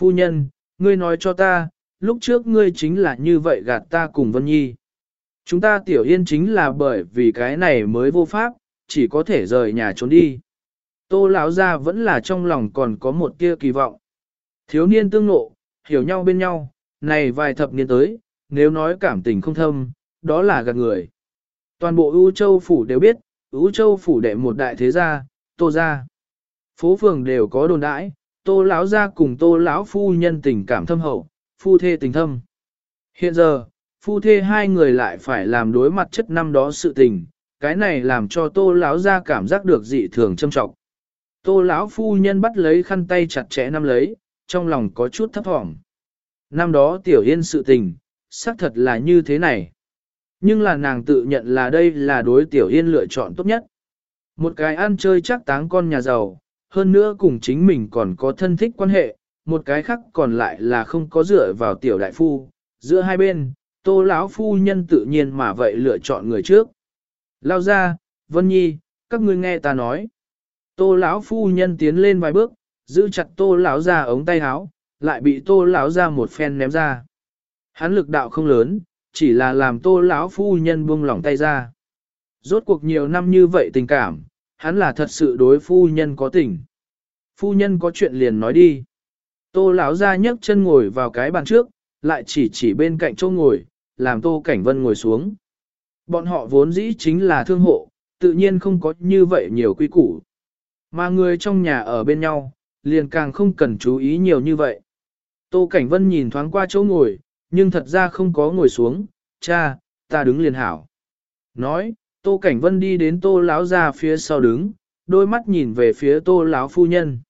Phu nhân, ngươi nói cho ta, lúc trước ngươi chính là như vậy gạt ta cùng Vân Nhi. Chúng ta tiểu yên chính là bởi vì cái này mới vô pháp, chỉ có thể rời nhà trốn đi. Tô lão gia vẫn là trong lòng còn có một tia kỳ vọng. Thiếu niên tương nộ, hiểu nhau bên nhau, này vài thập niên tới, nếu nói cảm tình không thâm, đó là gạt người. Toàn bộ ưu châu phủ đều biết, ưu châu phủ đệ một đại thế gia, tô gia. Phố phường đều có đồn đãi, tô lão gia cùng tô lão phu nhân tình cảm thâm hậu, phu thê tình thâm. Hiện giờ, phu thê hai người lại phải làm đối mặt chất năm đó sự tình, cái này làm cho tô lão gia cảm giác được dị thường châm trọng. Tô lão phu nhân bắt lấy khăn tay chặt chẽ nắm lấy, trong lòng có chút thấp thỏm. Năm đó tiểu yên sự tình, xác thật là như thế này. Nhưng là nàng tự nhận là đây là đối tiểu yên lựa chọn tốt nhất. Một cái ăn chơi chắc táng con nhà giàu, hơn nữa cùng chính mình còn có thân thích quan hệ, một cái khác còn lại là không có dựa vào tiểu đại phu. Giữa hai bên, tô lão phu nhân tự nhiên mà vậy lựa chọn người trước. Lao ra, Vân Nhi, các ngươi nghe ta nói. Tô lão phu nhân tiến lên vài bước, giữ chặt tô lão ra ống tay áo, lại bị tô lão ra một phen ném ra. Hắn lực đạo không lớn, chỉ là làm tô lão phu nhân buông lỏng tay ra. Rốt cuộc nhiều năm như vậy tình cảm, hắn là thật sự đối phu nhân có tình. Phu nhân có chuyện liền nói đi. Tô lão ra nhấc chân ngồi vào cái bàn trước, lại chỉ chỉ bên cạnh chỗ ngồi, làm tô cảnh vân ngồi xuống. Bọn họ vốn dĩ chính là thương hộ, tự nhiên không có như vậy nhiều quy củ. Mà người trong nhà ở bên nhau, liền càng không cần chú ý nhiều như vậy. Tô Cảnh Vân nhìn thoáng qua chỗ ngồi, nhưng thật ra không có ngồi xuống, cha, ta đứng liền hảo. Nói, Tô Cảnh Vân đi đến Tô lão ra phía sau đứng, đôi mắt nhìn về phía Tô lão phu nhân.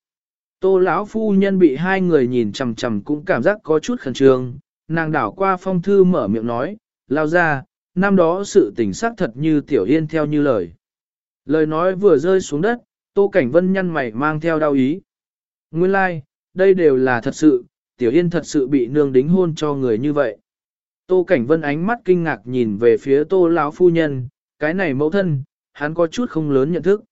Tô lão phu nhân bị hai người nhìn chằm chằm cũng cảm giác có chút khẩn trương, nàng đảo qua phong thư mở miệng nói, lao ra, năm đó sự tình xác thật như tiểu yên theo như lời. Lời nói vừa rơi xuống đất, Tô Cảnh Vân nhăn mày mang theo đau ý. Nguyên lai, like, đây đều là thật sự, Tiểu Yên thật sự bị nương đính hôn cho người như vậy. Tô Cảnh Vân ánh mắt kinh ngạc nhìn về phía Tô lão phu nhân, cái này mẫu thân, hắn có chút không lớn nhận thức.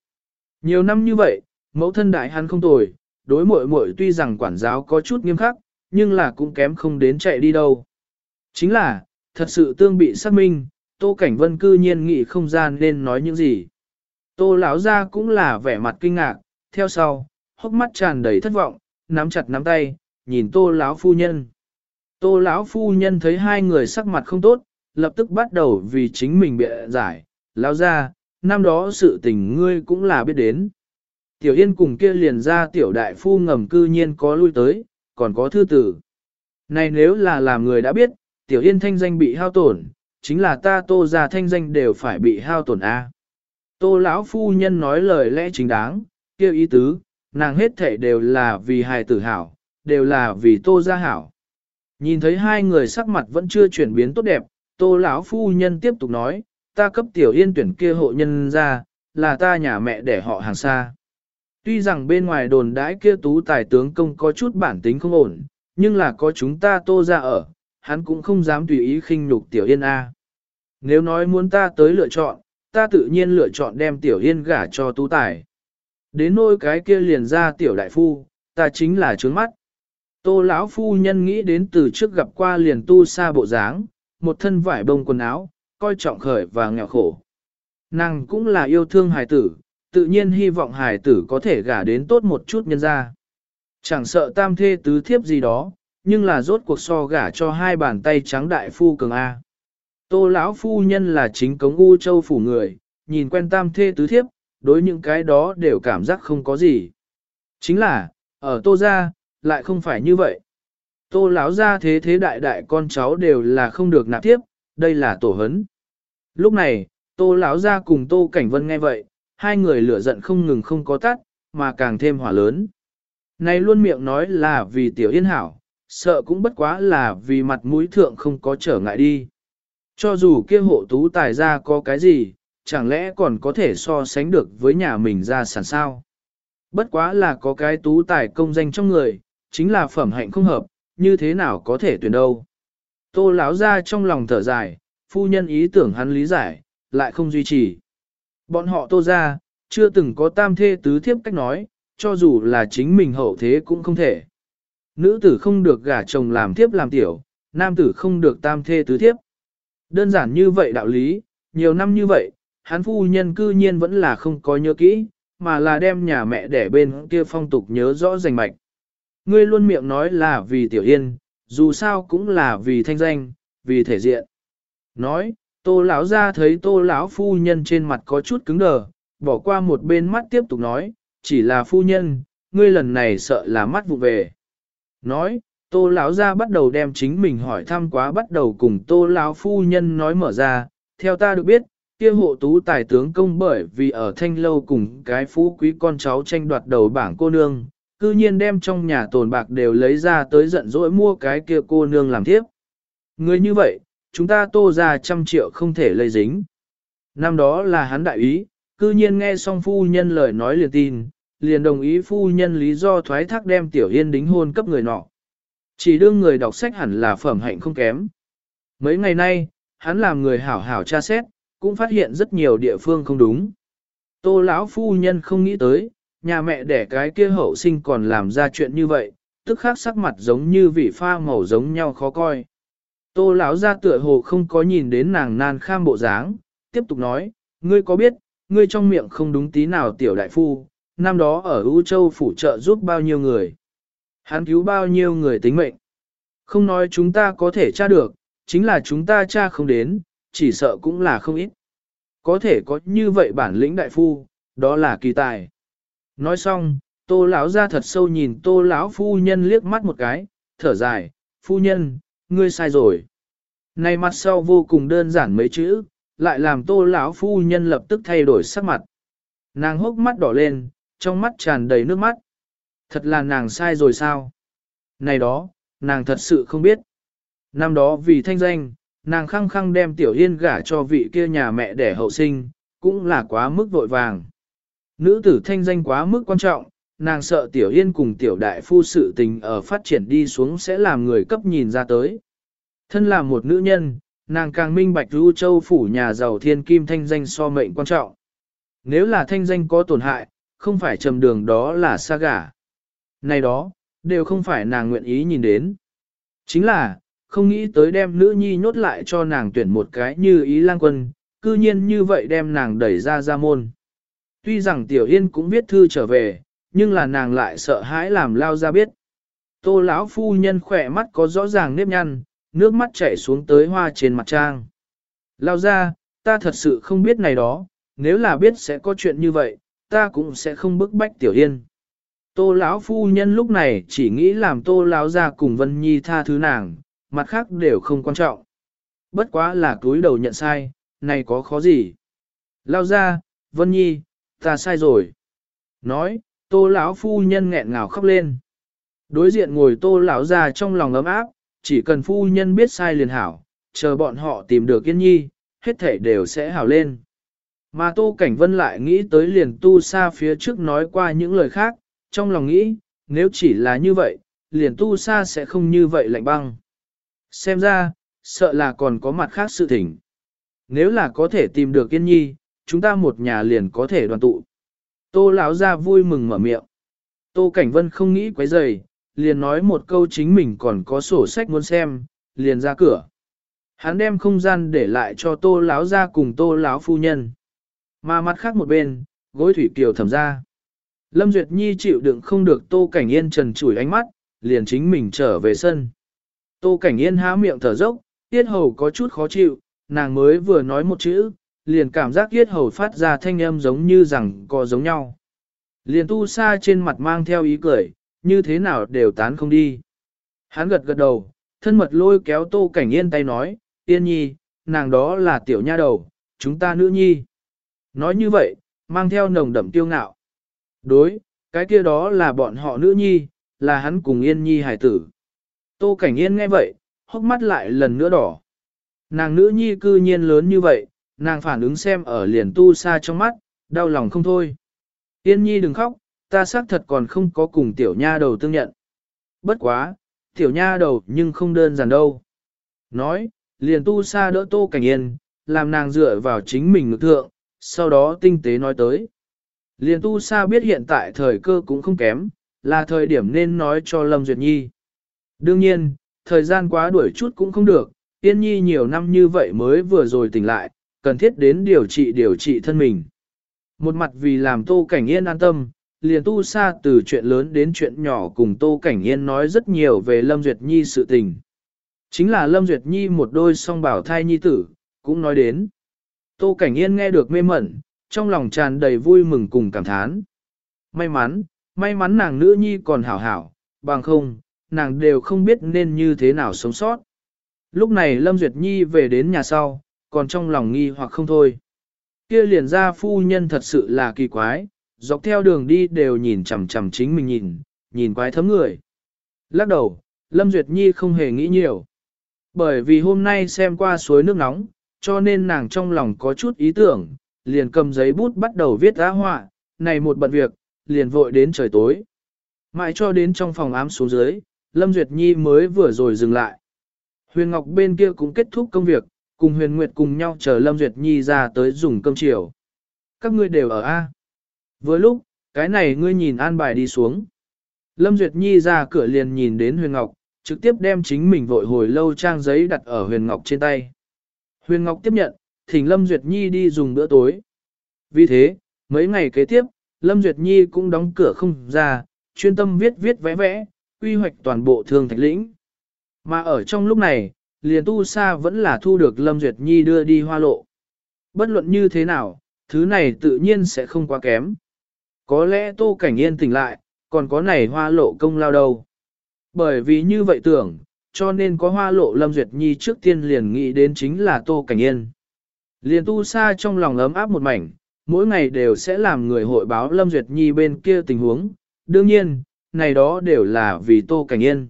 Nhiều năm như vậy, mẫu thân đại hắn không tồi, đối muội muội tuy rằng quản giáo có chút nghiêm khắc, nhưng là cũng kém không đến chạy đi đâu. Chính là, thật sự tương bị xác minh, Tô Cảnh Vân cư nhiên nghĩ không gian nên nói những gì. Tô lão ra cũng là vẻ mặt kinh ngạc, theo sau, hốc mắt tràn đầy thất vọng, nắm chặt nắm tay, nhìn tô lão phu nhân. Tô lão phu nhân thấy hai người sắc mặt không tốt, lập tức bắt đầu vì chính mình bịa giải, Lao ra, năm đó sự tình ngươi cũng là biết đến. Tiểu Yên cùng kia liền ra tiểu đại phu ngầm cư nhiên có lui tới, còn có thư tử. Này nếu là làm người đã biết, tiểu Yên thanh danh bị hao tổn, chính là ta tô ra thanh danh đều phải bị hao tổn a. Tô lão phu nhân nói lời lẽ chính đáng, kêu ý tứ, nàng hết thể đều là vì hài tử hảo, đều là vì tô gia hảo. Nhìn thấy hai người sắc mặt vẫn chưa chuyển biến tốt đẹp, tô lão phu nhân tiếp tục nói, ta cấp tiểu yên tuyển kia hộ nhân ra, là ta nhà mẹ để họ hàng xa. Tuy rằng bên ngoài đồn đãi kia tú tài tướng công có chút bản tính không ổn, nhưng là có chúng ta tô ra ở, hắn cũng không dám tùy ý khinh nhục tiểu yên A. Nếu nói muốn ta tới lựa chọn, ta tự nhiên lựa chọn đem tiểu yên gả cho tú tài. Đến nôi cái kia liền ra tiểu đại phu, ta chính là trướng mắt. Tô lão phu nhân nghĩ đến từ trước gặp qua liền tu xa bộ dáng, một thân vải bông quần áo, coi trọng khởi và nghèo khổ. Nàng cũng là yêu thương hài tử, tự nhiên hy vọng hài tử có thể gả đến tốt một chút nhân ra. Chẳng sợ tam thê tứ thiếp gì đó, nhưng là rốt cuộc so gả cho hai bàn tay trắng đại phu cường A. Tô lão phu nhân là chính cống U Châu phủ người, nhìn quen tam thê tứ thiếp, đối những cái đó đều cảm giác không có gì. Chính là, ở Tô gia, lại không phải như vậy. Tô lão gia thế thế đại đại con cháu đều là không được nạp tiếp, đây là tổ hấn. Lúc này, Tô lão gia cùng Tô Cảnh Vân nghe vậy, hai người lửa giận không ngừng không có tắt, mà càng thêm hỏa lớn. Này luôn miệng nói là vì tiểu yên hảo, sợ cũng bất quá là vì mặt mũi thượng không có trở ngại đi. Cho dù kia hộ tú tài ra có cái gì, chẳng lẽ còn có thể so sánh được với nhà mình ra sản sao? Bất quá là có cái tú tài công danh trong người, chính là phẩm hạnh không hợp, như thế nào có thể tuyển đâu. Tô lão ra trong lòng thở dài, phu nhân ý tưởng hắn lý giải, lại không duy trì. Bọn họ tô ra, chưa từng có tam thê tứ thiếp cách nói, cho dù là chính mình hậu thế cũng không thể. Nữ tử không được gả chồng làm thiếp làm tiểu, nam tử không được tam thê tứ thiếp. Đơn giản như vậy đạo lý, nhiều năm như vậy, hắn phu nhân cư nhiên vẫn là không có nhớ kỹ, mà là đem nhà mẹ để bên kia phong tục nhớ rõ rành mạch. Ngươi luôn miệng nói là vì tiểu yên, dù sao cũng là vì thanh danh, vì thể diện. Nói, tô lão ra thấy tô lão phu nhân trên mặt có chút cứng đờ, bỏ qua một bên mắt tiếp tục nói, chỉ là phu nhân, ngươi lần này sợ là mắt vụ về. Nói, tô lão ra bắt đầu đem chính mình hỏi thăm quá bắt đầu cùng tô lão phu nhân nói mở ra, theo ta được biết, kia hộ tú tài tướng công bởi vì ở thanh lâu cùng cái phú quý con cháu tranh đoạt đầu bảng cô nương, cư nhiên đem trong nhà tồn bạc đều lấy ra tới giận dỗi mua cái kia cô nương làm tiếp. Người như vậy, chúng ta tô ra trăm triệu không thể lây dính. Năm đó là hắn đại ý, cư nhiên nghe xong phu nhân lời nói liền tin, liền đồng ý phu nhân lý do thoái thác đem tiểu yên đính hôn cấp người nọ. Chỉ đương người đọc sách hẳn là phẩm hạnh không kém. Mấy ngày nay, hắn làm người hảo hảo tra xét, cũng phát hiện rất nhiều địa phương không đúng. Tô lão phu nhân không nghĩ tới, nhà mẹ đẻ cái kia hậu sinh còn làm ra chuyện như vậy, tức khác sắc mặt giống như vị pha màu giống nhau khó coi. Tô lão ra tựa hồ không có nhìn đến nàng nan kham bộ dáng, tiếp tục nói, ngươi có biết, ngươi trong miệng không đúng tí nào tiểu đại phu, năm đó ở U Châu phủ trợ giúp bao nhiêu người. Hắn cứu bao nhiêu người tính mệnh. Không nói chúng ta có thể tra được, chính là chúng ta tra không đến, chỉ sợ cũng là không ít. Có thể có như vậy bản lĩnh đại phu, đó là kỳ tài. Nói xong, tô lão ra thật sâu nhìn tô lão phu nhân liếc mắt một cái, thở dài, phu nhân, ngươi sai rồi. Này mặt sau vô cùng đơn giản mấy chữ, lại làm tô lão phu nhân lập tức thay đổi sắc mặt. Nàng hốc mắt đỏ lên, trong mắt tràn đầy nước mắt. Thật là nàng sai rồi sao? Này đó, nàng thật sự không biết. Năm đó vì thanh danh, nàng khăng khăng đem tiểu yên gả cho vị kia nhà mẹ đẻ hậu sinh, cũng là quá mức vội vàng. Nữ tử thanh danh quá mức quan trọng, nàng sợ tiểu yên cùng tiểu đại phu sự tình ở phát triển đi xuống sẽ làm người cấp nhìn ra tới. Thân là một nữ nhân, nàng càng minh bạch ru châu phủ nhà giàu thiên kim thanh danh so mệnh quan trọng. Nếu là thanh danh có tổn hại, không phải trầm đường đó là xa gả. Này đó, đều không phải nàng nguyện ý nhìn đến. Chính là, không nghĩ tới đem nữ nhi nhốt lại cho nàng tuyển một cái như ý lang quân, cư nhiên như vậy đem nàng đẩy ra ra môn. Tuy rằng Tiểu Yên cũng viết thư trở về, nhưng là nàng lại sợ hãi làm lao ra biết. Tô lão phu nhân khỏe mắt có rõ ràng nếp nhăn, nước mắt chảy xuống tới hoa trên mặt trang. Lao ra, ta thật sự không biết này đó, nếu là biết sẽ có chuyện như vậy, ta cũng sẽ không bức bách Tiểu Yên. Tô lão phu nhân lúc này chỉ nghĩ làm Tô lão ra cùng Vân Nhi tha thứ nàng, mặt khác đều không quan trọng. Bất quá là túi đầu nhận sai, này có khó gì. Lao ra, Vân Nhi, ta sai rồi. Nói, tô lão phu nhân nghẹn ngào khóc lên. Đối diện ngồi tô lão ra trong lòng ấm áp, chỉ cần phu nhân biết sai liền hảo, chờ bọn họ tìm được yên nhi, hết thể đều sẽ hảo lên. Mà Tô Cảnh Vân lại nghĩ tới liền tu xa phía trước nói qua những lời khác, trong lòng nghĩ, nếu chỉ là như vậy, liền tu xa sẽ không như vậy lạnh băng. Xem ra, sợ là còn có mặt khác sự thỉnh. Nếu là có thể tìm được Yên Nhi, chúng ta một nhà liền có thể đoàn tụ. Tô lão ra vui mừng mở miệng. Tô Cảnh Vân không nghĩ quấy rầy, liền nói một câu chính mình còn có sổ sách muốn xem, liền ra cửa. Hắn đem không gian để lại cho Tô lão ra cùng Tô lão phu nhân. Mà mặt khác một bên, gối thủy kiều thầm ra. Lâm Duyệt Nhi chịu đựng không được Tô Cảnh Yên trần chủi ánh mắt, liền chính mình trở về sân. Tô Cảnh Yên há miệng thở dốc, tiết hầu có chút khó chịu, nàng mới vừa nói một chữ, liền cảm giác tiết hầu phát ra thanh âm giống như rằng có giống nhau. Liền tu sa trên mặt mang theo ý cười, như thế nào đều tán không đi. Hắn gật gật đầu, thân mật lôi kéo Tô Cảnh Yên tay nói, Yên Nhi, nàng đó là tiểu nha đầu, chúng ta nữ nhi. Nói như vậy, mang theo nồng đậm tiêu ngạo. Đối, cái kia đó là bọn họ nữ nhi, là hắn cùng Yên Nhi hải tử. Tô Cảnh Yên nghe vậy, hốc mắt lại lần nữa đỏ. Nàng nữ nhi cư nhiên lớn như vậy, nàng phản ứng xem ở liền tu xa trong mắt, đau lòng không thôi. Yên nhi đừng khóc, ta xác thật còn không có cùng tiểu nha đầu tương nhận. Bất quá, tiểu nha đầu nhưng không đơn giản đâu. Nói, liền tu sa đỡ tô cảnh yên, làm nàng dựa vào chính mình ngực thượng, sau đó tinh tế nói tới. Liền tu sa biết hiện tại thời cơ cũng không kém, là thời điểm nên nói cho Lâm Duyệt Nhi. Đương nhiên, thời gian quá đuổi chút cũng không được, Yên Nhi nhiều năm như vậy mới vừa rồi tỉnh lại, cần thiết đến điều trị điều trị thân mình. Một mặt vì làm Tô Cảnh Yên an tâm, liền tu xa từ chuyện lớn đến chuyện nhỏ cùng Tô Cảnh Yên nói rất nhiều về Lâm Duyệt Nhi sự tình. Chính là Lâm Duyệt Nhi một đôi song bảo thai nhi tử, cũng nói đến. Tô Cảnh Yên nghe được mê mẩn, trong lòng tràn đầy vui mừng cùng cảm thán. May mắn, may mắn nàng nữ nhi còn hảo hảo, bằng không, nàng đều không biết nên như thế nào sống sót. Lúc này Lâm Duyệt Nhi về đến nhà sau, còn trong lòng nghi hoặc không thôi. Kia liền ra phu nhân thật sự là kỳ quái, dọc theo đường đi đều nhìn chằm chằm chính mình nhìn, nhìn quái thấm người. Lắc đầu, Lâm Duyệt Nhi không hề nghĩ nhiều. Bởi vì hôm nay xem qua suối nước nóng, cho nên nàng trong lòng có chút ý tưởng, liền cầm giấy bút bắt đầu viết á họa, này một bận việc, liền vội đến trời tối. Mãi cho đến trong phòng ám xuống dưới, Lâm Duyệt Nhi mới vừa rồi dừng lại. Huyền Ngọc bên kia cũng kết thúc công việc, cùng Huyền Nguyệt cùng nhau chờ Lâm Duyệt Nhi ra tới dùng cơm chiều. Các ngươi đều ở A. Vừa lúc, cái này ngươi nhìn an bài đi xuống. Lâm Duyệt Nhi ra cửa liền nhìn đến Huyền Ngọc, trực tiếp đem chính mình vội hồi lâu trang giấy đặt ở Huyền Ngọc trên tay. Huyền Ngọc tiếp nhận, thỉnh Lâm Duyệt Nhi đi dùng bữa tối. Vì thế, mấy ngày kế tiếp, Lâm Duyệt Nhi cũng đóng cửa không ra, chuyên tâm viết viết vẽ vẽ, quy hoạch toàn bộ thương thạch lĩnh. Mà ở trong lúc này, liền tu sa vẫn là thu được Lâm Duyệt Nhi đưa đi hoa lộ. Bất luận như thế nào, thứ này tự nhiên sẽ không quá kém. Có lẽ Tô Cảnh Yên tỉnh lại, còn có này hoa lộ công lao đâu. Bởi vì như vậy tưởng, cho nên có hoa lộ Lâm Duyệt Nhi trước tiên liền nghĩ đến chính là Tô Cảnh Yên. Liền tu sa trong lòng ấm áp một mảnh, mỗi ngày đều sẽ làm người hội báo Lâm Duyệt Nhi bên kia tình huống. Đương nhiên, này đó đều là vì Tô Cảnh Yên.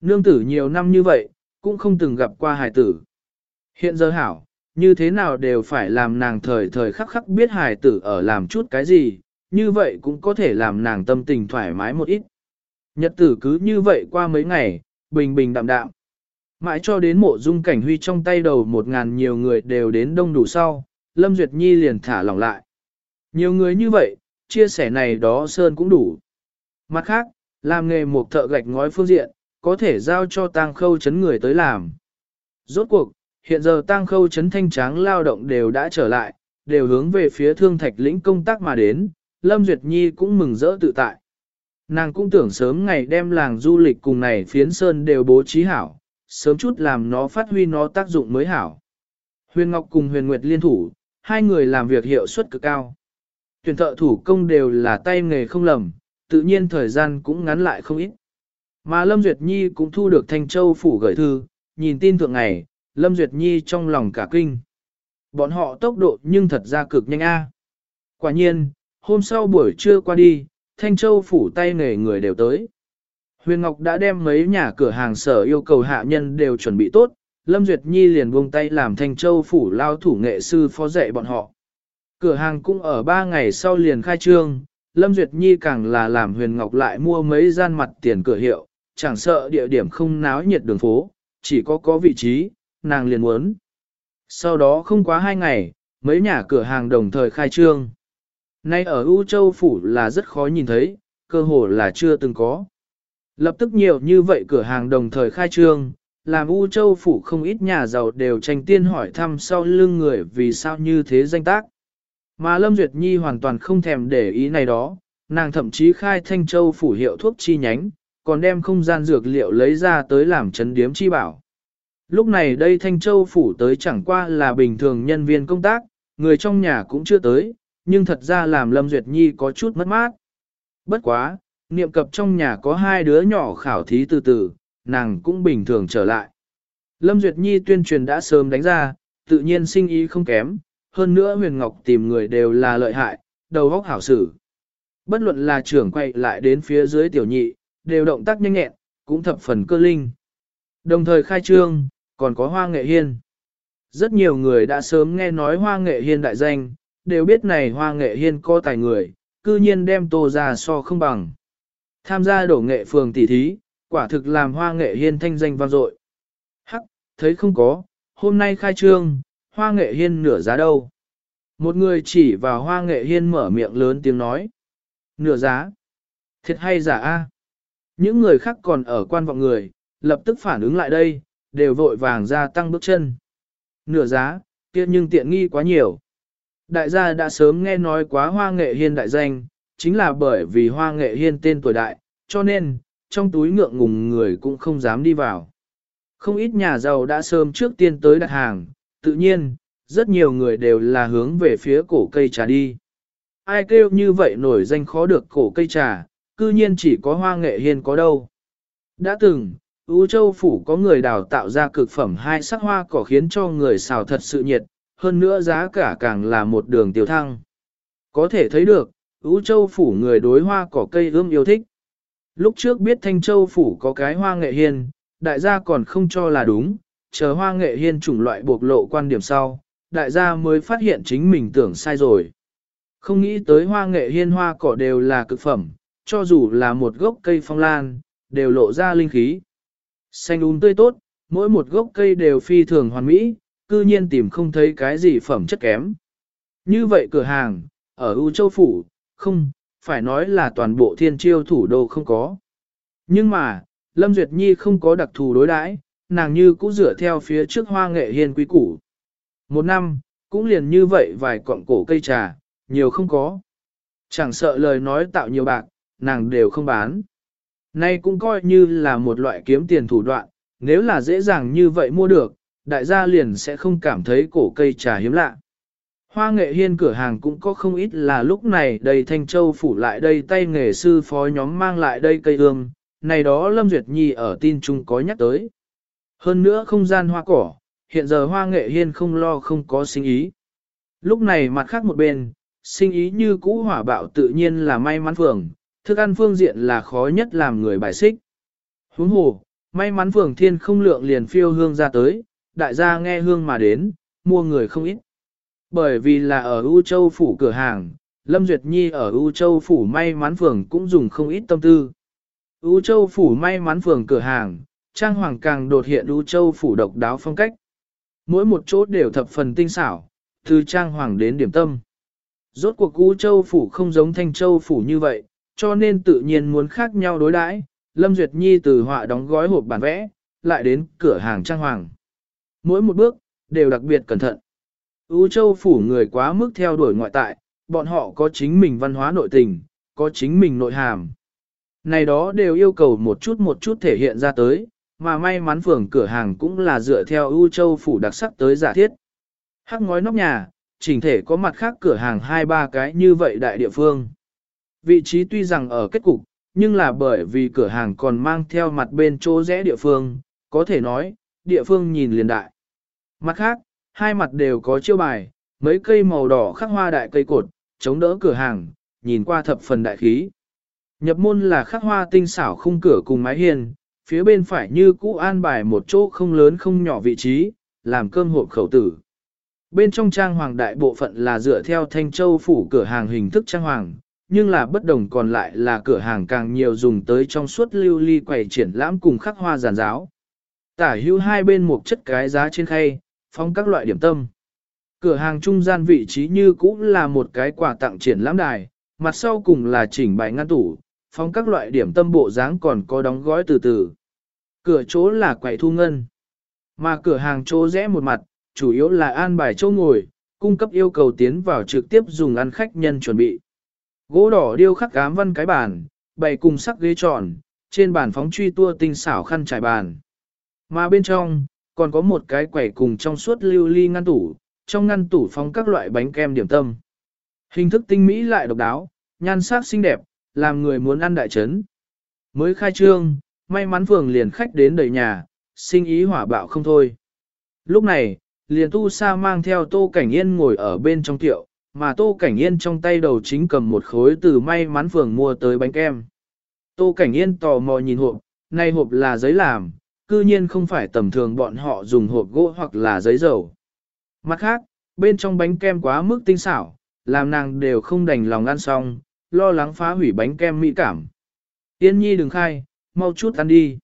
Nương tử nhiều năm như vậy, cũng không từng gặp qua hài tử. Hiện giờ hảo, như thế nào đều phải làm nàng thời thời khắc khắc biết hài tử ở làm chút cái gì, như vậy cũng có thể làm nàng tâm tình thoải mái một ít. Nhật tử cứ như vậy qua mấy ngày, bình bình đạm đạm. Mãi cho đến mộ dung cảnh huy trong tay đầu một ngàn nhiều người đều đến đông đủ sau, Lâm Duyệt Nhi liền thả lỏng lại. Nhiều người như vậy, chia sẻ này đó Sơn cũng đủ. Mặt khác, làm nghề một thợ gạch ngói phương diện, có thể giao cho tang khâu chấn người tới làm. Rốt cuộc, hiện giờ tang khâu chấn thanh tráng lao động đều đã trở lại, đều hướng về phía thương thạch lĩnh công tác mà đến, Lâm Duyệt Nhi cũng mừng rỡ tự tại. Nàng cũng tưởng sớm ngày đem làng du lịch cùng này phiến sơn đều bố trí hảo, sớm chút làm nó phát huy nó tác dụng mới hảo. Huyền Ngọc cùng Huyền Nguyệt liên thủ, hai người làm việc hiệu suất cực cao. Tuyển thợ thủ công đều là tay nghề không lầm, tự nhiên thời gian cũng ngắn lại không ít. Mà Lâm Duyệt Nhi cũng thu được Thanh Châu phủ gửi thư, nhìn tin thượng ngày, Lâm Duyệt Nhi trong lòng cả kinh. Bọn họ tốc độ nhưng thật ra cực nhanh a. Quả nhiên, hôm sau buổi trưa qua đi, Thanh Châu phủ tay nghề người đều tới. Huyền Ngọc đã đem mấy nhà cửa hàng sở yêu cầu hạ nhân đều chuẩn bị tốt, Lâm Duyệt Nhi liền buông tay làm Thanh Châu phủ lao thủ nghệ sư phó dạy bọn họ. Cửa hàng cũng ở ba ngày sau liền khai trương, Lâm Duyệt Nhi càng là làm Huyền Ngọc lại mua mấy gian mặt tiền cửa hiệu, chẳng sợ địa điểm không náo nhiệt đường phố, chỉ có có vị trí, nàng liền muốn. Sau đó không quá hai ngày, mấy nhà cửa hàng đồng thời khai trương. Nay ở U Châu Phủ là rất khó nhìn thấy, cơ hồ là chưa từng có. Lập tức nhiều như vậy cửa hàng đồng thời khai trương, làm U Châu Phủ không ít nhà giàu đều tranh tiên hỏi thăm sau lưng người vì sao như thế danh tác. Mà Lâm Duyệt Nhi hoàn toàn không thèm để ý này đó, nàng thậm chí khai Thanh Châu Phủ hiệu thuốc chi nhánh, còn đem không gian dược liệu lấy ra tới làm chấn điếm chi bảo. Lúc này đây Thanh Châu Phủ tới chẳng qua là bình thường nhân viên công tác, người trong nhà cũng chưa tới, nhưng thật ra làm Lâm Duyệt Nhi có chút mất mát. Bất quá, niệm cập trong nhà có hai đứa nhỏ khảo thí từ từ, nàng cũng bình thường trở lại. Lâm Duyệt Nhi tuyên truyền đã sớm đánh ra, tự nhiên sinh ý không kém, hơn nữa huyền ngọc tìm người đều là lợi hại, đầu óc hảo sử. Bất luận là trưởng quay lại đến phía dưới tiểu nhị, đều động tác nhanh nhẹn, cũng thập phần cơ linh. Đồng thời khai trương, còn có hoa nghệ hiên. Rất nhiều người đã sớm nghe nói hoa nghệ hiên đại danh, đều biết này hoa nghệ hiên có tài người, cư nhiên đem tô ra so không bằng. Tham gia đổ nghệ phường tỷ thí, quả thực làm hoa nghệ hiên thanh danh vang dội. Hắc, thấy không có, hôm nay khai trương, hoa nghệ hiên nửa giá đâu. Một người chỉ vào hoa nghệ hiên mở miệng lớn tiếng nói. Nửa giá. Thiệt hay giả a? Những người khác còn ở quan vọng người, lập tức phản ứng lại đây, đều vội vàng ra tăng bước chân. Nửa giá, kia nhưng tiện nghi quá nhiều. Đại gia đã sớm nghe nói quá hoa nghệ hiên đại danh, chính là bởi vì hoa nghệ hiên tên tuổi đại, cho nên, trong túi ngượng ngùng người cũng không dám đi vào. Không ít nhà giàu đã sớm trước tiên tới đặt hàng, tự nhiên, rất nhiều người đều là hướng về phía cổ cây trà đi. Ai kêu như vậy nổi danh khó được cổ cây trà, cư nhiên chỉ có hoa nghệ hiên có đâu. Đã từng, Ú Châu Phủ có người đào tạo ra cực phẩm hai sắc hoa cỏ khiến cho người xào thật sự nhiệt, hơn nữa giá cả càng là một đường tiểu thăng. Có thể thấy được, Ú Châu Phủ người đối hoa cỏ cây ươm yêu thích. Lúc trước biết Thanh Châu Phủ có cái hoa nghệ hiên, đại gia còn không cho là đúng, chờ hoa nghệ hiên chủng loại bộc lộ quan điểm sau, đại gia mới phát hiện chính mình tưởng sai rồi. Không nghĩ tới hoa nghệ hiên hoa cỏ đều là cực phẩm, cho dù là một gốc cây phong lan, đều lộ ra linh khí. Xanh un um tươi tốt, mỗi một gốc cây đều phi thường hoàn mỹ, cư nhiên tìm không thấy cái gì phẩm chất kém. Như vậy cửa hàng, ở U Châu Phủ, không, phải nói là toàn bộ thiên chiêu thủ đô không có. Nhưng mà, Lâm Duyệt Nhi không có đặc thù đối đãi, nàng như cũ dựa theo phía trước hoa nghệ hiên quý củ. Một năm, cũng liền như vậy vài cọng cổ cây trà, nhiều không có. Chẳng sợ lời nói tạo nhiều bạc, nàng đều không bán. Nay cũng coi như là một loại kiếm tiền thủ đoạn, nếu là dễ dàng như vậy mua được, đại gia liền sẽ không cảm thấy cổ cây trà hiếm lạ. Hoa nghệ hiên cửa hàng cũng có không ít là lúc này đầy Thanh Châu phủ lại đây tay nghề sư phó nhóm mang lại đây cây ương, này đó Lâm Duyệt Nhi ở tin chung có nhắc tới. Hơn nữa không gian hoa cỏ, hiện giờ hoa nghệ hiên không lo không có sinh ý. Lúc này mặt khác một bên, sinh ý như cũ hỏa bạo tự nhiên là may mắn phường, thức ăn phương diện là khó nhất làm người bài xích. Huống hồ, may mắn phường thiên không lượng liền phiêu hương ra tới, đại gia nghe hương mà đến, mua người không ít. Bởi vì là ở U Châu Phủ cửa hàng, Lâm Duyệt Nhi ở U Châu Phủ may mắn phường cũng dùng không ít tâm tư. U Châu Phủ may mắn phường cửa hàng, trang hoàng càng đột hiện U Châu Phủ độc đáo phong cách. Mỗi một chỗ đều thập phần tinh xảo, từ trang hoàng đến điểm tâm. Rốt cuộc U Châu Phủ không giống Thanh Châu Phủ như vậy, cho nên tự nhiên muốn khác nhau đối đãi. Lâm Duyệt Nhi từ họa đóng gói hộp bản vẽ, lại đến cửa hàng trang hoàng. Mỗi một bước, đều đặc biệt cẩn thận. U Châu phủ người quá mức theo đuổi ngoại tại, bọn họ có chính mình văn hóa nội tình, có chính mình nội hàm. Này đó đều yêu cầu một chút một chút thể hiện ra tới, mà may mắn phường cửa hàng cũng là dựa theo U Châu phủ đặc sắc tới giả thiết. Hắc ngói nóc nhà, chỉnh thể có mặt khác cửa hàng hai ba cái như vậy đại địa phương. Vị trí tuy rằng ở kết cục, nhưng là bởi vì cửa hàng còn mang theo mặt bên chỗ rẽ địa phương, có thể nói, địa phương nhìn liền đại. Mặt khác, hai mặt đều có chiêu bài, mấy cây màu đỏ khắc hoa đại cây cột, chống đỡ cửa hàng, nhìn qua thập phần đại khí. Nhập môn là khắc hoa tinh xảo khung cửa cùng mái hiên, phía bên phải như cũ an bài một chỗ không lớn không nhỏ vị trí, làm cơm hộp khẩu tử. Bên trong trang hoàng đại bộ phận là dựa theo Thanh Châu phủ cửa hàng hình thức trang hoàng, nhưng là bất đồng còn lại là cửa hàng càng nhiều dùng tới trong suốt lưu ly quầy triển lãm cùng khắc hoa giàn giáo. Tả hữu hai bên một chất cái giá trên khay, phong các loại điểm tâm. Cửa hàng trung gian vị trí như cũ là một cái quà tặng triển lãm đài, mặt sau cùng là chỉnh bài ngăn tủ, phong các loại điểm tâm bộ dáng còn có đóng gói từ từ. Cửa chỗ là quầy thu ngân. Mà cửa hàng chỗ rẽ một mặt, chủ yếu là an bài chỗ ngồi, cung cấp yêu cầu tiến vào trực tiếp dùng ăn khách nhân chuẩn bị. Gỗ đỏ điêu khắc cám văn cái bàn, bày cùng sắc ghế tròn, trên bàn phóng truy tua tinh xảo khăn trải bàn. Mà bên trong, còn có một cái quẩy cùng trong suốt lưu ly ngăn tủ, trong ngăn tủ phóng các loại bánh kem điểm tâm. Hình thức tinh mỹ lại độc đáo, nhan sắc xinh đẹp, làm người muốn ăn đại trấn. Mới khai trương, may mắn phường liền khách đến đầy nhà, sinh ý hỏa bạo không thôi. Lúc này, liền tu sa mang theo tô cảnh yên ngồi ở bên trong tiệu, mà tô cảnh yên trong tay đầu chính cầm một khối từ may mắn phường mua tới bánh kem. Tô cảnh yên tò mò nhìn hộp, này hộp là giấy làm, cư nhiên không phải tầm thường bọn họ dùng hộp gỗ hoặc là giấy dầu. Mặt khác, bên trong bánh kem quá mức tinh xảo, làm nàng đều không đành lòng ăn xong, lo lắng phá hủy bánh kem mỹ cảm. Yên nhi đừng khai, mau chút ăn đi.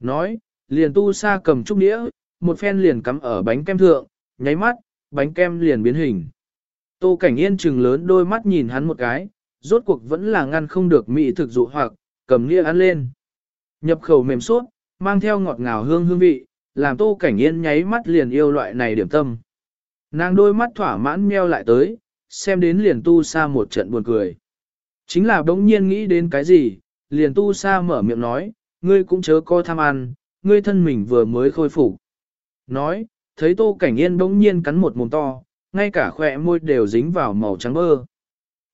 Nói, liền tu sa cầm chút đĩa, một phen liền cắm ở bánh kem thượng, nháy mắt, bánh kem liền biến hình. Tô cảnh yên trừng lớn đôi mắt nhìn hắn một cái, rốt cuộc vẫn là ngăn không được mỹ thực dụ hoặc, cầm nghĩa ăn lên. Nhập khẩu mềm suốt, mang theo ngọt ngào hương hương vị, làm tô cảnh yên nháy mắt liền yêu loại này điểm tâm. Nàng đôi mắt thỏa mãn meo lại tới, xem đến liền tu sa một trận buồn cười. Chính là bỗng nhiên nghĩ đến cái gì, liền tu sa mở miệng nói, ngươi cũng chớ co tham ăn, ngươi thân mình vừa mới khôi phục. Nói, thấy tô cảnh yên bỗng nhiên cắn một mồm to, ngay cả khỏe môi đều dính vào màu trắng bơ.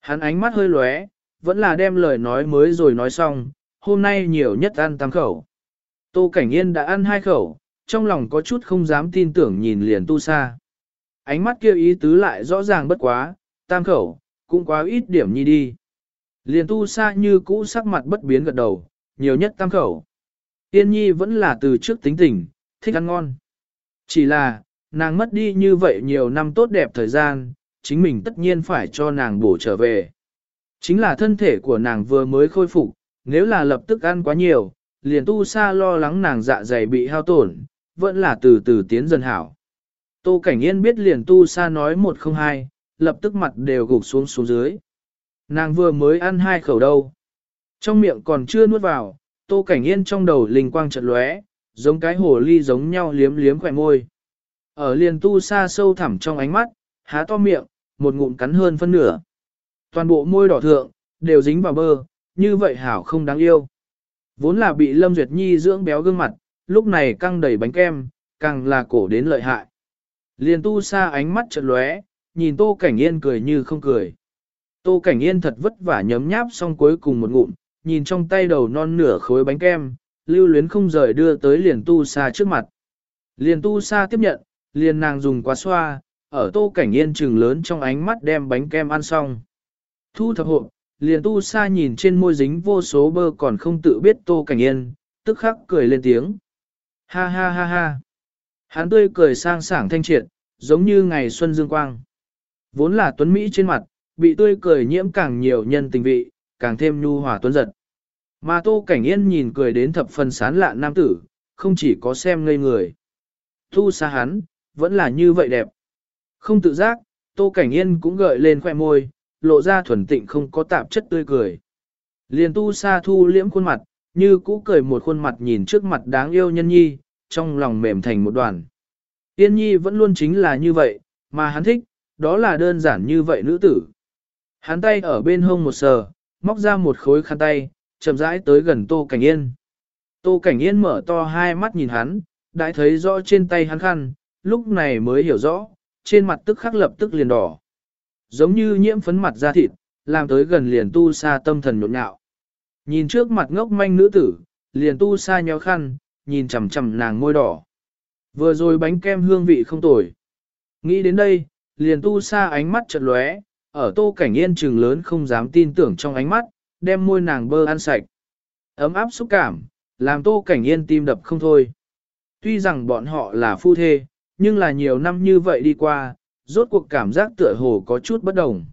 Hắn ánh mắt hơi lóe, vẫn là đem lời nói mới rồi nói xong, hôm nay nhiều nhất ăn tam khẩu. Tô Cảnh Yên đã ăn hai khẩu, trong lòng có chút không dám tin tưởng nhìn liền tu sa. Ánh mắt kia ý tứ lại rõ ràng bất quá, tam khẩu, cũng quá ít điểm nhi đi. Liền tu sa như cũ sắc mặt bất biến gật đầu, nhiều nhất tam khẩu. Yên nhi vẫn là từ trước tính tình, thích ăn ngon. Chỉ là, nàng mất đi như vậy nhiều năm tốt đẹp thời gian, chính mình tất nhiên phải cho nàng bổ trở về. Chính là thân thể của nàng vừa mới khôi phục, nếu là lập tức ăn quá nhiều, liền tu sa lo lắng nàng dạ dày bị hao tổn, vẫn là từ từ tiến dần hảo. Tô Cảnh Yên biết liền tu sa nói một không hai, lập tức mặt đều gục xuống xuống dưới. Nàng vừa mới ăn hai khẩu đâu. Trong miệng còn chưa nuốt vào, Tô Cảnh Yên trong đầu linh quang chợt lóe, giống cái hồ ly giống nhau liếm liếm khỏe môi. Ở liền tu sa sâu thẳm trong ánh mắt, há to miệng, một ngụm cắn hơn phân nửa. Toàn bộ môi đỏ thượng, đều dính vào bơ, như vậy hảo không đáng yêu. Vốn là bị Lâm Duyệt Nhi dưỡng béo gương mặt, lúc này căng đầy bánh kem, càng là cổ đến lợi hại. Liền tu sa ánh mắt chợt lóe, nhìn Tô Cảnh Yên cười như không cười. Tô Cảnh Yên thật vất vả nhấm nháp xong cuối cùng một ngụm, nhìn trong tay đầu non nửa khối bánh kem, lưu luyến không rời đưa tới liền tu sa trước mặt. Liền tu sa tiếp nhận, liền nàng dùng quá xoa, ở Tô Cảnh Yên trừng lớn trong ánh mắt đem bánh kem ăn xong. Thu thập hộp, liền tu sa nhìn trên môi dính vô số bơ còn không tự biết Tô Cảnh Yên, tức khắc cười lên tiếng. Ha ha ha ha. Hắn tươi cười sang sảng thanh triệt, giống như ngày xuân dương quang. Vốn là tuấn Mỹ trên mặt, bị tươi cười nhiễm càng nhiều nhân tình vị, càng thêm nhu hòa tuấn giật. Mà Tô Cảnh Yên nhìn cười đến thập phần sán lạ nam tử, không chỉ có xem ngây người. tu sa hắn, vẫn là như vậy đẹp. Không tự giác, Tô Cảnh Yên cũng gợi lên khoẻ môi, lộ ra thuần tịnh không có tạp chất tươi cười. Liền tu sa thu liễm khuôn mặt, như cũ cười một khuôn mặt nhìn trước mặt đáng yêu nhân nhi, trong lòng mềm thành một đoàn. Yên nhi vẫn luôn chính là như vậy, mà hắn thích, đó là đơn giản như vậy nữ tử. Hắn tay ở bên hông một sờ, móc ra một khối khăn tay, chậm rãi tới gần Tô Cảnh Yên. Tô Cảnh Yên mở to hai mắt nhìn hắn, đã thấy rõ trên tay hắn khăn, lúc này mới hiểu rõ, trên mặt tức khắc lập tức liền đỏ. Giống như nhiễm phấn mặt da thịt, làm tới gần liền tu sa tâm thần nhộn nhạo. Nhìn trước mặt ngốc manh nữ tử, liền tu sa nhéo khăn, nhìn chằm chằm nàng môi đỏ. Vừa rồi bánh kem hương vị không tồi. Nghĩ đến đây, liền tu sa ánh mắt chợt lóe, ở tô cảnh yên trừng lớn không dám tin tưởng trong ánh mắt, đem môi nàng bơ ăn sạch. Ấm áp xúc cảm, làm tô cảnh yên tim đập không thôi. Tuy rằng bọn họ là phu thê, nhưng là nhiều năm như vậy đi qua, rốt cuộc cảm giác tựa hồ có chút bất đồng.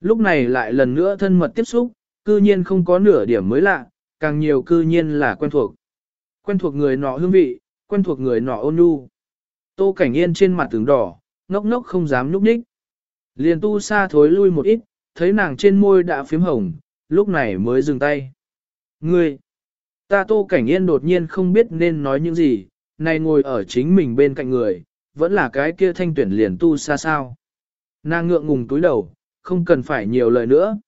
Lúc này lại lần nữa thân mật tiếp xúc, cư nhiên không có nửa điểm mới lạ, càng nhiều cư nhiên là quen thuộc. Quen thuộc người nọ hương vị, quen thuộc người nọ ôn nhu. Tô Cảnh Yên trên mặt tường đỏ, ngốc ngốc không dám nhúc nhích. Liền tu xa thối lui một ít, thấy nàng trên môi đã phím hồng, lúc này mới dừng tay. Ngươi! Ta Tô Cảnh Yên đột nhiên không biết nên nói những gì, này ngồi ở chính mình bên cạnh người, vẫn là cái kia thanh tuyển liền tu xa sao. Nàng ngượng ngùng túi đầu, không cần phải nhiều lời nữa.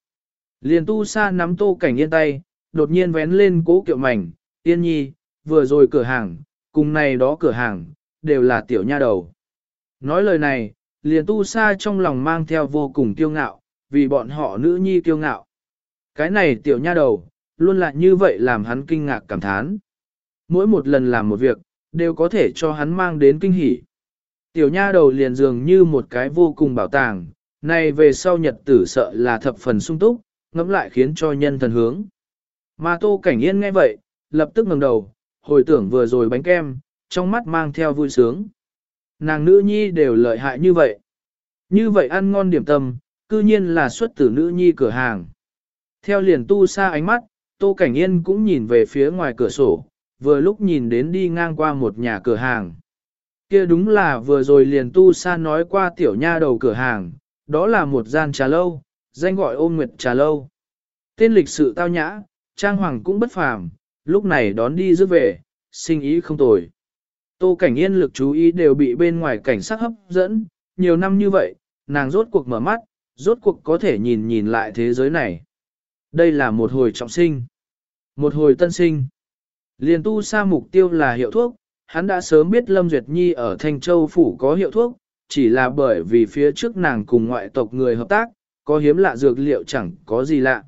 Liền tu xa nắm Tô Cảnh Yên tay, đột nhiên vén lên cố kiệu mảnh, yên nhi, vừa rồi cửa hàng, cùng này đó cửa hàng, đều là tiểu nha đầu. Nói lời này, liền tu sa trong lòng mang theo vô cùng kiêu ngạo, vì bọn họ nữ nhi kiêu ngạo. Cái này tiểu nha đầu, luôn là như vậy làm hắn kinh ngạc cảm thán. Mỗi một lần làm một việc, đều có thể cho hắn mang đến kinh hỉ. Tiểu nha đầu liền dường như một cái vô cùng bảo tàng, này về sau nhật tử sợ là thập phần sung túc, ngẫm lại khiến cho nhân thần hướng. Mà tô cảnh yên nghe vậy, lập tức ngẩng đầu, hồi tưởng vừa rồi bánh kem, trong mắt mang theo vui sướng. Nàng nữ nhi đều lợi hại như vậy. Như vậy ăn ngon điểm tâm, cư nhiên là xuất từ nữ nhi cửa hàng. Theo liền tu xa ánh mắt, Tô Cảnh Yên cũng nhìn về phía ngoài cửa sổ, vừa lúc nhìn đến đi ngang qua một nhà cửa hàng kia đúng là vừa rồi liền tu sa nói qua tiểu nha đầu cửa hàng, đó là một gian trà lâu, danh gọi ôn nguyệt trà lâu. Tên lịch sự tao nhã, trang hoàng cũng bất phàm, lúc này đón đi rước về, sinh ý không tồi. Tô Cảnh Yên lực chú ý đều bị bên ngoài cảnh sắc hấp dẫn, nhiều năm như vậy, nàng rốt cuộc mở mắt, rốt cuộc có thể nhìn nhìn lại thế giới này. Đây là một hồi trọng sinh, một hồi tân sinh. Liền tu sa mục tiêu là hiệu thuốc, hắn đã sớm biết Lâm Duyệt Nhi ở Thanh Châu Phủ có hiệu thuốc, chỉ là bởi vì phía trước nàng cùng ngoại tộc người hợp tác, có hiếm lạ dược liệu chẳng có gì lạ.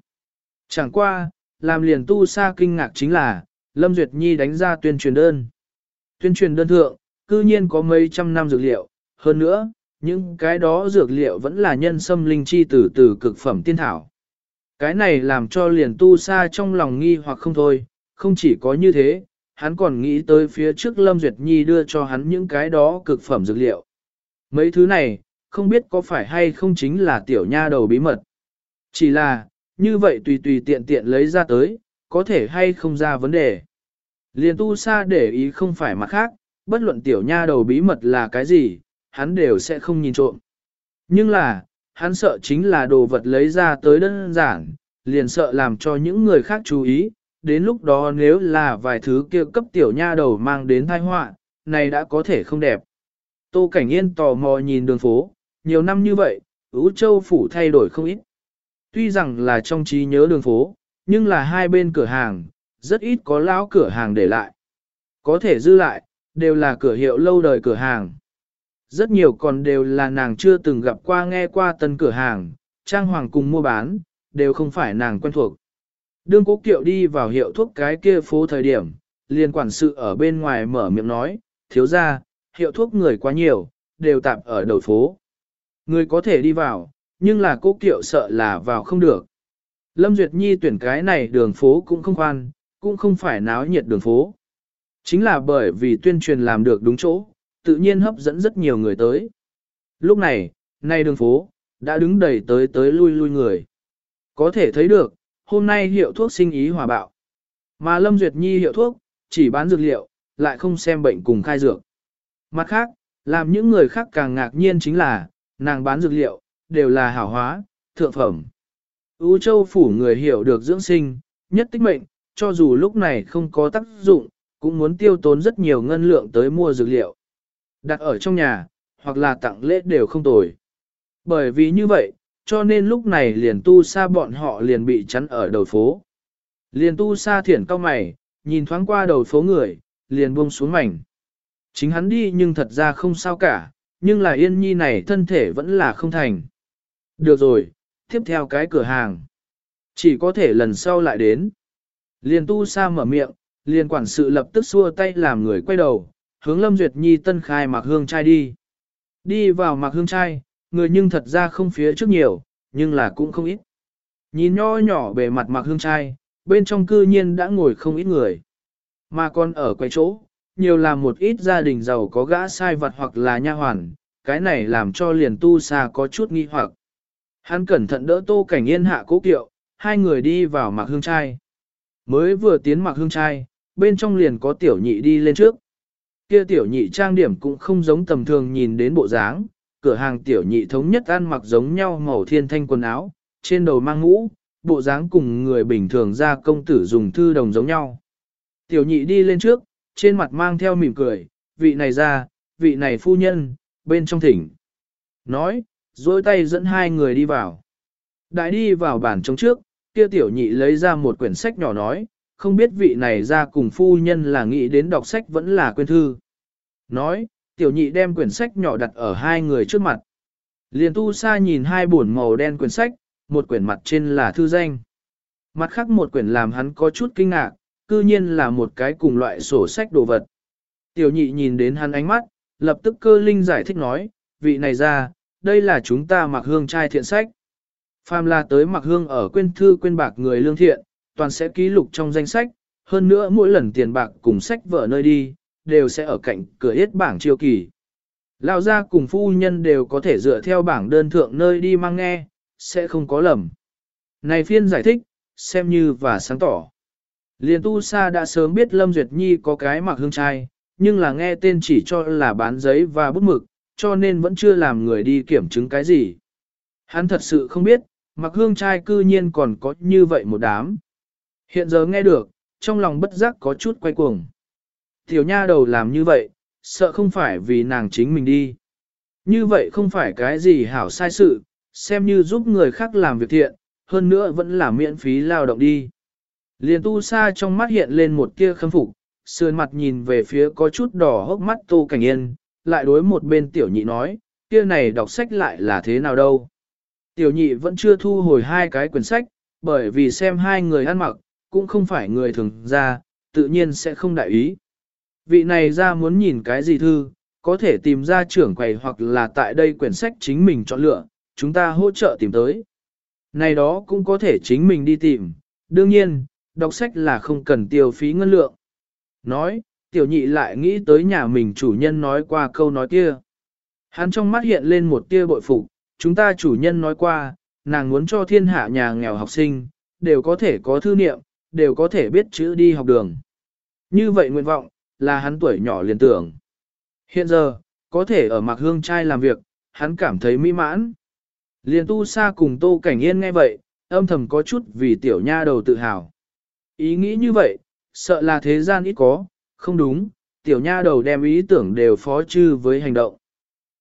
Chẳng qua, làm liền tu sa kinh ngạc chính là, Lâm Duyệt Nhi đánh ra tuyên truyền đơn. Tuyên truyền đơn thượng, cư nhiên có mấy trăm năm dược liệu, hơn nữa, những cái đó dược liệu vẫn là nhân sâm linh chi từ từ cực phẩm tiên thảo. Cái này làm cho liền tu sa trong lòng nghi hoặc không thôi, không chỉ có như thế, hắn còn nghĩ tới phía trước Lâm Duyệt Nhi đưa cho hắn những cái đó cực phẩm dược liệu. Mấy thứ này, không biết có phải hay không chính là tiểu nha đầu bí mật. Chỉ là, như vậy tùy tùy tiện tiện lấy ra tới, có thể hay không ra vấn đề. Liền tu sa để ý không phải mặt khác, bất luận tiểu nha đầu bí mật là cái gì, hắn đều sẽ không nhìn trộm. Nhưng là, hắn sợ chính là đồ vật lấy ra tới đơn giản, liền sợ làm cho những người khác chú ý, đến lúc đó nếu là vài thứ kia cấp tiểu nha đầu mang đến tai họa, này đã có thể không đẹp. Tô Cảnh Yên tò mò nhìn đường phố, nhiều năm như vậy, Ú Châu Phủ thay đổi không ít. Tuy rằng là trong trí nhớ đường phố, nhưng là hai bên cửa hàng, rất ít có lão cửa hàng để lại. Có thể dư lại, đều là cửa hiệu lâu đời cửa hàng. Rất nhiều còn đều là nàng chưa từng gặp qua nghe qua tân cửa hàng, trang hoàng cùng mua bán, đều không phải nàng quen thuộc. Đương cố kiệu đi vào hiệu thuốc cái kia phố thời điểm, liền quản sự ở bên ngoài mở miệng nói, thiếu ra, hiệu thuốc người quá nhiều, đều tạp ở đầu phố. Người có thể đi vào, nhưng là cố kiệu sợ là vào không được. Lâm Duyệt Nhi tuyển cái này đường phố cũng không khoan, cũng không phải náo nhiệt đường phố. Chính là bởi vì tuyên truyền làm được đúng chỗ, tự nhiên hấp dẫn rất nhiều người tới. Lúc này, nay đường phố, đã đứng đầy tới tới lui lui người. Có thể thấy được, hôm nay hiệu thuốc sinh ý hòa bạo. Mà Lâm Duyệt Nhi hiệu thuốc, chỉ bán dược liệu, lại không xem bệnh cùng khai dược. Mặt khác, làm những người khác càng ngạc nhiên chính là, nàng bán dược liệu, đều là hảo hóa, thượng phẩm. Ú châu phủ người hiểu được dưỡng sinh, nhất tích mệnh, cho dù lúc này không có tác dụng, cũng muốn tiêu tốn rất nhiều ngân lượng tới mua dược liệu. Đặt ở trong nhà, hoặc là tặng lễ đều không tồi. Bởi vì như vậy, cho nên lúc này liền tu sa bọn họ liền bị chắn ở đầu phố. Liền tu sa thiển cao mày, nhìn thoáng qua đầu phố người, liền buông xuống mảnh. Chính hắn đi nhưng thật ra không sao cả, nhưng là yên nhi này thân thể vẫn là không thành. Được rồi, tiếp theo cái cửa hàng. Chỉ có thể lần sau lại đến. Liền tu sa mở miệng, liền quản sự lập tức xua tay làm người quay đầu, hướng Lâm Duyệt Nhi tân khai mặc hương trai đi. Đi vào mặc hương trai, người nhưng thật ra không phía trước nhiều, nhưng là cũng không ít. Nhìn nho nhỏ bề mặt mặc hương trai, bên trong cư nhiên đã ngồi không ít người. Mà còn ở quay chỗ, nhiều là một ít gia đình giàu có gã sai vật hoặc là nha hoàn, cái này làm cho liền tu xa có chút nghi hoặc. Hắn cẩn thận đỡ tô cảnh yên hạ cố kiệu, hai người đi vào mặc hương trai. Mới vừa tiến mặc hương trai, bên trong liền có tiểu nhị đi lên trước. Kia tiểu nhị trang điểm cũng không giống tầm thường nhìn đến bộ dáng, cửa hàng tiểu nhị thống nhất ăn mặc giống nhau màu thiên thanh quần áo, trên đầu mang mũ, bộ dáng cùng người bình thường ra công tử dùng thư đồng giống nhau. Tiểu nhị đi lên trước, trên mặt mang theo mỉm cười, vị này ra, vị này phu nhân, bên trong thỉnh. Nói, dối tay dẫn hai người đi vào. Đại đi vào bản trống trước, kia tiểu nhị lấy ra một quyển sách nhỏ nói, không biết vị này ra cùng phu nhân là nghĩ đến đọc sách vẫn là quên thư. Nói, tiểu nhị đem quyển sách nhỏ đặt ở hai người trước mặt. Liền tu sa nhìn hai buồn màu đen quyển sách, một quyển mặt trên là thư danh. Mặt khác một quyển làm hắn có chút kinh ngạc, cư nhiên là một cái cùng loại sổ sách đồ vật. Tiểu nhị nhìn đến hắn ánh mắt, lập tức cơ linh giải thích nói, vị này ra, đây là chúng ta mặc hương trai thiện sách. Phàm là tới mặc hương ở quên thư quên bạc người lương thiện, toàn sẽ ký lục trong danh sách, hơn nữa mỗi lần tiền bạc cùng sách vở nơi đi, đều sẽ ở cạnh cửa yết bảng chiêu kỳ. Lão gia cùng phu nhân đều có thể dựa theo bảng đơn thượng nơi đi mang nghe, sẽ không có lầm. Này phiên giải thích, xem như và sáng tỏ. Liên tu sa đã sớm biết Lâm Duyệt Nhi có cái mặc hương trai, nhưng là nghe tên chỉ cho là bán giấy và bút mực, cho nên vẫn chưa làm người đi kiểm chứng cái gì. Hắn thật sự không biết, mặc hương trai cư nhiên còn có như vậy một đám. Hiện giờ nghe được, trong lòng bất giác có chút quay cuồng. Tiểu nha đầu làm như vậy, sợ không phải vì nàng chính mình đi. Như vậy không phải cái gì hảo sai sự, xem như giúp người khác làm việc thiện, hơn nữa vẫn là miễn phí lao động đi. Liền tu sa trong mắt hiện lên một tia khâm phục, sườn mặt nhìn về phía có chút đỏ hốc mắt tô cảnh yên, lại đối một bên tiểu nhị nói, kia này đọc sách lại là thế nào đâu. Tiểu nhị vẫn chưa thu hồi hai cái quyển sách, bởi vì xem hai người ăn mặc, cũng không phải người thường ra, tự nhiên sẽ không đại ý. Vị này ra muốn nhìn cái gì thư, có thể tìm ra trưởng quầy hoặc là tại đây quyển sách chính mình chọn lựa, chúng ta hỗ trợ tìm tới. Này đó cũng có thể chính mình đi tìm, đương nhiên, đọc sách là không cần tiêu phí ngân lượng. Nói, tiểu nhị lại nghĩ tới nhà mình chủ nhân nói qua câu nói kia. Hắn trong mắt hiện lên một tia bội phục, chúng ta chủ nhân nói qua, nàng muốn cho thiên hạ nhà nghèo học sinh, đều có thể có thư niệm, đều có thể biết chữ đi học đường. Như vậy nguyện vọng, là hắn tuổi nhỏ liền tưởng. Hiện giờ, có thể ở mạc hương trai làm việc, hắn cảm thấy mỹ mãn. Liền tu sa cùng tô cảnh yên nghe vậy, âm thầm có chút vì tiểu nha đầu tự hào. Ý nghĩ như vậy, sợ là thế gian ít có, không đúng, tiểu nha đầu đem ý tưởng đều phó chư với hành động.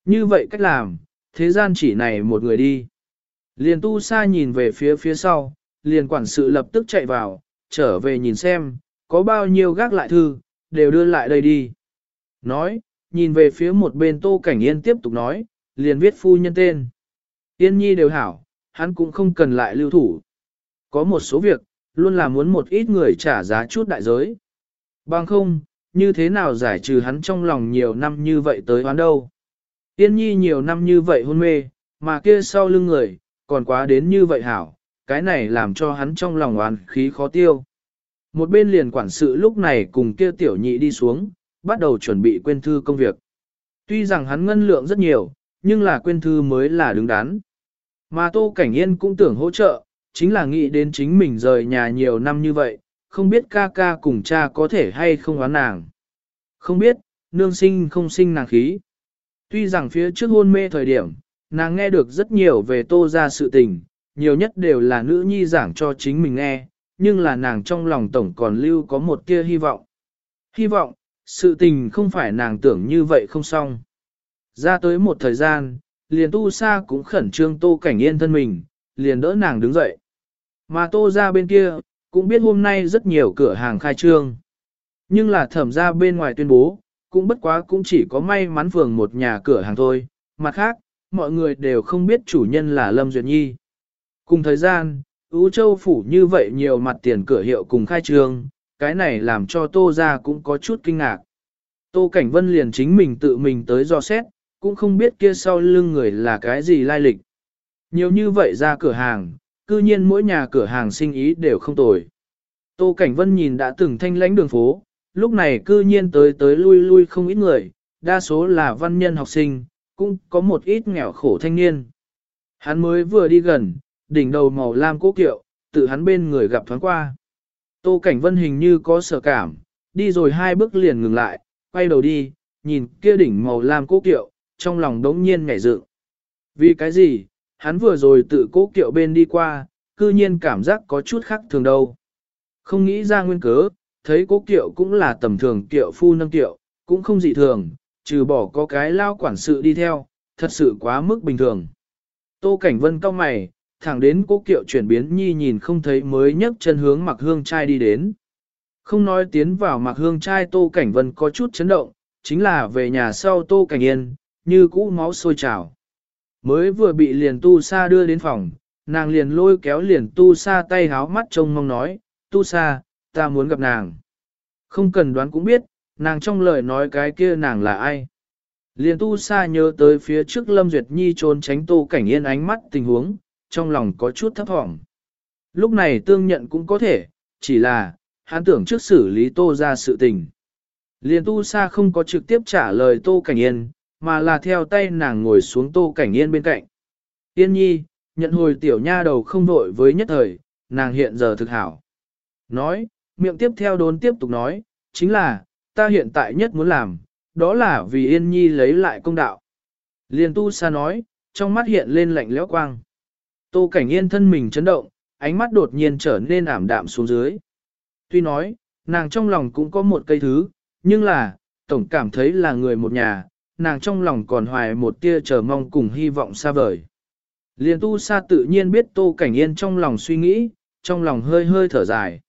Như vậy cách làm, thế gian chỉ này một người đi. Liền tu sa nhìn về phía phía sau, liền quản sự lập tức chạy vào, trở về nhìn xem, có bao nhiêu gác lại thư, đều đưa lại đây đi. Nói, nhìn về phía một bên tô cảnh yên tiếp tục nói, liền viết phu nhân tên. Yên nhi đều hảo, hắn cũng không cần lại lưu thủ. Có một số việc, luôn là muốn một ít người trả giá chút đại giới. Bằng không, như thế nào giải trừ hắn trong lòng nhiều năm như vậy tới hoán đâu. Yên nhi nhiều năm như vậy hôn mê, mà kia sau lưng người, còn quá đến như vậy hảo, cái này làm cho hắn trong lòng oán khí khó tiêu. Một bên liền quản sự lúc này cùng kia tiểu nhị đi xuống, bắt đầu chuẩn bị quên thư công việc. Tuy rằng hắn ngân lượng rất nhiều, nhưng là quên thư mới là đứng đắn. Mà Tô Cảnh Yên cũng tưởng hỗ trợ, chính là nghĩ đến chính mình rời nhà nhiều năm như vậy, không biết ca ca cùng cha có thể hay không oán nàng. Không biết, nương sinh không sinh nàng khí. Tuy rằng phía trước hôn mê thời điểm, nàng nghe được rất nhiều về tô ra sự tình, nhiều nhất đều là nữ nhi giảng cho chính mình nghe, nhưng là nàng trong lòng tổng còn lưu có một kia hy vọng. Hy vọng, sự tình không phải nàng tưởng như vậy không xong. Ra tới một thời gian, liền tu sa cũng khẩn trương tô cảnh yên thân mình, liền đỡ nàng đứng dậy. Mà tô ra bên kia, cũng biết hôm nay rất nhiều cửa hàng khai trương. Nhưng là thẩm ra bên ngoài tuyên bố, cũng bất quá cũng chỉ có may mắn phường một nhà cửa hàng thôi. Mặt khác, mọi người đều không biết chủ nhân là Lâm Duyệt Nhi. Cùng thời gian, Ú Châu phủ như vậy nhiều mặt tiền cửa hiệu cùng khai trương, cái này làm cho Tô ra cũng có chút kinh ngạc. Tô Cảnh Vân liền chính mình tự mình tới do xét, cũng không biết kia sau lưng người là cái gì lai lịch. Nhiều như vậy ra cửa hàng, cư nhiên mỗi nhà cửa hàng sinh ý đều không tồi. Tô Cảnh Vân nhìn đã từng thanh lãnh đường phố, lúc này cư nhiên tới tới lui lui không ít người, đa số là văn nhân học sinh, cũng có một ít nghèo khổ thanh niên. Hắn mới vừa đi gần, đỉnh đầu màu lam cố kiệu, tự hắn bên người gặp thoáng qua. Tô Cảnh Vân hình như có sợ cảm, đi rồi hai bước liền ngừng lại, quay đầu đi, nhìn kia đỉnh màu lam cố kiệu, trong lòng đống nhiên ngảy dự. Vì cái gì, hắn vừa rồi tự cố kiệu bên đi qua, cư nhiên cảm giác có chút khác thường đâu. Không nghĩ ra nguyên cớ, thấy cố kiệu cũng là tầm thường kiệu phu nâng kiệu, cũng không dị thường, trừ bỏ có cái lao quản sự đi theo, thật sự quá mức bình thường. Tô Cảnh Vân cao mày, thẳng đến cố kiệu chuyển biến nhi nhìn không thấy mới nhấc chân hướng mặc hương trai đi đến. Không nói tiến vào mặc hương trai Tô Cảnh Vân có chút chấn động, chính là về nhà sau Tô Cảnh Yên, như cũ máu sôi trào. Mới vừa bị liền tu sa đưa đến phòng, nàng liền lôi kéo liền tu sa tay háo mắt trông mong nói, tu sa, ta muốn gặp nàng. Không cần đoán cũng biết, nàng trong lời nói cái kia nàng là ai. Liền tu sa nhớ tới phía trước Lâm Duyệt Nhi trốn tránh tô cảnh yên ánh mắt tình huống, trong lòng có chút thấp thỏm. Lúc này tương nhận cũng có thể, chỉ là, hắn tưởng trước xử lý tô ra sự tình. liên tu sa không có trực tiếp trả lời tô cảnh yên, mà là theo tay nàng ngồi xuống tô cảnh yên bên cạnh. Yên nhi, nhận hồi tiểu nha đầu không đội với nhất thời, nàng hiện giờ thực hảo. Nói, miệng tiếp theo đốn tiếp tục nói, chính là, ta hiện tại nhất muốn làm, đó là vì yên nhi lấy lại công đạo. Liền tu sa nói, trong mắt hiện lên lạnh lẽo quang. Tô cảnh yên thân mình chấn động, ánh mắt đột nhiên trở nên ảm đạm xuống dưới. Tuy nói, nàng trong lòng cũng có một cây thứ, nhưng là, tổng cảm thấy là người một nhà, nàng trong lòng còn hoài một tia chờ mong cùng hy vọng xa vời. Liên tu sa tự nhiên biết Tô Cảnh Yên trong lòng suy nghĩ, trong lòng hơi hơi thở dài.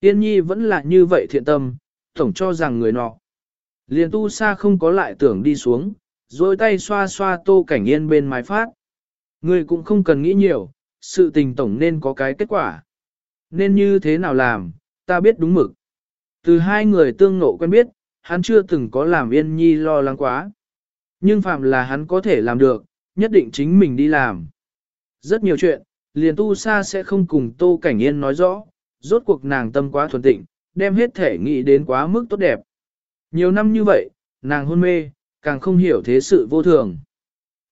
Yên nhi vẫn là như vậy thiện tâm, tổng cho rằng người nọ. Liên tu sa không có lại tưởng đi xuống, rồi tay xoa xoa Tô Cảnh Yên bên mái phát. Người cũng không cần nghĩ nhiều, sự tình tổng nên có cái kết quả. Nên như thế nào làm, ta biết đúng mực. Từ hai người tương ngộ quen biết, hắn chưa từng có làm Yên Nhi lo lắng quá. Nhưng phạm là hắn có thể làm được, nhất định chính mình đi làm. Rất nhiều chuyện, liền tu sa sẽ không cùng Tô Cảnh Yên nói rõ, rốt cuộc nàng tâm quá thuần tịnh, đem hết thể nghĩ đến quá mức tốt đẹp. Nhiều năm như vậy, nàng hôn mê, càng không hiểu thế sự vô thường.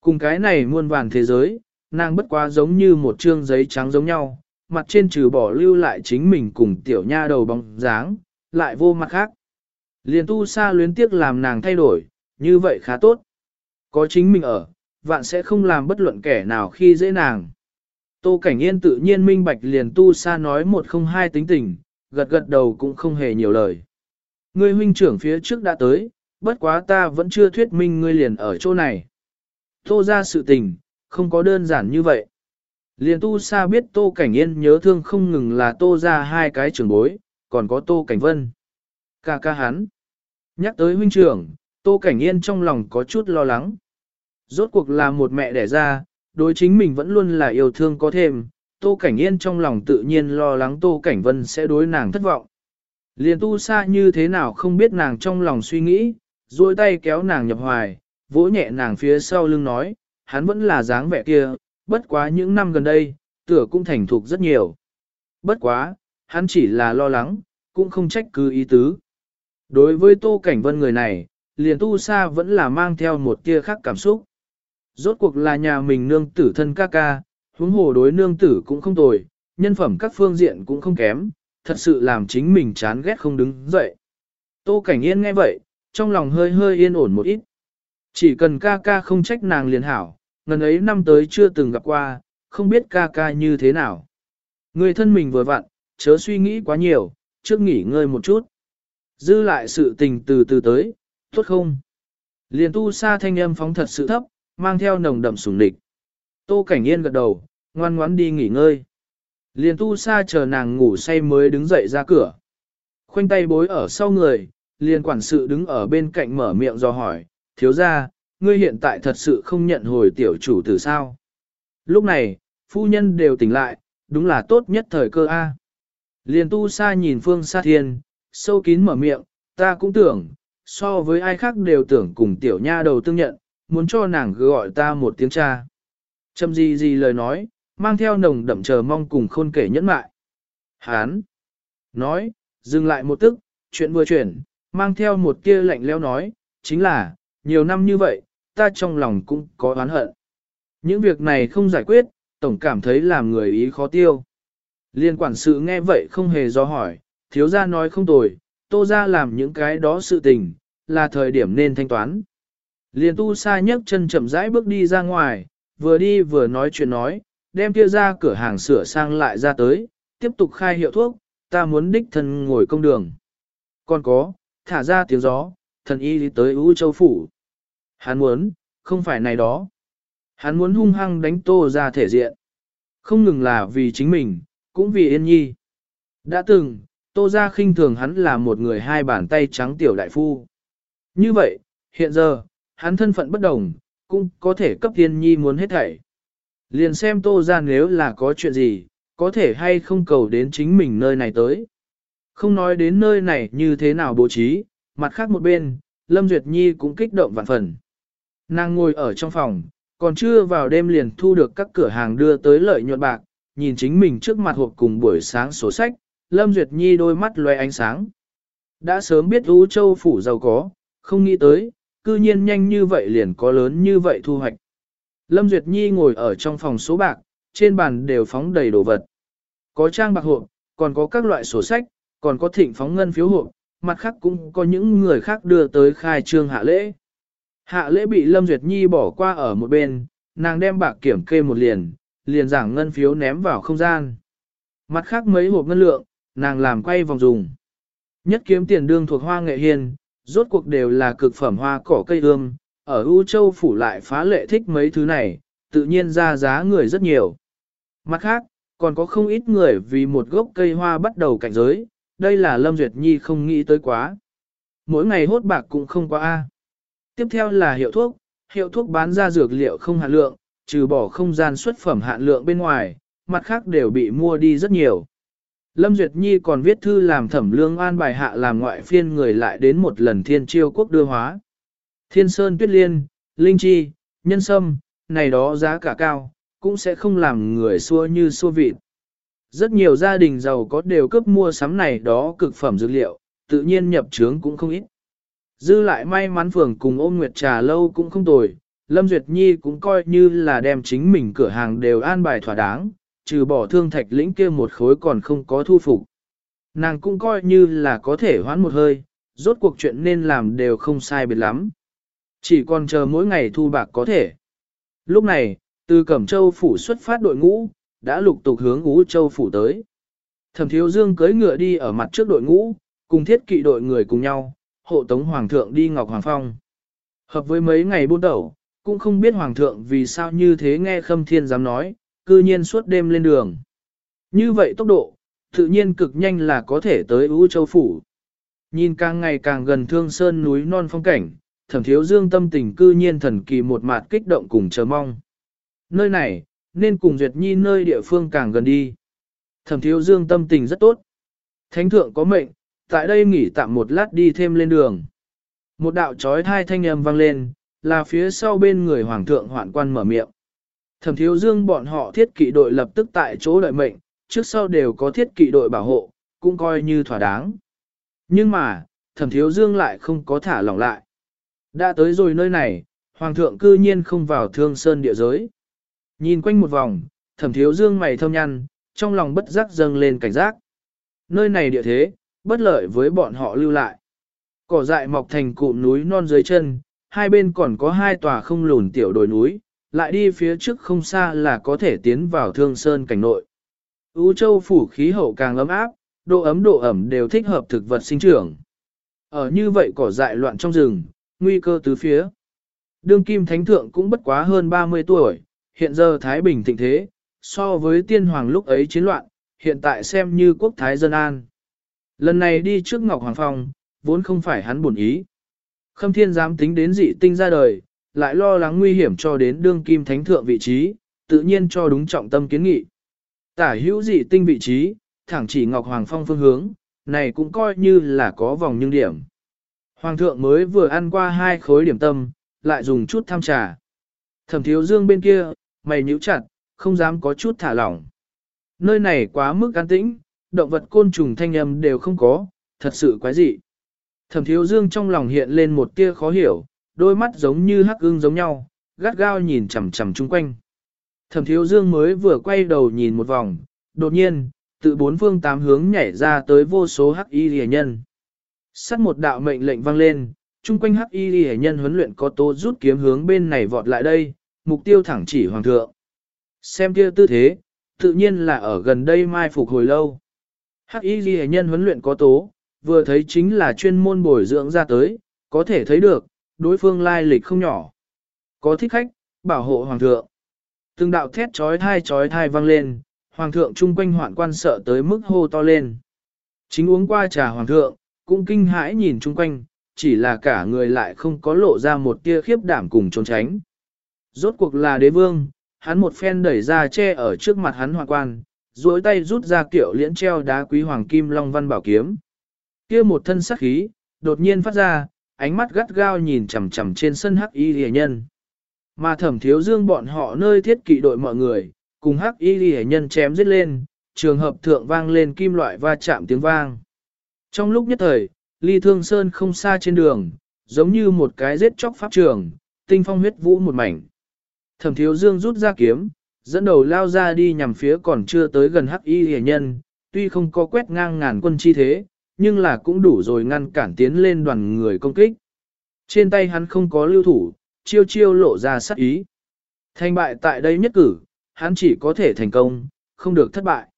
Cùng cái này muôn vàn thế giới, nàng bất quá giống như một trương giấy trắng giống nhau, mặt trên trừ bỏ lưu lại chính mình cùng tiểu nha đầu bóng dáng, lại vô mặt khác. Liền tu sa luyến tiếc làm nàng thay đổi, như vậy khá tốt. Có chính mình ở, vạn sẽ không làm bất luận kẻ nào khi dễ nàng. Tô Cảnh Yên tự nhiên minh bạch liền tu sa nói một không hai tính tình, gật gật đầu cũng không hề nhiều lời. Ngươi huynh trưởng phía trước đã tới, bất quá ta vẫn chưa thuyết minh ngươi liền ở chỗ này. Tô ra sự tình, không có đơn giản như vậy. Liền tu sa biết Tô Cảnh Yên nhớ thương không ngừng là Tô ra hai cái trưởng bối, còn có Tô Cảnh Vân. Ca ca hắn. Nhắc tới huynh trưởng, Tô Cảnh Yên trong lòng có chút lo lắng. Rốt cuộc là một mẹ đẻ ra, đối chính mình vẫn luôn là yêu thương có thêm, Tô Cảnh Yên trong lòng tự nhiên lo lắng Tô Cảnh Vân sẽ đối nàng thất vọng. Liền tu sa như thế nào không biết nàng trong lòng suy nghĩ, duỗi tay kéo nàng nhập hoài, vỗ nhẹ nàng phía sau lưng nói, hắn vẫn là dáng vẻ kia, bất quá những năm gần đây, tựa cũng thành thục rất nhiều. Bất quá, hắn chỉ là lo lắng, cũng không trách cứ ý tứ. Đối với Tô Cảnh Vân người này, liền tu sa vẫn là mang theo một tia khác cảm xúc. Rốt cuộc là nhà mình nương tử thân ca ca, huống hồ đối nương tử cũng không tồi, nhân phẩm các phương diện cũng không kém, thật sự làm chính mình chán ghét không đứng dậy. Tô Cảnh Yên nghe vậy, trong lòng hơi hơi yên ổn một ít. Chỉ cần ca ca không trách nàng liền hảo, ngần ấy năm tới chưa từng gặp qua, không biết ca ca như thế nào. Người thân mình vừa vặn, chớ suy nghĩ quá nhiều, trước nghỉ ngơi một chút. Dư lại sự tình từ từ tới, tốt không? Liền tu sa thanh âm phóng thật sự thấp, mang theo nồng đậm sủng địch. Tô Cảnh Yên gật đầu, ngoan ngoãn đi nghỉ ngơi. Liền tu sa chờ nàng ngủ say mới đứng dậy ra cửa. Khoanh tay bối ở sau người, liền quản sự đứng ở bên cạnh mở miệng do hỏi, thiếu ra, ngươi hiện tại thật sự không nhận hồi tiểu chủ từ sao. Lúc này, phu nhân đều tỉnh lại, đúng là tốt nhất thời cơ A. Liền tu sa nhìn phương sa thiên, sâu kín mở miệng, ta cũng tưởng, so với ai khác đều tưởng cùng tiểu nha đầu tương nhận, muốn cho nàng gọi ta một tiếng cha. Châm gì gì lời nói, mang theo nồng đậm chờ mong cùng khôn kể nhẫn mại. Hán! Nói, dừng lại một tức, chuyện vừa chuyển, mang theo một tia lạnh leo nói, chính là, nhiều năm như vậy, ta trong lòng cũng có oán hận. Những việc này không giải quyết, tổng cảm thấy làm người ý khó tiêu. Liên quản sự nghe vậy không hề do hỏi, thiếu gia nói không tồi, tô ra làm những cái đó sự tình, là thời điểm nên thanh toán. Liên tu sa nhấc chân chậm rãi bước đi ra ngoài, vừa đi vừa nói chuyện nói, đem kia ra cửa hàng sửa sang lại ra tới, tiếp tục khai hiệu thuốc, ta muốn đích thân ngồi công đường. Còn có, thả ra tiếng gió, thần y đi tới U Châu Phủ. Hắn muốn, không phải này đó. Hắn muốn hung hăng đánh tô ra thể diện. Không ngừng là vì chính mình, cũng vì yên nhi. Đã từng, tô ra khinh thường hắn là một người hai bàn tay trắng tiểu đại phu. Như vậy, hiện giờ, hắn thân phận bất đồng, cũng có thể cấp yên nhi muốn hết thảy. Liền xem tô ra nếu là có chuyện gì, có thể hay không cầu đến chính mình nơi này tới. Không nói đến nơi này như thế nào bố trí, mặt khác một bên, Lâm Duyệt Nhi cũng kích động vạn phần. Nàng ngồi ở trong phòng, còn chưa vào đêm liền thu được các cửa hàng đưa tới lợi nhuận bạc, nhìn chính mình trước mặt hộp cùng buổi sáng sổ sách, Lâm Duyệt Nhi đôi mắt loe ánh sáng. Đã sớm biết Ú Châu phủ giàu có, không nghĩ tới, cư nhiên nhanh như vậy liền có lớn như vậy thu hoạch. Lâm Duyệt Nhi ngồi ở trong phòng số bạc, trên bàn đều phóng đầy đồ vật. Có trang bạc hộp, còn có các loại sổ sách, còn có thịnh phóng ngân phiếu hộp, mặt khác cũng có những người khác đưa tới khai trương hạ lễ. Hạ lễ bị Lâm Duyệt Nhi bỏ qua ở một bên, nàng đem bạc kiểm kê một liền, liền giảng ngân phiếu ném vào không gian. Mặt khác mấy hộp ngân lượng, nàng làm quay vòng dùng. Nhất kiếm tiền đương thuộc hoa nghệ hiền, Rốt cuộc đều là cực phẩm hoa cỏ cây hương. ở U Châu phủ lại phá lệ thích mấy thứ này, tự nhiên ra giá người rất nhiều. Mặt khác, còn có không ít người vì một gốc cây hoa bắt đầu cảnh giới, đây là Lâm Duyệt Nhi không nghĩ tới quá. Mỗi ngày hốt bạc cũng không quá A. Tiếp theo là hiệu thuốc, hiệu thuốc bán ra dược liệu không hạn lượng, trừ bỏ không gian xuất phẩm hạn lượng bên ngoài, mặt khác đều bị mua đi rất nhiều. Lâm Duyệt Nhi còn viết thư làm thẩm lương an bài hạ làm ngoại phiên người lại đến một lần thiên chiêu quốc đưa hóa. Thiên Sơn Tuyết Liên, Linh Chi, Nhân Sâm, này đó giá cả cao, cũng sẽ không làm người xua như xua vịt. Rất nhiều gia đình giàu có đều cấp mua sắm này đó cực phẩm dược liệu, tự nhiên nhập trướng cũng không ít. Dư lại may mắn phường cùng ôm nguyệt trà lâu cũng không tồi, Lâm Duyệt Nhi cũng coi như là đem chính mình cửa hàng đều an bài thỏa đáng, trừ bỏ thương thạch lĩnh kia một khối còn không có thu phục. Nàng cũng coi như là có thể hoãn một hơi, rốt cuộc chuyện nên làm đều không sai biệt lắm. Chỉ còn chờ mỗi ngày thu bạc có thể. Lúc này, từ Cẩm Châu phủ xuất phát đội ngũ, đã lục tục hướng Ú Châu phủ tới. Thẩm Thiếu Dương cưỡi ngựa đi ở mặt trước đội ngũ, cùng thiết kỵ đội người cùng nhau, hộ tống Hoàng thượng đi Ngọc Hoàng Phong. Hợp với mấy ngày buôn đầu, cũng không biết Hoàng thượng vì sao như thế nghe Khâm Thiên dám nói, cư nhiên suốt đêm lên đường. Như vậy tốc độ, tự nhiên cực nhanh là có thể tới Ú Châu phủ. Nhìn càng ngày càng gần thương sơn núi non phong cảnh, thẩm thiếu dương tâm tình cư nhiên thần kỳ một mặt kích động cùng chờ mong. Nơi này, nên cùng Duyệt Nhi nơi địa phương càng gần đi. Thẩm thiếu dương tâm tình rất tốt. Thánh thượng có mệnh, tại đây nghỉ tạm một lát đi thêm lên đường. Một đạo trói thai thanh âm vang lên, là phía sau bên người hoàng thượng hoạn quan mở miệng. Thẩm thiếu dương bọn họ thiết kỵ đội lập tức tại chỗ đợi mệnh, trước sau đều có thiết kỵ đội bảo hộ, cũng coi như thỏa đáng. Nhưng mà, thẩm thiếu dương lại không có thả lỏng lại. Đã tới rồi nơi này, hoàng thượng cư nhiên không vào thương sơn địa giới. Nhìn quanh một vòng, thẩm thiếu dương mày thâm nhăn, trong lòng bất giác dâng lên cảnh giác. Nơi này địa thế, bất lợi với bọn họ lưu lại. Cỏ dại mọc thành cụm núi non dưới chân, hai bên còn có hai tòa không lùn tiểu đồi núi, lại đi phía trước không xa là có thể tiến vào thương sơn cảnh nội. Ú châu phủ khí hậu càng ấm áp, độ ấm độ ẩm đều thích hợp thực vật sinh trưởng. Ở như vậy cỏ dại loạn trong rừng, nguy cơ tứ phía. Đương kim thánh thượng cũng bất quá hơn 30 tuổi, hiện giờ Thái Bình thịnh thế, so với tiên hoàng lúc ấy chiến loạn, hiện tại xem như quốc thái dân an. Lần này đi trước Ngọc Hoàng Phong, vốn không phải hắn buồn ý. Khâm thiên dám tính đến dị tinh ra đời, lại lo lắng nguy hiểm cho đến đương kim thánh thượng vị trí, tự nhiên cho đúng trọng tâm kiến nghị. Tả hữu dị tinh vị trí, thẳng chỉ Ngọc Hoàng Phong phương hướng, này cũng coi như là có vòng nhưng điểm. Hoàng thượng mới vừa ăn qua hai khối điểm tâm, lại dùng chút tham trà. Thẩm thiếu dương bên kia, mày nhíu chặt, không dám có chút thả lỏng. Nơi này quá mức an tĩnh, động vật côn trùng thanh âm đều không có, thật sự quái dị. Thẩm thiếu dương trong lòng hiện lên một tia khó hiểu, đôi mắt giống như hắc ưng giống nhau, gắt gao nhìn chằm chằm chung quanh. Thẩm thiếu dương mới vừa quay đầu nhìn một vòng, đột nhiên, tự bốn phương tám hướng nhảy ra tới vô số hắc y rìa nhân. Sắt một đạo mệnh lệnh vang lên, chung quanh hắc y rìa nhân huấn luyện có tố rút kiếm hướng bên này vọt lại đây, mục tiêu thẳng chỉ hoàng thượng. Xem kia tư thế, tự nhiên là ở gần đây mai phục hồi lâu. Hắc y ghi nhân huấn luyện có tố, vừa thấy chính là chuyên môn bồi dưỡng ra tới, có thể thấy được, đối phương lai lịch không nhỏ. Có thích khách, bảo hộ hoàng thượng. Từng đạo thét trói thai trói thai vang lên, hoàng thượng chung quanh hoạn quan sợ tới mức hô to lên. Chính uống qua trà hoàng thượng, cũng kinh hãi nhìn chung quanh, chỉ là cả người lại không có lộ ra một tia khiếp đảm cùng trốn tránh. Rốt cuộc là đế vương, hắn một phen đẩy ra che ở trước mặt hắn hoàng quan, duỗi tay rút ra kiểu liễn treo đá quý hoàng kim long văn bảo kiếm. Kia một thân sắc khí, đột nhiên phát ra, ánh mắt gắt gao nhìn chằm chằm trên sân hắc y rìa nhân. Mà thẩm thiếu dương bọn họ nơi thiết kỵ đội mọi người, cùng hắc y rìa nhân chém giết lên, trường hợp thượng vang lên kim loại va chạm tiếng vang. Trong lúc nhất thời, ly thương sơn không xa trên đường, giống như một cái giết chóc pháp trường, tinh phong huyết vũ một mảnh. Thẩm thiếu dương rút ra kiếm, dẫn đầu lao ra đi nhằm phía còn chưa tới gần hắc y hề nhân, tuy không có quét ngang ngàn quân chi thế, nhưng là cũng đủ rồi ngăn cản tiến lên đoàn người công kích. Trên tay hắn không có lưu thủ, chiêu chiêu lộ ra sát ý. Thành bại tại đây nhất cử, hắn chỉ có thể thành công, không được thất bại.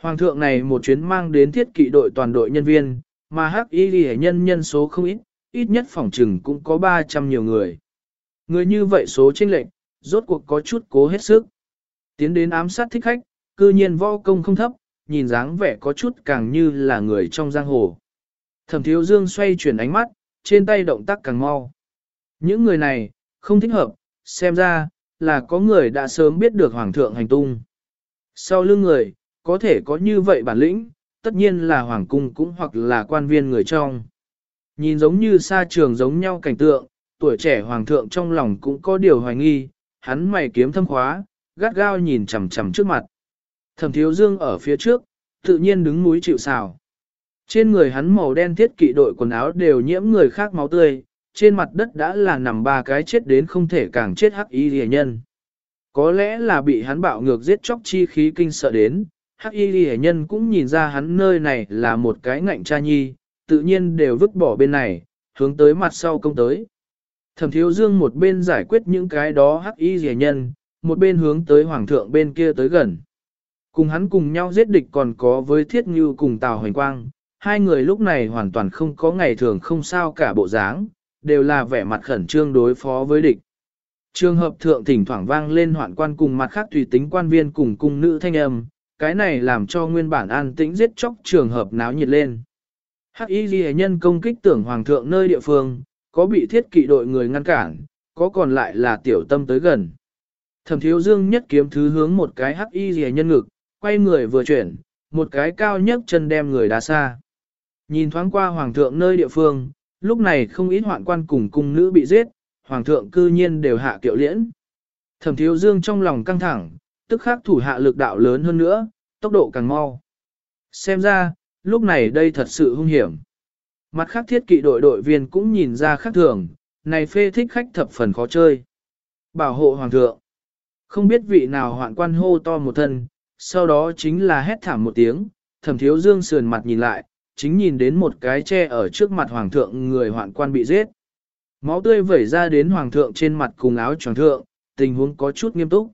Hoàng thượng này một chuyến mang đến thiết kỵ đội toàn đội nhân viên, mà hắc y ghi nhân nhân số không ít, ít nhất phòng trừng cũng có 300 nhiều người. Người như vậy số chênh lệnh, rốt cuộc có chút cố hết sức. Tiến đến ám sát thích khách, cư nhiên võ công không thấp, nhìn dáng vẻ có chút càng như là người trong giang hồ. Thẩm thiếu dương xoay chuyển ánh mắt, trên tay động tác càng mau. Những người này, không thích hợp, xem ra, là có người đã sớm biết được hoàng thượng hành tung. Sau lưng người, có thể có như vậy bản lĩnh, tất nhiên là hoàng cung cũng hoặc là quan viên người trong. Nhìn giống như xa trường giống nhau cảnh tượng, tuổi trẻ hoàng thượng trong lòng cũng có điều hoài nghi, hắn mày kiếm thâm khóa, gắt gao nhìn chằm chằm trước mặt. Thẩm thiếu dương ở phía trước, tự nhiên đứng núi chịu xào. Trên người hắn màu đen thiết kỵ đội quần áo đều nhiễm người khác máu tươi, trên mặt đất đã là nằm ba cái chết đến không thể càng chết hắc y rìa nhân. Có lẽ là bị hắn bạo ngược giết chóc chi khí kinh sợ đến, hắc y rìa nhân cũng nhìn ra hắn nơi này là một cái ngạnh cha nhi, tự nhiên đều vứt bỏ bên này, hướng tới mặt sau công tới. Thẩm thiếu dương một bên giải quyết những cái đó hắc y rìa nhân, một bên hướng tới hoàng thượng bên kia tới gần. Cùng hắn cùng nhau giết địch còn có với thiết như cùng tào hoành quang, hai người lúc này hoàn toàn không có ngày thường không sao cả bộ dáng, đều là vẻ mặt khẩn trương đối phó với địch. Trường hợp thượng thỉnh thoảng vang lên hoạn quan cùng mặt khác tùy tính quan viên cùng cung nữ thanh âm, cái này làm cho nguyên bản an tĩnh giết chóc trường hợp náo nhiệt lên. Hắc y ghi nhân công kích tưởng hoàng thượng nơi địa phương, có bị thiết kỵ đội người ngăn cản, có còn lại là tiểu tâm tới gần. Thẩm thiếu dương nhất kiếm thứ hướng một cái hắc y rìa nhân ngực, quay người vừa chuyển, một cái cao nhất chân đem người đá xa. Nhìn thoáng qua hoàng thượng nơi địa phương, lúc này không ít hoạn quan cùng cung nữ bị giết, hoàng thượng cư nhiên đều hạ kiệu liễn. Thẩm thiếu dương trong lòng căng thẳng, tức khắc thủ hạ lực đạo lớn hơn nữa, tốc độ càng mau. Xem ra, lúc này đây thật sự hung hiểm. Mặt khác thiết kỵ đội đội viên cũng nhìn ra khác thường, này phê thích khách thập phần khó chơi. Bảo hộ hoàng thượng. Không biết vị nào hoạn quan hô to một thân, sau đó chính là hét thảm một tiếng, thẩm thiếu dương sườn mặt nhìn lại, chính nhìn đến một cái che ở trước mặt hoàng thượng người hoạn quan bị giết. Máu tươi vẩy ra đến hoàng thượng trên mặt cùng áo tròn thượng, tình huống có chút nghiêm túc.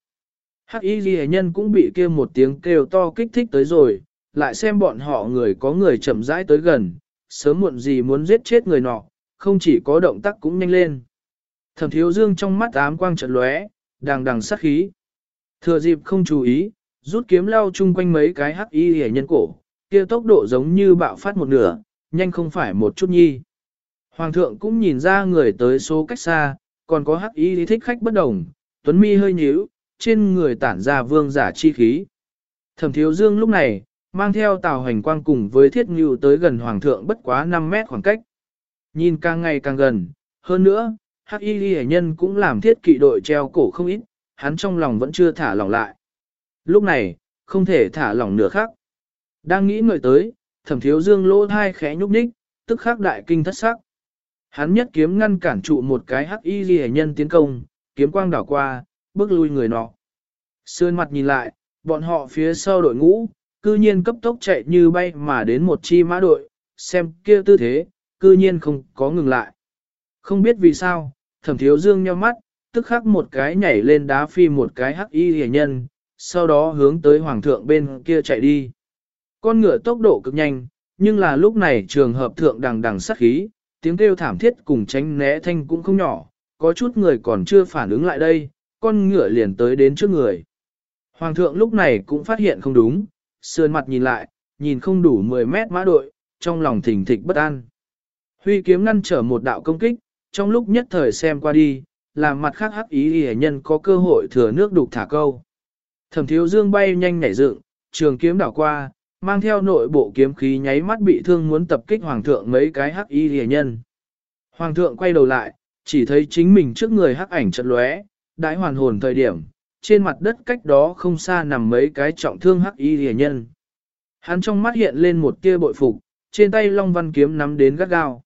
Hắc y ghi nhân cũng bị kêu một tiếng kêu to kích thích tới rồi, lại xem bọn họ người có người chậm rãi tới gần, sớm muộn gì muốn giết chết người nọ, không chỉ có động tác cũng nhanh lên. Thẩm thiếu dương trong mắt ám quang trận lóe, đằng đằng sát khí. Thừa dịp không chú ý, rút kiếm lao chung quanh mấy cái hắc y hề nhân cổ, kia tốc độ giống như bạo phát một nửa, nhanh không phải một chút nhi. Hoàng thượng cũng nhìn ra người tới số cách xa, còn có hắc y thích khách bất đồng, tuấn mi hơi nhíu, trên người tản ra vương giả chi khí. Thẩm thiếu dương lúc này, mang theo tàu hành quang cùng với thiết ngưu tới gần hoàng thượng bất quá 5 mét khoảng cách. Nhìn càng ngày càng gần, hơn nữa, hắc y hề nhân cũng làm thiết kỵ đội treo cổ không ít, hắn trong lòng vẫn chưa thả lỏng lại. Lúc này, không thể thả lỏng nửa khác. Đang nghĩ ngợi tới, thẩm thiếu dương lỗ thai khẽ nhúc nhích, tức khắc đại kinh thất sắc. Hắn nhất kiếm ngăn cản trụ một cái hắc y ghi nhân tiến công, kiếm quang đảo qua, bước lui người nọ. Sườn mặt nhìn lại, bọn họ phía sau đội ngũ, cư nhiên cấp tốc chạy như bay mà đến một chi mã đội, xem kia tư thế, cư nhiên không có ngừng lại. Không biết vì sao, thẩm thiếu dương nheo mắt, tức khắc một cái nhảy lên đá phi một cái hắc y hề nhân, sau đó hướng tới hoàng thượng bên kia chạy đi. Con ngựa tốc độ cực nhanh, nhưng là lúc này trường hợp thượng đằng đằng sát khí, tiếng kêu thảm thiết cùng tránh né thanh cũng không nhỏ, có chút người còn chưa phản ứng lại đây, con ngựa liền tới đến trước người. Hoàng thượng lúc này cũng phát hiện không đúng, sườn mặt nhìn lại, nhìn không đủ 10 mét mã đội, trong lòng thỉnh thịch bất an. Huy kiếm ngăn trở một đạo công kích, trong lúc nhất thời xem qua đi, làm mặt khác hắc ý hề nhân có cơ hội thừa nước đục thả câu. Thẩm thiếu dương bay nhanh nhảy dựng, trường kiếm đảo qua, mang theo nội bộ kiếm khí nháy mắt bị thương muốn tập kích hoàng thượng mấy cái hắc y hề nhân. Hoàng thượng quay đầu lại, chỉ thấy chính mình trước người hắc ảnh chật lóe, đãi hoàn hồn thời điểm, trên mặt đất cách đó không xa nằm mấy cái trọng thương hắc y hề nhân. Hắn trong mắt hiện lên một tia bội phục, trên tay long văn kiếm nắm đến gắt gao.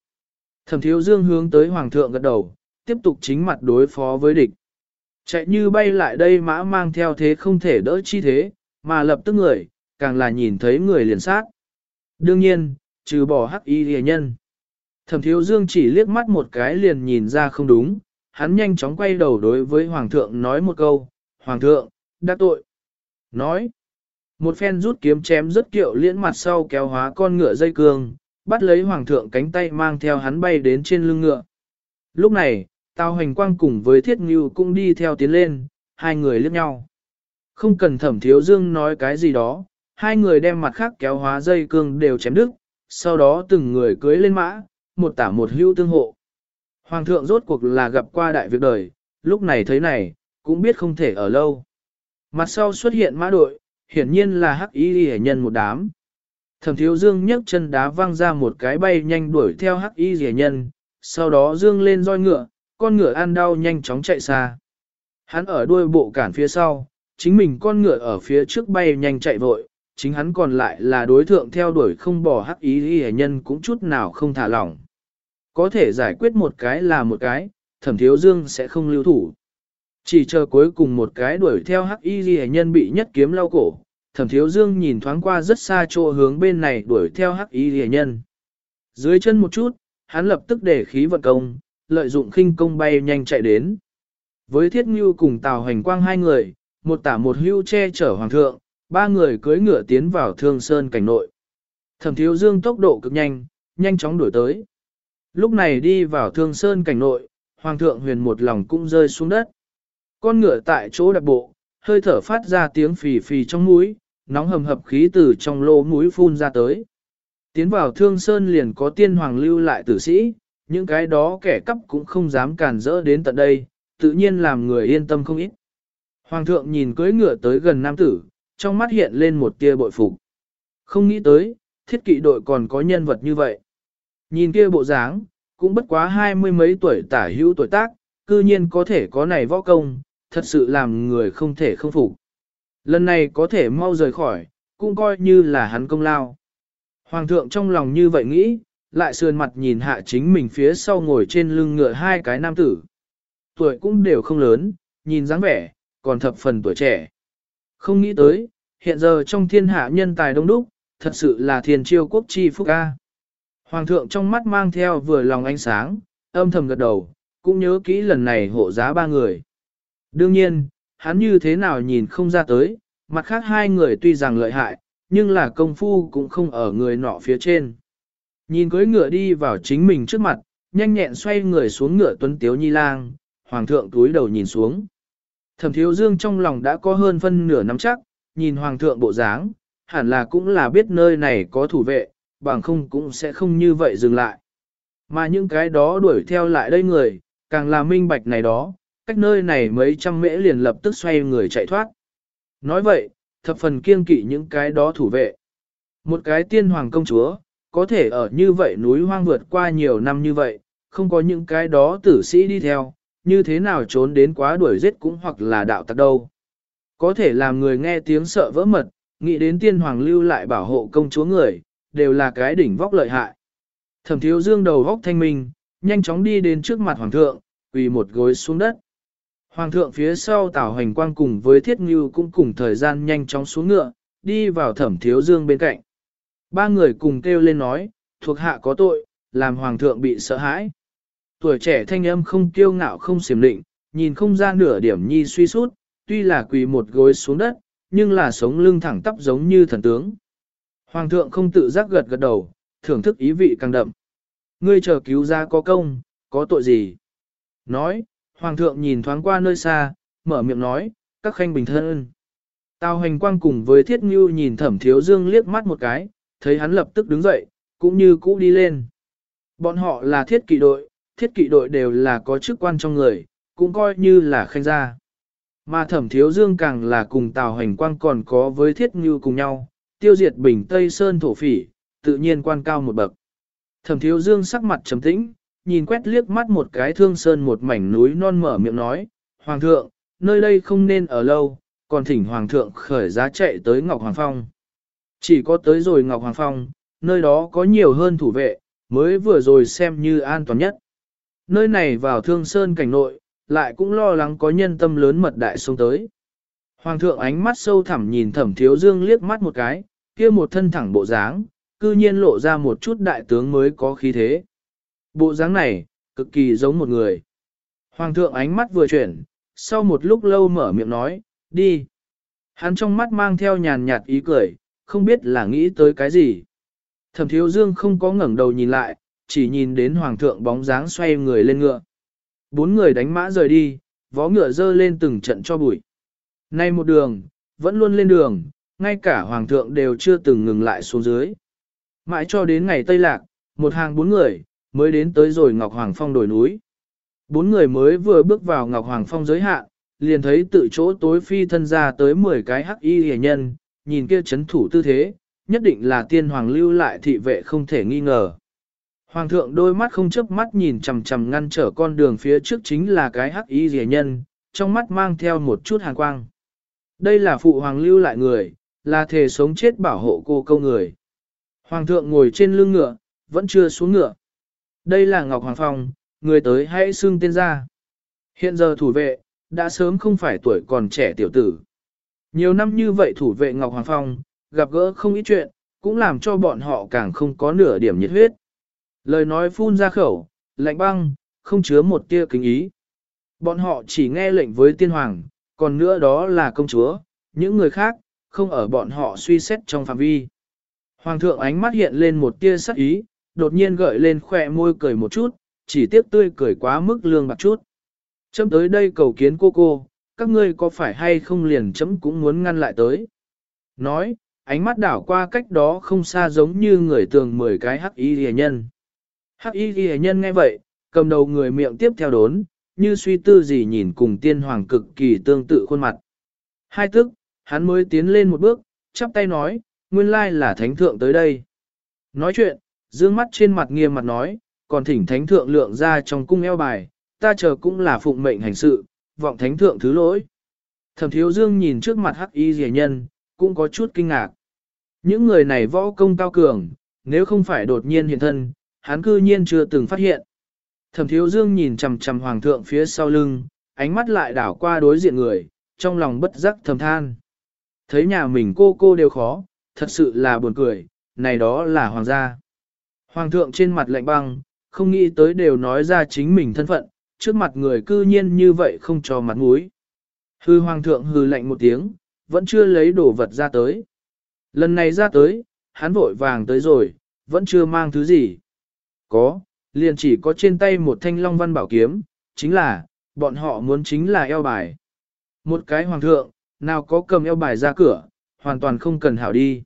Thẩm thiếu dương hướng tới hoàng thượng gật đầu, tiếp tục chính mặt đối phó với địch. Chạy như bay lại đây mã mang theo thế không thể đỡ chi thế, mà lập tức người, càng là nhìn thấy người liền sát. Đương nhiên, trừ bỏ hắc y rìa nhân. Thẩm thiếu dương chỉ liếc mắt một cái liền nhìn ra không đúng, hắn nhanh chóng quay đầu đối với hoàng thượng nói một câu, hoàng thượng, đã tội. Nói, một phen rút kiếm chém rất kiệu liễn mặt sau kéo hóa con ngựa dây cương, bắt lấy hoàng thượng cánh tay mang theo hắn bay đến trên lưng ngựa. Lúc này, Tào Hoành Quang cùng với Thiết Ngưu cũng đi theo tiến lên, hai người liếc nhau. Không cần thẩm thiếu dương nói cái gì đó, hai người đem mặt khác kéo hóa dây cương đều chém đứt, sau đó từng người cưới lên mã, một tả một hưu tương hộ. Hoàng thượng rốt cuộc là gặp qua đại việc đời, lúc này thấy này, cũng biết không thể ở lâu. Mặt sau xuất hiện mã đội, hiển nhiên là hắc y hệ nhân một đám. Thẩm thiếu dương nhấc chân đá văng ra một cái bay nhanh đuổi theo hắc y rẻ nhân, sau đó dương lên roi ngựa, con ngựa ăn đau nhanh chóng chạy xa. Hắn ở đuôi bộ cản phía sau, chính mình con ngựa ở phía trước bay nhanh chạy vội, chính hắn còn lại là đối thượng theo đuổi không bỏ hắc y rẻ nhân cũng chút nào không thả lỏng. Có thể giải quyết một cái là một cái, thẩm thiếu dương sẽ không lưu thủ. Chỉ chờ cuối cùng một cái đuổi theo hắc y rẻ nhân bị nhất kiếm lau cổ, thẩm thiếu dương nhìn thoáng qua rất xa chỗ hướng bên này đuổi theo hắc y rẻ nhân. Dưới chân một chút, hắn lập tức để khí vận công, lợi dụng khinh công bay nhanh chạy đến. Với thiết ngưu cùng tào hành quang hai người, một tả một hưu che chở hoàng thượng, ba người cưỡi ngựa tiến vào thương sơn cảnh nội. Thẩm thiếu dương tốc độ cực nhanh, nhanh chóng đuổi tới. Lúc này đi vào thương sơn cảnh nội, hoàng thượng huyền một lòng cũng rơi xuống đất. Con ngựa tại chỗ đặc bộ, hơi thở phát ra tiếng phì phì trong mũi, nóng hầm hập khí từ trong lỗ mũi phun ra tới. Tiến vào thương sơn liền có tiên hoàng lưu lại tử sĩ, những cái đó kẻ cắp cũng không dám cản rỡ đến tận đây, tự nhiên làm người yên tâm không ít. Hoàng thượng nhìn cưỡi ngựa tới gần nam tử, trong mắt hiện lên một tia bội phục. Không nghĩ tới, thiết kỵ đội còn có nhân vật như vậy. Nhìn kia bộ dáng, cũng bất quá hai mươi mấy tuổi tả hữu tuổi tác, cư nhiên có thể có này võ công, thật sự làm người không thể không phục. Lần này có thể mau rời khỏi, cũng coi như là hắn công lao. Hoàng thượng trong lòng như vậy nghĩ, lại sườn mặt nhìn hạ chính mình phía sau ngồi trên lưng ngựa hai cái nam tử. Tuổi cũng đều không lớn, nhìn dáng vẻ, còn thập phần tuổi trẻ. Không nghĩ tới, hiện giờ trong thiên hạ nhân tài đông đúc, thật sự là thiên chiêu quốc chi phúc ca. Hoàng thượng trong mắt mang theo vừa lòng ánh sáng, âm thầm gật đầu, cũng nhớ kỹ lần này hộ giá ba người. Đương nhiên, hắn như thế nào nhìn không ra tới, mặt khác hai người tuy rằng lợi hại, nhưng là công phu cũng không ở người nọ phía trên. Nhìn cưới ngựa đi vào chính mình trước mặt, nhanh nhẹn xoay người xuống ngựa tuấn tiếu nhi lang, hoàng thượng túi đầu nhìn xuống. Thẩm thiếu dương trong lòng đã có hơn phân nửa nắm chắc, nhìn hoàng thượng bộ dáng, hẳn là cũng là biết nơi này có thủ vệ, bằng không cũng sẽ không như vậy dừng lại. Mà những cái đó đuổi theo lại đây người, càng là minh bạch này đó, cách nơi này mấy trăm mễ liền lập tức xoay người chạy thoát. Nói vậy, thập phần kiêng kỵ những cái đó thủ vệ. Một cái tiên hoàng công chúa, có thể ở như vậy núi hoang vượt qua nhiều năm như vậy, không có những cái đó tử sĩ đi theo, như thế nào trốn đến quá đuổi giết cũng hoặc là đạo tặc đâu. Có thể làm người nghe tiếng sợ vỡ mật, nghĩ đến tiên hoàng lưu lại bảo hộ công chúa người, đều là cái đỉnh vóc lợi hại. Thẩm thiếu dương đầu vóc thanh minh, nhanh chóng đi đến trước mặt hoàng thượng, quỳ một gối xuống đất. Hoàng thượng phía sau tảo hành quang cùng với thiết ngưu cũng cùng thời gian nhanh chóng xuống ngựa, đi vào thẩm thiếu dương bên cạnh. Ba người cùng kêu lên nói, thuộc hạ có tội, làm hoàng thượng bị sợ hãi. Tuổi trẻ thanh âm không kiêu ngạo không xiểm định, nhìn không ra nửa điểm nhi suy sút, tuy là quỳ một gối xuống đất, nhưng là sống lưng thẳng tắp giống như thần tướng. Hoàng thượng không tự giác gật gật đầu, thưởng thức ý vị càng đậm. Ngươi chờ cứu ra có công, có tội gì? Nói, Hoàng thượng nhìn thoáng qua nơi xa, mở miệng nói, các khanh bình thân. Tào hành quang cùng với thiết ngưu nhìn thẩm thiếu dương liếc mắt một cái, thấy hắn lập tức đứng dậy, cũng như cũ đi lên. Bọn họ là thiết kỵ đội, thiết kỵ đội đều là có chức quan trong người, cũng coi như là khanh gia. Mà thẩm thiếu dương càng là cùng tào hành quang còn có với thiết ngưu cùng nhau, tiêu diệt bình Tây Sơn thổ phỉ, tự nhiên quan cao một bậc. Thẩm thiếu dương sắc mặt trầm tĩnh, nhìn quét liếc mắt một cái thương sơn một mảnh núi non mở miệng nói, Hoàng thượng, nơi đây không nên ở lâu, còn thỉnh Hoàng thượng khởi giá chạy tới Ngọc Hoàng Phong. Chỉ có tới rồi Ngọc Hoàng Phong, nơi đó có nhiều hơn thủ vệ, mới vừa rồi xem như an toàn nhất. Nơi này vào thương sơn cảnh nội, lại cũng lo lắng có nhân tâm lớn mật đại xuống tới. Hoàng thượng ánh mắt sâu thẳm nhìn thẩm thiếu dương liếc mắt một cái, kia một thân thẳng bộ dáng, cư nhiên lộ ra một chút đại tướng mới có khí thế. Bộ dáng này, cực kỳ giống một người. Hoàng thượng ánh mắt vừa chuyển, sau một lúc lâu mở miệng nói, đi. Hắn trong mắt mang theo nhàn nhạt ý cười, không biết là nghĩ tới cái gì. Thẩm thiếu dương không có ngẩng đầu nhìn lại, chỉ nhìn đến hoàng thượng bóng dáng xoay người lên ngựa. Bốn người đánh mã rời đi, vó ngựa dơ lên từng trận cho bụi. Nay một đường, vẫn luôn lên đường, ngay cả hoàng thượng đều chưa từng ngừng lại xuống dưới. Mãi cho đến ngày Tây Lạc, một hàng bốn người, mới đến tới rồi Ngọc Hoàng Phong đồi núi. Bốn người mới vừa bước vào Ngọc Hoàng Phong giới hạn, liền thấy tự chỗ tối phi thân ra tới 10 cái hắc y hề nhân, nhìn kia chấn thủ tư thế, nhất định là tiên hoàng lưu lại thị vệ không thể nghi ngờ. Hoàng thượng đôi mắt không chớp mắt nhìn chằm chằm ngăn trở con đường phía trước chính là cái hắc y rẻ nhân, trong mắt mang theo một chút hàn quang. Đây là phụ hoàng lưu lại người, là thể sống chết bảo hộ cô câu người. Hoàng thượng ngồi trên lưng ngựa, vẫn chưa xuống ngựa. Đây là Ngọc Hoàng Phong, người tới hãy xưng tên ra. Hiện giờ thủ vệ, đã sớm không phải tuổi còn trẻ tiểu tử. Nhiều năm như vậy thủ vệ Ngọc Hoàng Phong, gặp gỡ không ít chuyện, cũng làm cho bọn họ càng không có nửa điểm nhiệt huyết. Lời nói phun ra khẩu, lạnh băng, không chứa một tia kính ý. Bọn họ chỉ nghe lệnh với tiên hoàng, còn nữa đó là công chúa, những người khác, không ở bọn họ suy xét trong phạm vi. Hoàng thượng ánh mắt hiện lên một tia sắc ý, đột nhiên gợi lên khỏe môi cười một chút, chỉ tiếc tươi cười quá mức lương bạc chút. Chấm tới đây cầu kiến cô cô, các ngươi có phải hay không liền chấm cũng muốn ngăn lại tới. Nói, ánh mắt đảo qua cách đó không xa giống như người tường mười cái hắc y rìa nhân. Hắc y rìa nhân nghe vậy, cầm đầu người miệng tiếp theo đốn, như suy tư gì nhìn cùng tiên hoàng cực kỳ tương tự khuôn mặt. Hai tức, hắn mới tiến lên một bước, chắp tay nói, nguyên lai là thánh thượng tới đây. Nói chuyện, dương mắt trên mặt nghiêm mặt nói, còn thỉnh thánh thượng lượng ra trong cung eo bài, ta chờ cũng là phụng mệnh hành sự, vọng thánh thượng thứ lỗi. Thẩm thiếu dương nhìn trước mặt hắc y rẻ nhân, cũng có chút kinh ngạc. Những người này võ công cao cường, nếu không phải đột nhiên hiện thân, hắn cư nhiên chưa từng phát hiện. Thẩm thiếu dương nhìn chằm chằm hoàng thượng phía sau lưng, ánh mắt lại đảo qua đối diện người, trong lòng bất giác thầm than. Thấy nhà mình cô cô đều khó, thật sự là buồn cười, này đó là hoàng gia. Hoàng thượng trên mặt lạnh băng, không nghĩ tới đều nói ra chính mình thân phận, trước mặt người cư nhiên như vậy không cho mặt mũi. Hư hoàng thượng hư lạnh một tiếng, vẫn chưa lấy đồ vật ra tới. Lần này ra tới, hắn vội vàng tới rồi, vẫn chưa mang thứ gì. Có, liền chỉ có trên tay một thanh long văn bảo kiếm, chính là, bọn họ muốn chính là eo bài. Một cái hoàng thượng, nào có cầm eo bài ra cửa, hoàn toàn không cần hảo đi.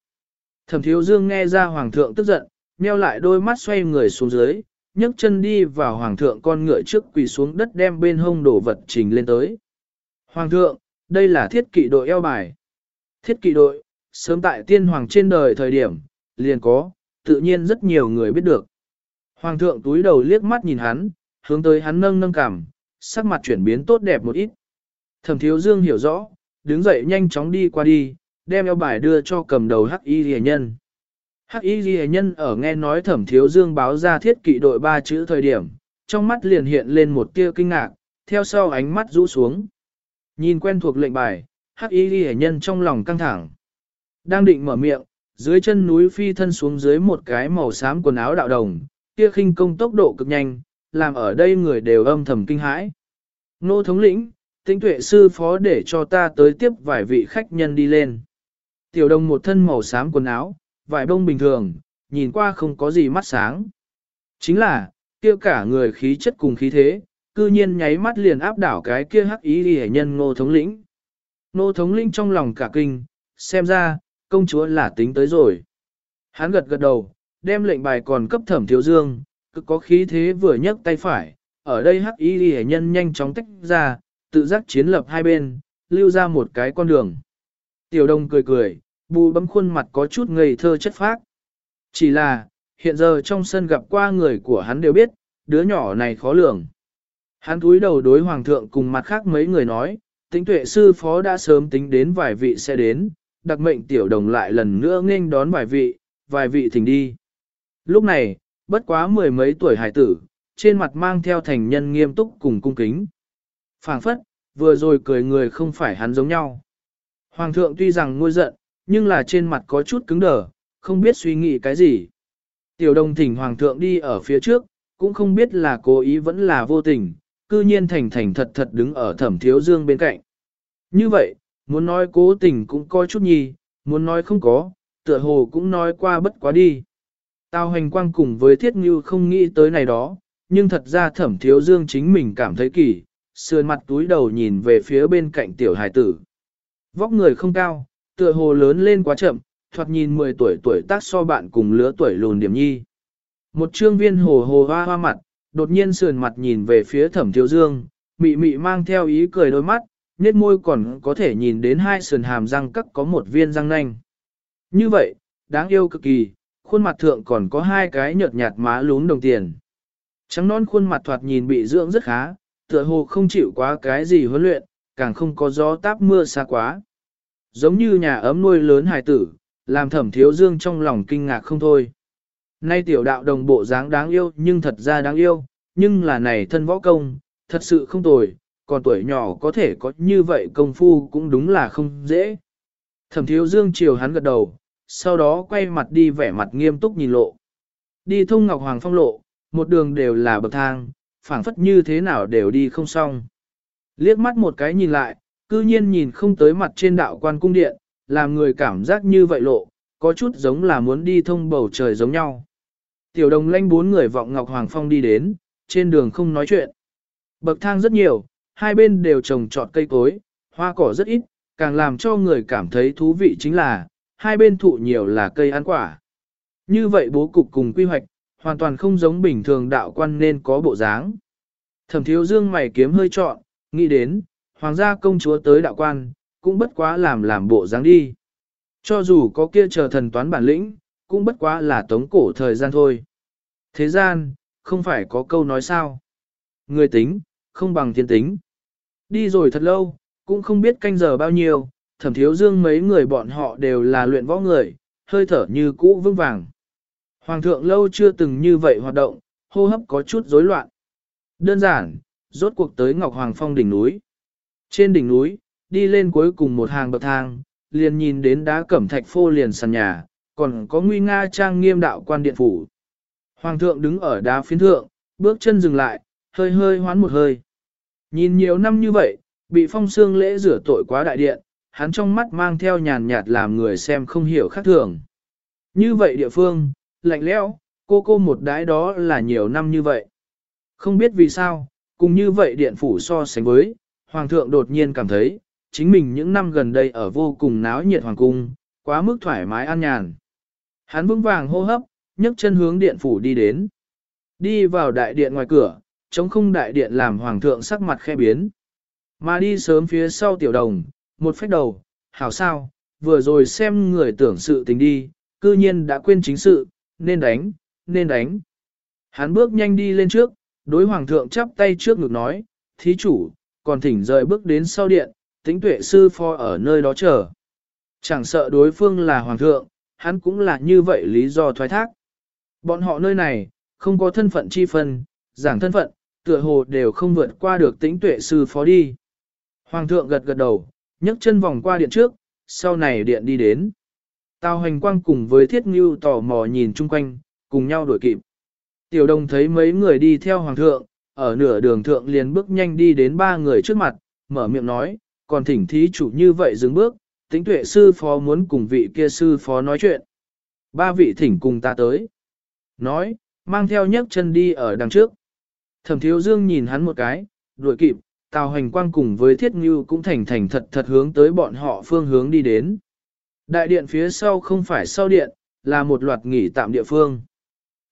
Thẩm thiếu dương nghe ra hoàng thượng tức giận, meo lại đôi mắt xoay người xuống dưới, nhấc chân đi vào hoàng thượng con ngựa trước quỳ xuống đất đem bên hông đổ vật trình lên tới. Hoàng thượng, đây là thiết kỵ đội eo bài. Thiết kỵ đội, sớm tại tiên hoàng trên đời thời điểm, liền có, tự nhiên rất nhiều người biết được. Hoàng thượng túi đầu liếc mắt nhìn hắn, hướng tới hắn nâng nâng cằm, sắc mặt chuyển biến tốt đẹp một ít. Thẩm thiếu dương hiểu rõ, đứng dậy nhanh chóng đi qua đi, đem eo bài đưa cho cầm đầu hắc y rìa nhân. Hắc y ghi nhân ở nghe nói thẩm thiếu dương báo ra thiết kỵ đội ba chữ thời điểm, trong mắt liền hiện lên một tia kinh ngạc, theo sau ánh mắt rũ xuống. Nhìn quen thuộc lệnh bài, hắc y ghi nhân trong lòng căng thẳng. Đang định mở miệng, dưới chân núi phi thân xuống dưới một cái màu xám quần áo đạo đồng, kia khinh công tốc độ cực nhanh, làm ở đây người đều âm thầm kinh hãi. Nô thống lĩnh, tinh tuệ sư phó để cho ta tới tiếp vài vị khách nhân đi lên. Tiểu đồng một thân màu xám quần áo, vải bông bình thường, nhìn qua không có gì mắt sáng. Chính là, kia cả người khí chất cùng khí thế, cư nhiên nháy mắt liền áp đảo cái kia hắc ý đi nhân ngô thống lĩnh. Ngô thống lĩnh trong lòng cả kinh, xem ra, công chúa là tính tới rồi. Hắn gật gật đầu, đem lệnh bài còn cấp thẩm thiếu dương, cực có khí thế vừa nhấc tay phải, ở đây hắc ý đi nhân nhanh chóng tách ra, tự giác chiến lập hai bên, lưu ra một cái con đường. Tiểu đông cười cười, bù bấm khuôn mặt có chút ngây thơ chất phác. Chỉ là, hiện giờ trong sân gặp qua người của hắn đều biết, đứa nhỏ này khó lường. Hắn cúi đầu đối hoàng thượng cùng mặt khác mấy người nói, tính tuệ sư phó đã sớm tính đến vài vị sẽ đến, đặc mệnh tiểu đồng lại lần nữa nghênh đón vài vị, vài vị thỉnh đi. Lúc này, bất quá mười mấy tuổi hải tử, trên mặt mang theo thành nhân nghiêm túc cùng cung kính. phảng phất, vừa rồi cười người không phải hắn giống nhau. Hoàng thượng tuy rằng ngôi giận, nhưng là trên mặt có chút cứng đờ, không biết suy nghĩ cái gì. Tiểu đồng thỉnh hoàng thượng đi ở phía trước, cũng không biết là cố ý vẫn là vô tình, cư nhiên thành thành thật thật đứng ở thẩm thiếu dương bên cạnh. Như vậy, muốn nói cố tình cũng coi chút nhi, muốn nói không có, tựa hồ cũng nói qua bất quá đi. Tào hành quang cùng với thiết như không nghĩ tới này đó, nhưng thật ra thẩm thiếu dương chính mình cảm thấy kỳ, sườn mặt túi đầu nhìn về phía bên cạnh tiểu hài tử. Vóc người không cao, tựa hồ lớn lên quá chậm, thoạt nhìn 10 tuổi tuổi tác so bạn cùng lứa tuổi lùn điểm nhi. Một trương viên hồ hồ hoa hoa mặt, đột nhiên sườn mặt nhìn về phía thẩm thiếu dương, mị mị mang theo ý cười đôi mắt, nét môi còn có thể nhìn đến hai sườn hàm răng cắt có một viên răng nanh. Như vậy, đáng yêu cực kỳ, khuôn mặt thượng còn có hai cái nhợt nhạt má lún đồng tiền. Trắng non khuôn mặt thoạt nhìn bị dưỡng rất khá, tựa hồ không chịu quá cái gì huấn luyện, càng không có gió táp mưa xa quá. Giống như nhà ấm nuôi lớn hài tử, làm thẩm thiếu dương trong lòng kinh ngạc không thôi. Nay tiểu đạo đồng bộ dáng đáng yêu nhưng thật ra đáng yêu, nhưng là này thân võ công, thật sự không tồi, còn tuổi nhỏ có thể có như vậy công phu cũng đúng là không dễ. Thẩm thiếu dương chiều hắn gật đầu, sau đó quay mặt đi vẻ mặt nghiêm túc nhìn lộ. Đi thông Ngọc Hoàng Phong lộ, một đường đều là bậc thang, phảng phất như thế nào đều đi không xong. Liếc mắt một cái nhìn lại, cư nhiên nhìn không tới mặt trên đạo quan cung điện, làm người cảm giác như vậy lộ, có chút giống là muốn đi thông bầu trời giống nhau. Tiểu đồng lanh bốn người vọng Ngọc Hoàng Phong đi đến, trên đường không nói chuyện. Bậc thang rất nhiều, hai bên đều trồng trọt cây cối, hoa cỏ rất ít, càng làm cho người cảm thấy thú vị chính là, hai bên thụ nhiều là cây ăn quả. Như vậy bố cục cùng quy hoạch, hoàn toàn không giống bình thường đạo quan nên có bộ dáng. Thẩm thiếu dương mày kiếm hơi trọn, nghĩ đến, hoàng gia công chúa tới đạo quan, cũng bất quá làm làm bộ dáng đi. Cho dù có kia chờ thần toán bản lĩnh, cũng bất quá là tống cổ thời gian thôi. Thế gian, không phải có câu nói sao. Người tính, không bằng thiên tính. Đi rồi thật lâu, cũng không biết canh giờ bao nhiêu, thẩm thiếu dương mấy người bọn họ đều là luyện võ người, hơi thở như cũ vững vàng. Hoàng thượng lâu chưa từng như vậy hoạt động, hô hấp có chút rối loạn. Đơn giản, rốt cuộc tới Ngọc Hoàng Phong đỉnh núi. Trên đỉnh núi, đi lên cuối cùng một hàng bậc thang, liền nhìn đến đá cẩm thạch phô liền sàn nhà, còn có nguy nga trang nghiêm đạo quan điện phủ. Hoàng thượng đứng ở đá phiến thượng, bước chân dừng lại, hơi hơi hoán một hơi. Nhìn nhiều năm như vậy, bị phong xương lễ rửa tội quá đại điện, hắn trong mắt mang theo nhàn nhạt làm người xem không hiểu khác thường. Như vậy địa phương, lạnh lẽo, cô cô một đái đó là nhiều năm như vậy. Không biết vì sao, cùng như vậy điện phủ so sánh với, Hoàng thượng đột nhiên cảm thấy, chính mình những năm gần đây ở vô cùng náo nhiệt Hoàng cung, quá mức thoải mái an nhàn. Hắn vững vàng hô hấp, nhấc chân hướng điện phủ đi đến. Đi vào đại điện ngoài cửa, chống không đại điện làm Hoàng thượng sắc mặt khe biến. Mà đi sớm phía sau tiểu đồng, một phách đầu, hảo sao, vừa rồi xem người tưởng sự tình đi, cư nhiên đã quên chính sự, nên đánh, nên đánh. Hắn bước nhanh đi lên trước, đối hoàng thượng chắp tay trước ngực nói, thí chủ, còn thỉnh rời bước đến sau điện, tính tuệ sư pho ở nơi đó chờ. Chẳng sợ đối phương là hoàng thượng, hắn cũng là như vậy lý do thoái thác. Bọn họ nơi này, không có thân phận chi phân, giảng thân phận, tựa hồ đều không vượt qua được tính tuệ sư phó đi. Hoàng thượng gật gật đầu, nhấc chân vòng qua điện trước, sau này điện đi đến. Tào hành quang cùng với thiết ngưu tò mò nhìn chung quanh, cùng nhau đuổi kịp. Tiểu đồng thấy mấy người đi theo hoàng thượng, ở nửa đường thượng liền bước nhanh đi đến ba người trước mặt, mở miệng nói, còn thỉnh thí chủ như vậy dừng bước, tính tuệ sư phó muốn cùng vị kia sư phó nói chuyện. Ba vị thỉnh cùng ta tới. Nói, mang theo nhấc chân đi ở đằng trước. Thẩm thiếu dương nhìn hắn một cái, đuổi kịp, Tào hành quang cùng với thiết ngưu cũng thành thành thật thật hướng tới bọn họ phương hướng đi đến. Đại điện phía sau không phải sau điện, là một loạt nghỉ tạm địa phương.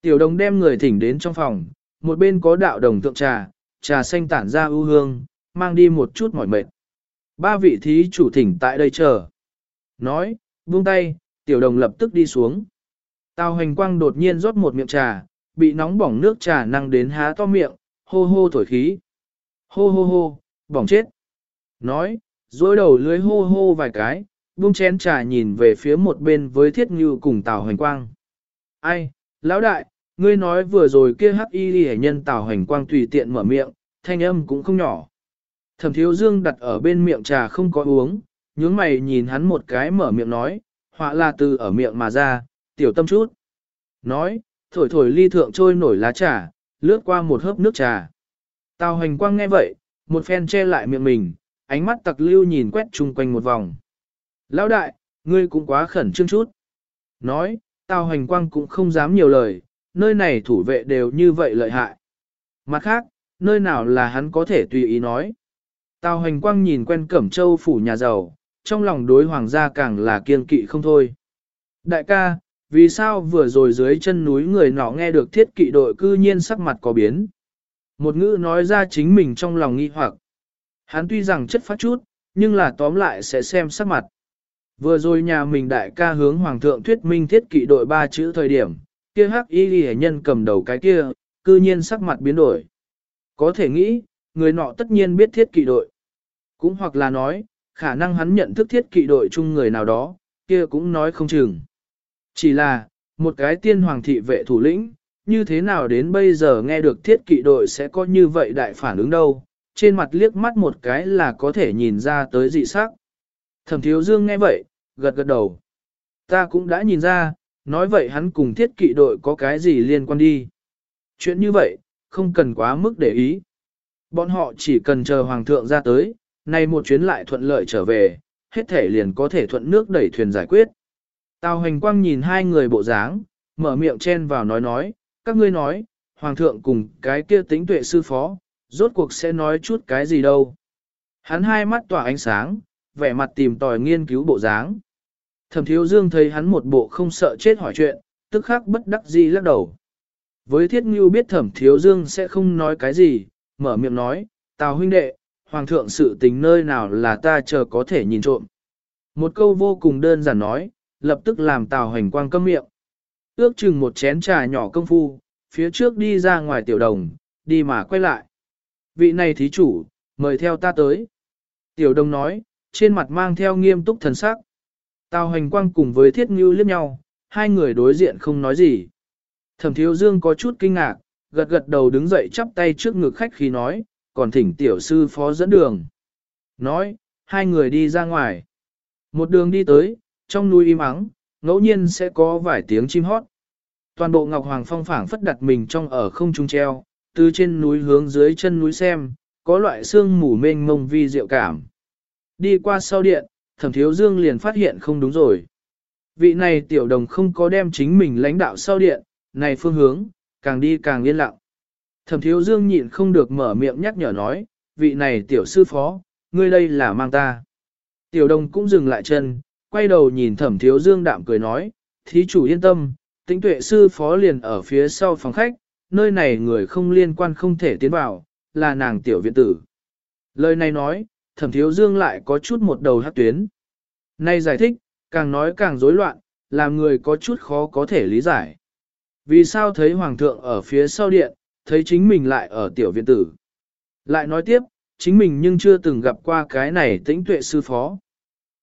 Tiểu đồng đem người thỉnh đến trong phòng, một bên có đạo đồng tượng trà, trà xanh tản ra ưu hương, mang đi một chút mỏi mệt. Ba vị thí chủ thỉnh tại đây chờ. Nói, buông tay, tiểu đồng lập tức đi xuống. Tào hành quang đột nhiên rót một miệng trà, bị nóng bỏng nước trà năng đến há to miệng, hô hô thổi khí. Hô hô hô, bỏng chết. Nói, dối đầu lưới hô hô vài cái, buông chén trà nhìn về phía một bên với thiết như cùng Tào Hoành Quang. Ai, lão đại, ngươi nói vừa rồi kia hắc y hệ nhân Tào hành Quang tùy tiện mở miệng, thanh âm cũng không nhỏ. Thẩm thiếu dương đặt ở bên miệng trà không có uống, nhướng mày nhìn hắn một cái mở miệng nói, họa là từ ở miệng mà ra, tiểu tâm chút. Nói, thổi thổi ly thượng trôi nổi lá trà, lướt qua một hớp nước trà. Tào hành quang nghe vậy, một phen che lại miệng mình, ánh mắt tặc lưu nhìn quét chung quanh một vòng. Lão đại, ngươi cũng quá khẩn trương chút. Nói, Tào hành quang cũng không dám nhiều lời, nơi này thủ vệ đều như vậy lợi hại. Mặt khác, nơi nào là hắn có thể tùy ý nói. Tào hành quang nhìn quen cẩm châu phủ nhà giàu, trong lòng đối hoàng gia càng là kiên kỵ không thôi. Đại ca, vì sao vừa rồi dưới chân núi người nọ nghe được thiết kỵ đội cư nhiên sắc mặt có biến. Một ngữ nói ra chính mình trong lòng nghi hoặc. Hắn tuy rằng chất phát chút, nhưng là tóm lại sẽ xem sắc mặt. Vừa rồi nhà mình đại ca hướng hoàng thượng thuyết minh thiết kỵ đội ba chữ thời điểm, kia hắc y ghi nhân cầm đầu cái kia, cư nhiên sắc mặt biến đổi. Có thể nghĩ, người nọ tất nhiên biết thiết kỵ đội. Cũng hoặc là nói, khả năng hắn nhận thức thiết kỵ đội chung người nào đó, kia cũng nói không chừng. Chỉ là, một cái tiên hoàng thị vệ thủ lĩnh, như thế nào đến bây giờ nghe được thiết kỵ đội sẽ có như vậy đại phản ứng đâu, trên mặt liếc mắt một cái là có thể nhìn ra tới dị sắc. Thẩm thiếu dương nghe vậy, gật gật đầu. Ta cũng đã nhìn ra, nói vậy hắn cùng thiết kỵ đội có cái gì liên quan đi. Chuyện như vậy, không cần quá mức để ý. Bọn họ chỉ cần chờ hoàng thượng ra tới, nay một chuyến lại thuận lợi trở về, hết thể liền có thể thuận nước đẩy thuyền giải quyết. Tào hành quang nhìn hai người bộ dáng, mở miệng chen vào nói nói, các ngươi nói, hoàng thượng cùng cái kia tính tuệ sư phó, rốt cuộc sẽ nói chút cái gì đâu. Hắn hai mắt tỏa ánh sáng, vẻ mặt tìm tòi nghiên cứu bộ dáng. Thẩm thiếu dương thấy hắn một bộ không sợ chết hỏi chuyện, tức khắc bất đắc dĩ lắc đầu. Với thiết ngưu biết thẩm thiếu dương sẽ không nói cái gì, mở miệng nói, tào huynh đệ, hoàng thượng sự tình nơi nào là ta chờ có thể nhìn trộm. Một câu vô cùng đơn giản nói, lập tức làm tào hành quang câm miệng. Ước chừng một chén trà nhỏ công phu, phía trước đi ra ngoài tiểu đồng, đi mà quay lại. Vị này thí chủ, mời theo ta tới. Tiểu đồng nói, trên mặt mang theo nghiêm túc thần sắc. Tào hành quang cùng với thiết ngưu liếc nhau, hai người đối diện không nói gì. Thẩm thiếu dương có chút kinh ngạc, gật gật đầu đứng dậy chắp tay trước ngực khách khi nói, còn thỉnh tiểu sư phó dẫn đường. Nói, hai người đi ra ngoài. Một đường đi tới, trong núi im ắng, ngẫu nhiên sẽ có vài tiếng chim hót. Toàn bộ Ngọc Hoàng Phong phảng phất đặt mình trong ở không trung treo, từ trên núi hướng dưới chân núi xem, có loại sương mù mênh mông vi diệu cảm. Đi qua sau điện, thẩm thiếu dương liền phát hiện không đúng rồi. Vị này tiểu đồng không có đem chính mình lãnh đạo sau điện, này phương hướng, càng đi càng yên lặng. Thẩm thiếu dương nhịn không được mở miệng nhắc nhở nói, vị này tiểu sư phó, ngươi đây là mang ta. Tiểu đồng cũng dừng lại chân, quay đầu nhìn thẩm thiếu dương đạm cười nói, thí chủ yên tâm, tĩnh tuệ sư phó liền ở phía sau phòng khách, nơi này người không liên quan không thể tiến vào, là nàng tiểu viện tử. Lời này nói, thẩm thiếu dương lại có chút một đầu hát tuyến. Nay giải thích, càng nói càng rối loạn, làm người có chút khó có thể lý giải. Vì sao thấy hoàng thượng ở phía sau điện, thấy chính mình lại ở tiểu viện tử. Lại nói tiếp, chính mình nhưng chưa từng gặp qua cái này tĩnh tuệ sư phó.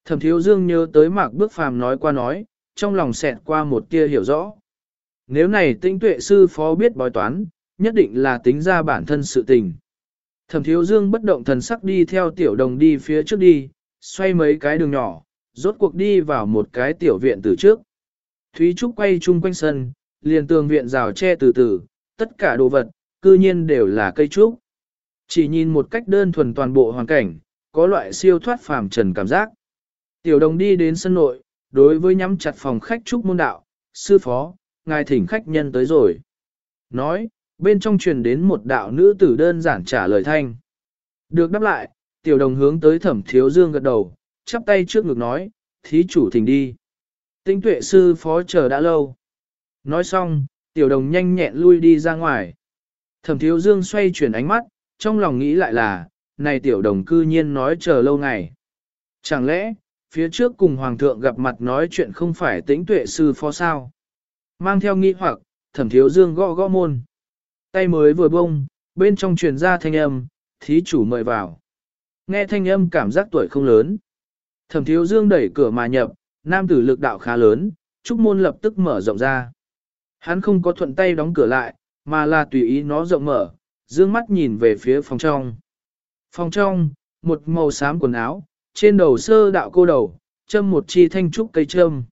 Thẩm thiếu dương nhớ tới mạc bước phàm nói qua nói, trong lòng xẹt qua một tia hiểu rõ. Nếu này tĩnh tuệ sư phó biết bói toán, nhất định là tính ra bản thân sự tình. Thẩm thiếu dương bất động thần sắc đi theo tiểu đồng đi phía trước đi, xoay mấy cái đường nhỏ, rốt cuộc đi vào một cái tiểu viện từ trước. Thúy Trúc quay chung quanh sân, liền tường viện rào che từ từ, tất cả đồ vật, cư nhiên đều là cây trúc. Chỉ nhìn một cách đơn thuần toàn bộ hoàn cảnh, có loại siêu thoát phàm trần cảm giác. Tiểu đồng đi đến sân nội, đối với nhắm chặt phòng khách trúc môn đạo, sư phó, ngài thỉnh khách nhân tới rồi. Nói, bên trong truyền đến một đạo nữ tử đơn giản trả lời thanh. Được đáp lại, tiểu đồng hướng tới thẩm thiếu dương gật đầu, chắp tay trước ngực nói, thí chủ thỉnh đi. Tinh tuệ sư phó chờ đã lâu. Nói xong, tiểu đồng nhanh nhẹn lui đi ra ngoài. Thẩm thiếu dương xoay chuyển ánh mắt, trong lòng nghĩ lại là, này tiểu đồng cư nhiên nói chờ lâu ngày. Chẳng lẽ, phía trước cùng hoàng thượng gặp mặt nói chuyện không phải tĩnh tuệ sư phó sao? Mang theo nghi hoặc, thẩm thiếu dương gõ gõ môn. Tay mới vừa bông, bên trong truyền ra thanh âm, thí chủ mời vào. Nghe thanh âm cảm giác tuổi không lớn. Thẩm thiếu dương đẩy cửa mà nhập, nam tử lực đạo khá lớn, trúc môn lập tức mở rộng ra. Hắn không có thuận tay đóng cửa lại, mà là tùy ý nó rộng mở, dương mắt nhìn về phía phòng trong. Phòng trong, một màu xám quần áo, trên đầu sơ đạo cô đầu, châm một chi thanh trúc cây châm.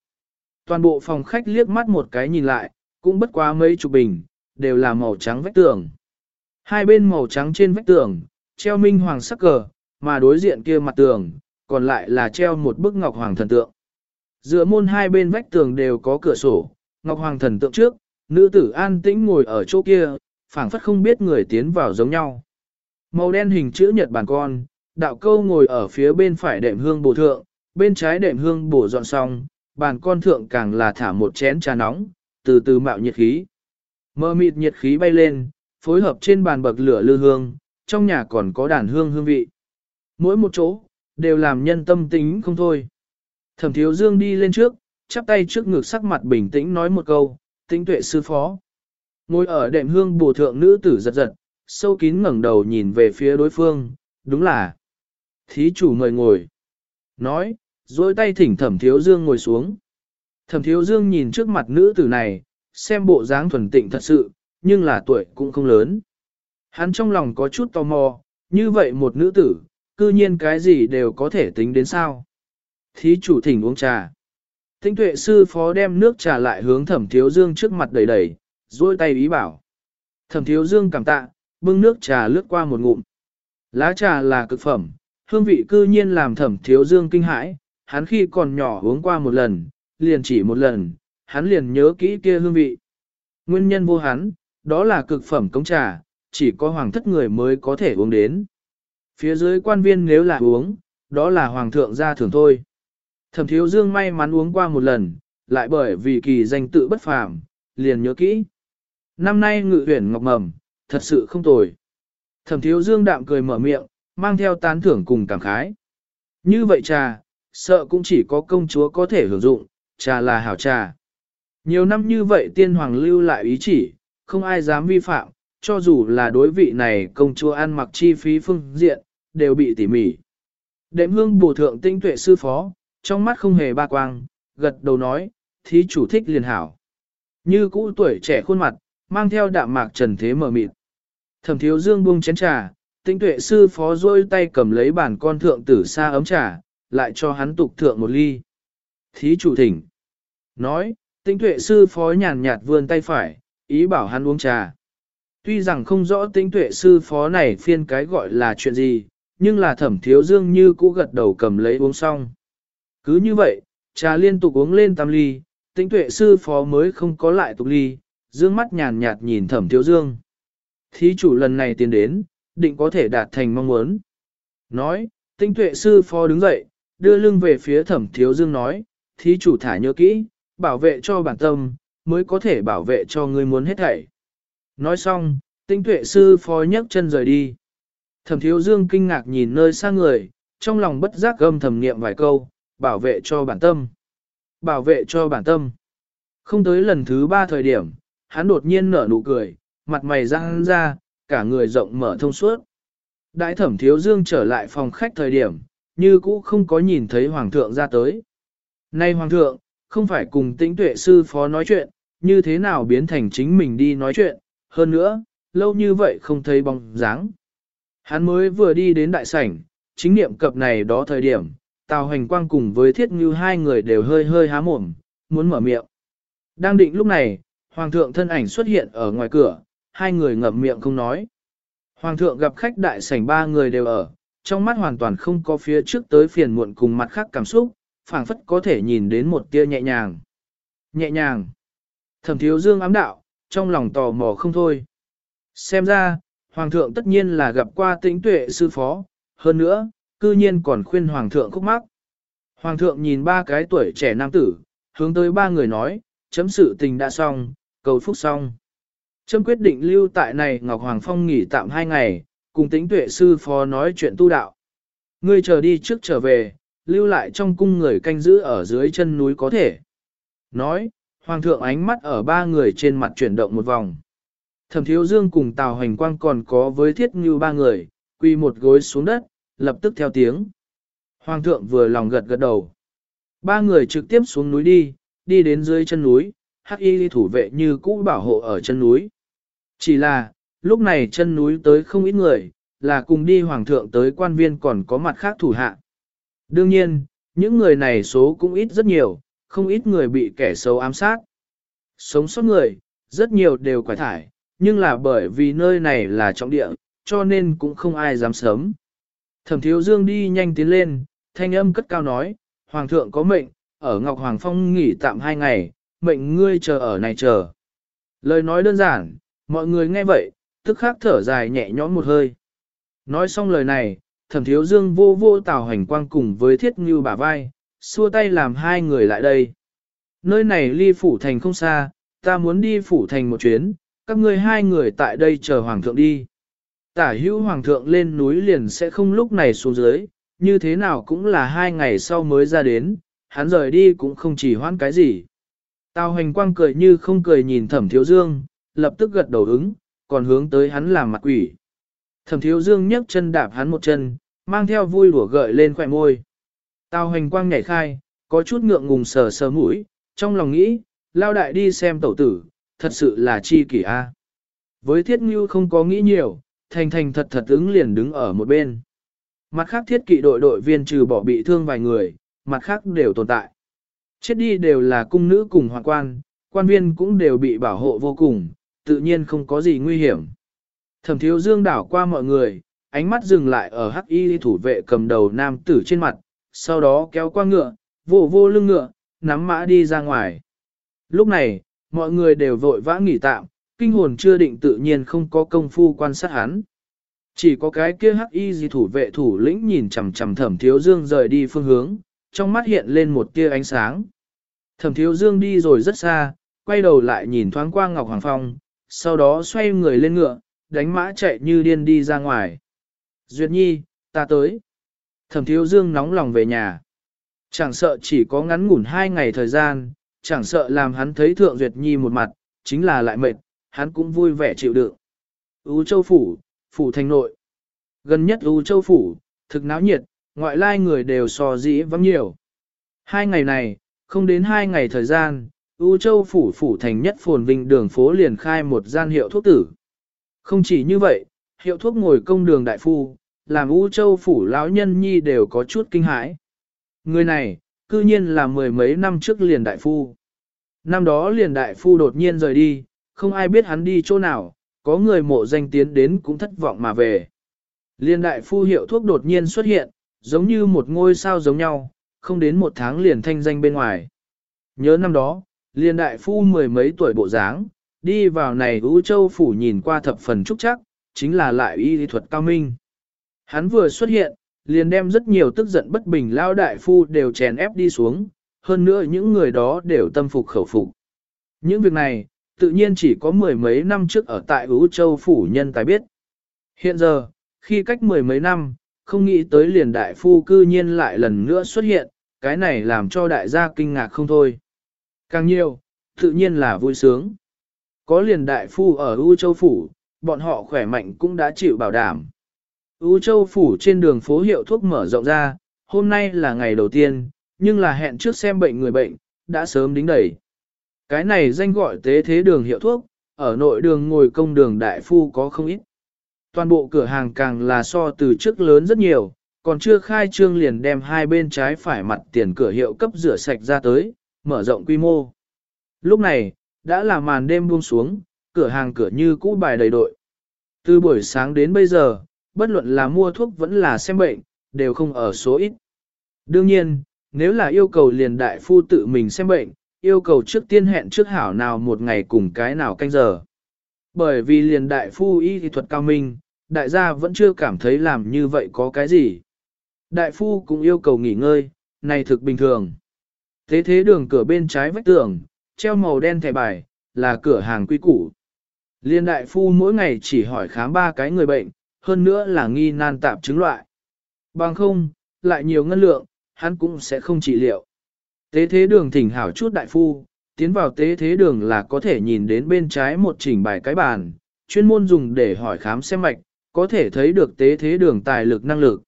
Toàn bộ phòng khách liếc mắt một cái nhìn lại, cũng bất quá mấy chục bình, đều là màu trắng vách tường. Hai bên màu trắng trên vách tường, treo minh hoàng sắc cờ, mà đối diện kia mặt tường, còn lại là treo một bức ngọc hoàng thần tượng. Giữa môn hai bên vách tường đều có cửa sổ, Ngọc Hoàng thần tượng trước, nữ tử an tĩnh ngồi ở chỗ kia, phảng phất không biết người tiến vào giống nhau. Màu đen hình chữ nhật bàn con, đạo câu ngồi ở phía bên phải đệm hương bổ thượng, bên trái đệm hương bổ dọn xong, bàn con thượng càng là thả một chén trà nóng, từ từ mạo nhiệt khí. Mơ mịt nhiệt khí bay lên, phối hợp trên bàn bậc lửa lư hương, trong nhà còn có đàn hương hương vị. Mỗi một chỗ, đều làm nhân tâm tính không thôi. Thẩm thiếu dương đi lên trước, chắp tay trước ngực sắc mặt bình tĩnh nói một câu, tính tuệ sư phó. Ngồi ở đệm hương bổ thượng nữ tử giật giật, sâu kín ngẩng đầu nhìn về phía đối phương, đúng là. Thí chủ mời ngồi. Nói, dối tay thỉnh thẩm thiếu dương ngồi xuống. Thẩm thiếu dương nhìn trước mặt nữ tử này, xem bộ dáng thuần tịnh thật sự, nhưng là tuổi cũng không lớn. Hắn trong lòng có chút tò mò, như vậy một nữ tử, cư nhiên cái gì đều có thể tính đến sao. Thí chủ thỉnh uống trà. Tinh tuệ sư phó đem nước trà lại hướng thẩm thiếu dương trước mặt đầy đầy, duỗi tay ý bảo. Thẩm thiếu dương cảm tạ, bưng nước trà lướt qua một ngụm. Lá trà là cực phẩm, hương vị cư nhiên làm thẩm thiếu dương kinh hãi, hắn khi còn nhỏ uống qua một lần, liền chỉ một lần, hắn liền nhớ kỹ kia hương vị. Nguyên nhân vô hắn, đó là cực phẩm công trà, chỉ có hoàng thất người mới có thể uống đến. Phía dưới quan viên nếu là uống, đó là hoàng thượng gia thưởng thôi. Thẩm thiếu dương may mắn uống qua một lần, lại bởi vì kỳ danh tự bất phàm, liền nhớ kỹ. Năm nay ngự huyển ngọc mầm, thật sự không tồi. Thẩm thiếu dương đạm cười mở miệng, mang theo tán thưởng cùng cảm khái. Như vậy trà, sợ cũng chỉ có công chúa có thể hưởng dụng, trà là hảo trà. Nhiều năm như vậy tiên hoàng lưu lại ý chỉ, không ai dám vi phạm, cho dù là đối vị này công chúa ăn mặc chi phí phương diện, đều bị tỉ mỉ. Đệm hương bổ thượng tinh tuệ sư phó, trong mắt không hề ba quang, gật đầu nói, thí chủ thích liền hảo. Như cũ tuổi trẻ khuôn mặt, mang theo đạm mạc trần thế mở mịt. Thẩm thiếu dương buông chén trà, tinh tuệ sư phó rôi tay cầm lấy bản con thượng tử xa ấm trà, lại cho hắn tục thượng một ly. Thí chủ thỉnh. Nói, tinh tuệ sư phó nhàn nhạt vươn tay phải, ý bảo hắn uống trà. Tuy rằng không rõ tinh tuệ sư phó này phiên cái gọi là chuyện gì, nhưng là thẩm thiếu dương như cũ gật đầu cầm lấy uống xong. Cứ như vậy, trà liên tục uống lên tam ly, tinh tuệ sư phó mới không có lại tục ly, dương mắt nhàn nhạt nhìn thẩm thiếu dương. Thí chủ lần này tiến đến, định có thể đạt thành mong muốn. Nói, tinh tuệ sư phó đứng dậy, đưa lưng về phía thẩm thiếu dương nói, thí chủ thả nhớ kỹ, bảo vệ cho bản tâm, mới có thể bảo vệ cho người muốn hết thảy. Nói xong, tinh tuệ sư phó nhấc chân rời đi. Thẩm thiếu dương kinh ngạc nhìn nơi xa người, trong lòng bất giác gâm thầm niệm vài câu, bảo vệ cho bản tâm. Bảo vệ cho bản tâm. Không tới lần thứ ba thời điểm, hắn đột nhiên nở nụ cười, mặt mày răng ra, cả người rộng mở thông suốt. Đại thẩm thiếu dương trở lại phòng khách thời điểm, như cũ không có nhìn thấy hoàng thượng ra tới. Nay hoàng thượng, không phải cùng tĩnh tuệ sư phó nói chuyện, như thế nào biến thành chính mình đi nói chuyện, hơn nữa, lâu như vậy không thấy bóng dáng. Hắn mới vừa đi đến đại sảnh, chính niệm cập này đó thời điểm, Tào Hành Quang cùng với Thiết ngưu hai người đều hơi hơi há mồm, muốn mở miệng. Đang định lúc này, Hoàng thượng thân ảnh xuất hiện ở ngoài cửa, hai người ngậm miệng không nói. Hoàng thượng gặp khách đại sảnh ba người đều ở, trong mắt hoàn toàn không có phía trước tới phiền muộn cùng mặt khác cảm xúc, phảng phất có thể nhìn đến một tia nhẹ nhàng. Nhẹ nhàng. Thẩm thiếu dương ám đạo, trong lòng tò mò không thôi. Xem ra, Hoàng thượng tất nhiên là gặp qua tĩnh tuệ sư phó, hơn nữa, cư nhiên còn khuyên Hoàng thượng khúc mắc. Hoàng thượng nhìn ba cái tuổi trẻ nam tử, hướng tới ba người nói, chấm sự tình đã xong, cầu phúc xong. Chấm quyết định lưu tại này Ngọc Hoàng Phong nghỉ tạm hai ngày, cùng tĩnh tuệ sư phó nói chuyện tu đạo. Ngươi chờ đi trước trở về, lưu lại trong cung người canh giữ ở dưới chân núi có thể. Nói, Hoàng thượng ánh mắt ở ba người trên mặt chuyển động một vòng. Thẩm thiếu dương cùng Tào Hành Quang còn có với thiết như ba người, quy một gối xuống đất, lập tức theo tiếng. Hoàng thượng vừa lòng gật gật đầu. Ba người trực tiếp xuống núi đi, đi đến dưới chân núi, hắc y thủ vệ như cũ bảo hộ ở chân núi. Chỉ là, lúc này chân núi tới không ít người, là cùng đi hoàng thượng tới quan viên còn có mặt khác thủ hạ. Đương nhiên, những người này số cũng ít rất nhiều, không ít người bị kẻ xấu ám sát. Sống sót người, rất nhiều đều quải thải, nhưng là bởi vì nơi này là trọng địa, cho nên cũng không ai dám sớm. Thẩm thiếu dương đi nhanh tiến lên, thanh âm cất cao nói, Hoàng thượng có mệnh, ở Ngọc Hoàng Phong nghỉ tạm hai ngày, mệnh ngươi chờ ở này chờ. Lời nói đơn giản, mọi người nghe vậy, tức khắc thở dài nhẹ nhõm một hơi. Nói xong lời này, thẩm thiếu dương vô vô tào hành quang cùng với thiết ngưu bả vai, xua tay làm hai người lại đây. Nơi này ly phủ thành không xa, ta muốn đi phủ thành một chuyến, các ngươi hai người tại đây chờ hoàng thượng đi. Tả hữu hoàng thượng lên núi liền sẽ không lúc này xuống dưới, như thế nào cũng là hai ngày sau mới ra đến, hắn rời đi cũng không chỉ hoãn cái gì. Tào hành quang cười như không cười nhìn thẩm thiếu dương, lập tức gật đầu ứng, còn hướng tới hắn làm mặt quỷ. Thẩm thiếu dương nhấc chân đạp hắn một chân, mang theo vui đùa gợi lên khỏe môi. Tào hành quang nhảy khai, có chút ngượng ngùng sờ sờ mũi, trong lòng nghĩ, lao đại đi xem tẩu tử, thật sự là chi kỷ a. Với thiết ngưu không có nghĩ nhiều, thành thành thật thật ứng liền đứng ở một bên. Mặt khác thiết kỵ đội đội viên trừ bỏ bị thương vài người, mặt khác đều tồn tại. Chết đi đều là cung nữ cùng hoàng quan, quan viên cũng đều bị bảo hộ vô cùng, tự nhiên không có gì nguy hiểm. Thẩm thiếu dương đảo qua mọi người, ánh mắt dừng lại ở hắc y thủ vệ cầm đầu nam tử trên mặt, sau đó kéo qua ngựa, vô vô lưng ngựa, nắm mã đi ra ngoài. Lúc này, mọi người đều vội vã nghỉ tạm, kinh hồn chưa định tự nhiên không có công phu quan sát hắn. Chỉ có cái kia hắc y gì thủ vệ thủ lĩnh nhìn chằm chằm thẩm thiếu dương rời đi phương hướng, trong mắt hiện lên một tia ánh sáng. Thẩm thiếu dương đi rồi rất xa, quay đầu lại nhìn thoáng qua Ngọc Hoàng Phong, sau đó xoay người lên ngựa, đánh mã chạy như điên đi ra ngoài. Duyệt Nhi, ta tới. Thẩm thiếu dương nóng lòng về nhà. Chẳng sợ chỉ có ngắn ngủn hai ngày thời gian, chẳng sợ làm hắn thấy Thượng Duyệt Nhi một mặt, chính là lại mệt, hắn cũng vui vẻ chịu đựng. Ú Châu Phủ, Phủ Thành Nội. Gần nhất Ú Châu Phủ, thực náo nhiệt, ngoại lai người đều so dĩ vắng nhiều. Hai ngày này, không đến hai ngày thời gian, U Châu Phủ Phủ Thành nhất phồn vinh đường phố liền khai một gian hiệu thuốc tử. Không chỉ như vậy, hiệu thuốc ngồi công đường đại phu, làm U Châu Phủ lão nhân nhi đều có chút kinh hãi. Người này, cư nhiên là mười mấy năm trước liền đại phu. Năm đó liền đại phu đột nhiên rời đi, không ai biết hắn đi chỗ nào, có người mộ danh tiến đến cũng thất vọng mà về. Liên đại phu hiệu thuốc đột nhiên xuất hiện, giống như một ngôi sao giống nhau, không đến một tháng liền thanh danh bên ngoài. Nhớ năm đó, liên đại phu mười mấy tuổi bộ dáng, đi vào này Ú Châu Phủ nhìn qua thập phần trúc chắc, chính là lại y lý thuật cao minh. Hắn vừa xuất hiện, liền đem rất nhiều tức giận bất bình lao đại phu đều chèn ép đi xuống, hơn nữa những người đó đều tâm phục khẩu phục. Những việc này, tự nhiên chỉ có mười mấy năm trước ở tại Ú Châu Phủ nhân tài biết. Hiện giờ, khi cách mười mấy năm, không nghĩ tới liền đại phu cư nhiên lại lần nữa xuất hiện, cái này làm cho đại gia kinh ngạc không thôi. Càng nhiều, tự nhiên là vui sướng. Có liền đại phu ở U Châu Phủ, bọn họ khỏe mạnh cũng đã chịu bảo đảm. U Châu Phủ trên đường phố hiệu thuốc mở rộng ra, hôm nay là ngày đầu tiên, nhưng là hẹn trước xem bệnh người bệnh, đã sớm đính đầy. Cái này danh gọi tế thế đường hiệu thuốc, ở nội đường ngồi công đường đại phu có không ít. Toàn bộ cửa hàng càng là so từ trước lớn rất nhiều, còn chưa khai trương liền đem hai bên trái phải mặt tiền cửa hiệu cấp rửa sạch ra tới, mở rộng quy mô. Lúc này, đã là màn đêm buông xuống, cửa hàng cửa như cũ bài đầy đội. Từ buổi sáng đến bây giờ, bất luận là mua thuốc vẫn là xem bệnh, đều không ở số ít. Đương nhiên, nếu là yêu cầu liền đại phu tự mình xem bệnh, yêu cầu trước tiên hẹn trước hảo nào một ngày cùng cái nào canh giờ. Bởi vì liền đại phu y thì thuật cao minh, đại gia vẫn chưa cảm thấy làm như vậy có cái gì. Đại phu cũng yêu cầu nghỉ ngơi, này thực bình thường. Thế thế đường cửa bên trái vách tường, treo màu đen thẻ bài, là cửa hàng quy củ. Liên đại phu mỗi ngày chỉ hỏi khám ba cái người bệnh, hơn nữa là nghi nan tạp chứng loại. Bằng không, lại nhiều ngân lượng, hắn cũng sẽ không trị liệu. Tế thế đường thỉnh hảo chút đại phu, tiến vào tế thế đường là có thể nhìn đến bên trái một chỉnh bài cái bàn, chuyên môn dùng để hỏi khám xem mạch, có thể thấy được tế thế đường tài lực năng lực.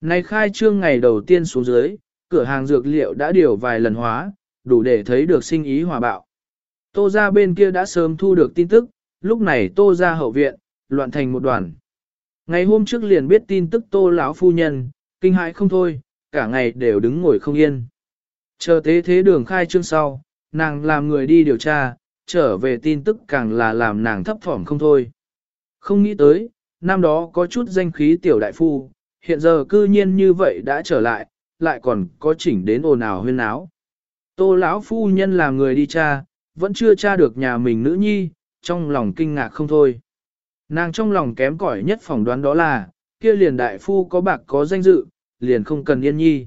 Nay khai trương ngày đầu tiên xuống dưới, cửa hàng dược liệu đã điều vài lần hóa, đủ để thấy được sinh ý hòa bạo. Tô ra bên kia đã sớm thu được tin tức, lúc này tô ra hậu viện, loạn thành một đoàn. Ngày hôm trước liền biết tin tức tô lão phu nhân, kinh hãi không thôi, cả ngày đều đứng ngồi không yên. Chờ tế thế đường khai trương sau, nàng làm người đi điều tra, trở về tin tức càng là làm nàng thấp thỏm không thôi. Không nghĩ tới, năm đó có chút danh khí tiểu đại phu, hiện giờ cư nhiên như vậy đã trở lại, lại còn có chỉnh đến ồn ào huyên áo. Tô lão phu nhân làm người đi cha, vẫn chưa tra được nhà mình nữ nhi, trong lòng kinh ngạc không thôi. Nàng trong lòng kém cỏi nhất phỏng đoán đó là, kia liền đại phu có bạc có danh dự, liền không cần yên nhi.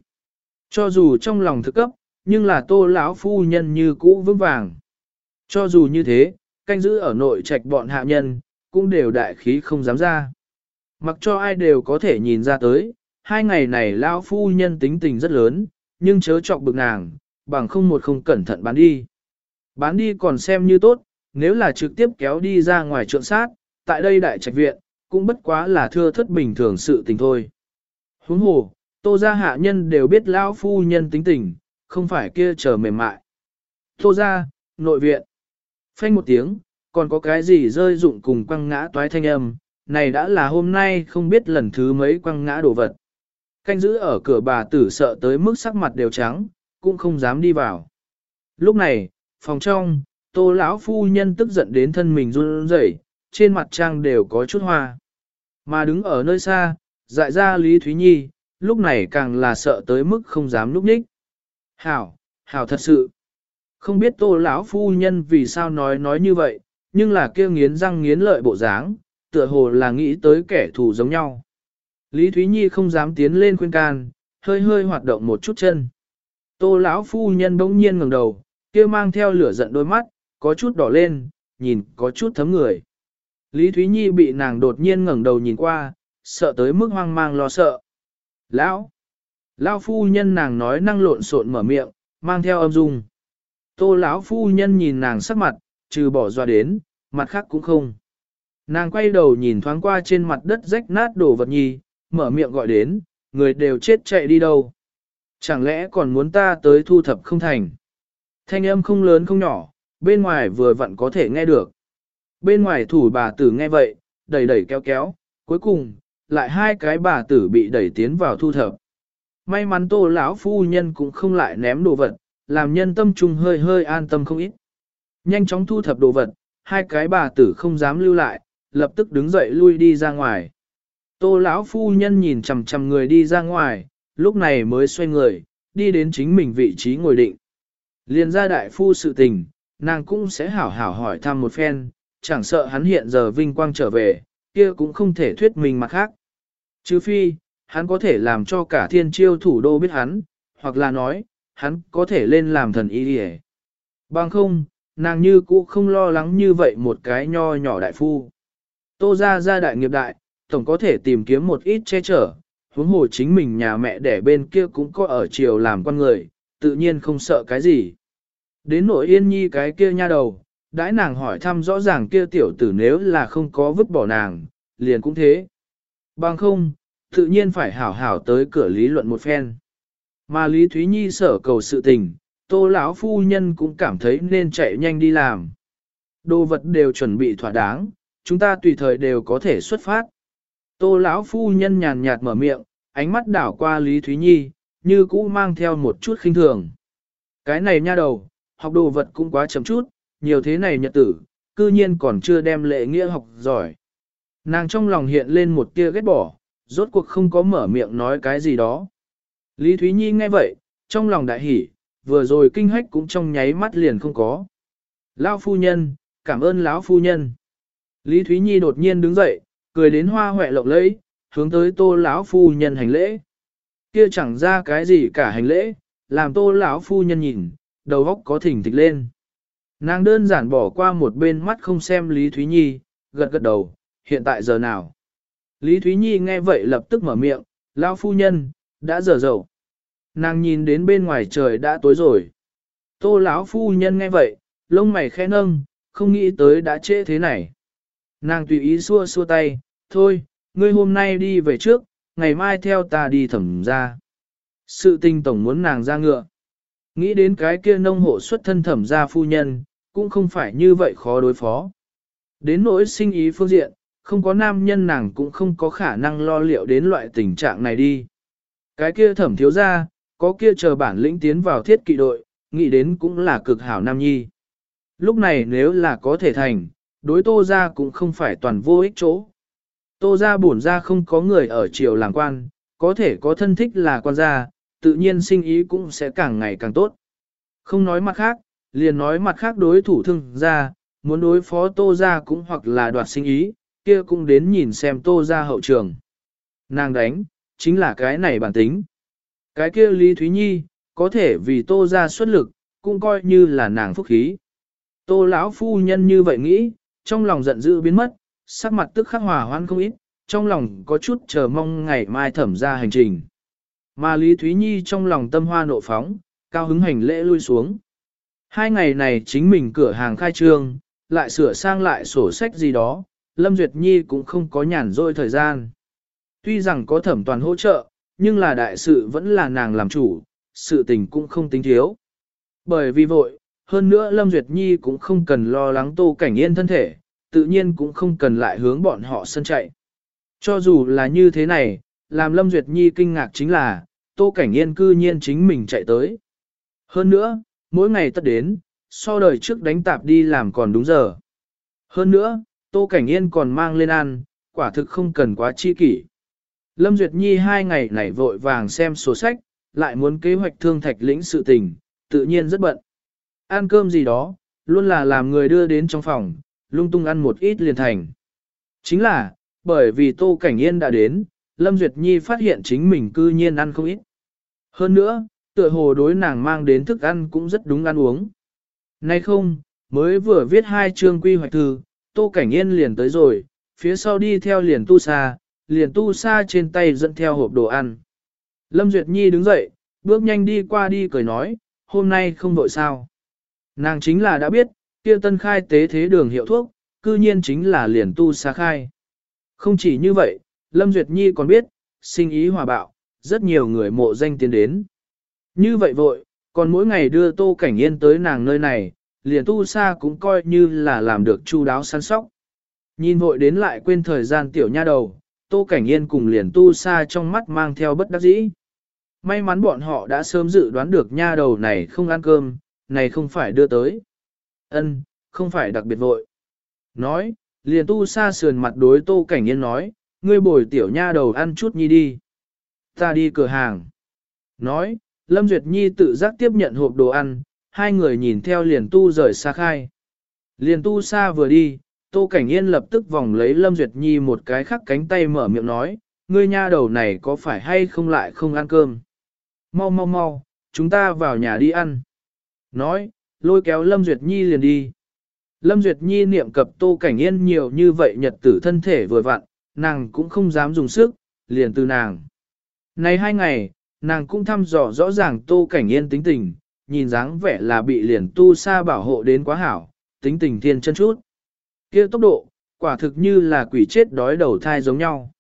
Cho dù trong lòng thực cấp, nhưng là tô lão phu nhân như cũ vững vàng. Cho dù như thế, canh giữ ở nội trạch bọn hạ nhân, cũng đều đại khí không dám ra. Mặc cho ai đều có thể nhìn ra tới, hai ngày này lão phu nhân tính tình rất lớn, nhưng chớ chọc bực nàng, bằng không một không cẩn thận bán đi. Bán đi còn xem như tốt, nếu là trực tiếp kéo đi ra ngoài trượng sát, tại đây đại trạch viện, cũng bất quá là thưa thất bình thường sự tình thôi. Huống hồ, tô gia hạ nhân đều biết lão phu nhân tính tình, không phải kia chờ mềm mại. Tô gia, nội viện. Phanh một tiếng, còn có cái gì rơi dụng cùng quăng ngã toái thanh âm, này đã là hôm nay không biết lần thứ mấy quăng ngã đồ vật. Canh giữ ở cửa bà tử sợ tới mức sắc mặt đều trắng, cũng không dám đi vào. Lúc này, phòng trong, tô lão phu nhân tức giận đến thân mình run rẩy, trên mặt trang đều có chút hoa. Mà đứng ở nơi xa, dại ra Lý Thúy Nhi, lúc này càng là sợ tới mức không dám lúc ních. Hảo, hảo thật sự. Không biết tô lão phu nhân vì sao nói nói như vậy, nhưng là kia nghiến răng nghiến lợi bộ dáng, tựa hồ là nghĩ tới kẻ thù giống nhau. Lý Thúy Nhi không dám tiến lên khuyên can, hơi hơi hoạt động một chút chân. Tô lão phu nhân bỗng nhiên ngẩng đầu, kia mang theo lửa giận đôi mắt, có chút đỏ lên, nhìn có chút thấm người. Lý Thúy Nhi bị nàng đột nhiên ngẩng đầu nhìn qua, sợ tới mức hoang mang lo sợ. Lão! Lão phu nhân nàng nói năng lộn xộn mở miệng, mang theo âm dung. Tô lão phu nhân nhìn nàng sắc mặt, trừ bỏ doa đến, mặt khác cũng không. Nàng quay đầu nhìn thoáng qua trên mặt đất rách nát đổ vật nhi, mở miệng gọi đến, người đều chết chạy đi đâu. Chẳng lẽ còn muốn ta tới thu thập không thành? Thanh âm không lớn không nhỏ, bên ngoài vừa vặn có thể nghe được. Bên ngoài thủ bà tử nghe vậy, đẩy đẩy kéo kéo, cuối cùng, lại hai cái bà tử bị đẩy tiến vào thu thập. May mắn tô lão phu nhân cũng không lại ném đồ vật, làm nhân tâm trung hơi hơi an tâm không ít. Nhanh chóng thu thập đồ vật, hai cái bà tử không dám lưu lại, lập tức đứng dậy lui đi ra ngoài. Tô lão phu nhân nhìn chằm chằm người đi ra ngoài, lúc này mới xoay người, đi đến chính mình vị trí ngồi định. Liên ra đại phu sự tình, nàng cũng sẽ hảo hảo hỏi thăm một phen, chẳng sợ hắn hiện giờ vinh quang trở về, kia cũng không thể thuyết mình mặt khác. Chứ phi, hắn có thể làm cho cả thiên chiêu thủ đô biết hắn, hoặc là nói, hắn có thể lên làm thần y đi Bằng không, nàng như cũ không lo lắng như vậy một cái nho nhỏ đại phu. Tô ra ra đại nghiệp đại, tổng có thể tìm kiếm một ít che chở, huống hồ chính mình nhà mẹ đẻ bên kia cũng có ở chiều làm con người, tự nhiên không sợ cái gì. Đến nội yên nhi cái kia nha đầu, đãi nàng hỏi thăm rõ ràng kia tiểu tử nếu là không có vứt bỏ nàng, liền cũng thế. Bằng không, tự nhiên phải hảo hảo tới cửa lý luận một phen. Mà Lý Thúy Nhi sở cầu sự tình, tô lão phu nhân cũng cảm thấy nên chạy nhanh đi làm. Đồ vật đều chuẩn bị thỏa đáng, chúng ta tùy thời đều có thể xuất phát. Tô lão phu nhân nhàn nhạt mở miệng, ánh mắt đảo qua Lý Thúy Nhi, như cũ mang theo một chút khinh thường. Cái này nha đầu, học đồ vật cũng quá chậm chút, nhiều thế này nhật tử, cư nhiên còn chưa đem lệ nghĩa học giỏi. Nàng trong lòng hiện lên một tia ghét bỏ, rốt cuộc không có mở miệng nói cái gì đó. Lý Thúy Nhi nghe vậy, trong lòng đại hỉ, vừa rồi kinh hách cũng trong nháy mắt liền không có. Lão phu nhân, cảm ơn lão phu nhân. Lý Thúy Nhi đột nhiên đứng dậy, cười đến hoa hoẹ lộng lẫy, hướng tới tô lão phu nhân hành lễ. Kia chẳng ra cái gì cả hành lễ, làm tô lão phu nhân nhìn, đầu óc có thỉnh thịch lên. Nàng đơn giản bỏ qua một bên mắt không xem Lý Thúy Nhi, gật gật đầu, hiện tại giờ nào. Lý Thúy Nhi nghe vậy lập tức mở miệng, lão phu nhân, đã giờ dậu. Nàng nhìn đến bên ngoài trời đã tối rồi. Tô lão phu nhân nghe vậy, lông mày khẽ nâng, không nghĩ tới đã trễ thế này. Nàng tùy ý xua xua tay, thôi, ngươi hôm nay đi về trước, ngày mai theo ta đi thẩm ra. Sự tình tổng muốn nàng ra ngựa. Nghĩ đến cái kia nông hộ xuất thân thẩm gia phu nhân, cũng không phải như vậy khó đối phó. Đến nỗi sinh ý phương diện, không có nam nhân nàng cũng không có khả năng lo liệu đến loại tình trạng này đi. Cái kia thẩm thiếu gia có kia chờ bản lĩnh tiến vào thiết kỵ đội, nghĩ đến cũng là cực hảo nam nhi. Lúc này nếu là có thể thành, đối tô ra cũng không phải toàn vô ích chỗ. Tô ra bổn ra không có người ở triều làng quan, có thể có thân thích là quan gia, tự nhiên sinh ý cũng sẽ càng ngày càng tốt. Không nói mặt khác, liền nói mặt khác đối thủ thương ra, muốn đối phó tô ra cũng hoặc là đoạt sinh ý, kia cũng đến nhìn xem tô ra hậu trường. Nàng đánh, chính là cái này bản tính. Cái kia Lý Thúy Nhi, có thể vì tô ra xuất lực, cũng coi như là nàng phúc khí. Tô lão phu nhân như vậy nghĩ, trong lòng giận dữ biến mất, sắc mặt tức khắc hòa hoan không ít, trong lòng có chút chờ mong ngày mai thẩm ra hành trình. Mà Lý Thúy Nhi trong lòng tâm hoa nộ phóng, cao hứng hành lễ lui xuống. Hai ngày này chính mình cửa hàng khai trương, lại sửa sang lại sổ sách gì đó, Lâm Duyệt Nhi cũng không có nhàn rỗi thời gian. Tuy rằng có thẩm toàn hỗ trợ, nhưng là đại sự vẫn là nàng làm chủ, sự tình cũng không tính thiếu. Bởi vì vội, hơn nữa Lâm Duyệt Nhi cũng không cần lo lắng tô cảnh yên thân thể, tự nhiên cũng không cần lại hướng bọn họ sân chạy. Cho dù là như thế này, làm Lâm Duyệt Nhi kinh ngạc chính là, tô cảnh yên cư nhiên chính mình chạy tới. Hơn nữa, mỗi ngày tất đến, so đời trước đánh tạp đi làm còn đúng giờ. Hơn nữa, Tô Cảnh Yên còn mang lên ăn, quả thực không cần quá chi kỷ. Lâm Duyệt Nhi hai ngày này vội vàng xem sổ sách, lại muốn kế hoạch thương thạch lĩnh sự tình, tự nhiên rất bận. Ăn cơm gì đó, luôn là làm người đưa đến trong phòng, lung tung ăn một ít liền thành. Chính là, bởi vì Tô Cảnh Yên đã đến, Lâm Duyệt Nhi phát hiện chính mình cư nhiên ăn không ít. Hơn nữa, tựa hồ đối nàng mang đến thức ăn cũng rất đúng ăn uống. Nay không, mới vừa viết hai chương quy hoạch thư, Tô Cảnh Yên liền tới rồi, phía sau đi theo liền tu sa, liền tu sa trên tay dẫn theo hộp đồ ăn. Lâm Duyệt Nhi đứng dậy, bước nhanh đi qua đi cười nói, hôm nay không đội sao. Nàng chính là đã biết, kia tân khai tế thế đường hiệu thuốc, cư nhiên chính là liền tu sa khai. Không chỉ như vậy, Lâm Duyệt Nhi còn biết, sinh ý hòa bạo, rất nhiều người mộ danh tiến đến. Như vậy vội, còn mỗi ngày đưa Tô Cảnh Yên tới nàng nơi này, liền tu sa cũng coi như là làm được chu đáo săn sóc. Nhìn vội đến lại quên thời gian tiểu nha đầu, Tô Cảnh Yên cùng liền tu sa trong mắt mang theo bất đắc dĩ. May mắn bọn họ đã sớm dự đoán được nha đầu này không ăn cơm, này không phải đưa tới. Ân, không phải đặc biệt vội. Nói, liền tu sa sườn mặt đối Tô Cảnh Yên nói, ngươi bồi tiểu nha đầu ăn chút nhi đi. Ta đi cửa hàng. Nói, Lâm Duyệt Nhi tự giác tiếp nhận hộp đồ ăn, hai người nhìn theo liền tu rời xa khai. Liền tu xa vừa đi, Tô Cảnh Yên lập tức vòng lấy Lâm Duyệt Nhi một cái khắc cánh tay mở miệng nói, ngươi nha đầu này có phải hay không lại không ăn cơm? Mau mau mau, chúng ta vào nhà đi ăn. Nói, lôi kéo Lâm Duyệt Nhi liền đi. Lâm Duyệt Nhi niệm cập Tô Cảnh Yên nhiều như vậy nhật tử thân thể vừa vặn, nàng cũng không dám dùng sức, liền từ nàng. Này hai ngày, nàng cũng thăm dò rõ ràng Tô Cảnh Yên tính tình, nhìn dáng vẻ là bị liền tu sa bảo hộ đến quá hảo, tính tình thiên chân chút. kia tốc độ, quả thực như là quỷ chết đói đầu thai giống nhau.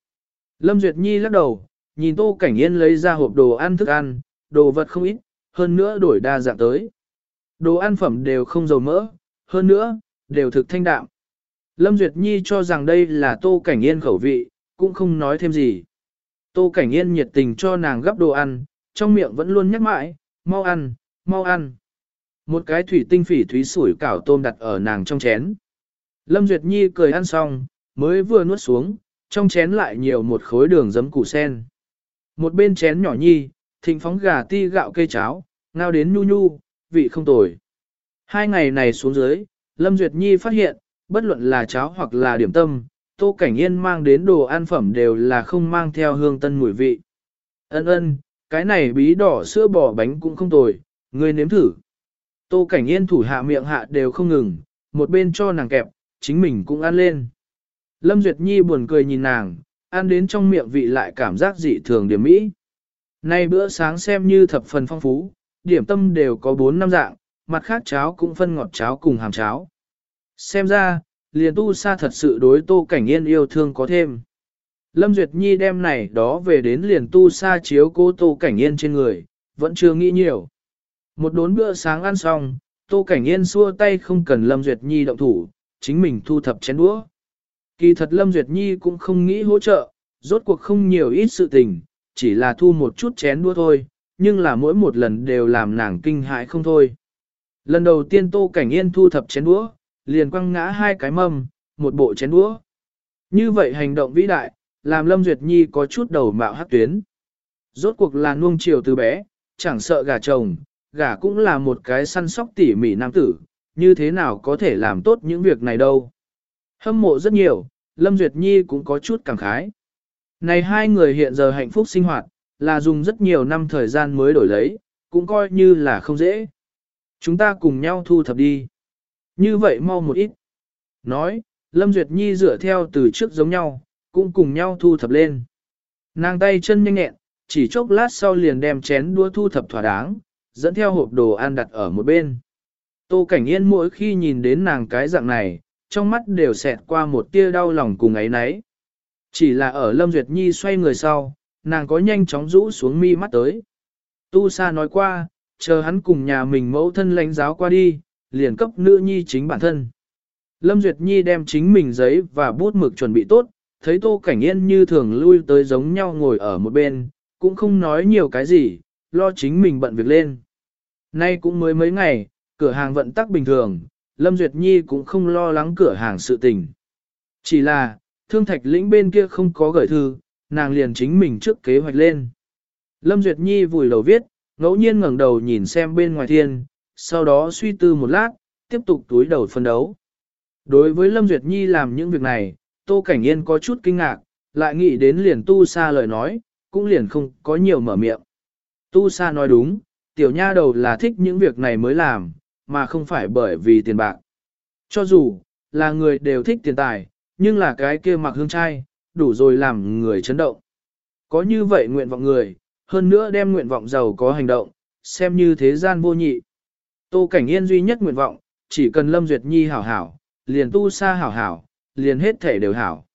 Lâm Duyệt Nhi lắc đầu, nhìn Tô Cảnh Yên lấy ra hộp đồ ăn thức ăn, đồ vật không ít, hơn nữa đổi đa dạng tới. Đồ ăn phẩm đều không dầu mỡ, hơn nữa, đều thực thanh đạm. Lâm Duyệt Nhi cho rằng đây là Tô Cảnh Yên khẩu vị, cũng không nói thêm gì. Tô Cảnh Yên nhiệt tình cho nàng gấp đồ ăn, trong miệng vẫn luôn nhắc mãi, mau ăn, mau ăn. Một cái thủy tinh phỉ thúy sủi cảo tôm đặt ở nàng trong chén. Lâm Duyệt Nhi cười ăn xong, mới vừa nuốt xuống, trong chén lại nhiều một khối đường giấm củ sen. Một bên chén nhỏ nhi, thịnh phóng gà ti gạo cây cháo, ngao đến nhu nhu, vị không tồi. Hai ngày này xuống dưới, Lâm Duyệt Nhi phát hiện, bất luận là cháo hoặc là điểm tâm, Tô Cảnh Yên mang đến đồ ăn phẩm đều là không mang theo hương tân mùi vị. Ân ân, cái này bí đỏ sữa bò bánh cũng không tồi, ngươi nếm thử. Tô Cảnh Yên thủ hạ miệng hạ đều không ngừng, một bên cho nàng kẹp, chính mình cũng ăn lên. Lâm Duyệt Nhi buồn cười nhìn nàng, ăn đến trong miệng vị lại cảm giác dị thường điểm mỹ. Nay bữa sáng xem như thập phần phong phú, điểm tâm đều có 4 năm dạng, mặt khác cháo cũng phân ngọt cháo cùng hàm cháo. Xem ra, liền tu sa thật sự đối tô cảnh yên yêu thương có thêm. Lâm Duyệt Nhi đem này đó về đến liền tu sa chiếu cô tô cảnh yên trên người, vẫn chưa nghĩ nhiều. Một đốn bữa sáng ăn xong, tô cảnh yên xua tay không cần Lâm Duyệt Nhi động thủ, chính mình thu thập chén đũa. Kỳ thật Lâm Duyệt Nhi cũng không nghĩ hỗ trợ, rốt cuộc không nhiều ít sự tình, chỉ là thu một chút chén đũa thôi, nhưng là mỗi một lần đều làm nàng kinh hãi không thôi. Lần đầu tiên Tô Cảnh Yên thu thập chén đũa, liền quăng ngã hai cái mâm, một bộ chén đũa. Như vậy hành động vĩ đại, làm Lâm Duyệt Nhi có chút đầu mạo hắc tuyến. Rốt cuộc là nuông chiều từ bé, chẳng sợ gà chồng, gả cũng là một cái săn sóc tỉ mỉ nam tử, như thế nào có thể làm tốt những việc này đâu. Hâm mộ rất nhiều, Lâm Duyệt Nhi cũng có chút cảm khái. Này hai người hiện giờ hạnh phúc sinh hoạt, là dùng rất nhiều năm thời gian mới đổi lấy, cũng coi như là không dễ. Chúng ta cùng nhau thu thập đi. Như vậy mau một ít. Nói, Lâm Duyệt Nhi dựa theo từ trước giống nhau, cũng cùng nhau thu thập lên. Nàng tay chân nhanh nhẹn, chỉ chốc lát sau liền đem chén đua thu thập thỏa đáng, dẫn theo hộp đồ ăn đặt ở một bên. Tô Cảnh Yên mỗi khi nhìn đến nàng cái dạng này, trong mắt đều xẹt qua một tia đau lòng cùng ấy nấy. Chỉ là ở Lâm Duyệt Nhi xoay người sau, nàng có nhanh chóng rũ xuống mi mắt tới. Tu Sa nói qua, chờ hắn cùng nhà mình mẫu thân lãnh giáo qua đi, liền cấp nữ nhi chính bản thân. Lâm Duyệt Nhi đem chính mình giấy và bút mực chuẩn bị tốt, thấy Tô Cảnh Yên như thường lui tới giống nhau ngồi ở một bên, cũng không nói nhiều cái gì, lo chính mình bận việc lên. Nay cũng mới mấy ngày, cửa hàng vận tắc bình thường, Lâm Duyệt Nhi cũng không lo lắng cửa hàng sự tình. Chỉ là, thương thạch lĩnh bên kia không có gửi thư, nàng liền chính mình trước kế hoạch lên. Lâm Duyệt Nhi vùi đầu viết, ngẫu nhiên ngẩng đầu nhìn xem bên ngoài thiên, sau đó suy tư một lát, tiếp tục túi đầu phân đấu. Đối với Lâm Duyệt Nhi làm những việc này, Tô Cảnh Yên có chút kinh ngạc, lại nghĩ đến liền tu sa lời nói, cũng liền không có nhiều mở miệng. Tu sa nói đúng, tiểu nha đầu là thích những việc này mới làm, mà không phải bởi vì tiền bạc. Cho dù, là người đều thích tiền tài, nhưng là cái kia mặc hương trai, đủ rồi làm người chấn động. Có như vậy nguyện vọng người, hơn nữa đem nguyện vọng giàu có hành động, xem như thế gian vô nhị. Tô Cảnh Yên duy nhất nguyện vọng, chỉ cần Lâm Duyệt Nhi hảo hảo, liền tu sa hảo hảo, liền hết thể đều hảo.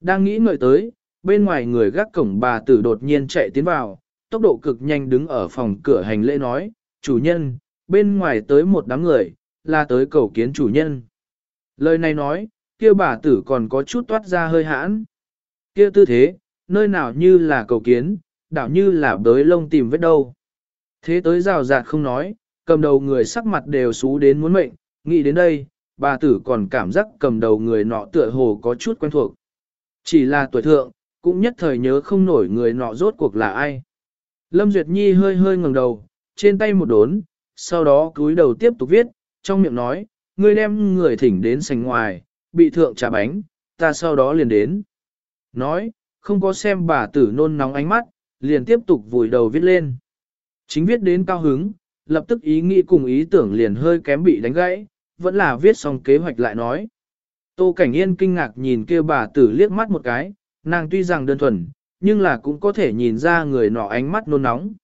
Đang nghĩ ngợi tới, bên ngoài người gác cổng bà tử đột nhiên chạy tiến vào, tốc độ cực nhanh đứng ở phòng cửa hành lễ nói, chủ nhân, bên ngoài tới một đám người, là tới cầu kiến chủ nhân. Lời này nói, kia bà tử còn có chút toát ra hơi hãn. Kia tư thế, nơi nào như là cầu kiến, đảo như là bới lông tìm vết đâu. Thế tới rào rạt không nói, cầm đầu người sắc mặt đều xú đến muốn mệnh, nghĩ đến đây, bà tử còn cảm giác cầm đầu người nọ tựa hồ có chút quen thuộc. Chỉ là tuổi thượng, cũng nhất thời nhớ không nổi người nọ rốt cuộc là ai. Lâm Duyệt Nhi hơi hơi ngẩng đầu, trên tay một đốn, sau đó cúi đầu tiếp tục viết, trong miệng nói, ngươi đem người thỉnh đến sành ngoài, bị thượng trả bánh, ta sau đó liền đến. Nói, không có xem bà tử nôn nóng ánh mắt, liền tiếp tục vùi đầu viết lên. Chính viết đến cao hứng, lập tức ý nghĩ cùng ý tưởng liền hơi kém bị đánh gãy, vẫn là viết xong kế hoạch lại nói. Tô Cảnh Yên kinh ngạc nhìn kia bà tử liếc mắt một cái, nàng tuy rằng đơn thuần, nhưng là cũng có thể nhìn ra người nọ ánh mắt nôn nóng.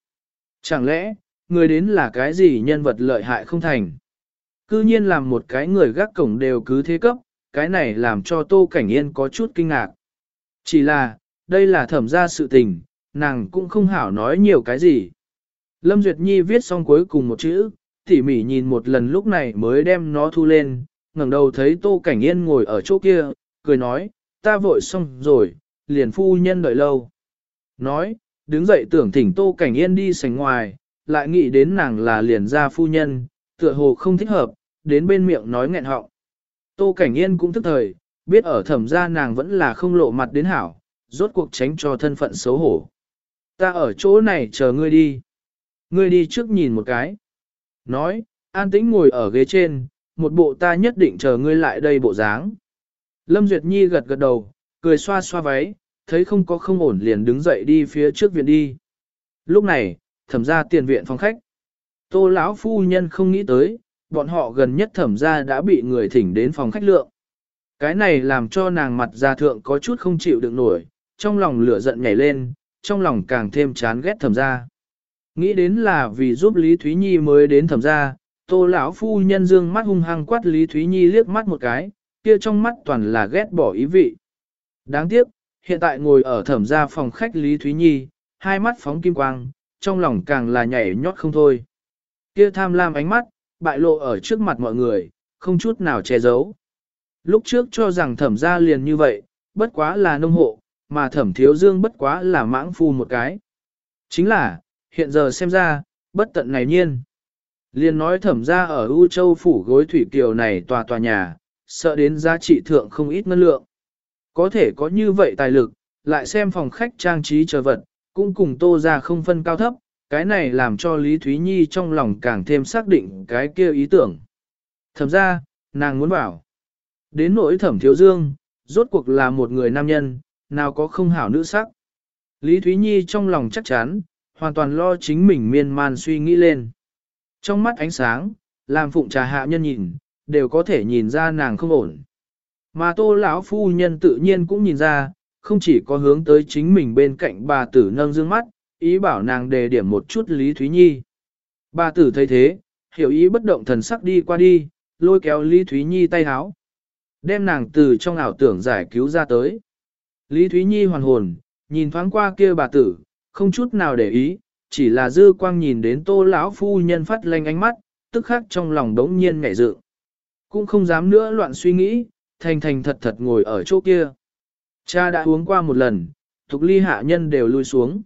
Chẳng lẽ, người đến là cái gì nhân vật lợi hại không thành? Cư nhiên làm một cái người gác cổng đều cứ thế cấp, cái này làm cho Tô Cảnh Yên có chút kinh ngạc. Chỉ là, đây là thẩm ra sự tình, nàng cũng không hảo nói nhiều cái gì. Lâm Duyệt Nhi viết xong cuối cùng một chữ, tỉ mỉ nhìn một lần lúc này mới đem nó thu lên, ngẩng đầu thấy Tô Cảnh Yên ngồi ở chỗ kia, cười nói, ta vội xong rồi, liền phu nhân đợi lâu. Nói, đứng dậy tưởng thỉnh Tô Cảnh Yên đi sánh ngoài, lại nghĩ đến nàng là liền gia phu nhân, tựa hồ không thích hợp, đến bên miệng nói nghẹn họng. Tô Cảnh Yên cũng thức thời, biết ở thẩm gia nàng vẫn là không lộ mặt đến hảo, rốt cuộc tránh cho thân phận xấu hổ. Ta ở chỗ này chờ ngươi đi. Ngươi đi trước nhìn một cái. Nói, an tĩnh ngồi ở ghế trên, một bộ ta nhất định chờ ngươi lại đây bộ dáng. Lâm Duyệt Nhi gật gật đầu, cười xoa xoa váy, thấy không có không ổn liền đứng dậy đi phía trước viện đi. Lúc này, thẩm ra tiền viện phòng khách. Tô lão phu nhân không nghĩ tới, bọn họ gần nhất thẩm ra đã bị người thỉnh đến phòng khách lượng. Cái này làm cho nàng mặt ra thượng có chút không chịu được nổi, trong lòng lửa giận nhảy lên, trong lòng càng thêm chán ghét thẩm ra. Nghĩ đến là vì giúp Lý Thúy Nhi mới đến thẩm gia, tô lão phu nhân dương mắt hung hăng quát Lý Thúy Nhi liếc mắt một cái, kia trong mắt toàn là ghét bỏ ý vị. Đáng tiếc, hiện tại ngồi ở thẩm gia phòng khách Lý Thúy Nhi, hai mắt phóng kim quang, trong lòng càng là nhảy nhót không thôi. Kia tham lam ánh mắt, bại lộ ở trước mặt mọi người, không chút nào che giấu. Lúc trước cho rằng thẩm gia liền như vậy, bất quá là nông hộ, mà thẩm thiếu dương bất quá là mãng phu một cái. Chính là, hiện giờ xem ra, bất tận này nhiên. Liền nói thẩm gia ở U Châu phủ gối thủy kiều này tòa tòa nhà, sợ đến giá trị thượng không ít ngân lượng. Có thể có như vậy tài lực, lại xem phòng khách trang trí chờ vật, cũng cùng tô ra không phân cao thấp, cái này làm cho Lý Thúy Nhi trong lòng càng thêm xác định cái kia ý tưởng. Thẩm ra, nàng muốn bảo. Đến nỗi thẩm thiếu dương, rốt cuộc là một người nam nhân, nào có không hảo nữ sắc. Lý Thúy Nhi trong lòng chắc chắn, hoàn toàn lo chính mình miên man suy nghĩ lên. Trong mắt ánh sáng, làm phụng trà hạ nhân nhìn, đều có thể nhìn ra nàng không ổn. Mà tô lão phu nhân tự nhiên cũng nhìn ra, không chỉ có hướng tới chính mình bên cạnh bà tử nâng dương mắt, ý bảo nàng đề điểm một chút Lý Thúy Nhi. Bà tử thấy thế, hiểu ý bất động thần sắc đi qua đi, lôi kéo Lý Thúy Nhi tay háo. Đem nàng từ trong ảo tưởng giải cứu ra tới. Lý Thúy Nhi hoàn hồn, nhìn thoáng qua kia bà tử, không chút nào để ý, chỉ là dư quang nhìn đến tô lão phu nhân phát lanh ánh mắt, tức khắc trong lòng đống nhiên ngảy dự. Cũng không dám nữa loạn suy nghĩ, thành thành thật thật ngồi ở chỗ kia. Cha đã uống qua một lần, thục ly hạ nhân đều lui xuống.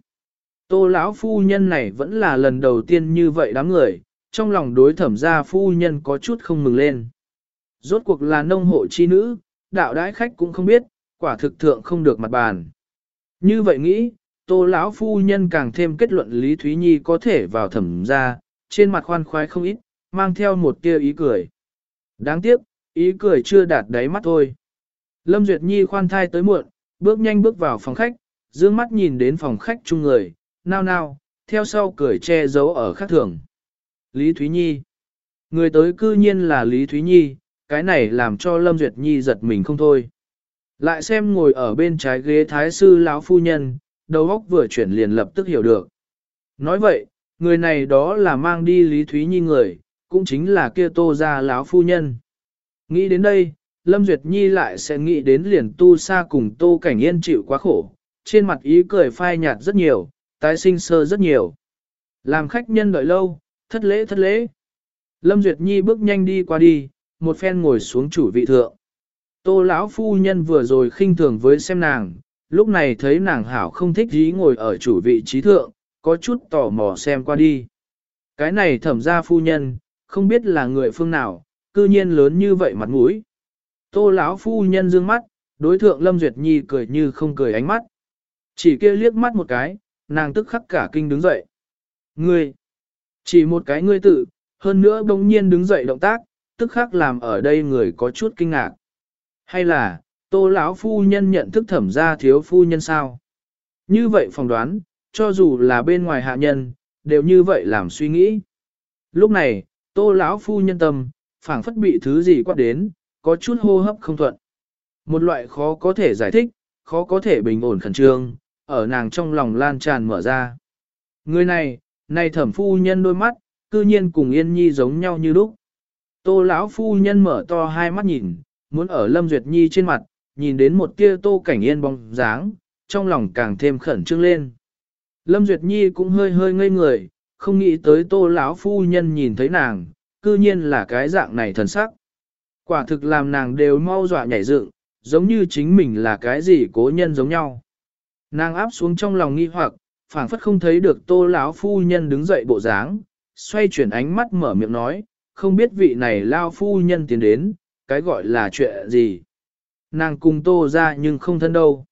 Tô lão phu nhân này vẫn là lần đầu tiên như vậy đám người, trong lòng đối thẩm gia phu nhân có chút không mừng lên. Rốt cuộc là nông hộ chi nữ, đạo đãi khách cũng không biết, quả thực thượng không được mặt bàn. Như vậy nghĩ, tô lão phu nhân càng thêm kết luận Lý Thúy Nhi có thể vào thẩm gia, trên mặt khoan khoái không ít, mang theo một tia ý cười. Đáng tiếc, ý cười chưa đạt đáy mắt thôi. Lâm Duyệt Nhi khoan thai tới muộn, bước nhanh bước vào phòng khách, dương mắt nhìn đến phòng khách chung người, nao nao, theo sau cười che giấu ở khắc thường. Lý Thúy Nhi. Người tới cư nhiên là Lý Thúy Nhi, cái này làm cho Lâm Duyệt Nhi giật mình không thôi. Lại xem ngồi ở bên trái ghế thái sư lão phu nhân, đầu óc vừa chuyển liền lập tức hiểu được. Nói vậy, người này đó là mang đi Lý Thúy Nhi người, cũng chính là kia tô ra lão phu nhân. Nghĩ đến đây, Lâm Duyệt Nhi lại sẽ nghĩ đến liền tu sa cùng tô cảnh yên chịu quá khổ, trên mặt ý cười phai nhạt rất nhiều, tái sinh sơ rất nhiều. Làm khách nhân đợi lâu, thất lễ thất lễ. Lâm Duyệt Nhi bước nhanh đi qua đi, một phen ngồi xuống chủ vị thượng. Tô lão phu nhân vừa rồi khinh thường với xem nàng, lúc này thấy nàng hảo không thích dí ngồi ở chủ vị trí thượng, có chút tò mò xem qua đi. Cái này thẩm ra phu nhân, không biết là người phương nào, cư nhiên lớn như vậy mặt mũi. Tô lão phu nhân dương mắt, đối thượng Lâm Duyệt Nhi cười như không cười ánh mắt. Chỉ kia liếc mắt một cái, nàng tức khắc cả kinh đứng dậy. Ngươi, chỉ một cái ngươi tự, hơn nữa bỗng nhiên đứng dậy động tác, tức khắc làm ở đây người có chút kinh ngạc. Hay là, tô lão phu nhân nhận thức thẩm gia thiếu phu nhân sao? Như vậy phỏng đoán, cho dù là bên ngoài hạ nhân, đều như vậy làm suy nghĩ. Lúc này, tô lão phu nhân tâm, phảng phất bị thứ gì quát đến, có chút hô hấp không thuận. Một loại khó có thể giải thích, khó có thể bình ổn khẩn trương, ở nàng trong lòng lan tràn mở ra. Người này, này thẩm phu nhân đôi mắt, cư nhiên cùng Yên Nhi giống nhau như lúc. Tô lão phu nhân mở to hai mắt nhìn, muốn ở Lâm Duyệt Nhi trên mặt, nhìn đến một tia tô cảnh yên bóng dáng, trong lòng càng thêm khẩn trương lên. Lâm Duyệt Nhi cũng hơi hơi ngây người, không nghĩ tới tô lão phu nhân nhìn thấy nàng, cư nhiên là cái dạng này thần sắc. Quả thực làm nàng đều mau dọa nhảy dựng, giống như chính mình là cái gì cố nhân giống nhau. Nàng áp xuống trong lòng nghi hoặc, phảng phất không thấy được tô lão phu nhân đứng dậy bộ dáng, xoay chuyển ánh mắt mở miệng nói, không biết vị này lao phu nhân tiến đến, cái gọi là chuyện gì. Nàng cùng tô ra nhưng không thân đâu.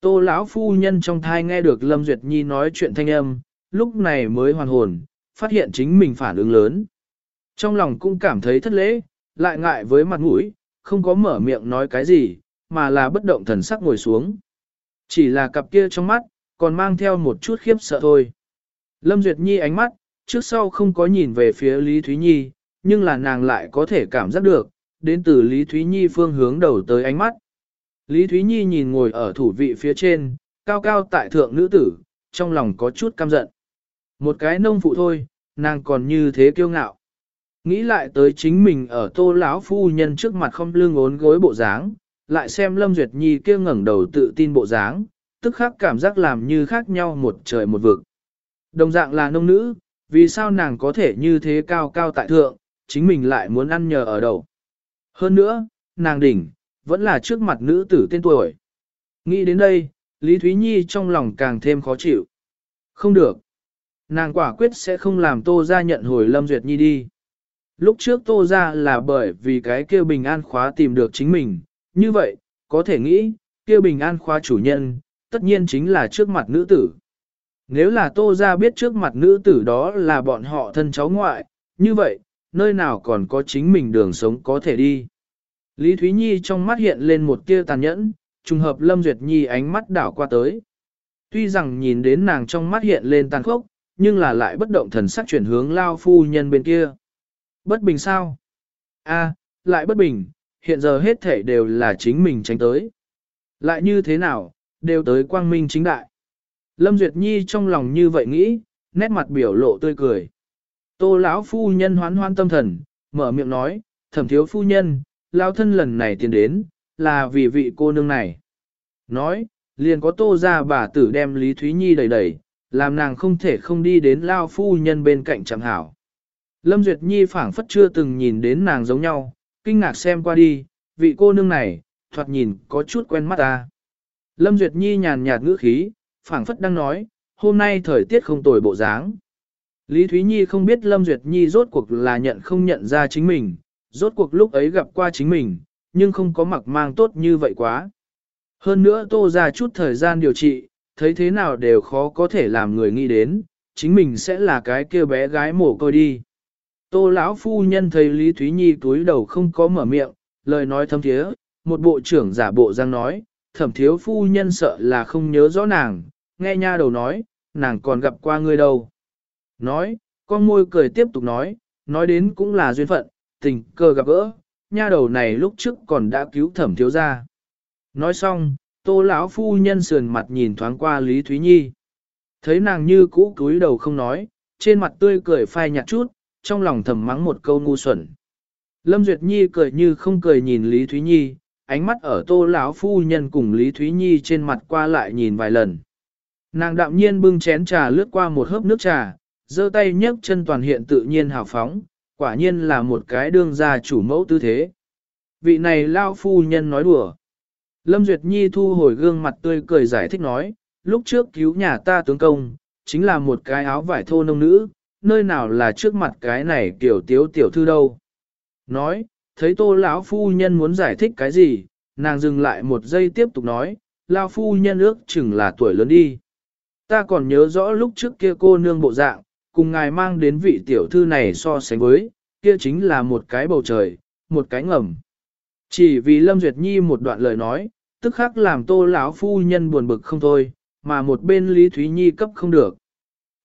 Tô lão phu nhân trong thai nghe được Lâm Duyệt Nhi nói chuyện thanh âm, lúc này mới hoàn hồn, phát hiện chính mình phản ứng lớn. Trong lòng cũng cảm thấy thất lễ, lại ngại với mặt mũi, không có mở miệng nói cái gì, mà là bất động thần sắc ngồi xuống. Chỉ là cặp kia trong mắt, còn mang theo một chút khiếp sợ thôi. Lâm Duyệt Nhi ánh mắt, trước sau không có nhìn về phía Lý Thúy Nhi, nhưng là nàng lại có thể cảm giác được, đến từ Lý Thúy Nhi phương hướng đầu tới ánh mắt. Lý Thúy Nhi nhìn ngồi ở thủ vị phía trên, cao cao tại thượng nữ tử, trong lòng có chút căm giận. Một cái nông phụ thôi, nàng còn như thế kiêu ngạo. Nghĩ lại tới chính mình ở tô lão phu nhân trước mặt không lưng ốn gối bộ dáng, lại xem Lâm Duyệt Nhi kia ngẩng đầu tự tin bộ dáng, tức khắc cảm giác làm như khác nhau một trời một vực. Đồng dạng là nông nữ, vì sao nàng có thể như thế cao cao tại thượng, chính mình lại muốn ăn nhờ ở đầu. Hơn nữa, nàng đỉnh, vẫn là trước mặt nữ tử tên tuổi. Nghĩ đến đây, Lý Thúy Nhi trong lòng càng thêm khó chịu. Không được. Nàng quả quyết sẽ không làm Tô ra nhận hồi Lâm Duyệt Nhi đi. Lúc trước Tô ra là bởi vì cái kia bình an khóa tìm được chính mình, như vậy, có thể nghĩ, kia bình an khóa chủ nhân, tất nhiên chính là trước mặt nữ tử. Nếu là tô ra biết trước mặt nữ tử đó là bọn họ thân cháu ngoại, như vậy, nơi nào còn có chính mình đường sống có thể đi. Lý Thúy Nhi trong mắt hiện lên một tia tàn nhẫn, trùng hợp Lâm Duyệt Nhi ánh mắt đảo qua tới. Tuy rằng nhìn đến nàng trong mắt hiện lên tàn khốc, nhưng là lại bất động thần sắc chuyển hướng lao phu nhân bên kia. Bất bình sao? A, lại bất bình, hiện giờ hết thể đều là chính mình tránh tới. Lại như thế nào, đều tới quang minh chính đại. Lâm Duyệt Nhi trong lòng như vậy nghĩ, nét mặt biểu lộ tươi cười. Tô lão phu nhân hoán hoan tâm thần, mở miệng nói, thẩm thiếu phu nhân, lão thân lần này tiến đến, là vì vị cô nương này. Nói, liền có tô ra bà tử đem Lý Thúy Nhi đẩy đẩy, làm nàng không thể không đi đến lao phu nhân bên cạnh chẳng hảo. Lâm Duyệt Nhi phảng phất chưa từng nhìn đến nàng giống nhau, kinh ngạc xem qua đi, vị cô nương này, thoạt nhìn có chút quen mắt ta. Lâm Duyệt Nhi nhàn nhạt ngữ khí, phảng phất đang nói, hôm nay thời tiết không tồi bộ dáng. Lý Thúy Nhi không biết Lâm Duyệt Nhi rốt cuộc là nhận không nhận ra chính mình, rốt cuộc lúc ấy gặp qua chính mình, nhưng không có mặc mang tốt như vậy quá. Hơn nữa tô ra chút thời gian điều trị, thấy thế nào đều khó có thể làm người nghĩ đến, chính mình sẽ là cái kia bé gái mổ côi đi. Tô lão phu nhân thấy Lý Thúy Nhi túi đầu không có mở miệng, lời nói thâm thiế, một bộ trưởng giả bộ giang nói, thẩm thiếu phu nhân sợ là không nhớ rõ nàng, nghe nha đầu nói, nàng còn gặp qua ngươi đâu. Nói, con môi cười tiếp tục nói, nói đến cũng là duyên phận, tình cờ gặp gỡ, nha đầu này lúc trước còn đã cứu thẩm thiếu ra. Nói xong, tô lão phu nhân sườn mặt nhìn thoáng qua Lý Thúy Nhi. Thấy nàng như cũ cúi đầu không nói, trên mặt tươi cười phai nhạt chút, trong lòng thầm mắng một câu ngu xuẩn. Lâm Duyệt Nhi cười như không cười nhìn Lý Thúy Nhi, ánh mắt ở tô lão phu nhân cùng Lý Thúy Nhi trên mặt qua lại nhìn vài lần. Nàng đạm nhiên bưng chén trà lướt qua một hớp nước trà, giơ tay nhấc chân toàn hiện tự nhiên hào phóng, quả nhiên là một cái đương gia chủ mẫu tư thế. Vị này lao phu nhân nói đùa. Lâm Duyệt Nhi thu hồi gương mặt tươi cười giải thích nói, lúc trước cứu nhà ta tướng công, chính là một cái áo vải thô nông nữ, nơi nào là trước mặt cái này tiểu tiếu tiểu thư đâu. Nói, thấy tô lão phu nhân muốn giải thích cái gì, nàng dừng lại một giây tiếp tục nói, lao phu nhân ước chừng là tuổi lớn đi. Ta còn nhớ rõ lúc trước kia cô nương bộ dạng, cùng ngài mang đến vị tiểu thư này so sánh với, kia chính là một cái bầu trời, một cái ngầm. Chỉ vì Lâm Duyệt Nhi một đoạn lời nói, tức khắc làm tô lão phu nhân buồn bực không thôi, mà một bên Lý Thúy Nhi cấp không được.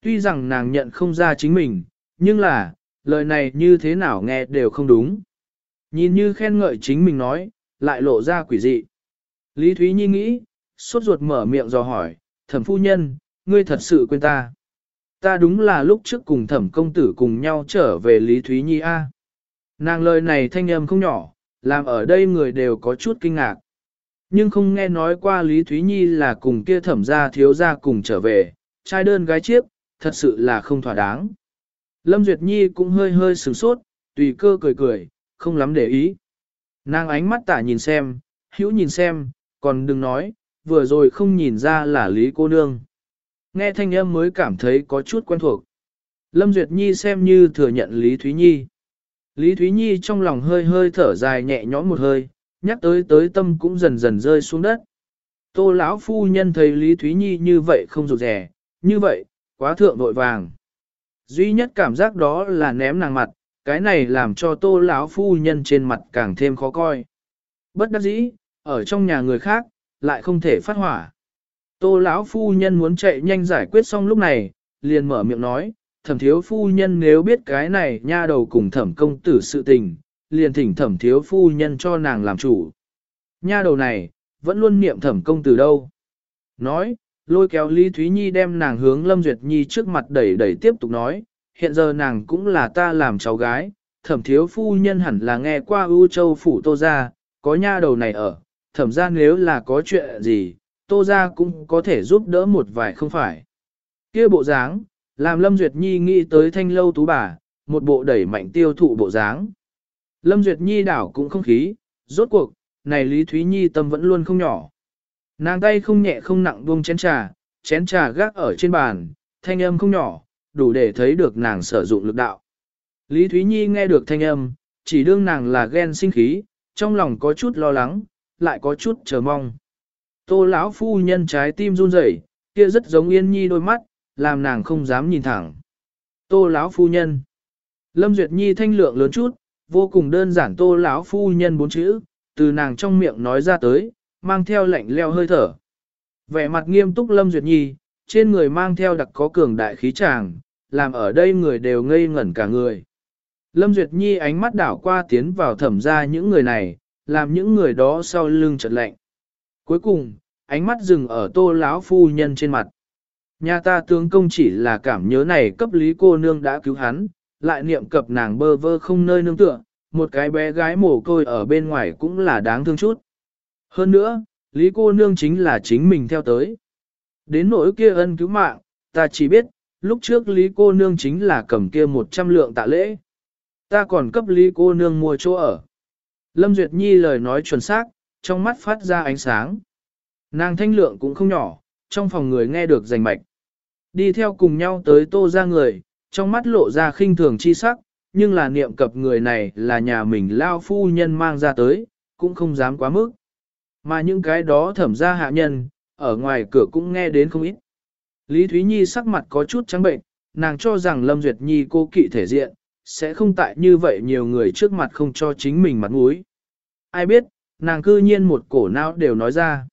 Tuy rằng nàng nhận không ra chính mình, nhưng là, lời này như thế nào nghe đều không đúng. Nhìn như khen ngợi chính mình nói, lại lộ ra quỷ dị. Lý Thúy Nhi nghĩ, sốt ruột mở miệng dò hỏi, thẩm phu nhân, ngươi thật sự quên ta. Ta đúng là lúc trước cùng thẩm công tử cùng nhau trở về Lý Thúy Nhi A. Nàng lời này thanh âm không nhỏ, làm ở đây người đều có chút kinh ngạc. Nhưng không nghe nói qua Lý Thúy Nhi là cùng kia thẩm gia thiếu gia cùng trở về, trai đơn gái chiếc, thật sự là không thỏa đáng. Lâm Duyệt Nhi cũng hơi hơi sửng sốt, tùy cơ cười cười, không lắm để ý. Nàng ánh mắt tả nhìn xem, hữu nhìn xem, còn đừng nói, vừa rồi không nhìn ra là Lý cô nương. Nghe thanh âm mới cảm thấy có chút quen thuộc. Lâm Duyệt Nhi xem như thừa nhận Lý Thúy Nhi. Lý Thúy Nhi trong lòng hơi hơi thở dài nhẹ nhõm một hơi, nhắc tới tới tâm cũng dần dần rơi xuống đất. Tô lão phu nhân thấy Lý Thúy Nhi như vậy không rụt rẻ, như vậy, quá thượng vội vàng. Duy nhất cảm giác đó là ném nàng mặt, cái này làm cho tô lão phu nhân trên mặt càng thêm khó coi. Bất đắc dĩ, ở trong nhà người khác, lại không thể phát hỏa. Tô lão phu nhân muốn chạy nhanh giải quyết xong lúc này, liền mở miệng nói, thẩm thiếu phu nhân nếu biết cái này nha đầu cùng thẩm công tử sự tình, liền thỉnh thẩm thiếu phu nhân cho nàng làm chủ. Nha đầu này, vẫn luôn niệm thẩm công tử đâu. Nói, lôi kéo Lý Thúy Nhi đem nàng hướng Lâm Duyệt Nhi trước mặt đẩy đẩy tiếp tục nói, hiện giờ nàng cũng là ta làm cháu gái, thẩm thiếu phu nhân hẳn là nghe qua ưu châu phủ tô ra, có nha đầu này ở, thẩm ra nếu là có chuyện gì, tô ra cũng có thể giúp đỡ một vài không phải. kia bộ dáng, làm Lâm Duyệt Nhi nghĩ tới thanh lâu tú bà, một bộ đẩy mạnh tiêu thụ bộ dáng. Lâm Duyệt Nhi đảo cũng không khí, rốt cuộc, này Lý Thúy Nhi tâm vẫn luôn không nhỏ. Nàng tay không nhẹ không nặng buông chén trà, chén trà gác ở trên bàn, thanh âm không nhỏ, đủ để thấy được nàng sử dụng lực đạo. Lý Thúy Nhi nghe được thanh âm, chỉ đương nàng là ghen sinh khí, trong lòng có chút lo lắng, lại có chút chờ mong. Tô lão phu nhân trái tim run rẩy, kia rất giống Yên Nhi đôi mắt, làm nàng không dám nhìn thẳng. Tô lão phu nhân. Lâm Duyệt Nhi thanh lượng lớn chút, vô cùng đơn giản tô lão phu nhân bốn chữ, từ nàng trong miệng nói ra tới, mang theo lạnh leo hơi thở. Vẻ mặt nghiêm túc Lâm Duyệt Nhi, trên người mang theo đặc có cường đại khí tràng, làm ở đây người đều ngây ngẩn cả người. Lâm Duyệt Nhi ánh mắt đảo qua tiến vào thẩm ra những người này, làm những người đó sau lưng chợt lạnh. Cuối cùng, ánh mắt dừng ở tô lão phu nhân trên mặt. Nhà ta tướng công chỉ là cảm nhớ này cấp lý cô nương đã cứu hắn, lại niệm cập nàng bơ vơ không nơi nương tựa, một cái bé gái mồ côi ở bên ngoài cũng là đáng thương chút. Hơn nữa, lý cô nương chính là chính mình theo tới. Đến nỗi kia ân cứu mạng, ta chỉ biết, lúc trước lý cô nương chính là cầm kia một trăm lượng tạ lễ. Ta còn cấp lý cô nương mua chỗ ở. Lâm Duyệt Nhi lời nói chuẩn xác, trong mắt phát ra ánh sáng. Nàng thanh lượng cũng không nhỏ, trong phòng người nghe được rành mạch. Đi theo cùng nhau tới tô ra người, trong mắt lộ ra khinh thường chi sắc, nhưng là niệm cập người này là nhà mình lao phu nhân mang ra tới, cũng không dám quá mức. Mà những cái đó thẩm ra hạ nhân, ở ngoài cửa cũng nghe đến không ít. Lý Thúy Nhi sắc mặt có chút trắng bệnh, nàng cho rằng Lâm Duyệt Nhi cô kỵ thể diện, sẽ không tại như vậy nhiều người trước mặt không cho chính mình mặt mũi. Ai biết, nàng cư nhiên một cổ não đều nói ra.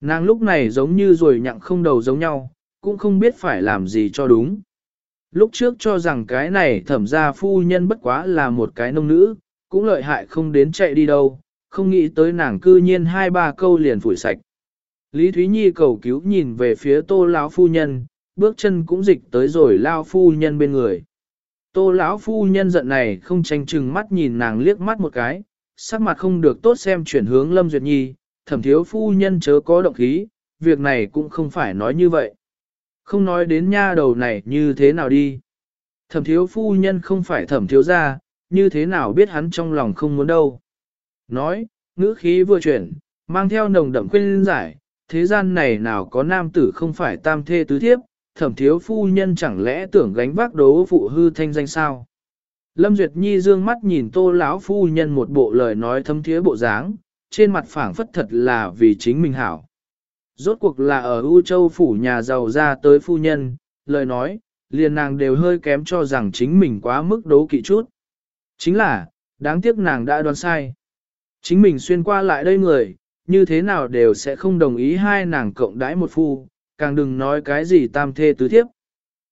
Nàng lúc này giống như rồi nhặng không đầu giống nhau, cũng không biết phải làm gì cho đúng. Lúc trước cho rằng cái này thẩm ra phu nhân bất quá là một cái nông nữ, cũng lợi hại không đến chạy đi đâu, không nghĩ tới nàng cư nhiên hai ba câu liền phủi sạch. Lý Thúy Nhi cầu cứu nhìn về phía tô lão phu nhân, bước chân cũng dịch tới rồi lao phu nhân bên người. Tô lão phu nhân giận này không tranh chừng mắt nhìn nàng liếc mắt một cái, sắc mặt không được tốt xem chuyển hướng Lâm Duyệt Nhi, thẩm thiếu phu nhân chớ có động khí, việc này cũng không phải nói như vậy. Không nói đến nha đầu này như thế nào đi. Thẩm thiếu phu nhân không phải thẩm thiếu gia, như thế nào biết hắn trong lòng không muốn đâu. Nói, ngữ khí vừa chuyển, mang theo nồng đậm khuyên giải, thế gian này nào có nam tử không phải tam thê tứ thiếp, thẩm thiếu phu nhân chẳng lẽ tưởng gánh vác đố phụ hư thanh danh sao. Lâm Duyệt Nhi dương mắt nhìn tô lão phu nhân một bộ lời nói thâm thiế bộ dáng, trên mặt phảng phất thật là vì chính mình hảo. Rốt cuộc là ở U Châu phủ nhà giàu ra tới phu nhân, lời nói, liền nàng đều hơi kém cho rằng chính mình quá mức đấu kỵ chút. Chính là, đáng tiếc nàng đã đoán sai. Chính mình xuyên qua lại đây người, như thế nào đều sẽ không đồng ý hai nàng cộng đãi một phu, càng đừng nói cái gì tam thê tứ thiếp.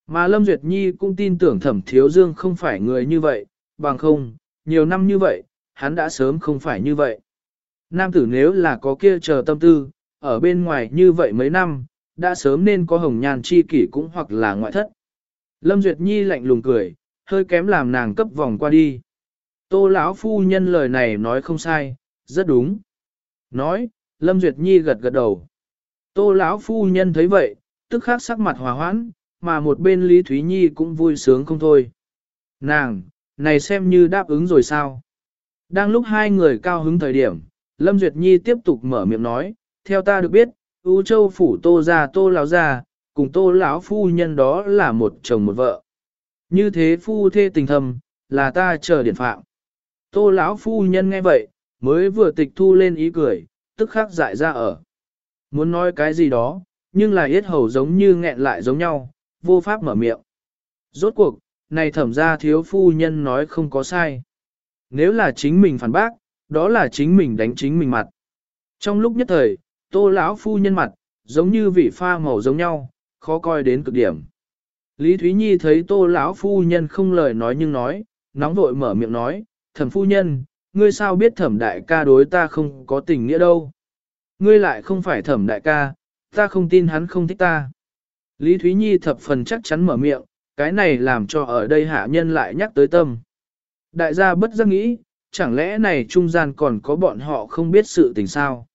Mà Lâm Duyệt Nhi cũng tin tưởng thẩm thiếu dương không phải người như vậy, bằng không, nhiều năm như vậy, hắn đã sớm không phải như vậy. Nam tử nếu là có kia chờ tâm tư, ở bên ngoài như vậy mấy năm, đã sớm nên có hồng nhàn chi kỷ cũng hoặc là ngoại thất. Lâm Duyệt Nhi lạnh lùng cười, hơi kém làm nàng cấp vòng qua đi. Tô lão phu nhân lời này nói không sai, rất đúng. Nói, Lâm Duyệt Nhi gật gật đầu. Tô lão phu nhân thấy vậy, tức khắc sắc mặt hòa hoãn, mà một bên Lý Thúy Nhi cũng vui sướng không thôi. Nàng, này xem như đáp ứng rồi sao? Đang lúc hai người cao hứng thời điểm, Lâm Duyệt Nhi tiếp tục mở miệng nói, theo ta được biết, U Châu phủ Tô gia Tô lão gia, cùng Tô lão phu nhân đó là một chồng một vợ. Như thế phu thê tình thầm, là ta chờ điển phạm. Tô lão phu nhân nghe vậy, mới vừa tịch thu lên ý cười, tức khắc dại ra ở. Muốn nói cái gì đó, nhưng là yết hầu giống như nghẹn lại giống nhau, vô pháp mở miệng. Rốt cuộc, này thẩm ra thiếu phu nhân nói không có sai. Nếu là chính mình phản bác, đó là chính mình đánh chính mình mặt. Trong lúc nhất thời, tô lão phu nhân mặt, giống như vị pha màu giống nhau, khó coi đến cực điểm. Lý Thúy Nhi thấy tô lão phu nhân không lời nói nhưng nói, nóng vội mở miệng nói, thẩm phu nhân, ngươi sao biết thẩm đại ca đối ta không có tình nghĩa đâu. Ngươi lại không phải thẩm đại ca, ta không tin hắn không thích ta. Lý Thúy Nhi thập phần chắc chắn mở miệng, cái này làm cho ở đây hạ nhân lại nhắc tới tâm. Đại gia bất giác nghĩ, chẳng lẽ này trung gian còn có bọn họ không biết sự tình sao?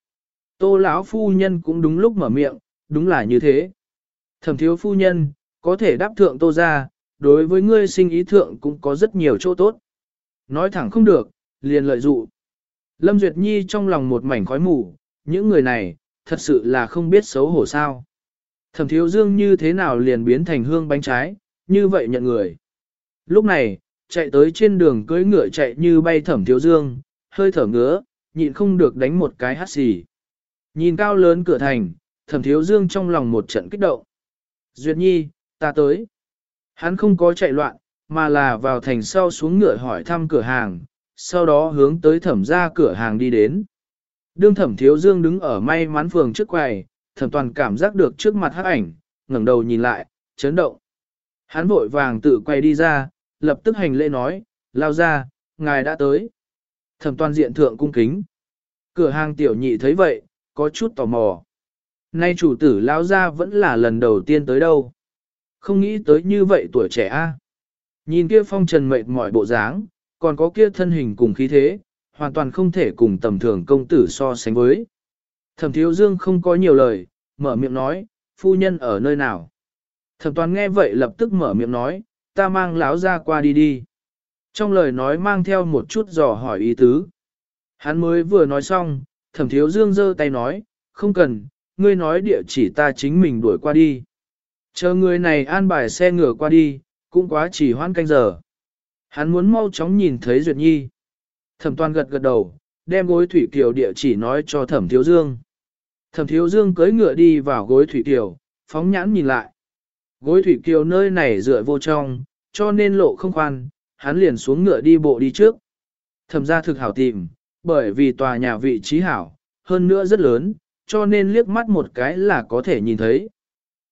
Tô lão phu nhân cũng đúng lúc mở miệng, đúng là như thế. Thẩm thiếu phu nhân, có thể đáp thượng tô ra, đối với ngươi sinh ý thượng cũng có rất nhiều chỗ tốt. Nói thẳng không được, liền lợi dụ. Lâm Duyệt Nhi trong lòng một mảnh khói mù, những người này, thật sự là không biết xấu hổ sao. Thẩm thiếu dương như thế nào liền biến thành hương bánh trái, như vậy nhận người. Lúc này, chạy tới trên đường cưỡi ngựa chạy như bay thẩm thiếu dương, hơi thở ngứa, nhịn không được đánh một cái hát xì. Nhìn cao lớn cửa thành, thẩm thiếu dương trong lòng một trận kích động. Duyệt nhi, ta tới. Hắn không có chạy loạn, mà là vào thành sau xuống ngựa hỏi thăm cửa hàng, sau đó hướng tới thẩm ra cửa hàng đi đến. Đương thẩm thiếu dương đứng ở may mắn phường trước quầy, thẩm toàn cảm giác được trước mặt hắc ảnh, ngẩng đầu nhìn lại, chấn động. Hắn vội vàng tự quay đi ra, lập tức hành lễ nói, lao ra, ngài đã tới. Thẩm toàn diện thượng cung kính. Cửa hàng tiểu nhị thấy vậy, có chút tò mò. Nay chủ tử lao ra vẫn là lần đầu tiên tới đâu. Không nghĩ tới như vậy tuổi trẻ a. Nhìn kia phong trần mệt mỏi bộ dáng, còn có kia thân hình cùng khí thế, hoàn toàn không thể cùng tầm thường công tử so sánh với. Thẩm thiếu dương không có nhiều lời, mở miệng nói, phu nhân ở nơi nào. Thẩm toàn nghe vậy lập tức mở miệng nói, ta mang lão ra qua đi đi. Trong lời nói mang theo một chút dò hỏi ý tứ. Hắn mới vừa nói xong, thẩm thiếu dương giơ tay nói, không cần, ngươi nói địa chỉ ta chính mình đuổi qua đi. Chờ người này an bài xe ngựa qua đi, cũng quá chỉ hoãn canh giờ. Hắn muốn mau chóng nhìn thấy Duyệt Nhi. Thẩm toàn gật gật đầu, đem gối thủy kiều địa chỉ nói cho thẩm thiếu dương. Thẩm thiếu dương cưỡi ngựa đi vào gối thủy kiều, phóng nhãn nhìn lại. Gối thủy kiều nơi này dựa vô trong, cho nên lộ không khoan, hắn liền xuống ngựa đi bộ đi trước. Thẩm ra thực hảo tìm, bởi vì tòa nhà vị trí hảo, hơn nữa rất lớn, cho nên liếc mắt một cái là có thể nhìn thấy.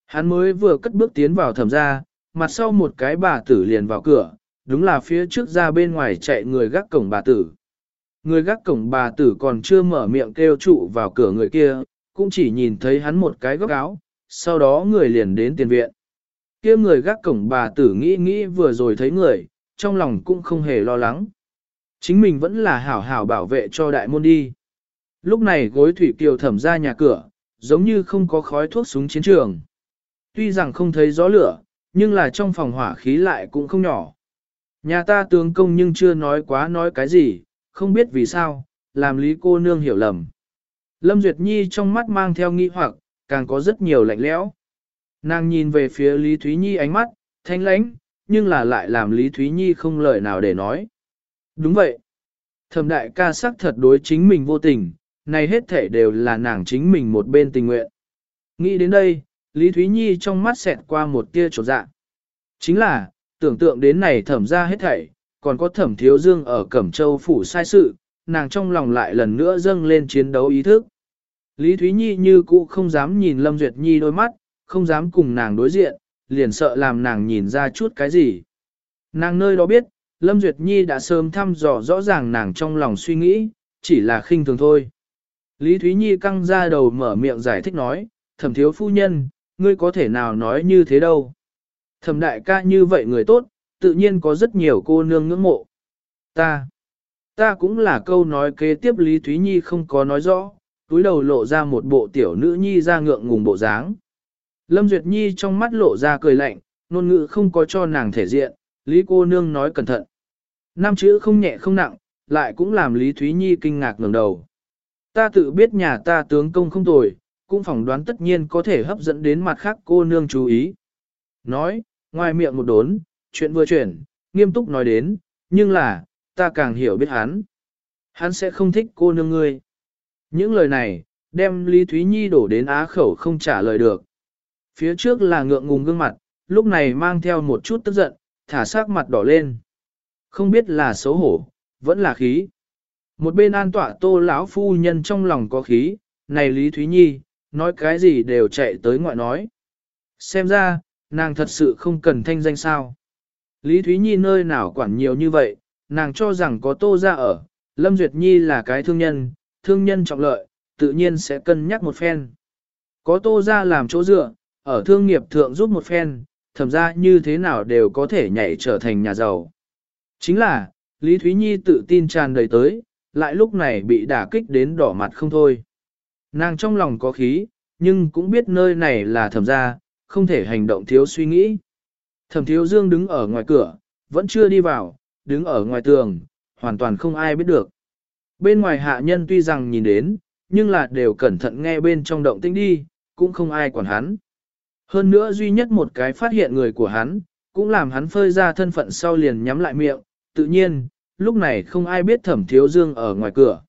Hắn mới vừa cất bước tiến vào thẩm ra, mặt sau một cái bà tử liền vào cửa, đúng là phía trước ra bên ngoài chạy người gác cổng bà tử. Người gác cổng bà tử còn chưa mở miệng kêu trụ vào cửa người kia, cũng chỉ nhìn thấy hắn một cái góc áo, sau đó người liền đến tiền viện. kia người gác cổng bà tử nghĩ nghĩ vừa rồi thấy người, trong lòng cũng không hề lo lắng. Chính mình vẫn là hảo hảo bảo vệ cho đại môn đi. Lúc này gối thủy kiều thẩm ra nhà cửa, giống như không có khói thuốc súng chiến trường. Tuy rằng không thấy gió lửa, nhưng là trong phòng hỏa khí lại cũng không nhỏ. Nhà ta tướng công nhưng chưa nói quá nói cái gì, không biết vì sao, làm lý cô nương hiểu lầm. Lâm Duyệt Nhi trong mắt mang theo nghi hoặc, càng có rất nhiều lạnh lẽo. Nàng nhìn về phía Lý Thúy Nhi ánh mắt, thanh lãnh, nhưng là lại làm Lý Thúy Nhi không lời nào để nói. Đúng vậy. Thẩm đại ca sắc thật đối chính mình vô tình, này hết thể đều là nàng chính mình một bên tình nguyện. Nghĩ đến đây, Lý Thúy Nhi trong mắt xẹt qua một tia trột dạ. Chính là, tưởng tượng đến này thẩm ra hết thảy, còn có thẩm thiếu dương ở Cẩm Châu phủ sai sự, nàng trong lòng lại lần nữa dâng lên chiến đấu ý thức. Lý Thúy Nhi như cũ không dám nhìn Lâm Duyệt Nhi đôi mắt, không dám cùng nàng đối diện, liền sợ làm nàng nhìn ra chút cái gì. Nàng nơi đó biết, Lâm Duyệt Nhi đã sớm thăm dò rõ ràng nàng trong lòng suy nghĩ, chỉ là khinh thường thôi. Lý Thúy Nhi căng ra đầu mở miệng giải thích nói, thẩm thiếu phu nhân, ngươi có thể nào nói như thế đâu. Thẩm đại ca như vậy người tốt, tự nhiên có rất nhiều cô nương ngưỡng mộ. Ta, ta cũng là câu nói kế tiếp Lý Thúy Nhi không có nói rõ, túi đầu lộ ra một bộ tiểu nữ nhi ra ngượng ngùng bộ dáng. Lâm Duyệt Nhi trong mắt lộ ra cười lạnh, ngôn ngữ không có cho nàng thể diện, Lý cô nương nói cẩn thận. Năm chữ không nhẹ không nặng, lại cũng làm Lý Thúy Nhi kinh ngạc ngẩng đầu. Ta tự biết nhà ta tướng công không tồi, cũng phỏng đoán tất nhiên có thể hấp dẫn đến mặt khác cô nương chú ý. Nói, ngoài miệng một đốn, chuyện vừa chuyển, nghiêm túc nói đến, nhưng là, ta càng hiểu biết hắn. Hắn sẽ không thích cô nương ngươi. Những lời này, đem Lý Thúy Nhi đổ đến á khẩu không trả lời được. Phía trước là ngượng ngùng gương mặt, lúc này mang theo một chút tức giận, thả sắc mặt đỏ lên. Không biết là xấu hổ, vẫn là khí. Một bên an tọa tô lão phu nhân trong lòng có khí, này Lý Thúy Nhi, nói cái gì đều chạy tới ngoại nói. Xem ra, nàng thật sự không cần thanh danh sao. Lý Thúy Nhi nơi nào quản nhiều như vậy, nàng cho rằng có tô ra ở, Lâm Duyệt Nhi là cái thương nhân, thương nhân trọng lợi, tự nhiên sẽ cân nhắc một phen. Có tô ra làm chỗ dựa, ở thương nghiệp thượng giúp một phen, thẩm ra như thế nào đều có thể nhảy trở thành nhà giàu. Chính là, Lý Thúy Nhi tự tin tràn đầy tới, lại lúc này bị đả kích đến đỏ mặt không thôi. Nàng trong lòng có khí, nhưng cũng biết nơi này là thẩm ra, không thể hành động thiếu suy nghĩ. Thẩm thiếu dương đứng ở ngoài cửa, vẫn chưa đi vào, đứng ở ngoài tường, hoàn toàn không ai biết được. Bên ngoài hạ nhân tuy rằng nhìn đến, nhưng là đều cẩn thận nghe bên trong động tĩnh đi, cũng không ai quản hắn. Hơn nữa duy nhất một cái phát hiện người của hắn, cũng làm hắn phơi ra thân phận sau liền nhắm lại miệng, tự nhiên, lúc này không ai biết thẩm thiếu dương ở ngoài cửa.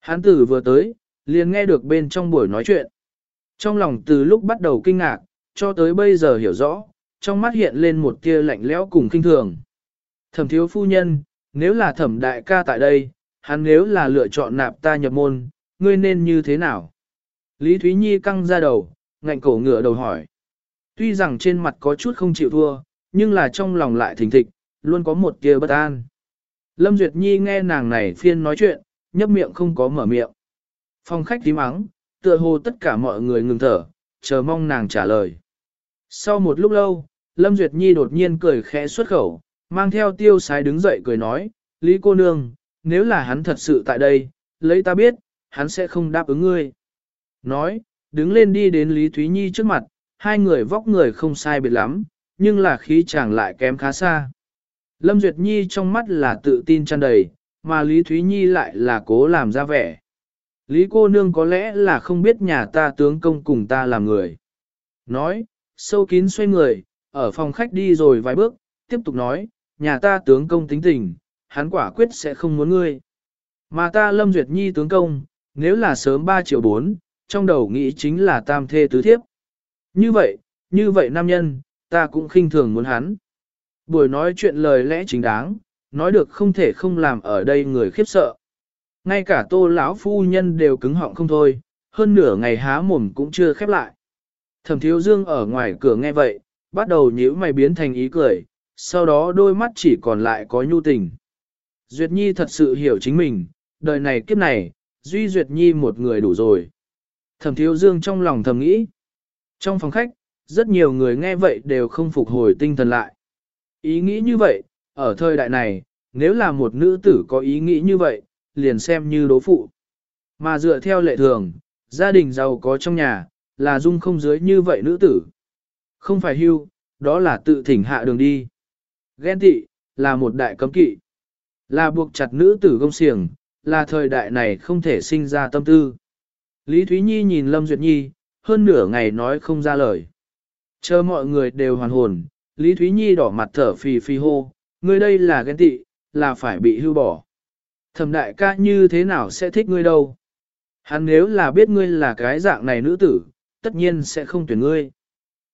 Hắn tử vừa tới, liền nghe được bên trong buổi nói chuyện. Trong lòng từ lúc bắt đầu kinh ngạc, cho tới bây giờ hiểu rõ, trong mắt hiện lên một tia lạnh lẽo cùng kinh thường. Thẩm thiếu phu nhân, nếu là thẩm đại ca tại đây, hắn nếu là lựa chọn nạp ta nhập môn, ngươi nên như thế nào? Lý Thúy Nhi căng ra đầu, ngạnh cổ ngựa đầu hỏi. Tuy rằng trên mặt có chút không chịu thua, nhưng là trong lòng lại thình thịch, luôn có một kia bất an. Lâm Duyệt Nhi nghe nàng này phiên nói chuyện, nhấp miệng không có mở miệng. Phòng khách tím mắng tựa hồ tất cả mọi người ngừng thở, chờ mong nàng trả lời. Sau một lúc lâu, Lâm Duyệt Nhi đột nhiên cười khẽ xuất khẩu, mang theo tiêu sái đứng dậy cười nói, Lý cô nương, nếu là hắn thật sự tại đây, lấy ta biết, hắn sẽ không đáp ứng ngươi. Nói, đứng lên đi đến Lý Thúy Nhi trước mặt, hai người vóc người không sai biệt lắm, nhưng là khí chàng lại kém khá xa. Lâm Duyệt Nhi trong mắt là tự tin tràn đầy, mà Lý Thúy Nhi lại là cố làm ra vẻ. Lý cô nương có lẽ là không biết nhà ta tướng công cùng ta làm người. Nói, sâu kín xoay người, ở phòng khách đi rồi vài bước, tiếp tục nói, nhà ta tướng công tính tình, hắn quả quyết sẽ không muốn ngươi. Mà ta Lâm Duyệt Nhi tướng công, nếu là sớm 3 triệu 4, trong đầu nghĩ chính là tam thê tứ thiếp. Như vậy, như vậy nam nhân, ta cũng khinh thường muốn hắn. Buổi nói chuyện lời lẽ chính đáng, nói được không thể không làm ở đây người khiếp sợ. Ngay cả tô lão phu nhân đều cứng họng không thôi, hơn nửa ngày há mồm cũng chưa khép lại. Thẩm thiếu dương ở ngoài cửa nghe vậy, bắt đầu nhíu mày biến thành ý cười, sau đó đôi mắt chỉ còn lại có nhu tình. Duyệt Nhi thật sự hiểu chính mình, đời này kiếp này, duy Duyệt Nhi một người đủ rồi. Thẩm thiếu dương trong lòng thầm nghĩ. Trong phòng khách, rất nhiều người nghe vậy đều không phục hồi tinh thần lại. Ý nghĩ như vậy, ở thời đại này, nếu là một nữ tử có ý nghĩ như vậy, liền xem như đố phụ. Mà dựa theo lệ thường, gia đình giàu có trong nhà, là dung không dưới như vậy nữ tử. Không phải hưu, đó là tự thỉnh hạ đường đi. Ghen tị, là một đại cấm kỵ. Là buộc chặt nữ tử gông xiềng, là thời đại này không thể sinh ra tâm tư. Lý Thúy Nhi nhìn Lâm Duyệt Nhi, hơn nửa ngày nói không ra lời. Chờ mọi người đều hoàn hồn, Lý Thúy Nhi đỏ mặt thở phì phì hô, ngươi đây là ghen tị, là phải bị hưu bỏ. Thẩm đại ca như thế nào sẽ thích ngươi đâu? Hắn nếu là biết ngươi là cái dạng này nữ tử, tất nhiên sẽ không tuyển ngươi.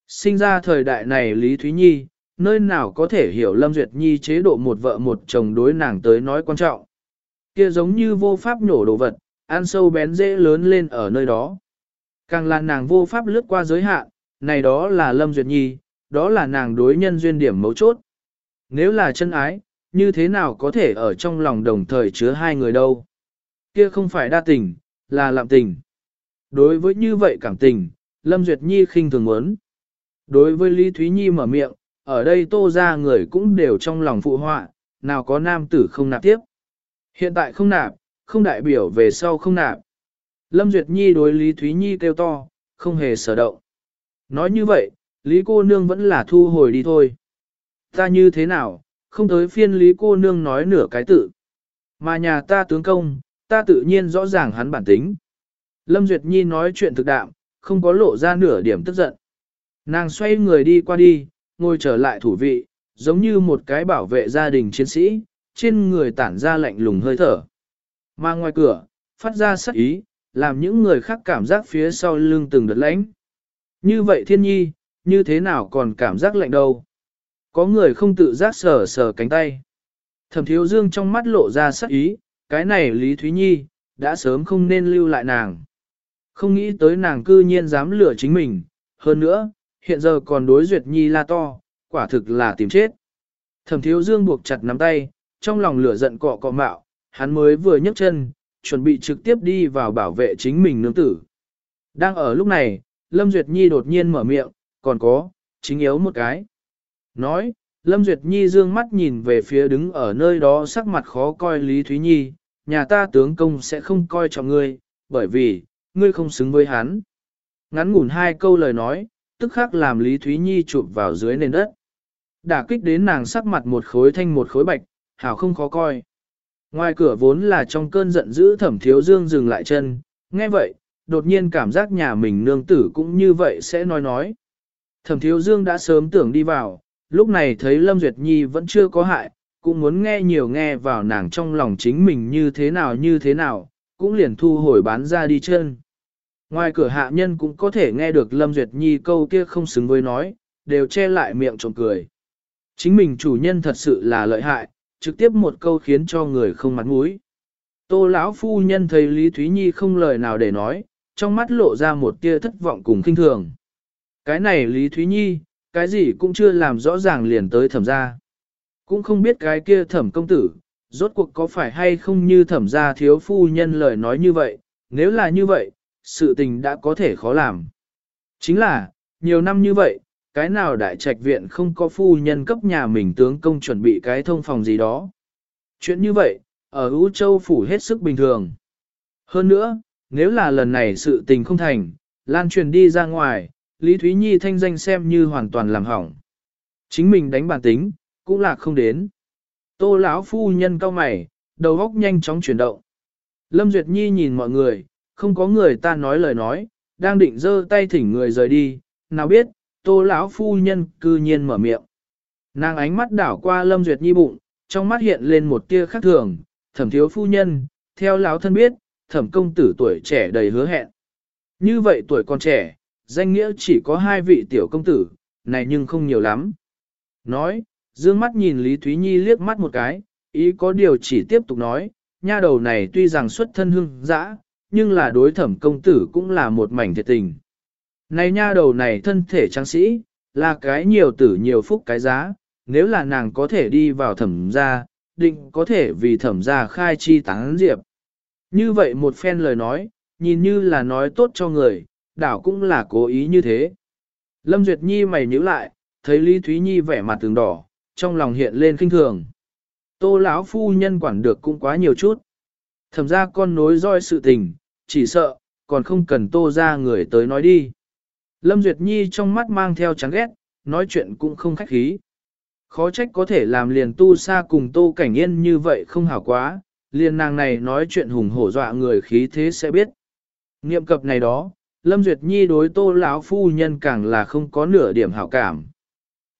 Sinh ra thời đại này Lý Thúy Nhi, nơi nào có thể hiểu Lâm Duyệt Nhi chế độ một vợ một chồng đối nàng tới nói quan trọng. Kia giống như vô pháp nhổ đồ vật, ăn sâu bén dễ lớn lên ở nơi đó. Càng là nàng vô pháp lướt qua giới hạn, này đó là Lâm Duyệt Nhi, đó là nàng đối nhân duyên điểm mấu chốt. Nếu là chân ái, như thế nào có thể ở trong lòng đồng thời chứa hai người đâu? Kia không phải đa tình, là lạm tình. Đối với như vậy cảm tình, Lâm Duyệt Nhi khinh thường muốn. Đối với Lý Thúy Nhi mở miệng, ở đây tô ra người cũng đều trong lòng phụ họa, nào có nam tử không nạp tiếp. Hiện tại không nạp, không đại biểu về sau không nạp. Lâm Duyệt Nhi đối Lý Thúy Nhi kêu to, không hề sở động. Nói như vậy, Lý cô nương vẫn là thu hồi đi thôi. Ta như thế nào, không tới phiên Lý cô nương nói nửa cái tự. Mà nhà ta tướng công, ta tự nhiên rõ ràng hắn bản tính. Lâm Duyệt Nhi nói chuyện thực đạm, không có lộ ra nửa điểm tức giận. Nàng xoay người đi qua đi, ngồi trở lại thủ vị, giống như một cái bảo vệ gia đình chiến sĩ, trên người tản ra lạnh lùng hơi thở. Mà ngoài cửa, phát ra sắc ý, làm những người khác cảm giác phía sau lưng từng đợt lãnh. Như vậy thiên nhi, như thế nào còn cảm giác lạnh đâu. Có người không tự giác sờ sờ cánh tay. Thẩm thiếu dương trong mắt lộ ra sắc ý, cái này Lý Thúy Nhi, đã sớm không nên lưu lại nàng. Không nghĩ tới nàng cư nhiên dám lừa chính mình, hơn nữa, hiện giờ còn đối duyệt Nhi la to, quả thực là tìm chết. Thẩm thiếu dương buộc chặt nắm tay, trong lòng lửa giận cọ cọ mạo, hắn mới vừa nhấc chân, chuẩn bị trực tiếp đi vào bảo vệ chính mình nương tử. Đang ở lúc này, Lâm Duyệt Nhi đột nhiên mở miệng, còn có, chính yếu một cái. Nói, Lâm Duyệt Nhi dương mắt nhìn về phía đứng ở nơi đó sắc mặt khó coi Lý Thúy Nhi, nhà ta tướng công sẽ không coi trọng ngươi, bởi vì, ngươi không xứng với hắn. Ngắn ngủn hai câu lời nói, tức khắc làm Lý Thúy Nhi chụp vào dưới nền đất. Đả kích đến nàng sắc mặt một khối thanh một khối bạch, hảo không khó coi. Ngoài cửa vốn là trong cơn giận dữ thẩm thiếu dương dừng lại chân, nghe vậy, đột nhiên cảm giác nhà mình nương tử cũng như vậy sẽ nói nói. Thẩm thiếu dương đã sớm tưởng đi vào, lúc này thấy Lâm Duyệt Nhi vẫn chưa có hại, cũng muốn nghe nhiều nghe vào nàng trong lòng chính mình như thế nào như thế nào, cũng liền thu hồi bán ra đi chân. Ngoài cửa hạ nhân cũng có thể nghe được Lâm Duyệt Nhi câu kia không xứng với nói, đều che lại miệng trộm cười. Chính mình chủ nhân thật sự là lợi hại, trực tiếp một câu khiến cho người không mặt mũi. Tô lão phu nhân thấy Lý Thúy Nhi không lời nào để nói, trong mắt lộ ra một tia thất vọng cùng kinh thường. Cái này Lý Thúy Nhi, cái gì cũng chưa làm rõ ràng liền tới thẩm gia Cũng không biết cái kia thẩm công tử, rốt cuộc có phải hay không như thẩm gia thiếu phu nhân lời nói như vậy, nếu là như vậy, sự tình đã có thể khó làm. Chính là, nhiều năm như vậy, cái nào đại trạch viện không có phu nhân cấp nhà mình tướng công chuẩn bị cái thông phòng gì đó. Chuyện như vậy, ở Ú Châu phủ hết sức bình thường. Hơn nữa, nếu là lần này sự tình không thành, lan truyền đi ra ngoài, Lý Thúy Nhi thanh danh xem như hoàn toàn làm hỏng. Chính mình đánh bản tính, cũng là không đến. Tô lão phu nhân cao mày, đầu óc nhanh chóng chuyển động. Lâm Duyệt Nhi nhìn mọi người, không có người ta nói lời nói, đang định giơ tay thỉnh người rời đi, nào biết, tô lão phu nhân cư nhiên mở miệng. Nàng ánh mắt đảo qua Lâm Duyệt Nhi bụng, trong mắt hiện lên một tia khác thường, thẩm thiếu phu nhân, theo lão thân biết, thẩm công tử tuổi trẻ đầy hứa hẹn. Như vậy tuổi còn trẻ, danh nghĩa chỉ có hai vị tiểu công tử, này nhưng không nhiều lắm. Nói, dương mắt nhìn Lý Thúy Nhi liếc mắt một cái, ý có điều chỉ tiếp tục nói, nha đầu này tuy rằng xuất thân hưng dã, nhưng là đối thẩm công tử cũng là một mảnh thiệt tình. Này nha đầu này thân thể tráng sĩ, là cái nhiều tử nhiều phúc cái giá, nếu là nàng có thể đi vào thẩm gia, định có thể vì thẩm gia khai chi tán diệp. Như vậy một phen lời nói, nhìn như là nói tốt cho người, đảo cũng là cố ý như thế. Lâm Duyệt Nhi mày nhíu lại, thấy Lý Thúy Nhi vẻ mặt tường đỏ, trong lòng hiện lên kinh thường. Tô lão phu nhân quản được cũng quá nhiều chút. Thẩm ra con nối roi sự tình, chỉ sợ, còn không cần tô ra người tới nói đi. Lâm Duyệt Nhi trong mắt mang theo chán ghét, nói chuyện cũng không khách khí. Khó trách có thể làm liền tu xa cùng tô cảnh yên như vậy không hảo quá, liền nàng này nói chuyện hùng hổ dọa người khí thế sẽ biết. Niệm cập này đó, Lâm Duyệt Nhi đối tô lão phu nhân càng là không có nửa điểm hảo cảm.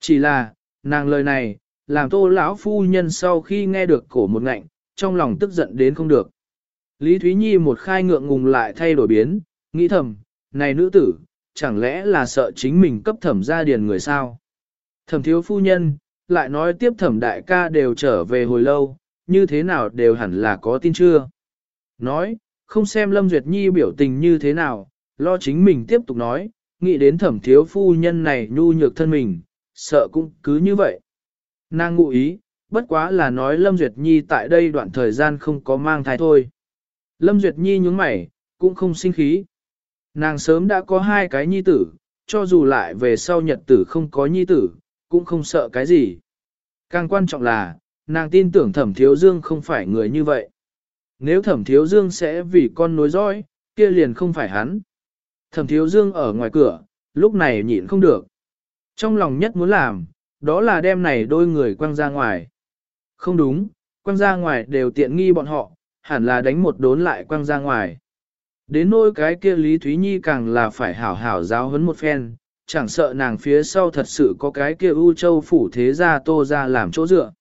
Chỉ là, nàng lời này, làm tô lão phu nhân sau khi nghe được cổ một ngạnh, trong lòng tức giận đến không được. Lý Thúy Nhi một khai ngượng ngùng lại thay đổi biến, nghĩ thầm, này nữ tử, chẳng lẽ là sợ chính mình cấp thẩm gia điền người sao? Thẩm thiếu phu nhân, lại nói tiếp thẩm đại ca đều trở về hồi lâu, như thế nào đều hẳn là có tin chưa? Nói, không xem Lâm Duyệt Nhi biểu tình như thế nào, lo chính mình tiếp tục nói, nghĩ đến thẩm thiếu phu nhân này nhu nhược thân mình, sợ cũng cứ như vậy. Nàng ngụ ý, bất quá là nói Lâm Duyệt Nhi tại đây đoạn thời gian không có mang thai thôi. Lâm Duyệt Nhi nhúng mày, cũng không sinh khí. Nàng sớm đã có hai cái nhi tử, cho dù lại về sau nhật tử không có nhi tử, cũng không sợ cái gì. Càng quan trọng là, nàng tin tưởng thẩm thiếu dương không phải người như vậy. Nếu thẩm thiếu dương sẽ vì con nối dõi, kia liền không phải hắn. Thẩm thiếu dương ở ngoài cửa, lúc này nhịn không được. Trong lòng nhất muốn làm, đó là đem này đôi người quăng ra ngoài. Không đúng, quăng ra ngoài đều tiện nghi bọn họ, hẳn là đánh một đốn lại quăng ra ngoài. Đến nỗi cái kia Lý Thúy Nhi càng là phải hảo hảo giáo huấn một phen, chẳng sợ nàng phía sau thật sự có cái kia U Châu phủ thế gia tô ra làm chỗ dựa.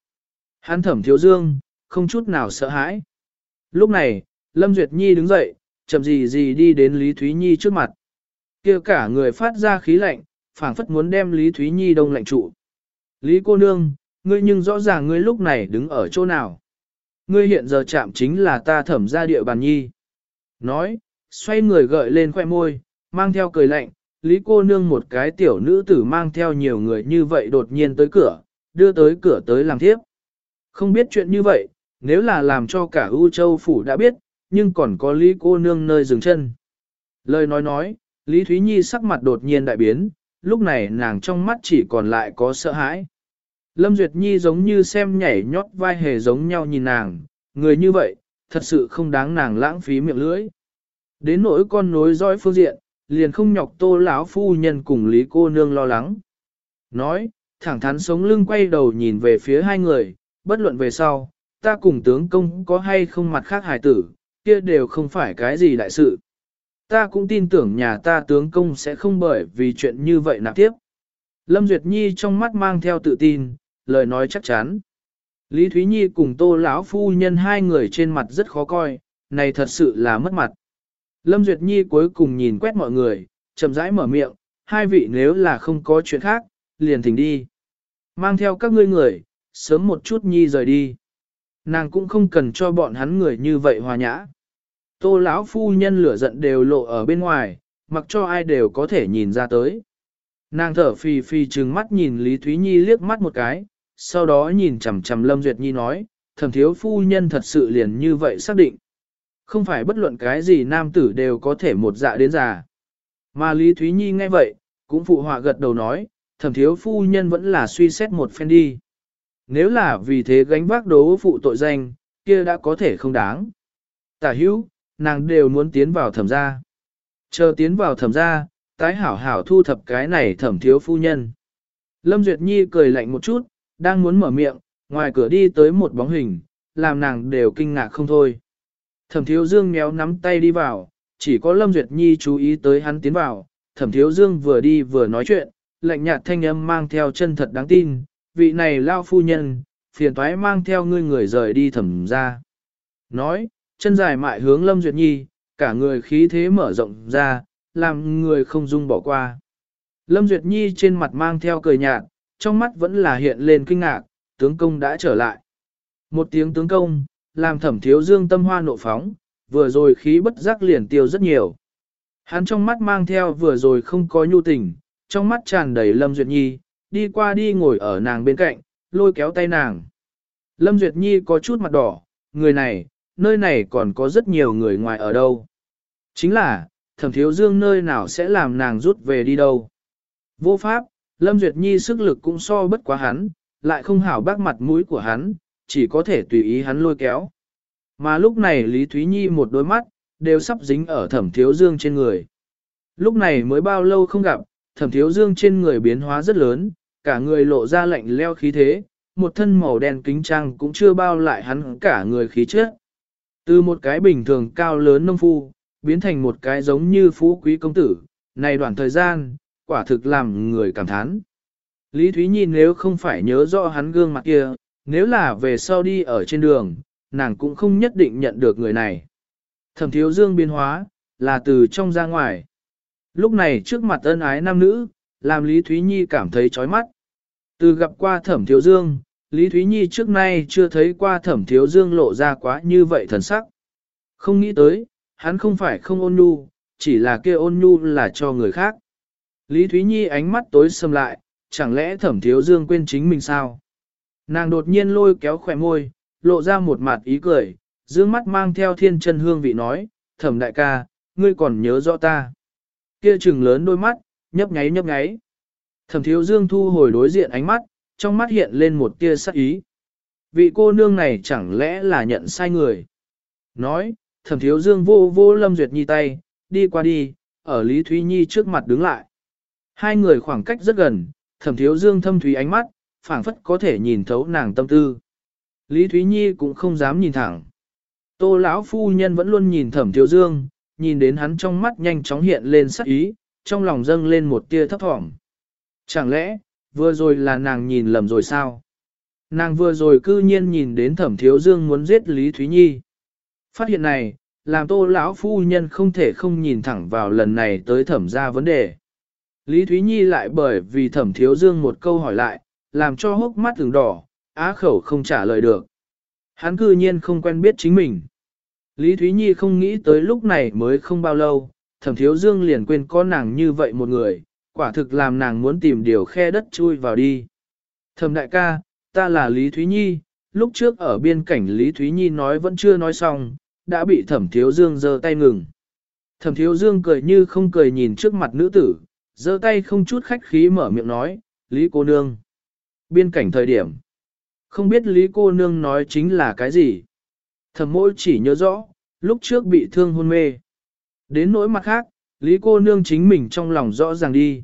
Hắn thẩm thiếu dương, không chút nào sợ hãi. Lúc này, Lâm Duyệt Nhi đứng dậy, chậm gì gì đi đến Lý Thúy Nhi trước mặt. kia cả người phát ra khí lạnh, phảng phất muốn đem Lý Thúy Nhi đông lạnh trụ. Lý cô nương, ngươi nhưng rõ ràng ngươi lúc này đứng ở chỗ nào. Ngươi hiện giờ chạm chính là ta thẩm ra địa bàn nhi. Nói, xoay người gợi lên khoe môi, mang theo cười lạnh, Lý cô nương một cái tiểu nữ tử mang theo nhiều người như vậy đột nhiên tới cửa, đưa tới cửa tới làm thiếp. Không biết chuyện như vậy, nếu là làm cho cả U Châu Phủ đã biết, nhưng còn có Lý cô nương nơi dừng chân. Lời nói nói, Lý Thúy Nhi sắc mặt đột nhiên đại biến, lúc này nàng trong mắt chỉ còn lại có sợ hãi. Lâm Duyệt Nhi giống như xem nhảy nhót vai hề giống nhau nhìn nàng, người như vậy, thật sự không đáng nàng lãng phí miệng lưỡi. Đến nỗi con nối dõi phương diện, liền không nhọc tô lão phu nhân cùng Lý cô nương lo lắng. Nói, thẳng thắn sống lưng quay đầu nhìn về phía hai người, bất luận về sau, ta cùng tướng công có hay không mặt khác hài tử, kia đều không phải cái gì đại sự. Ta cũng tin tưởng nhà ta tướng công sẽ không bởi vì chuyện như vậy nạp tiếp. Lâm Duyệt Nhi trong mắt mang theo tự tin, lời nói chắc chắn. Lý Thúy Nhi cùng tô lão phu nhân hai người trên mặt rất khó coi, này thật sự là mất mặt. Lâm Duyệt Nhi cuối cùng nhìn quét mọi người, chậm rãi mở miệng, hai vị nếu là không có chuyện khác, liền thỉnh đi. Mang theo các ngươi người, sớm một chút nhi rời đi. Nàng cũng không cần cho bọn hắn người như vậy hòa nhã. Tô lão phu nhân lửa giận đều lộ ở bên ngoài, mặc cho ai đều có thể nhìn ra tới. Nàng thở phì phì trừng mắt nhìn Lý Thúy Nhi liếc mắt một cái, sau đó nhìn chằm chằm Lâm Duyệt Nhi nói, thẩm thiếu phu nhân thật sự liền như vậy xác định. Không phải bất luận cái gì nam tử đều có thể một dạ đến già. Mà Lý Thúy Nhi nghe vậy, cũng phụ họa gật đầu nói, thẩm thiếu phu nhân vẫn là suy xét một phen đi. Nếu là vì thế gánh vác đấu phụ tội danh, kia đã có thể không đáng. Tả hữu, nàng đều muốn tiến vào thẩm gia. Chờ tiến vào thẩm gia, tái hảo hảo thu thập cái này thẩm thiếu phu nhân. Lâm Duyệt Nhi cười lạnh một chút, đang muốn mở miệng, ngoài cửa đi tới một bóng hình, làm nàng đều kinh ngạc không thôi. Thẩm thiếu dương méo nắm tay đi vào, chỉ có Lâm Duyệt Nhi chú ý tới hắn tiến vào, thẩm thiếu dương vừa đi vừa nói chuyện, lạnh nhạt thanh âm mang theo chân thật đáng tin, vị này lao phu nhân, phiền toái mang theo ngươi người rời đi thẩm ra. Nói, chân dài mại hướng Lâm Duyệt Nhi, cả người khí thế mở rộng ra, làm người không dung bỏ qua. Lâm Duyệt Nhi trên mặt mang theo cười nhạt, trong mắt vẫn là hiện lên kinh ngạc, tướng công đã trở lại. Một tiếng tướng công, làm thẩm thiếu dương tâm hoa nộ phóng, vừa rồi khí bất giác liền tiêu rất nhiều. Hắn trong mắt mang theo vừa rồi không có nhu tình, trong mắt tràn đầy Lâm Duyệt Nhi, đi qua đi ngồi ở nàng bên cạnh, lôi kéo tay nàng. Lâm Duyệt Nhi có chút mặt đỏ, người này, nơi này còn có rất nhiều người ngoài ở đâu. Chính là, thẩm thiếu dương nơi nào sẽ làm nàng rút về đi đâu. Vô pháp, Lâm Duyệt Nhi sức lực cũng so bất quá hắn, lại không hảo bác mặt mũi của hắn, chỉ có thể tùy ý hắn lôi kéo. Mà lúc này Lý Thúy Nhi một đôi mắt, đều sắp dính ở thẩm thiếu dương trên người. Lúc này mới bao lâu không gặp, thẩm thiếu dương trên người biến hóa rất lớn, cả người lộ ra lạnh leo khí thế, một thân màu đen kính trang cũng chưa bao lại hắn cả người khí chất. Từ một cái bình thường cao lớn nông phu, biến thành một cái giống như phú quý công tử, này đoạn thời gian, quả thực làm người cảm thán. Lý Thúy Nhi nếu không phải nhớ rõ hắn gương mặt kia, nếu là về sau đi ở trên đường, nàng cũng không nhất định nhận được người này. Thẩm thiếu dương biến hóa, là từ trong ra ngoài. Lúc này trước mặt ân ái nam nữ, làm Lý Thúy Nhi cảm thấy chói mắt. Từ gặp qua thẩm thiếu dương, Lý Thúy Nhi trước nay chưa thấy qua thẩm thiếu dương lộ ra quá như vậy thần sắc. Không nghĩ tới, hắn không phải không ôn nhu, chỉ là kia ôn nhu là cho người khác. Lý Thúy Nhi ánh mắt tối sầm lại, chẳng lẽ thẩm thiếu dương quên chính mình sao? Nàng đột nhiên lôi kéo khỏe môi, lộ ra một mặt ý cười, dương mắt mang theo thiên chân hương vị nói, thẩm đại ca, ngươi còn nhớ rõ ta. Kia trừng lớn đôi mắt, nhấp nháy nhấp nháy. Thẩm thiếu dương thu hồi đối diện ánh mắt, trong mắt hiện lên một tia sắc ý. Vị cô nương này chẳng lẽ là nhận sai người. Nói, thẩm thiếu dương vô vô lâm duyệt nhi tay, đi qua đi, ở Lý Thúy Nhi trước mặt đứng lại. Hai người khoảng cách rất gần, thẩm thiếu dương thâm thúy ánh mắt, phảng phất có thể nhìn thấu nàng tâm tư. Lý Thúy Nhi cũng không dám nhìn thẳng. Tô lão phu nhân vẫn luôn nhìn thẩm thiếu dương, nhìn đến hắn trong mắt nhanh chóng hiện lên sắc ý, trong lòng dâng lên một tia thấp thỏm. Chẳng lẽ, vừa rồi là nàng nhìn lầm rồi sao? Nàng vừa rồi cư nhiên nhìn đến thẩm thiếu dương muốn giết Lý Thúy Nhi. Phát hiện này, làm tô lão phu nhân không thể không nhìn thẳng vào lần này tới thẩm ra vấn đề. Lý Thúy Nhi lại bởi vì thẩm thiếu dương một câu hỏi lại, làm cho hốc mắt từng đỏ, á khẩu không trả lời được. Hắn cư nhiên không quen biết chính mình. Lý Thúy Nhi không nghĩ tới lúc này mới không bao lâu, thẩm thiếu dương liền quên có nàng như vậy một người, quả thực làm nàng muốn tìm điều khe đất chui vào đi. Thẩm đại ca, ta là Lý Thúy Nhi, lúc trước ở biên cảnh Lý Thúy Nhi nói vẫn chưa nói xong, đã bị thẩm thiếu dương giơ tay ngừng. Thẩm thiếu dương cười như không cười nhìn trước mặt nữ tử, giơ tay không chút khách khí mở miệng nói, Lý cô nương. Biên cảnh thời điểm. Không biết Lý cô nương nói chính là cái gì. Thẩm môi chỉ nhớ rõ, lúc trước bị thương hôn mê. Đến nỗi mặt khác, Lý cô nương chính mình trong lòng rõ ràng đi.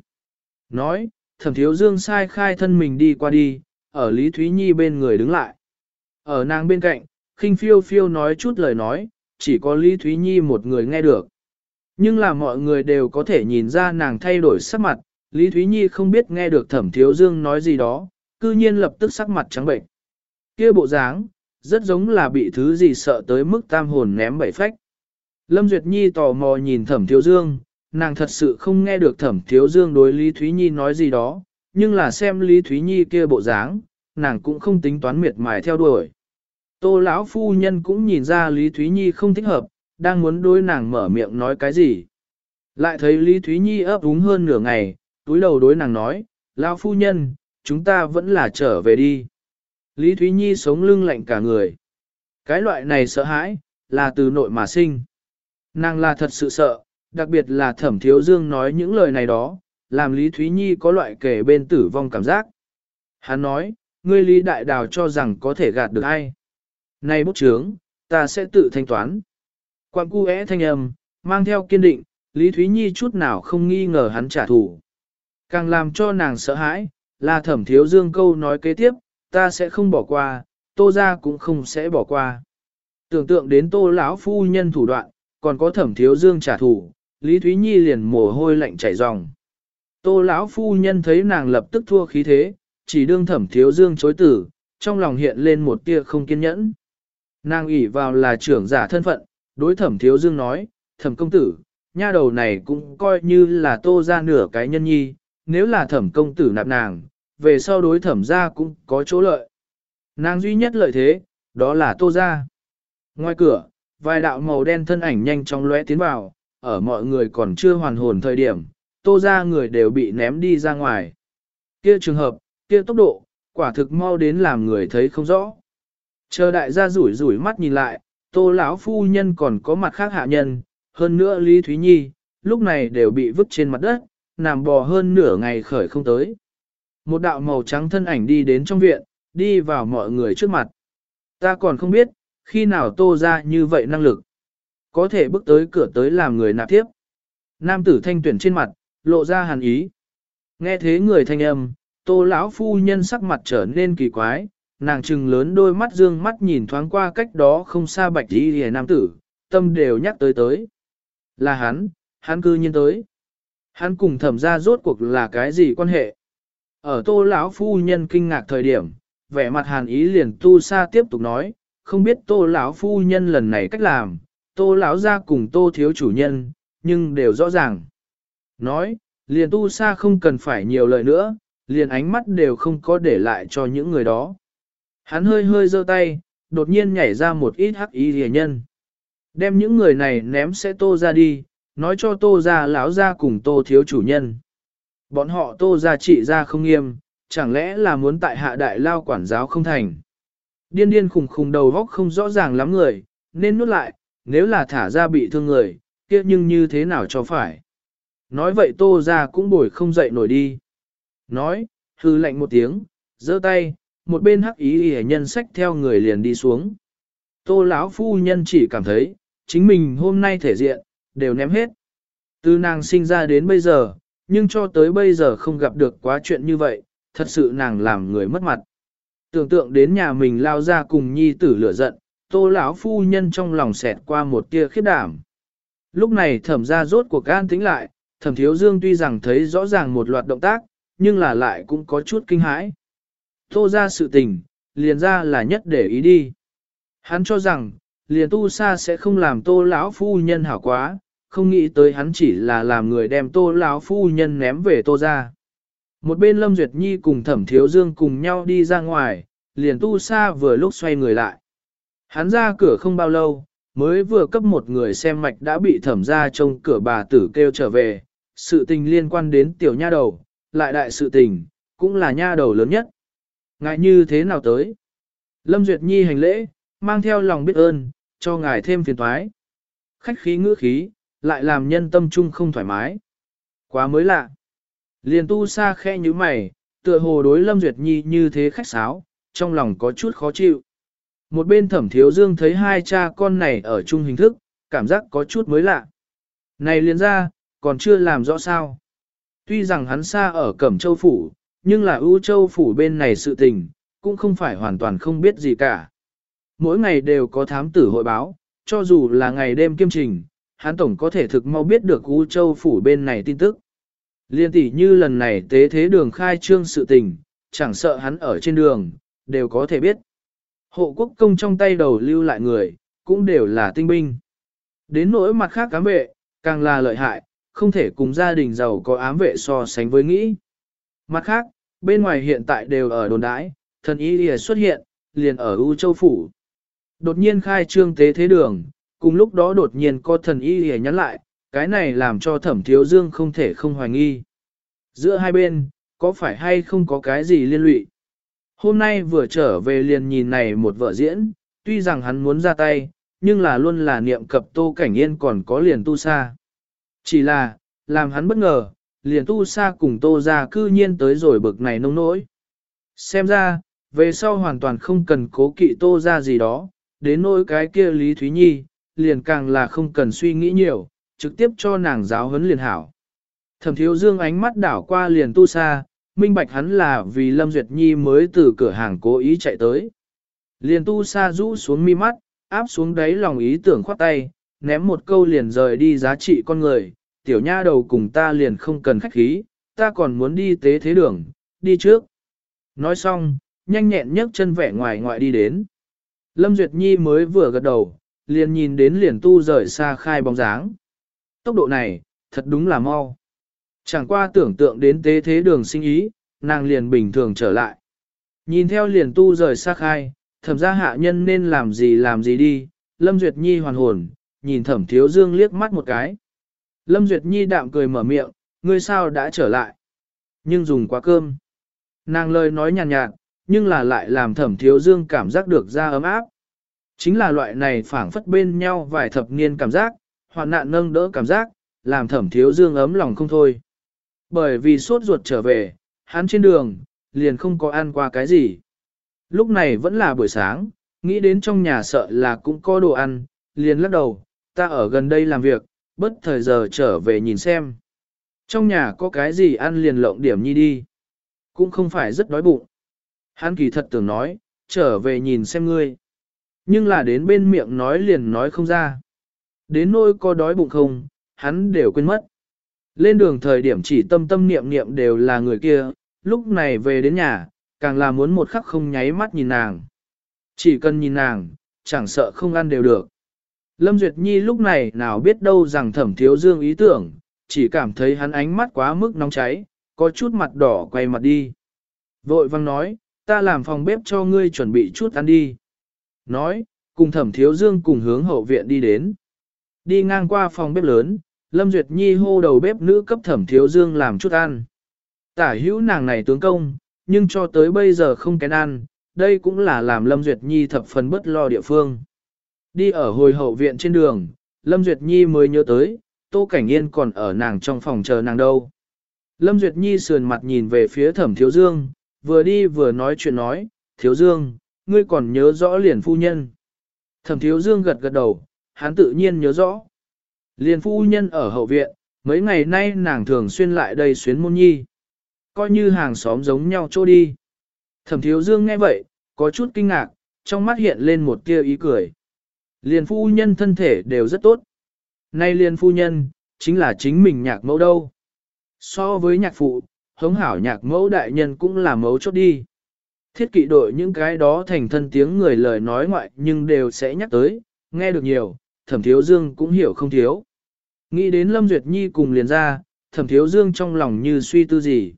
Nói, thẩm thiếu dương sai khai thân mình đi qua đi, ở Lý Thúy Nhi bên người đứng lại. Ở nàng bên cạnh, khinh phiêu phiêu nói chút lời nói, chỉ có Lý Thúy Nhi một người nghe được. Nhưng là mọi người đều có thể nhìn ra nàng thay đổi sắc mặt, Lý Thúy Nhi không biết nghe được thẩm thiếu dương nói gì đó, cư nhiên lập tức sắc mặt trắng bệnh. kia bộ dáng, rất giống là bị thứ gì sợ tới mức tam hồn ném bảy phách. Lâm Duyệt Nhi tò mò nhìn thẩm thiếu dương, nàng thật sự không nghe được thẩm thiếu dương đối Lý Thúy Nhi nói gì đó, nhưng là xem Lý Thúy Nhi kia bộ dáng, nàng cũng không tính toán miệt mài theo đuổi. Tô lão phu nhân cũng nhìn ra Lý Thúy Nhi không thích hợp, đang muốn đối nàng mở miệng nói cái gì. Lại thấy Lý Thúy Nhi ấp úng hơn nửa ngày, túi đầu đối nàng nói, lão phu nhân, chúng ta vẫn là trở về đi. Lý Thúy Nhi sống lưng lạnh cả người. Cái loại này sợ hãi, là từ nội mà sinh. Nàng là thật sự sợ, đặc biệt là thẩm thiếu dương nói những lời này đó, làm Lý Thúy Nhi có loại kể bên tử vong cảm giác. Hắn nói, ngươi Lý Đại Đào cho rằng có thể gạt được ai. Này bút trướng, ta sẽ tự thanh toán. Quang cu é thanh âm, mang theo kiên định, Lý Thúy Nhi chút nào không nghi ngờ hắn trả thù. Càng làm cho nàng sợ hãi, là thẩm thiếu dương câu nói kế tiếp, ta sẽ không bỏ qua, tô ra cũng không sẽ bỏ qua. Tưởng tượng đến tô lão phu nhân thủ đoạn, còn có thẩm thiếu dương trả thù, Lý Thúy Nhi liền mồ hôi lạnh chảy ròng. Tô lão phu nhân thấy nàng lập tức thua khí thế, chỉ đương thẩm thiếu dương chối tử, trong lòng hiện lên một tia không kiên nhẫn. Nàng ủy vào là trưởng giả thân phận, đối thẩm thiếu dương nói, thẩm công tử, nha đầu này cũng coi như là tô ra nửa cái nhân nhi, nếu là thẩm công tử nạp nàng, về sau đối thẩm ra cũng có chỗ lợi. Nàng duy nhất lợi thế, đó là tô ra. Ngoài cửa, vài đạo màu đen thân ảnh nhanh chóng lóe tiến vào, ở mọi người còn chưa hoàn hồn thời điểm, tô ra người đều bị ném đi ra ngoài. Kia trường hợp, kia tốc độ, quả thực mau đến làm người thấy không rõ. Chờ đại gia rủi rủi mắt nhìn lại, tô lão phu nhân còn có mặt khác hạ nhân, hơn nữa Lý Thúy Nhi, lúc này đều bị vứt trên mặt đất, nằm bò hơn nửa ngày khởi không tới. Một đạo màu trắng thân ảnh đi đến trong viện, đi vào mọi người trước mặt. Ta còn không biết, khi nào tô ra như vậy năng lực. Có thể bước tới cửa tới làm người nạp tiếp. Nam tử thanh tuyển trên mặt, lộ ra hàn ý. Nghe thế người thanh âm, tô lão phu nhân sắc mặt trở nên kỳ quái, nàng trừng lớn đôi mắt dương mắt nhìn thoáng qua cách đó không xa bạch đi hề nam tử, tâm đều nhắc tới tới. Là hắn, hắn cư nhiên tới. Hắn cùng thẩm ra rốt cuộc là cái gì quan hệ? Ở tô lão phu nhân kinh ngạc thời điểm, vẻ mặt hàn ý liền tu sa tiếp tục nói, không biết tô lão phu nhân lần này cách làm, tô lão ra cùng tô thiếu chủ nhân, nhưng đều rõ ràng. Nói, liền tu sa không cần phải nhiều lời nữa, liền ánh mắt đều không có để lại cho những người đó. Hắn hơi hơi giơ tay, đột nhiên nhảy ra một ít hắc y rìa nhân. Đem những người này ném sẽ tô ra đi, nói cho tô ra lão ra cùng tô thiếu chủ nhân. Bọn họ tô ra trị ra không nghiêm, chẳng lẽ là muốn tại hạ đại lao quản giáo không thành. Điên điên khùng khùng đầu góc không rõ ràng lắm người, nên nuốt lại, nếu là thả ra bị thương người, kia nhưng như thế nào cho phải. Nói vậy tô ra cũng bồi không dậy nổi đi. Nói, hư lạnh một tiếng, giơ tay, một bên hắc ý y nhân sách theo người liền đi xuống. Tô lão phu nhân chỉ cảm thấy, chính mình hôm nay thể diện, đều ném hết. Từ nàng sinh ra đến bây giờ, nhưng cho tới bây giờ không gặp được quá chuyện như vậy, thật sự nàng làm người mất mặt. Tưởng tượng đến nhà mình lao ra cùng nhi tử lửa giận, tô lão phu nhân trong lòng xẹt qua một tia khiếp đảm. Lúc này thẩm ra rốt cuộc gan tính lại, thẩm thiếu dương tuy rằng thấy rõ ràng một loạt động tác, nhưng là lại cũng có chút kinh hãi. Tô ra sự tình, liền ra là nhất để ý đi. Hắn cho rằng, liền tu sa sẽ không làm tô lão phu nhân hảo quá, không nghĩ tới hắn chỉ là làm người đem tô lão phu nhân ném về tô ra. Một bên Lâm Duyệt Nhi cùng thẩm thiếu dương cùng nhau đi ra ngoài, liền tu sa vừa lúc xoay người lại. Hắn ra cửa không bao lâu, mới vừa cấp một người xem mạch đã bị thẩm ra trong cửa bà tử kêu trở về, sự tình liên quan đến tiểu nha đầu, lại đại sự tình, cũng là nha đầu lớn nhất. Ngài như thế nào tới? Lâm Duyệt Nhi hành lễ, mang theo lòng biết ơn, cho ngài thêm phiền thoái. Khách khí ngữ khí, lại làm nhân tâm trung không thoải mái. Quá mới lạ. Liền tu xa khe như mày, tựa hồ đối Lâm Duyệt Nhi như thế khách sáo, trong lòng có chút khó chịu. Một bên thẩm thiếu dương thấy hai cha con này ở chung hình thức, cảm giác có chút mới lạ. Này liền ra, còn chưa làm rõ sao. Tuy rằng hắn xa ở Cẩm Châu Phủ, nhưng là ưu Châu Phủ bên này sự tình, cũng không phải hoàn toàn không biết gì cả. Mỗi ngày đều có thám tử hội báo, cho dù là ngày đêm kiêm trình, hắn tổng có thể thực mau biết được ưu Châu Phủ bên này tin tức. Liên tỷ như lần này tế thế đường khai trương sự tình, chẳng sợ hắn ở trên đường, đều có thể biết. Hộ quốc công trong tay đầu lưu lại người, cũng đều là tinh binh. Đến nỗi mặt khác cám vệ, càng là lợi hại, không thể cùng gia đình giàu có ám vệ so sánh với nghĩ. Mặt khác, Bên ngoài hiện tại đều ở đồn đãi, thần y lìa xuất hiện, liền ở U Châu Phủ. Đột nhiên khai trương tế thế đường, cùng lúc đó đột nhiên có thần y lìa nhắn lại, cái này làm cho thẩm thiếu dương không thể không hoài nghi. Giữa hai bên, có phải hay không có cái gì liên lụy? Hôm nay vừa trở về liền nhìn này một vợ diễn, tuy rằng hắn muốn ra tay, nhưng là luôn là niệm cập tô cảnh yên còn có liền tu xa Chỉ là, làm hắn bất ngờ, liền tu sa cùng tô ra cư nhiên tới rồi bực này nông nỗi. Xem ra, về sau hoàn toàn không cần cố kỵ tô ra gì đó, đến nỗi cái kia Lý Thúy Nhi, liền càng là không cần suy nghĩ nhiều, trực tiếp cho nàng giáo huấn liền hảo. Thẩm thiếu dương ánh mắt đảo qua liền tu sa, minh bạch hắn là vì Lâm Duyệt Nhi mới từ cửa hàng cố ý chạy tới. Liền tu sa rũ xuống mi mắt, áp xuống đáy lòng ý tưởng khoát tay, ném một câu liền rời đi giá trị con người, tiểu nha đầu cùng ta liền không cần khách khí, ta còn muốn đi tế thế đường, đi trước. Nói xong, nhanh nhẹn nhấc chân vẻ ngoài ngoại đi đến. Lâm Duyệt Nhi mới vừa gật đầu, liền nhìn đến liền tu rời xa khai bóng dáng. Tốc độ này, thật đúng là mau. Chẳng qua tưởng tượng đến tế thế đường sinh ý, nàng liền bình thường trở lại. Nhìn theo liền tu rời xa khai, thẩm ra hạ nhân nên làm gì làm gì đi, Lâm Duyệt Nhi hoàn hồn, nhìn thẩm thiếu dương liếc mắt một cái. Lâm Duyệt Nhi đạm cười mở miệng, ngươi sao đã trở lại. Nhưng dùng quá cơm. Nàng lời nói nhàn nhạt, nhạt, nhưng là lại làm thẩm thiếu dương cảm giác được ra ấm áp. Chính là loại này phảng phất bên nhau vài thập niên cảm giác, hoạn nạn nâng đỡ cảm giác, làm thẩm thiếu dương ấm lòng không thôi. Bởi vì sốt ruột trở về, hắn trên đường, liền không có ăn qua cái gì. Lúc này vẫn là buổi sáng, nghĩ đến trong nhà sợ là cũng có đồ ăn, liền lắc đầu, ta ở gần đây làm việc, bất thời giờ trở về nhìn xem. Trong nhà có cái gì ăn liền lộng điểm nhi đi. Cũng không phải rất đói bụng. Hắn kỳ thật tưởng nói, trở về nhìn xem ngươi. Nhưng là đến bên miệng nói liền nói không ra. Đến nỗi có đói bụng không, hắn đều quên mất. Lên đường thời điểm chỉ tâm tâm niệm niệm đều là người kia, lúc này về đến nhà, càng là muốn một khắc không nháy mắt nhìn nàng. Chỉ cần nhìn nàng, chẳng sợ không ăn đều được. Lâm Duyệt Nhi lúc này nào biết đâu rằng thẩm thiếu dương ý tưởng, chỉ cảm thấy hắn ánh mắt quá mức nóng cháy, có chút mặt đỏ quay mặt đi. Vội vang nói, ta làm phòng bếp cho ngươi chuẩn bị chút ăn đi. Nói, cùng thẩm thiếu dương cùng hướng hậu viện đi đến. Đi ngang qua phòng bếp lớn, Lâm Duyệt Nhi hô đầu bếp nữ cấp thẩm thiếu dương làm chút ăn. Tả hữu nàng này tướng công, nhưng cho tới bây giờ không kén ăn, đây cũng là làm Lâm Duyệt Nhi thập phần bất lo địa phương. Đi ở hồi hậu viện trên đường, Lâm Duyệt Nhi mới nhớ tới, Tô Cảnh Yên còn ở nàng trong phòng chờ nàng đâu. Lâm Duyệt Nhi sườn mặt nhìn về phía thẩm thiếu dương, vừa đi vừa nói chuyện nói, thiếu dương, ngươi còn nhớ rõ liền phu nhân. Thẩm thiếu dương gật gật đầu, hắn tự nhiên nhớ rõ. Liền phu nhân ở hậu viện, mấy ngày nay nàng thường xuyên lại đây xuyến môn nhi. Coi như hàng xóm giống nhau trô đi. Thẩm thiếu dương nghe vậy, có chút kinh ngạc, trong mắt hiện lên một tia ý cười. Liền phu nhân thân thể đều rất tốt. Nay liền phu nhân, chính là chính mình nhạc mẫu đâu. So với nhạc phụ, hống hảo nhạc mẫu đại nhân cũng là mẫu chốt đi. Thiết kỵ đội những cái đó thành thân tiếng người lời nói ngoại nhưng đều sẽ nhắc tới, nghe được nhiều, thẩm thiếu dương cũng hiểu không thiếu. Nghĩ đến Lâm Duyệt Nhi cùng liền ra, thẩm thiếu dương trong lòng như suy tư gì.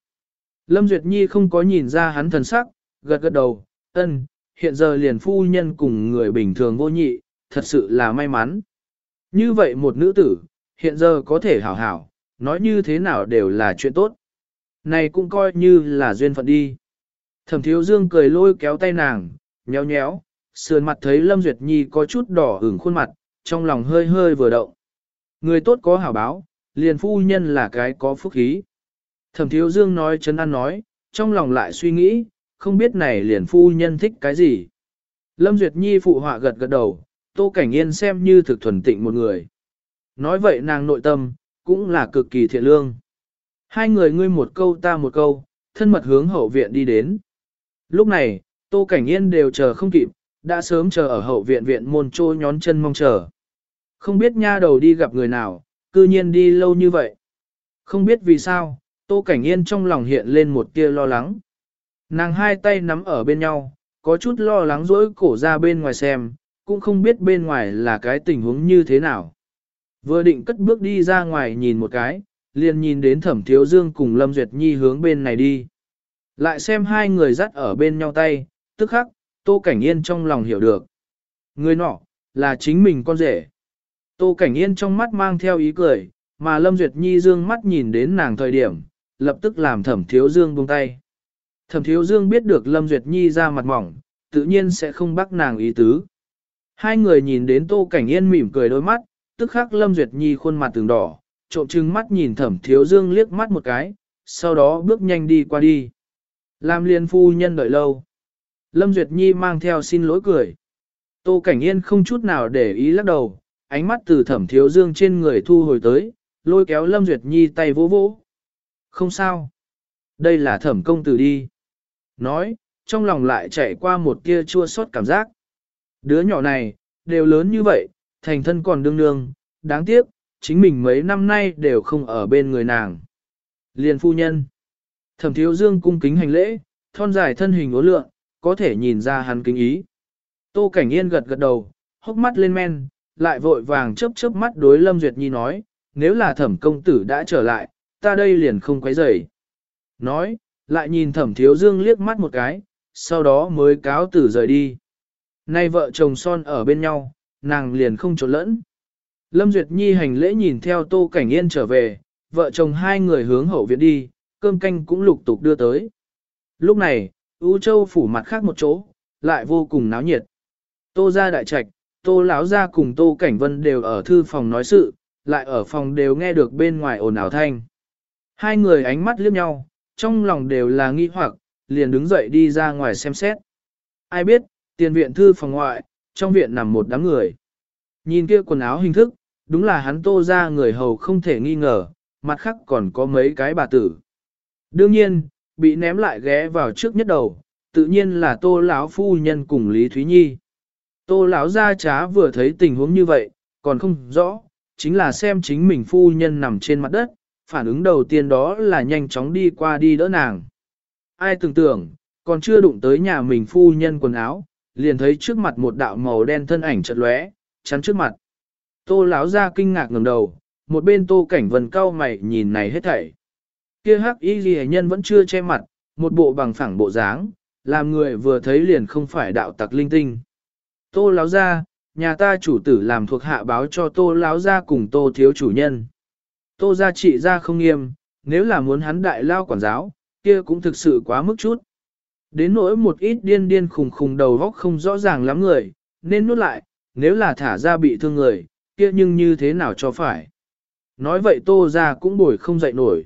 Lâm Duyệt Nhi không có nhìn ra hắn thần sắc, gật gật đầu, ân, hiện giờ liền phu nhân cùng người bình thường vô nhị, thật sự là may mắn. Như vậy một nữ tử, hiện giờ có thể hảo hảo, nói như thế nào đều là chuyện tốt. Này cũng coi như là duyên phận đi. Thẩm thiếu dương cười lôi kéo tay nàng, nhéo nhéo, sườn mặt thấy Lâm Duyệt Nhi có chút đỏ ửng khuôn mặt, trong lòng hơi hơi vừa động. Người tốt có hảo báo, liền phu nhân là cái có phúc khí. Thẩm thiếu dương nói chấn an nói, trong lòng lại suy nghĩ, không biết này liền phu nhân thích cái gì. Lâm Duyệt Nhi phụ họa gật gật đầu, Tô Cảnh Yên xem như thực thuần tịnh một người. Nói vậy nàng nội tâm, cũng là cực kỳ thiện lương. Hai người ngươi một câu ta một câu, thân mật hướng hậu viện đi đến. Lúc này, Tô Cảnh Yên đều chờ không kịp, đã sớm chờ ở hậu viện viện môn trôi nhón chân mong chờ. Không biết nha đầu đi gặp người nào, cư nhiên đi lâu như vậy. Không biết vì sao, Tô Cảnh Yên trong lòng hiện lên một tia lo lắng. Nàng hai tay nắm ở bên nhau, có chút lo lắng dỗi cổ ra bên ngoài xem, cũng không biết bên ngoài là cái tình huống như thế nào. Vừa định cất bước đi ra ngoài nhìn một cái, liền nhìn đến thẩm thiếu dương cùng Lâm Duyệt Nhi hướng bên này đi. Lại xem hai người dắt ở bên nhau tay, tức khắc, Tô Cảnh Yên trong lòng hiểu được. Người nọ, là chính mình con rể. Tô Cảnh Yên trong mắt mang theo ý cười, mà Lâm Duyệt Nhi dương mắt nhìn đến nàng thời điểm, lập tức làm thẩm thiếu dương buông tay. Thẩm thiếu dương biết được Lâm Duyệt Nhi ra mặt mỏng, tự nhiên sẽ không bắt nàng ý tứ. Hai người nhìn đến Tô Cảnh Yên mỉm cười đôi mắt, tức khắc Lâm Duyệt Nhi khuôn mặt từng đỏ, trộm trừng mắt nhìn thẩm thiếu dương liếc mắt một cái, sau đó bước nhanh đi qua đi. Làm liên phu nhân đợi lâu. Lâm Duyệt Nhi mang theo xin lỗi cười. Tô Cảnh Yên không chút nào để ý lắc đầu, ánh mắt từ thẩm thiếu dương trên người thu hồi tới, lôi kéo Lâm Duyệt Nhi tay vỗ vỗ. Không sao. Đây là thẩm công tử đi. Nói, trong lòng lại chạy qua một tia chua xót cảm giác. Đứa nhỏ này, đều lớn như vậy, thành thân còn đương đương, đáng tiếc, chính mình mấy năm nay đều không ở bên người nàng. Liền phu nhân. Thẩm thiếu dương cung kính hành lễ, thon dài thân hình ố lượng, có thể nhìn ra hắn kính ý. Tô Cảnh Yên gật gật đầu, hốc mắt lên men, lại vội vàng chớp chớp mắt đối Lâm Duyệt Nhi nói, nếu là thẩm công tử đã trở lại, ta đây liền không quấy rầy. Nói, lại nhìn thẩm thiếu dương liếc mắt một cái, sau đó mới cáo tử rời đi. Nay vợ chồng son ở bên nhau, nàng liền không trộn lẫn. Lâm Duyệt Nhi hành lễ nhìn theo Tô Cảnh Yên trở về, vợ chồng hai người hướng hậu viện đi, cơm canh cũng lục tục đưa tới. Lúc này, U Châu phủ mặt khác một chỗ, lại vô cùng náo nhiệt. Tô ra đại trạch, Tô lão ra cùng Tô Cảnh Vân đều ở thư phòng nói sự, lại ở phòng đều nghe được bên ngoài ồn ào thanh. Hai người ánh mắt liếc nhau, trong lòng đều là nghi hoặc, liền đứng dậy đi ra ngoài xem xét. Ai biết, tiền viện thư phòng ngoại, trong viện nằm một đám người. Nhìn kia quần áo hình thức, đúng là hắn tô ra người hầu không thể nghi ngờ, mặt khác còn có mấy cái bà tử. Đương nhiên, bị ném lại ghé vào trước nhất đầu, tự nhiên là tô lão phu nhân cùng Lý Thúy Nhi. Tô lão gia trá vừa thấy tình huống như vậy, còn không rõ, chính là xem chính mình phu nhân nằm trên mặt đất, phản ứng đầu tiên đó là nhanh chóng đi qua đi đỡ nàng. Ai tưởng tưởng, còn chưa đụng tới nhà mình phu nhân quần áo, liền thấy trước mặt một đạo màu đen thân ảnh chợt lóe, chắn trước mặt. Tô lão ra kinh ngạc ngẩng đầu, một bên tô cảnh vân cau mày nhìn này hết thảy. Kia hắc y ghi nhân vẫn chưa che mặt, một bộ bằng phẳng bộ dáng, làm người vừa thấy liền không phải đạo tặc linh tinh. Tô lão ra, nhà ta chủ tử làm thuộc hạ báo cho tô lão ra cùng tô thiếu chủ nhân. Tô gia trị ra không nghiêm, nếu là muốn hắn đại lao quản giáo, kia cũng thực sự quá mức chút. Đến nỗi một ít điên điên khùng khùng đầu góc không rõ ràng lắm người, nên nuốt lại, nếu là thả ra bị thương người, kia nhưng như thế nào cho phải. Nói vậy tô ra cũng bồi không dậy nổi.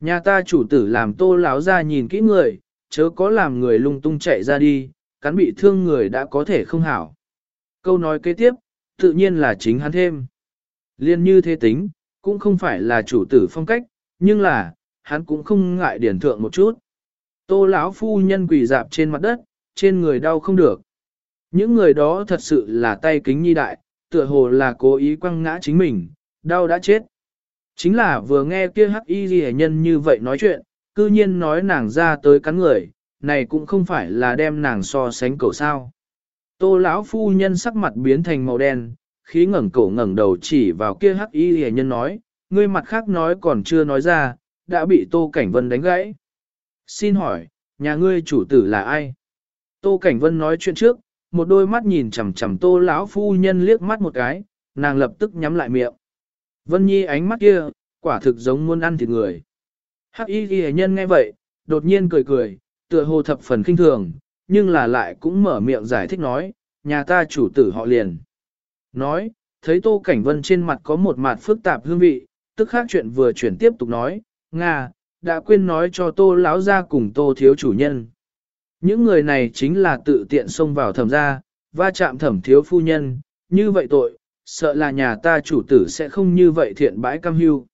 Nhà ta chủ tử làm tô láo ra nhìn kỹ người, chớ có làm người lung tung chạy ra đi, cắn bị thương người đã có thể không hảo. Câu nói kế tiếp, tự nhiên là chính hắn thêm. Liên như thế tính, cũng không phải là chủ tử phong cách, nhưng là, hắn cũng không ngại điển thượng một chút. Tô lão phu nhân quỳ dạp trên mặt đất, trên người đau không được. Những người đó thật sự là tay kính nhi đại, tựa hồ là cố ý quăng ngã chính mình, đau đã chết. Chính là vừa nghe kia hắc y ghi nhân như vậy nói chuyện, cư nhiên nói nàng ra tới cắn người, này cũng không phải là đem nàng so sánh cầu sao. Tô lão phu nhân sắc mặt biến thành màu đen, khí ngẩng cổ ngẩng đầu chỉ vào kia hắc y ghi nhân nói, ngươi mặt khác nói còn chưa nói ra, đã bị Tô Cảnh Vân đánh gãy. Xin hỏi, nhà ngươi chủ tử là ai? Tô Cảnh Vân nói chuyện trước, một đôi mắt nhìn chằm chằm Tô lão phu nhân liếc mắt một cái, nàng lập tức nhắm lại miệng. Vân Nhi ánh mắt kia, quả thực giống muốn ăn thịt người. Hắc y ghi nhân nghe vậy, đột nhiên cười cười, tựa hồ thập phần kinh thường, nhưng là lại cũng mở miệng giải thích nói, nhà ta chủ tử họ liền. Nói, thấy Tô Cảnh Vân trên mặt có một mặt phức tạp hương vị, tức khác chuyện vừa chuyển tiếp tục nói, Nga, đã quên nói cho tô lão ra cùng tô thiếu chủ nhân. Những người này chính là tự tiện xông vào thẩm gia, va chạm thẩm thiếu phu nhân, như vậy tội, sợ là nhà ta chủ tử sẽ không như vậy thiện bãi cam hưu.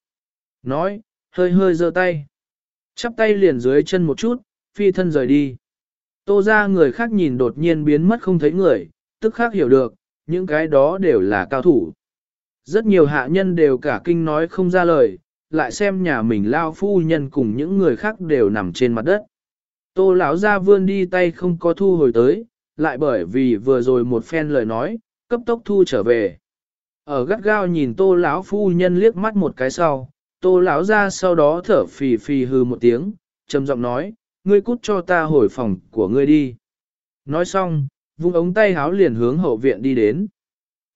Nói, hơi hơi giơ tay. Chắp tay liền dưới chân một chút, phi thân rời đi. Tô ra người khác nhìn đột nhiên biến mất không thấy người, tức khác hiểu được, những cái đó đều là cao thủ. Rất nhiều hạ nhân đều cả kinh nói không ra lời, lại xem nhà mình lao phu nhân cùng những người khác đều nằm trên mặt đất. Tô lão ra vươn đi tay không có thu hồi tới, lại bởi vì vừa rồi một phen lời nói, cấp tốc thu trở về. Ở gắt gao nhìn tô lão phu nhân liếc mắt một cái sau, tô lão ra sau đó thở phì phì hừ một tiếng, trầm giọng nói, ngươi cút cho ta hồi phòng của ngươi đi. Nói xong, vung ống tay háo liền hướng hậu viện đi đến.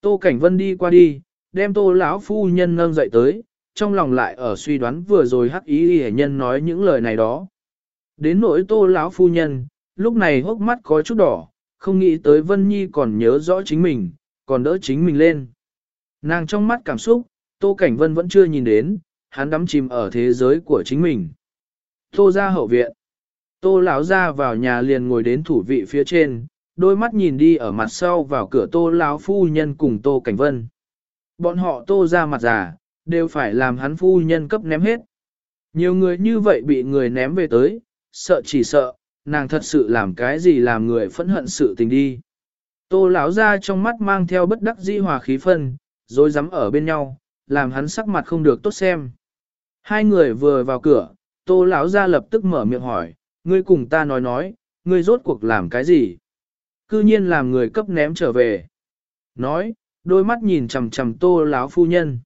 Tô Cảnh Vân đi qua đi, đem tô lão phu nhân nâng dậy tới, trong lòng lại ở suy đoán vừa rồi hắc ý hệ nhân nói những lời này đó. Đến nỗi tô lão phu nhân, lúc này hốc mắt có chút đỏ, không nghĩ tới Vân Nhi còn nhớ rõ chính mình, còn đỡ chính mình lên. Nàng trong mắt cảm xúc, Tô Cảnh Vân vẫn chưa nhìn đến, hắn đắm chìm ở thế giới của chính mình. Tô ra hậu viện. Tô lão ra vào nhà liền ngồi đến thủ vị phía trên, đôi mắt nhìn đi ở mặt sau vào cửa Tô lão phu nhân cùng Tô Cảnh Vân. Bọn họ Tô ra mặt già, đều phải làm hắn phu nhân cấp ném hết. Nhiều người như vậy bị người ném về tới, sợ chỉ sợ, nàng thật sự làm cái gì làm người phẫn hận sự tình đi. Tô lão ra trong mắt mang theo bất đắc dĩ hòa khí phân, rồi dám ở bên nhau, làm hắn sắc mặt không được tốt xem. Hai người vừa vào cửa, tô lão ra lập tức mở miệng hỏi, ngươi cùng ta nói nói, ngươi rốt cuộc làm cái gì? Cư nhiên làm người cấp ném trở về. Nói, đôi mắt nhìn chằm chằm tô lão phu nhân.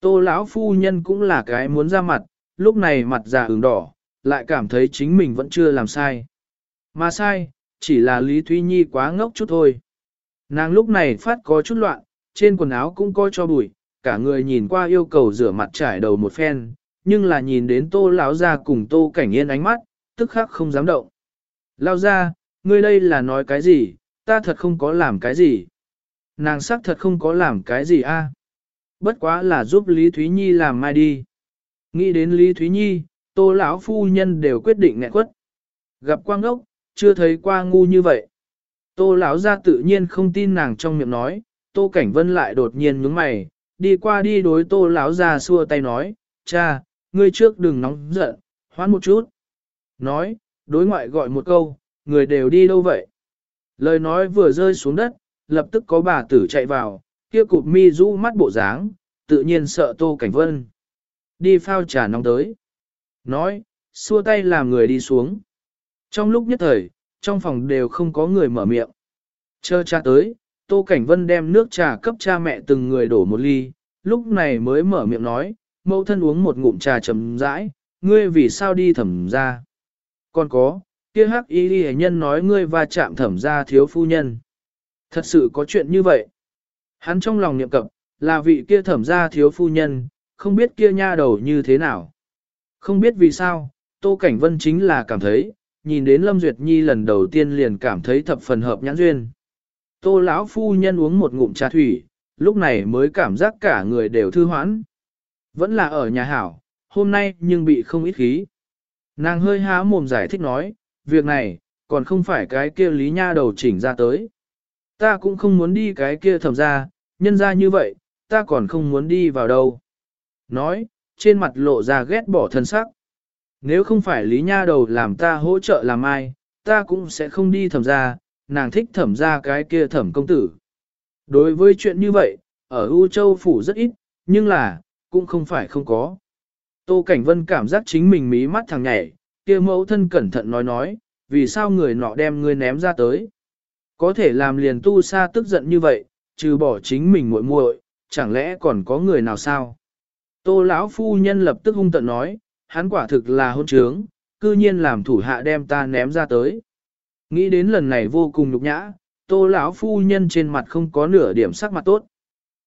Tô lão phu nhân cũng là cái muốn ra mặt, lúc này mặt già ửng đỏ, lại cảm thấy chính mình vẫn chưa làm sai. Mà sai, chỉ là Lý Thúy Nhi quá ngốc chút thôi. Nàng lúc này phát có chút loạn, trên quần áo cũng coi cho bụi, cả người nhìn qua yêu cầu rửa mặt trải đầu một phen, nhưng là nhìn đến tô lão ra cùng tô cảnh yên ánh mắt, tức khắc không dám động. Lao ra, ngươi đây là nói cái gì, ta thật không có làm cái gì. Nàng sắc thật không có làm cái gì a. Bất quá là giúp Lý Thúy Nhi làm mai đi. Nghĩ đến Lý Thúy Nhi, tô lão phu nhân đều quyết định nghẹn quất. Gặp quang ốc, chưa thấy qua ngu như vậy. Tô lão ra tự nhiên không tin nàng trong miệng nói, Tô Cảnh Vân lại đột nhiên nhướng mày, đi qua đi đối Tô lão ra xua tay nói, cha, ngươi trước đừng nóng giận, hoán một chút. Nói, đối ngoại gọi một câu, người đều đi đâu vậy? Lời nói vừa rơi xuống đất, lập tức có bà tử chạy vào, kia cụp mi rũ mắt bộ dáng, tự nhiên sợ Tô Cảnh Vân. Đi phao trà nóng tới. Nói, xua tay làm người đi xuống. Trong lúc nhất thời, trong phòng đều không có người mở miệng. Chờ cha tới, Tô Cảnh Vân đem nước trà cấp cha mẹ từng người đổ một ly, lúc này mới mở miệng nói, mẫu thân uống một ngụm trà chấm rãi, ngươi vì sao đi thẩm ra. Còn có, kia hắc y y nhân nói ngươi va chạm thẩm ra thiếu phu nhân. Thật sự có chuyện như vậy. Hắn trong lòng niệm cập, là vị kia thẩm gia thiếu phu nhân, không biết kia nha đầu như thế nào. Không biết vì sao, Tô Cảnh Vân chính là cảm thấy, nhìn đến Lâm Duyệt Nhi lần đầu tiên liền cảm thấy thập phần hợp nhãn duyên. Tô lão phu nhân uống một ngụm trà thủy, lúc này mới cảm giác cả người đều thư hoãn. Vẫn là ở nhà hảo, hôm nay nhưng bị không ít khí. Nàng hơi há mồm giải thích nói, việc này, còn không phải cái kia lý nha đầu chỉnh ra tới. Ta cũng không muốn đi cái kia thầm ra, nhân ra như vậy, ta còn không muốn đi vào đâu. Nói, trên mặt lộ ra ghét bỏ thân sắc. Nếu không phải lý nha đầu làm ta hỗ trợ làm ai, ta cũng sẽ không đi thẩm ra, nàng thích thẩm ra cái kia thẩm công tử. Đối với chuyện như vậy, ở U Châu Phủ rất ít, nhưng là, cũng không phải không có. Tô Cảnh Vân cảm giác chính mình mí mắt thằng nhảy, kia mẫu thân cẩn thận nói nói, vì sao người nọ đem ngươi ném ra tới. Có thể làm liền tu sa tức giận như vậy, trừ bỏ chính mình muội muội, chẳng lẽ còn có người nào sao? Tô lão phu nhân lập tức hung tận nói, hắn quả thực là hôn trướng, cư nhiên làm thủ hạ đem ta ném ra tới. Nghĩ đến lần này vô cùng nhục nhã, tô lão phu nhân trên mặt không có nửa điểm sắc mặt tốt.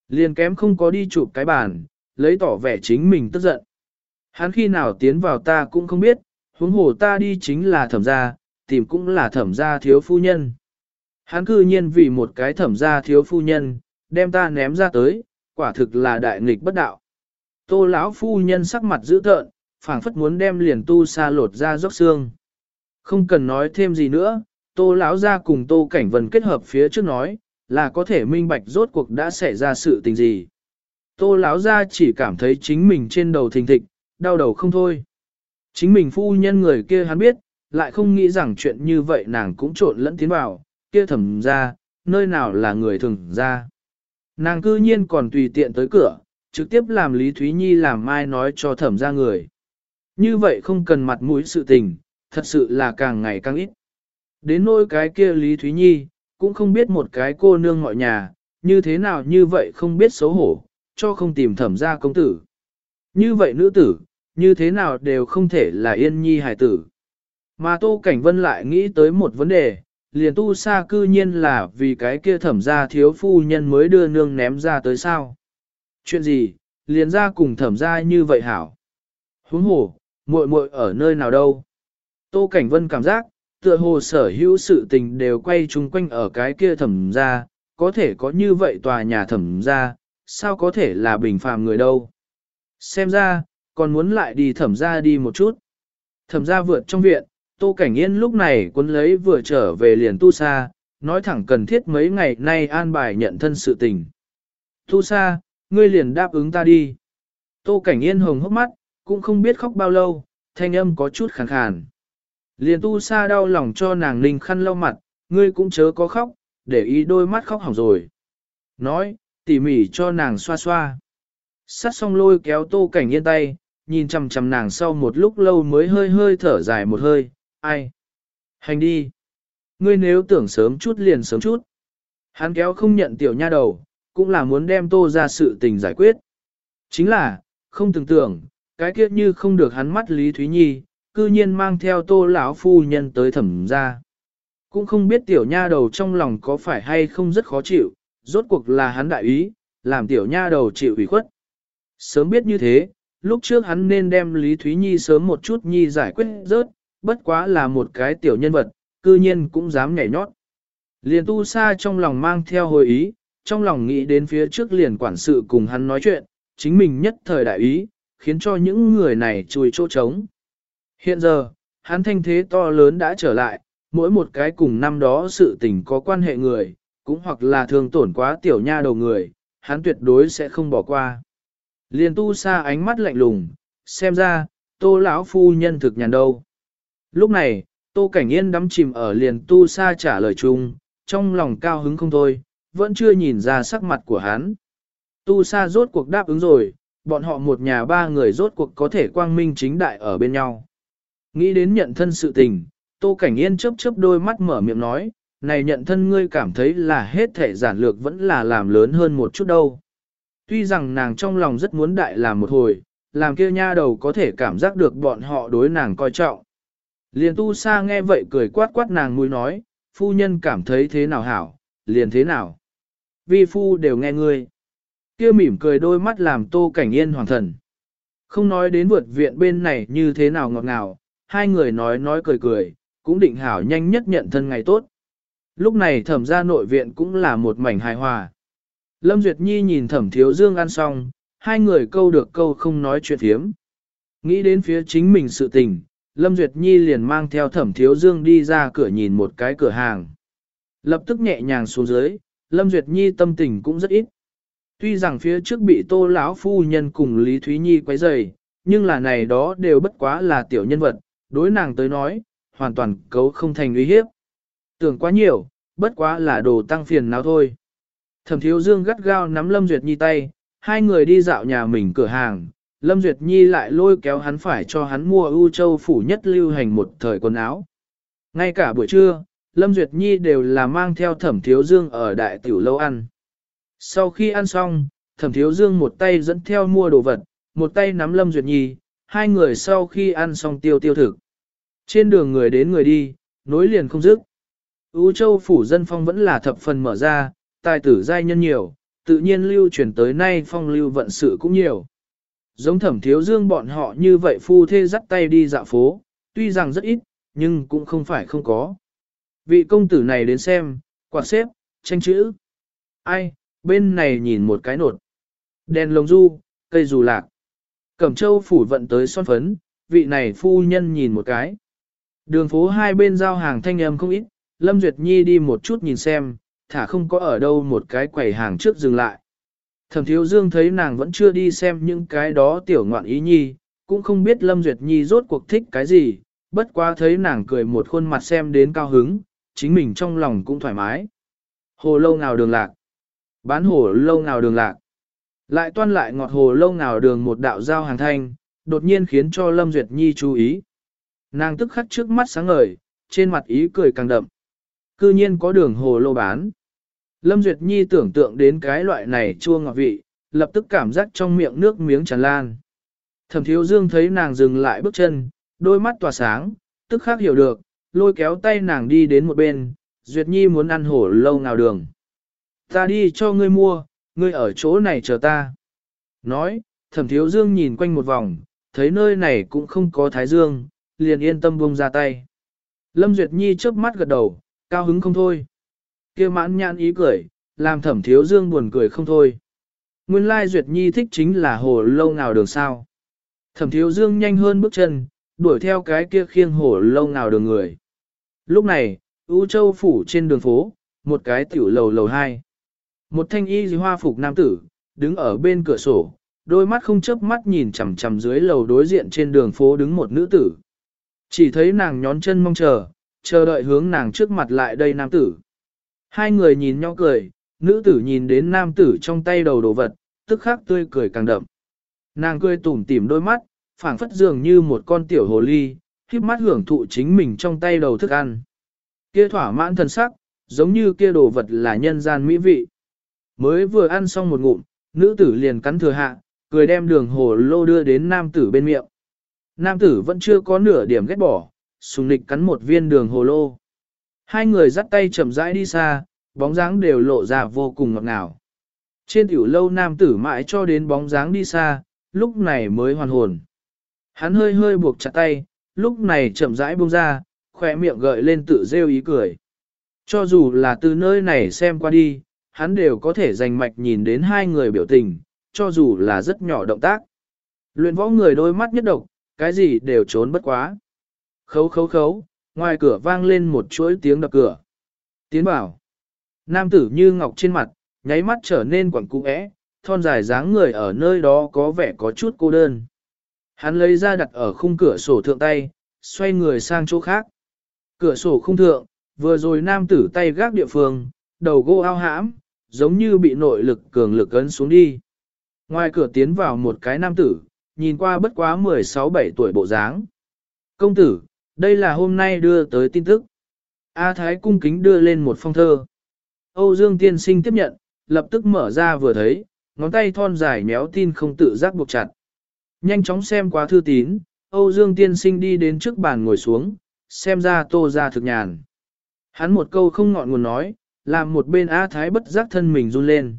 Liền kém không có đi chụp cái bàn, lấy tỏ vẻ chính mình tức giận. Hắn khi nào tiến vào ta cũng không biết, huống hồ ta đi chính là thẩm gia, tìm cũng là thẩm gia thiếu phu nhân. Hắn cư nhiên vì một cái thẩm gia thiếu phu nhân, đem ta ném ra tới, quả thực là đại nghịch bất đạo. Tô lão phu nhân sắc mặt dữ tợn, phảng phất muốn đem liền tu sa lột ra róc xương. Không cần nói thêm gì nữa, tô lão ra cùng tô cảnh vân kết hợp phía trước nói, là có thể minh bạch rốt cuộc đã xảy ra sự tình gì. Tô lão ra chỉ cảm thấy chính mình trên đầu thình thịch, đau đầu không thôi. Chính mình phu nhân người kia hắn biết, lại không nghĩ rằng chuyện như vậy nàng cũng trộn lẫn tiến vào, kia thẩm ra, nơi nào là người thường ra. Nàng cư nhiên còn tùy tiện tới cửa, trực tiếp làm Lý Thúy Nhi làm mai nói cho thẩm ra người. Như vậy không cần mặt mũi sự tình, thật sự là càng ngày càng ít. Đến nỗi cái kia Lý Thúy Nhi, cũng không biết một cái cô nương ngọi nhà, như thế nào như vậy không biết xấu hổ, cho không tìm thẩm ra công tử. Như vậy nữ tử, như thế nào đều không thể là yên nhi hài tử. Mà Tô Cảnh Vân lại nghĩ tới một vấn đề, liền tu sa cư nhiên là vì cái kia thẩm gia thiếu phu nhân mới đưa nương ném ra tới sao. Chuyện gì, liền ra cùng thẩm gia như vậy hảo. Huống hồ, muội muội ở nơi nào đâu. Tô Cảnh Vân cảm giác, tựa hồ sở hữu sự tình đều quay chung quanh ở cái kia thẩm gia, có thể có như vậy tòa nhà thẩm gia, sao có thể là bình phàm người đâu. Xem ra, còn muốn lại đi thẩm gia đi một chút. Thẩm gia vượt trong viện, Tô Cảnh Yên lúc này quân lấy vừa trở về liền tu sa, nói thẳng cần thiết mấy ngày nay an bài nhận thân sự tình. Tu sa, ngươi liền đáp ứng ta đi. Tô Cảnh Yên hồng hốc mắt, cũng không biết khóc bao lâu, thanh âm có chút khàn khàn. Liền tu sa đau lòng cho nàng ninh khăn lau mặt, ngươi cũng chớ có khóc, để ý đôi mắt khóc hỏng rồi. Nói, tỉ mỉ cho nàng xoa xoa. Sát xong lôi kéo tô cảnh yên tay, nhìn chằm chằm nàng sau một lúc lâu mới hơi hơi thở dài một hơi, ai? Hành đi. Ngươi nếu tưởng sớm chút liền sớm chút. Hắn kéo không nhận tiểu nha đầu, cũng là muốn đem tô ra sự tình giải quyết. Chính là, không tưởng tưởng, cái kiếp như không được hắn mắt Lý Thúy Nhi, cư nhiên mang theo tô lão phu nhân tới thẩm ra. Cũng không biết tiểu nha đầu trong lòng có phải hay không rất khó chịu, rốt cuộc là hắn đại ý, làm tiểu nha đầu chịu ủy khuất. Sớm biết như thế, lúc trước hắn nên đem Lý Thúy Nhi sớm một chút Nhi giải quyết rớt, bất quá là một cái tiểu nhân vật, cư nhiên cũng dám nhảy nhót. Liền tu sa trong lòng mang theo hồi ý, trong lòng nghĩ đến phía trước liền quản sự cùng hắn nói chuyện, chính mình nhất thời đại ý, khiến cho những người này chùi chỗ trống. Hiện giờ, hắn thanh thế to lớn đã trở lại, mỗi một cái cùng năm đó sự tình có quan hệ người, cũng hoặc là thường tổn quá tiểu nha đầu người, hắn tuyệt đối sẽ không bỏ qua. Liền tu sa ánh mắt lạnh lùng, xem ra, tô lão phu nhân thực nhàn đâu. Lúc này, tô cảnh yên đắm chìm ở liền tu sa trả lời chung, trong lòng cao hứng không thôi, vẫn chưa nhìn ra sắc mặt của hắn. Tu sa rốt cuộc đáp ứng rồi, bọn họ một nhà ba người rốt cuộc có thể quang minh chính đại ở bên nhau. Nghĩ đến nhận thân sự tình, Tô Cảnh Yên chớp chớp đôi mắt mở miệng nói, này nhận thân ngươi cảm thấy là hết thể giản lược vẫn là làm lớn hơn một chút đâu. Tuy rằng nàng trong lòng rất muốn đại làm một hồi, làm kia nha đầu có thể cảm giác được bọn họ đối nàng coi trọng. Liền tu sa nghe vậy cười quát quát nàng mũi nói, phu nhân cảm thấy thế nào hảo, liền thế nào. Vi phu đều nghe ngươi. Kia mỉm cười đôi mắt làm tô cảnh yên hoàng thần. Không nói đến vượt viện bên này như thế nào ngọt ngào, hai người nói nói cười cười, cũng định hảo nhanh nhất nhận thân ngày tốt. Lúc này thẩm ra nội viện cũng là một mảnh hài hòa. Lâm Duyệt Nhi nhìn thẩm thiếu dương ăn xong, hai người câu được câu không nói chuyện thiếm. Nghĩ đến phía chính mình sự tình, Lâm Duyệt Nhi liền mang theo thẩm thiếu dương đi ra cửa nhìn một cái cửa hàng. Lập tức nhẹ nhàng xuống dưới, Lâm Duyệt Nhi tâm tình cũng rất ít. Tuy rằng phía trước bị tô lão phu nhân cùng Lý Thúy Nhi quấy rầy, nhưng là này đó đều bất quá là tiểu nhân vật, đối nàng tới nói, hoàn toàn cấu không thành uy hiếp. Tưởng quá nhiều, bất quá là đồ tăng phiền nào thôi. Thẩm thiếu dương gắt gao nắm Lâm Duyệt Nhi tay, hai người đi dạo nhà mình cửa hàng, Lâm Duyệt Nhi lại lôi kéo hắn phải cho hắn mua ưu châu phủ nhất lưu hành một thời quần áo. Ngay cả buổi trưa, Lâm Duyệt Nhi đều là mang theo thẩm thiếu dương ở đại tiểu lâu ăn. Sau khi ăn xong, thẩm thiếu dương một tay dẫn theo mua đồ vật, một tay nắm Lâm Duyệt Nhi, hai người sau khi ăn xong tiêu tiêu thực. Trên đường người đến người đi, nối liền không dứt. Ú châu phủ dân phong vẫn là thập phần mở ra, tài tử giai nhân nhiều, tự nhiên lưu truyền tới nay phong lưu vận sự cũng nhiều. Giống thẩm thiếu dương bọn họ như vậy phu thê dắt tay đi dạo phố, tuy rằng rất ít, nhưng cũng không phải không có. Vị công tử này đến xem, quạt xếp, tranh chữ. Ai, bên này nhìn một cái nột. Đèn lồng du, cây dù lạc. Cẩm châu phủ vận tới son phấn, vị này phu nhân nhìn một cái. Đường phố hai bên giao hàng thanh âm không ít, Lâm Duyệt Nhi đi một chút nhìn xem, thả không có ở đâu một cái quầy hàng trước dừng lại. Thẩm Thiếu Dương thấy nàng vẫn chưa đi xem những cái đó tiểu ngoạn ý nhi, cũng không biết Lâm Duyệt Nhi rốt cuộc thích cái gì, bất quá thấy nàng cười một khuôn mặt xem đến cao hứng, chính mình trong lòng cũng thoải mái. Hồ lâu nào đường lạc? Bán hồ lâu nào đường lạc? Lại toan lại ngọt hồ lâu nào đường một đạo giao hàng thanh, đột nhiên khiến cho Lâm Duyệt Nhi chú ý. Nàng tức khắc trước mắt sáng ngời, trên mặt ý cười càng đậm. Cư nhiên có đường hồ lô bán. Lâm Duyệt Nhi tưởng tượng đến cái loại này chua ngọt vị, lập tức cảm giác trong miệng nước miếng tràn lan. Thẩm Thiếu Dương thấy nàng dừng lại bước chân, đôi mắt tỏa sáng, tức khắc hiểu được, lôi kéo tay nàng đi đến một bên, Duyệt Nhi muốn ăn hổ lâu nào đường. Ta đi cho ngươi mua, ngươi ở chỗ này chờ ta. Nói, thẩm thiếu dương nhìn quanh một vòng, thấy nơi này cũng không có thái dương, liền yên tâm buông ra tay. Lâm Duyệt Nhi chớp mắt gật đầu, cao hứng không thôi kia mãn nhãn ý cười, làm thẩm thiếu dương buồn cười không thôi. Nguyên lai Duyệt Nhi thích chính là hồ lâu nào đường sao. Thẩm thiếu dương nhanh hơn bước chân, đuổi theo cái kia khiêng hồ lâu nào đường người. Lúc này, U Châu phủ trên đường phố, một cái tiểu lầu lầu hai. Một thanh y hoa phục nam tử, đứng ở bên cửa sổ, đôi mắt không chớp mắt nhìn chằm chằm dưới lầu đối diện trên đường phố đứng một nữ tử. Chỉ thấy nàng nhón chân mong chờ, chờ đợi hướng nàng trước mặt lại đây nam tử. Hai người nhìn nhau cười, nữ tử nhìn đến nam tử trong tay đầu đồ vật, tức khắc tươi cười càng đậm. Nàng cười tủm tỉm đôi mắt, phảng phất dường như một con tiểu hồ ly, khiếp mắt hưởng thụ chính mình trong tay đầu thức ăn. Kia thỏa mãn thần sắc, giống như kia đồ vật là nhân gian mỹ vị. Mới vừa ăn xong một ngụm, nữ tử liền cắn thừa hạ, cười đem đường hồ lô đưa đến nam tử bên miệng. Nam tử vẫn chưa có nửa điểm ghét bỏ, sùng nịch cắn một viên đường hồ lô. Hai người dắt tay chậm rãi đi xa, bóng dáng đều lộ ra vô cùng ngọt ngào. Trên tiểu lâu nam tử mãi cho đến bóng dáng đi xa, lúc này mới hoàn hồn. Hắn hơi hơi buộc chặt tay, lúc này chậm rãi buông ra, khỏe miệng gợi lên tự rêu ý cười. Cho dù là từ nơi này xem qua đi, hắn đều có thể dành mạch nhìn đến hai người biểu tình, cho dù là rất nhỏ động tác. Luyện võ người đôi mắt nhất độc, cái gì đều trốn bất quá. Khấu khấu khấu, ngoài cửa vang lên một chuỗi tiếng đập cửa. Tiến bảo. Nam tử như ngọc trên mặt, nháy mắt trở nên quẩn cung ẽ, thon dài dáng người ở nơi đó có vẻ có chút cô đơn. Hắn lấy ra đặt ở khung cửa sổ thượng tay, xoay người sang chỗ khác. Cửa sổ khung thượng, vừa rồi nam tử tay gác địa phương, đầu gô ao hãm, giống như bị nội lực cường lực ấn xuống đi. Ngoài cửa tiến vào một cái nam tử, nhìn qua bất quá 16-17 tuổi bộ dáng. Công tử, đây là hôm nay đưa tới tin tức. A Thái cung kính đưa lên một phong thơ. Âu Dương tiên sinh tiếp nhận, lập tức mở ra vừa thấy, ngón tay thon dài méo tin không tự giác buộc chặt. Nhanh chóng xem qua thư tín, Âu Dương tiên sinh đi đến trước bàn ngồi xuống, xem ra tô ra thực nhàn. Hắn một câu không ngọn nguồn nói, làm một bên A Thái bất giác thân mình run lên.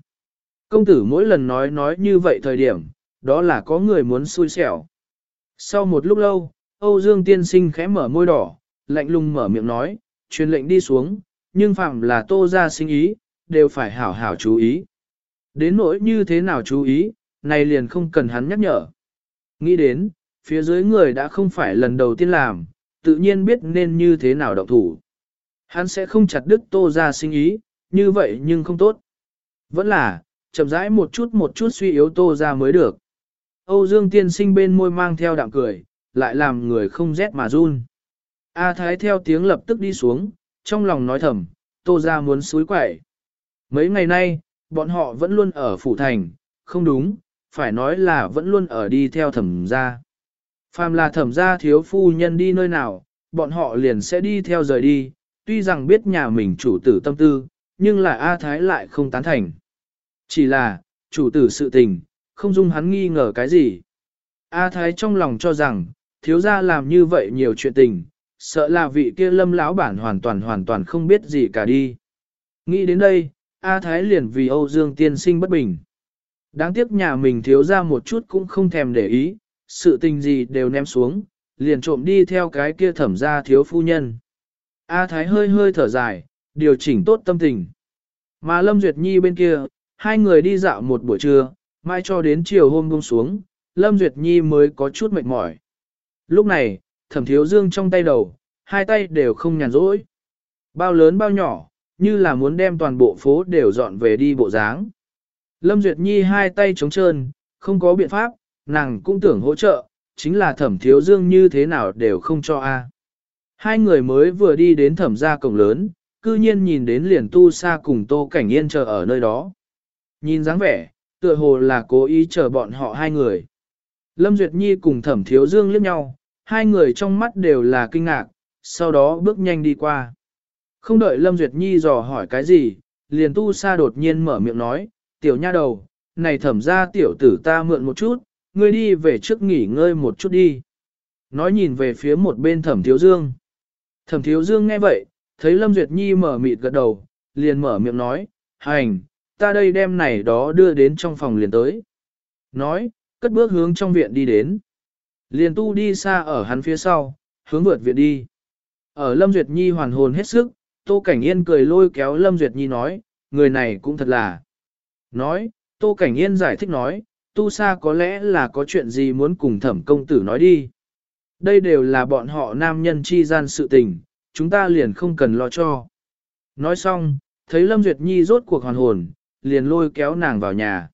Công tử mỗi lần nói nói như vậy thời điểm, đó là có người muốn xui xẻo. Sau một lúc lâu, Âu Dương tiên sinh khẽ mở môi đỏ, lạnh lùng mở miệng nói, truyền lệnh đi xuống, nhưng phạm là tô ra sinh ý, đều phải hảo hảo chú ý. Đến nỗi như thế nào chú ý, này liền không cần hắn nhắc nhở. Nghĩ đến, phía dưới người đã không phải lần đầu tiên làm, tự nhiên biết nên như thế nào động thủ. Hắn sẽ không chặt đứt tô ra sinh ý, như vậy nhưng không tốt. Vẫn là, chậm rãi một chút một chút suy yếu tô ra mới được. Âu Dương tiên sinh bên môi mang theo đạm cười, lại làm người không rét mà run. A Thái theo tiếng lập tức đi xuống, trong lòng nói thầm, tô ra muốn suối quậy. Mấy ngày nay, bọn họ vẫn luôn ở phủ thành, không đúng, phải nói là vẫn luôn ở đi theo thẩm gia. Phàm là thẩm gia thiếu phu nhân đi nơi nào, bọn họ liền sẽ đi theo rời đi, tuy rằng biết nhà mình chủ tử tâm tư, nhưng là A Thái lại không tán thành. Chỉ là, chủ tử sự tình, không dung hắn nghi ngờ cái gì. A Thái trong lòng cho rằng, thiếu gia làm như vậy nhiều chuyện tình, sợ là vị kia lâm lão bản hoàn toàn hoàn toàn không biết gì cả đi. Nghĩ đến đây, A Thái liền vì Âu Dương tiên sinh bất bình. Đáng tiếc nhà mình thiếu ra một chút cũng không thèm để ý, sự tình gì đều ném xuống, liền trộm đi theo cái kia thẩm ra thiếu phu nhân. A Thái hơi hơi thở dài, điều chỉnh tốt tâm tình. Mà Lâm Duyệt Nhi bên kia, hai người đi dạo một buổi trưa, mai cho đến chiều hôm buông xuống, Lâm Duyệt Nhi mới có chút mệt mỏi. Lúc này, thẩm thiếu dương trong tay đầu, hai tay đều không nhàn rỗi. Bao lớn bao nhỏ, như là muốn đem toàn bộ phố đều dọn về đi bộ dáng. Lâm Duyệt Nhi hai tay trống trơn, không có biện pháp, nàng cũng tưởng hỗ trợ, chính là thẩm thiếu dương như thế nào đều không cho a. Hai người mới vừa đi đến thẩm gia cổng lớn, cư nhiên nhìn đến liền tu sa cùng tô cảnh yên chờ ở nơi đó. Nhìn dáng vẻ, tựa hồ là cố ý chờ bọn họ hai người. Lâm Duyệt Nhi cùng thẩm thiếu dương liếc nhau, hai người trong mắt đều là kinh ngạc, sau đó bước nhanh đi qua. Không đợi Lâm Duyệt Nhi dò hỏi cái gì, liền tu sa đột nhiên mở miệng nói, tiểu nha đầu, này thẩm ra tiểu tử ta mượn một chút, ngươi đi về trước nghỉ ngơi một chút đi. Nói nhìn về phía một bên thẩm thiếu dương. Thẩm thiếu dương nghe vậy, thấy Lâm Duyệt Nhi mở mịt gật đầu, liền mở miệng nói, hành, ta đây đem này đó đưa đến trong phòng liền tới. Nói, cất bước hướng trong viện đi đến. Liền tu đi xa ở hắn phía sau, hướng vượt viện đi. Ở Lâm Duyệt Nhi hoàn hồn hết sức, Tô Cảnh Yên cười lôi kéo Lâm Duyệt Nhi nói, người này cũng thật là. Nói, Tô Cảnh Yên giải thích nói, tu sa có lẽ là có chuyện gì muốn cùng thẩm công tử nói đi. Đây đều là bọn họ nam nhân chi gian sự tình, chúng ta liền không cần lo cho. Nói xong, thấy Lâm Duyệt Nhi rốt cuộc hoàn hồn, liền lôi kéo nàng vào nhà.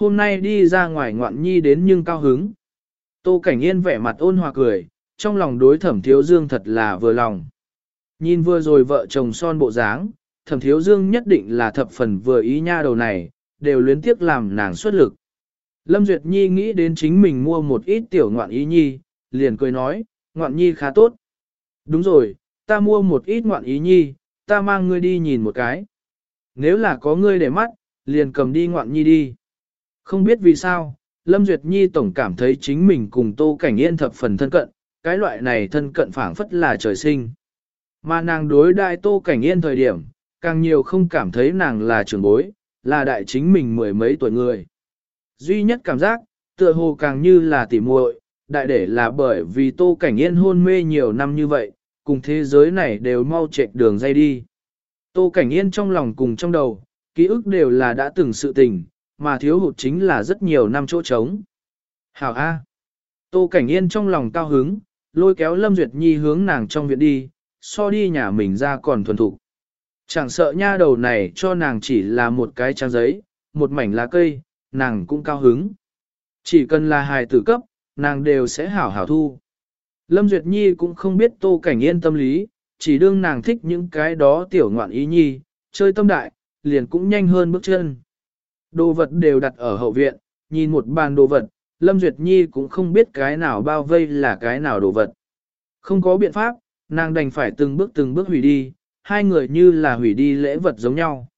Hôm nay đi ra ngoài ngoạn nhi đến nhưng cao hứng. Tô Cảnh Yên vẻ mặt ôn hòa cười, trong lòng đối thẩm thiếu dương thật là vừa lòng. Nhìn vừa rồi vợ chồng son bộ dáng, thẩm thiếu dương nhất định là thập phần vừa ý nha đầu này, đều luyến tiếc làm nàng xuất lực. Lâm Duyệt Nhi nghĩ đến chính mình mua một ít tiểu ngoạn ý nhi, liền cười nói, ngoạn nhi khá tốt. Đúng rồi, ta mua một ít ngoạn ý nhi, ta mang ngươi đi nhìn một cái. Nếu là có ngươi để mắt, liền cầm đi ngoạn nhi đi. Không biết vì sao, Lâm Duyệt Nhi tổng cảm thấy chính mình cùng Tô Cảnh Yên thập phần thân cận, cái loại này thân cận phảng phất là trời sinh. Mà nàng đối đại Tô Cảnh Yên thời điểm, càng nhiều không cảm thấy nàng là trưởng bối, là đại chính mình mười mấy tuổi người. Duy nhất cảm giác, tựa hồ càng như là tỉ muội, đại để là bởi vì Tô Cảnh Yên hôn mê nhiều năm như vậy, cùng thế giới này đều mau chạy đường dây đi. Tô Cảnh Yên trong lòng cùng trong đầu, ký ức đều là đã từng sự tình, mà thiếu hụt chính là rất nhiều năm chỗ trống. Hảo A. Tô Cảnh Yên trong lòng cao hứng, lôi kéo Lâm Duyệt Nhi hướng nàng trong viện đi, so đi nhà mình ra còn thuần thục. Chẳng sợ nha đầu này cho nàng chỉ là một cái trang giấy, một mảnh lá cây, nàng cũng cao hứng. Chỉ cần là hài tử cấp, nàng đều sẽ hảo hảo thu. Lâm Duyệt Nhi cũng không biết Tô Cảnh Yên tâm lý, chỉ đương nàng thích những cái đó tiểu ngoạn ý nhi, chơi tâm đại, liền cũng nhanh hơn bước chân. Đồ vật đều đặt ở hậu viện, nhìn một bàn đồ vật, Lâm Duyệt Nhi cũng không biết cái nào bao vây là cái nào đồ vật. Không có biện pháp, nàng đành phải từng bước từng bước hủy đi, hai người như là hủy đi lễ vật giống nhau.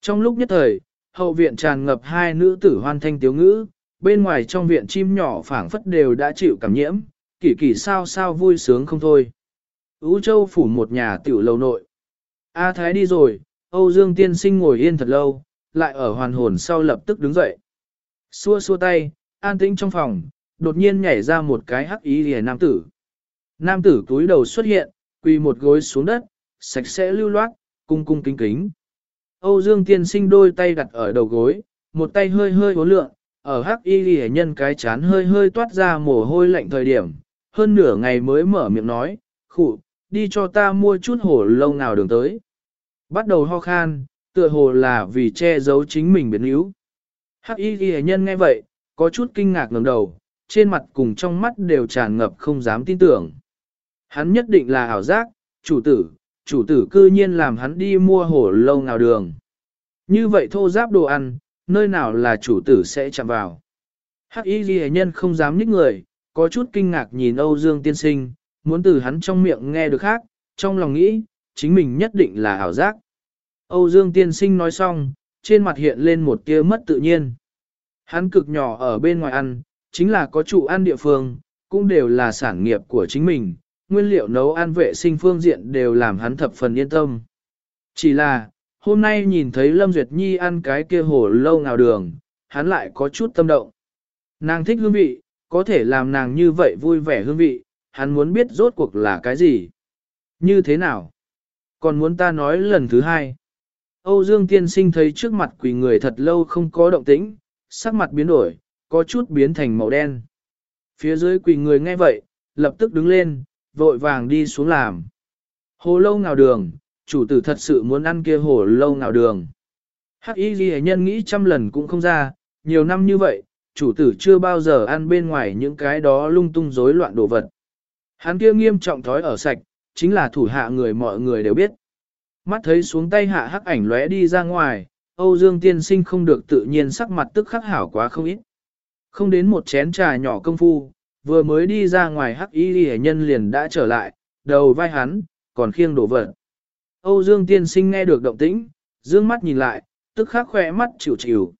Trong lúc nhất thời, hậu viện tràn ngập hai nữ tử hoan thanh tiếu ngữ, bên ngoài trong viện chim nhỏ phảng phất đều đã chịu cảm nhiễm, kỳ kỳ sao sao vui sướng không thôi. Ú Châu phủ một nhà tiểu lầu nội. A Thái đi rồi, Âu Dương tiên sinh ngồi yên thật lâu, lại ở hoàn hồn sau lập tức đứng dậy. Xua xua tay, an tĩnh trong phòng, đột nhiên nhảy ra một cái hắc ý lìa nam tử. Nam tử túi đầu xuất hiện, quỳ một gối xuống đất, sạch sẽ lưu loát, cung cung kính kính. Âu Dương tiên sinh đôi tay đặt ở đầu gối, một tay hơi hơi hố lượng, ở hắc y lìa nhân cái chán hơi hơi toát ra mồ hôi lạnh thời điểm, hơn nửa ngày mới mở miệng nói, khụ, đi cho ta mua chút hổ lâu nào đường tới. Bắt đầu ho khan, tựa hồ là vì che giấu chính mình biến yếu. Hắc y ghi nhân nghe vậy, có chút kinh ngạc ngẩng đầu, trên mặt cùng trong mắt đều tràn ngập không dám tin tưởng. Hắn nhất định là ảo giác, chủ tử, chủ tử cư nhiên làm hắn đi mua hổ lâu nào đường. Như vậy thô giáp đồ ăn, nơi nào là chủ tử sẽ chạm vào. Hắc y ghi nhân không dám nhích người, có chút kinh ngạc nhìn Âu Dương tiên sinh, muốn từ hắn trong miệng nghe được khác, trong lòng nghĩ, chính mình nhất định là ảo giác. Âu Dương tiên sinh nói xong, trên mặt hiện lên một tia mất tự nhiên. Hắn cực nhỏ ở bên ngoài ăn, chính là có trụ ăn địa phương, cũng đều là sản nghiệp của chính mình, nguyên liệu nấu ăn vệ sinh phương diện đều làm hắn thập phần yên tâm. Chỉ là, hôm nay nhìn thấy Lâm Duyệt Nhi ăn cái kia hổ lâu ngào đường, hắn lại có chút tâm động. Nàng thích hương vị, có thể làm nàng như vậy vui vẻ hương vị, hắn muốn biết rốt cuộc là cái gì. Như thế nào? Còn muốn ta nói lần thứ hai. Âu Dương tiên sinh thấy trước mặt quỷ người thật lâu không có động tĩnh, sắc mặt biến đổi, có chút biến thành màu đen. Phía dưới quỷ người nghe vậy, lập tức đứng lên, vội vàng đi xuống làm. Hồ lâu ngào đường, chủ tử thật sự muốn ăn kia hồ lâu ngào đường. Hắc y ghi nhân nghĩ trăm lần cũng không ra, nhiều năm như vậy, chủ tử chưa bao giờ ăn bên ngoài những cái đó lung tung rối loạn đồ vật. Hắn kia nghiêm trọng thói ở sạch, chính là thủ hạ người mọi người đều biết. Mắt thấy xuống tay hạ hắc ảnh lóe đi ra ngoài, Âu Dương tiên sinh không được tự nhiên sắc mặt tức khắc hảo quá không ít. Không đến một chén trà nhỏ công phu, vừa mới đi ra ngoài hắc y hệ nhân liền đã trở lại, đầu vai hắn, còn khiêng đổ vật. Âu Dương tiên sinh nghe được động tĩnh, dương mắt nhìn lại, tức khắc khỏe mắt chịu chịu.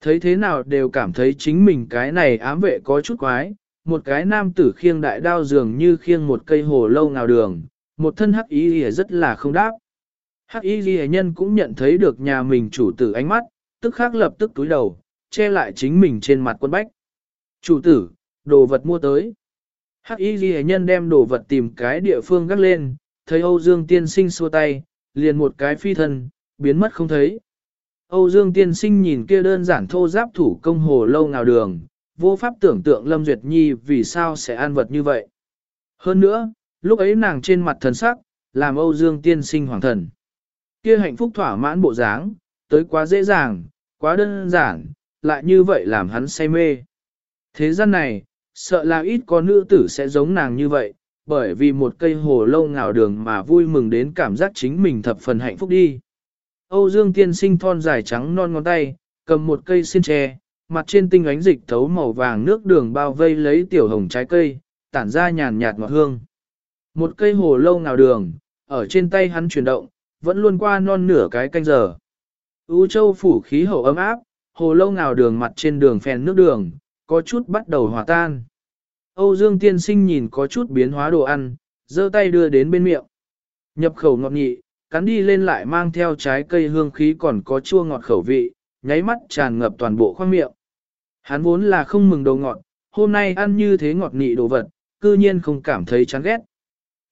Thấy thế nào đều cảm thấy chính mình cái này ám vệ có chút quái, một cái nam tử khiêng đại đao dường như khiêng một cây hồ lâu ngào đường, một thân hắc ý lìa rất là không đáp. Hắc y lìa nhân cũng nhận thấy được nhà mình chủ tử ánh mắt, tức khắc lập tức túi đầu, che lại chính mình trên mặt quân bách. Chủ tử, đồ vật mua tới. Hắc y ghi nhân đem đồ vật tìm cái địa phương gắt lên, thấy Âu Dương tiên sinh xua tay, liền một cái phi thân, biến mất không thấy. Âu Dương tiên sinh nhìn kia đơn giản thô giáp thủ công hồ lâu nào đường, vô pháp tưởng tượng Lâm Duyệt Nhi vì sao sẽ an vật như vậy. Hơn nữa, lúc ấy nàng trên mặt thần sắc, làm Âu Dương tiên sinh hoàng thần. Kia hạnh phúc thỏa mãn bộ dáng, tới quá dễ dàng, quá đơn giản, lại như vậy làm hắn say mê. Thế gian này, sợ là ít có nữ tử sẽ giống nàng như vậy, bởi vì một cây hồ lâu ngào đường mà vui mừng đến cảm giác chính mình thập phần hạnh phúc đi. Âu Dương tiên sinh thon dài trắng non ngón tay, cầm một cây xiên tre, mặt trên tinh ánh dịch thấu màu vàng nước đường bao vây lấy tiểu hồng trái cây, tản ra nhàn nhạt ngọt hương. Một cây hồ lâu ngào đường, ở trên tay hắn chuyển động, vẫn luôn qua non nửa cái canh giờ. U châu phủ khí hậu ấm áp, hồ lâu ngào đường mặt trên đường phèn nước đường, có chút bắt đầu hòa tan. Âu Dương tiên sinh nhìn có chút biến hóa đồ ăn, giơ tay đưa đến bên miệng. Nhập khẩu ngọt nhị, cắn đi lên lại mang theo trái cây hương khí còn có chua ngọt khẩu vị, nháy mắt tràn ngập toàn bộ khoang miệng. Hắn vốn là không mừng đồ ngọt, hôm nay ăn như thế ngọt nị đồ vật, cư nhiên không cảm thấy chán ghét.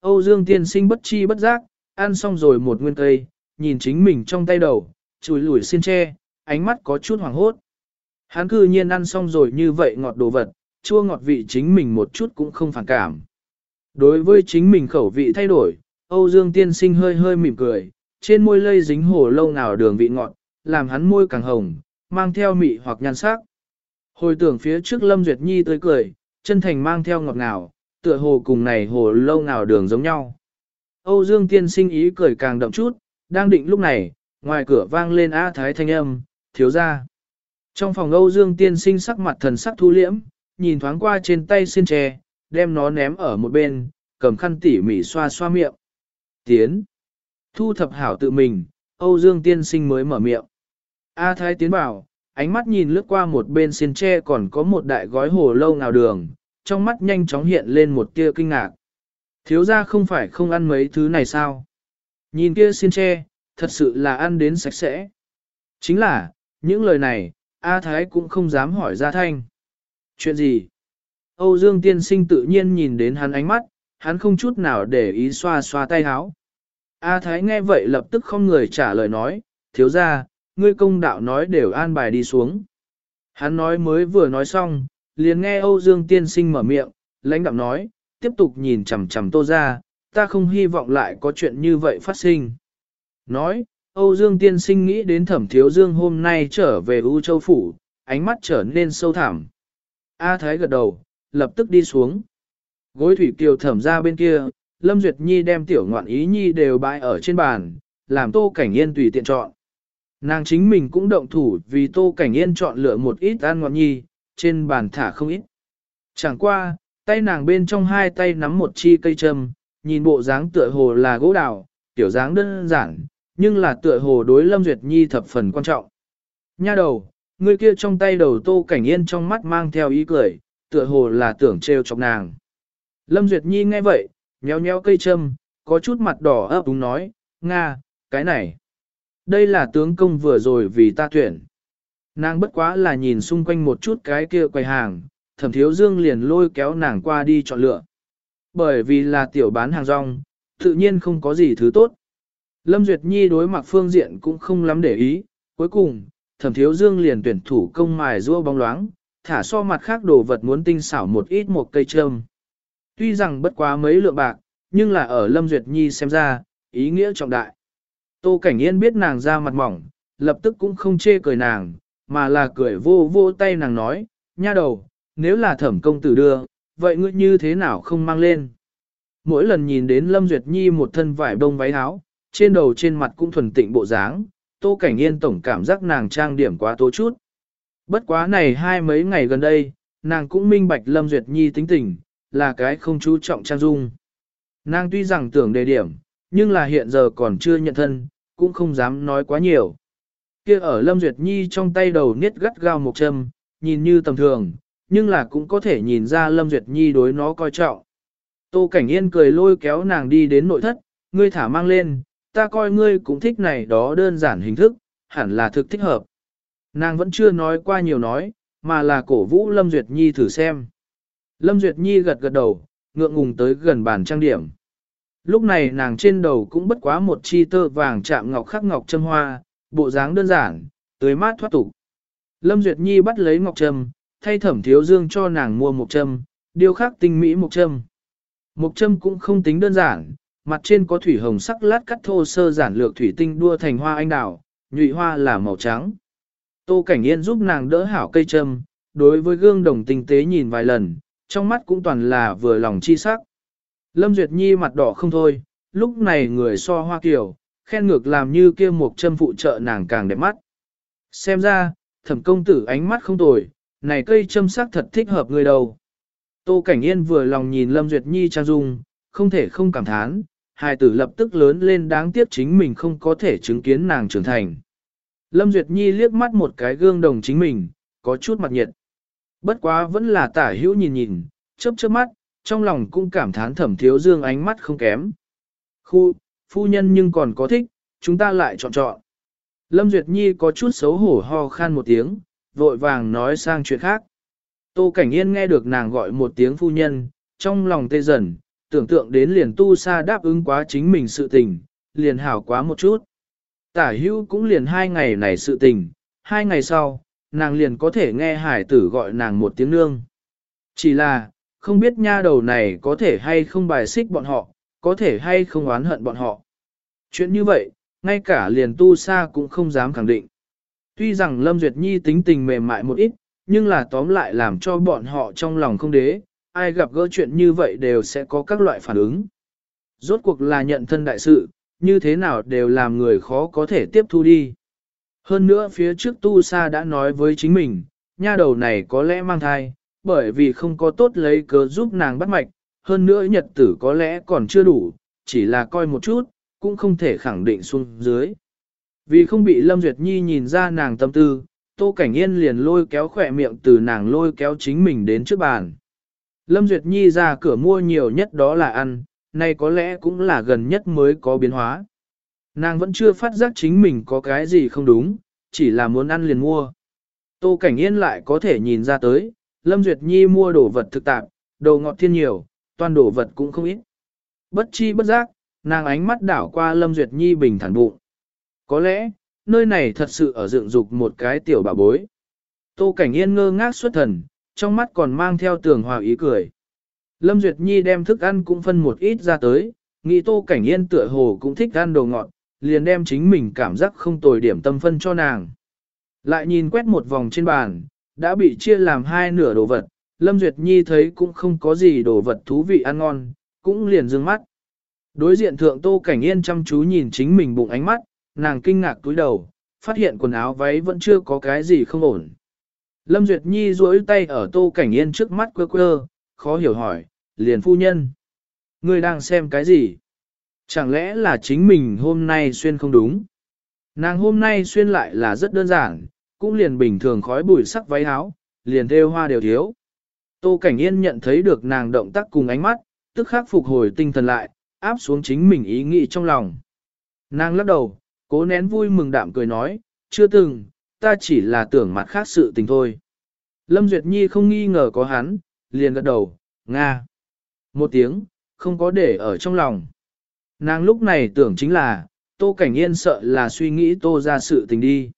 Âu Dương tiên sinh bất chi bất giác, ăn xong rồi một nguyên cây, nhìn chính mình trong tay đầu, chùi lủi xin che ánh mắt có chút hoảng hốt. Hắn cư nhiên ăn xong rồi như vậy ngọt đồ vật, chua ngọt vị chính mình một chút cũng không phản cảm. Đối với chính mình khẩu vị thay đổi, Âu Dương tiên sinh hơi hơi mỉm cười, trên môi lây dính hồ lâu nào đường vị ngọt, làm hắn môi càng hồng, mang theo mị hoặc nhan sắc. Hồi tưởng phía trước Lâm Duyệt Nhi tươi cười, chân thành mang theo ngọt ngào, tựa hồ cùng này hồ lâu nào đường giống nhau. Âu Dương tiên sinh ý cười càng đậm chút, đang định lúc này, ngoài cửa vang lên A Thái thanh âm, thiếu ra. Trong phòng Âu Dương tiên sinh sắc mặt thần sắc thu liễm, nhìn thoáng qua trên tay xin tre, đem nó ném ở một bên, cầm khăn tỉ mỉ xoa xoa miệng. Tiến. Thu thập hảo tự mình, Âu Dương tiên sinh mới mở miệng. A Thái tiến bảo, ánh mắt nhìn lướt qua một bên xin tre còn có một đại gói hồ lâu ngào đường, trong mắt nhanh chóng hiện lên một tia kinh ngạc. Thiếu ra không phải không ăn mấy thứ này sao? Nhìn kia xin che, thật sự là ăn đến sạch sẽ. Chính là, những lời này, A Thái cũng không dám hỏi ra thanh. Chuyện gì? Âu Dương tiên sinh tự nhiên nhìn đến hắn ánh mắt, hắn không chút nào để ý xoa xoa tay háo. A Thái nghe vậy lập tức không người trả lời nói, thiếu ra, ngươi công đạo nói đều an bài đi xuống. Hắn nói mới vừa nói xong, liền nghe Âu Dương tiên sinh mở miệng, lãnh đạm nói, tiếp tục nhìn chằm chằm tô ra, ta không hy vọng lại có chuyện như vậy phát sinh. Nói, Âu Dương tiên sinh nghĩ đến thẩm thiếu dương hôm nay trở về U Châu Phủ, ánh mắt trở nên sâu thẳm. A Thái gật đầu, lập tức đi xuống. Gối thủy kiều thẩm ra bên kia, Lâm Duyệt Nhi đem tiểu ngoạn ý nhi đều bãi ở trên bàn, làm tô cảnh yên tùy tiện chọn. Nàng chính mình cũng động thủ vì tô cảnh yên chọn lựa một ít ăn ngoạn nhi, trên bàn thả không ít. Chẳng qua, tay nàng bên trong hai tay nắm một chi cây châm, nhìn bộ dáng tựa hồ là gỗ đào, tiểu dáng đơn giản, nhưng là tựa hồ đối Lâm Duyệt Nhi thập phần quan trọng. Nha đầu, người kia trong tay đầu tô cảnh yên trong mắt mang theo ý cười, tựa hồ là tưởng trêu chọc nàng. Lâm Duyệt Nhi nghe vậy, nhéo nhéo cây châm, có chút mặt đỏ ấp đúng nói, Nga, cái này. Đây là tướng công vừa rồi vì ta tuyển. Nàng bất quá là nhìn xung quanh một chút cái kia quầy hàng, thẩm thiếu dương liền lôi kéo nàng qua đi chọn lựa. Bởi vì là tiểu bán hàng rong, tự nhiên không có gì thứ tốt. Lâm Duyệt Nhi đối mặt phương diện cũng không lắm để ý, cuối cùng, thẩm thiếu dương liền tuyển thủ công mài rua bóng loáng, thả so mặt khác đồ vật muốn tinh xảo một ít một cây trơm. Tuy rằng bất quá mấy lượng bạc, nhưng là ở Lâm Duyệt Nhi xem ra, ý nghĩa trọng đại. Tô Cảnh Yên biết nàng ra mặt mỏng, lập tức cũng không chê cười nàng, mà là cười vô vô tay nàng nói, nha đầu, nếu là thẩm công tử đưa, vậy ngươi như thế nào không mang lên? Mỗi lần nhìn đến Lâm Duyệt Nhi một thân vải bông váy áo, trên đầu trên mặt cũng thuần tịnh bộ dáng, Tô Cảnh Yên tổng cảm giác nàng trang điểm quá tố chút. Bất quá này hai mấy ngày gần đây, nàng cũng minh bạch Lâm Duyệt Nhi tính tình, là cái không chú trọng trang dung. Nàng tuy rằng tưởng đề điểm, nhưng là hiện giờ còn chưa nhận thân, cũng không dám nói quá nhiều. Kia ở Lâm Duyệt Nhi trong tay đầu niết gắt gao một châm, nhìn như tầm thường, nhưng là cũng có thể nhìn ra Lâm Duyệt Nhi đối nó coi trọng. Tô Cảnh Yên cười lôi kéo nàng đi đến nội thất, ngươi thả mang lên, ta coi ngươi cũng thích này đó đơn giản hình thức, hẳn là thực thích hợp. Nàng vẫn chưa nói qua nhiều nói, mà là cổ vũ Lâm Duyệt Nhi thử xem. Lâm Duyệt Nhi gật gật đầu, ngượng ngùng tới gần bàn trang điểm. Lúc này nàng trên đầu cũng bất quá một chi tơ vàng chạm ngọc khắc ngọc châm hoa, bộ dáng đơn giản, tươi mát thoát tục. Lâm Duyệt Nhi bắt lấy ngọc trâm, thay thẩm thiếu dương cho nàng mua một châm, điêu khắc tinh mỹ một châm. Một châm cũng không tính đơn giản, mặt trên có thủy hồng sắc lát cắt thô sơ giản lược thủy tinh đua thành hoa anh đào, nhụy hoa là màu trắng. Tô Cảnh Yên giúp nàng đỡ hảo cây châm, đối với gương đồng tinh tế nhìn vài lần, trong mắt cũng toàn là vừa lòng chi sắc. Lâm Duyệt Nhi mặt đỏ không thôi, lúc này người so hoa kiều, khen ngược làm như kia một châm phụ trợ nàng càng đẹp mắt. Xem ra, thẩm công tử ánh mắt không tồi, này cây châm sắc thật thích hợp người đầu. Tô Cảnh Yên vừa lòng nhìn Lâm Duyệt Nhi trang dung, không thể không cảm thán, hài tử lập tức lớn lên đáng tiếc chính mình không có thể chứng kiến nàng trưởng thành. Lâm Duyệt Nhi liếc mắt một cái gương đồng chính mình, có chút mặt nhiệt. Bất quá vẫn là tả hữu nhìn nhìn, chớp chớp mắt, trong lòng cũng cảm thán thẩm thiếu dương ánh mắt không kém. Khu, phu nhân nhưng còn có thích, chúng ta lại chọn chọn. Lâm Duyệt Nhi có chút xấu hổ ho khan một tiếng, vội vàng nói sang chuyện khác. Tô Cảnh Yên nghe được nàng gọi một tiếng phu nhân, trong lòng tê dần, tưởng tượng đến liền tu sa đáp ứng quá chính mình sự tình, liền hảo quá một chút. Tả hữu cũng liền hai ngày này sự tình, hai ngày sau, nàng liền có thể nghe hải tử gọi nàng một tiếng nương. Chỉ là, không biết nha đầu này có thể hay không bài xích bọn họ, có thể hay không oán hận bọn họ. Chuyện như vậy, ngay cả liền tu sa cũng không dám khẳng định. Tuy rằng Lâm Duyệt Nhi tính tình mềm mại một ít, nhưng là tóm lại làm cho bọn họ trong lòng không đế, ai gặp gỡ chuyện như vậy đều sẽ có các loại phản ứng. Rốt cuộc là nhận thân đại sự, như thế nào đều làm người khó có thể tiếp thu đi. Hơn nữa phía trước Tu Sa đã nói với chính mình, nha đầu này có lẽ mang thai, bởi vì không có tốt lấy cớ giúp nàng bắt mạch, hơn nữa nhật tử có lẽ còn chưa đủ, chỉ là coi một chút, cũng không thể khẳng định xuống dưới. Vì không bị Lâm Duyệt Nhi nhìn ra nàng tâm tư, Tô Cảnh Yên liền lôi kéo khỏe miệng từ nàng lôi kéo chính mình đến trước bàn. Lâm Duyệt Nhi ra cửa mua nhiều nhất đó là ăn, nay có lẽ cũng là gần nhất mới có biến hóa. Nàng vẫn chưa phát giác chính mình có cái gì không đúng, chỉ là muốn ăn liền mua. Tô Cảnh Yên lại có thể nhìn ra tới, Lâm Duyệt Nhi mua đồ vật thực tạp, đồ ngọt thiên nhiều, toàn đồ vật cũng không ít. Bất chi bất giác, nàng ánh mắt đảo qua Lâm Duyệt Nhi bình thản bụng. Có lẽ, nơi này thật sự ở dựng dục một cái tiểu bà bối. Tô Cảnh Yên ngơ ngác xuất thần, trong mắt còn mang theo tường hòa ý cười. Lâm Duyệt Nhi đem thức ăn cũng phân một ít ra tới, nghĩ Tô Cảnh Yên tựa hồ cũng thích ăn đồ ngọt, liền đem chính mình cảm giác không tồi điểm tâm phân cho nàng. Lại nhìn quét một vòng trên bàn, đã bị chia làm hai nửa đồ vật, Lâm Duyệt Nhi thấy cũng không có gì đồ vật thú vị ăn ngon, cũng liền dương mắt. Đối diện thượng Tô Cảnh Yên chăm chú nhìn chính mình bụng ánh mắt, nàng kinh ngạc túi đầu, phát hiện quần áo váy vẫn chưa có cái gì không ổn. Lâm Duyệt Nhi duỗi tay ở Tô Cảnh Yên trước mắt quơ quơ, khó hiểu hỏi, liền phu nhân. Ngươi đang xem cái gì? Chẳng lẽ là chính mình hôm nay xuyên không đúng? Nàng hôm nay xuyên lại là rất đơn giản, cũng liền bình thường khói bụi sắc váy áo, liền thêu hoa đều thiếu. Tô Cảnh Yên nhận thấy được nàng động tác cùng ánh mắt, tức khắc phục hồi tinh thần lại, áp xuống chính mình ý nghĩ trong lòng. Nàng lắc đầu, cố nén vui mừng đạm cười nói, chưa từng, ta chỉ là tưởng mặt khác sự tình thôi. Lâm Duyệt Nhi không nghi ngờ có hắn, liền gật đầu, Nga. Một tiếng, không có để ở trong lòng. Nàng lúc này tưởng chính là, Tô Cảnh Yên sợ là suy nghĩ Tô ra sự tình đi.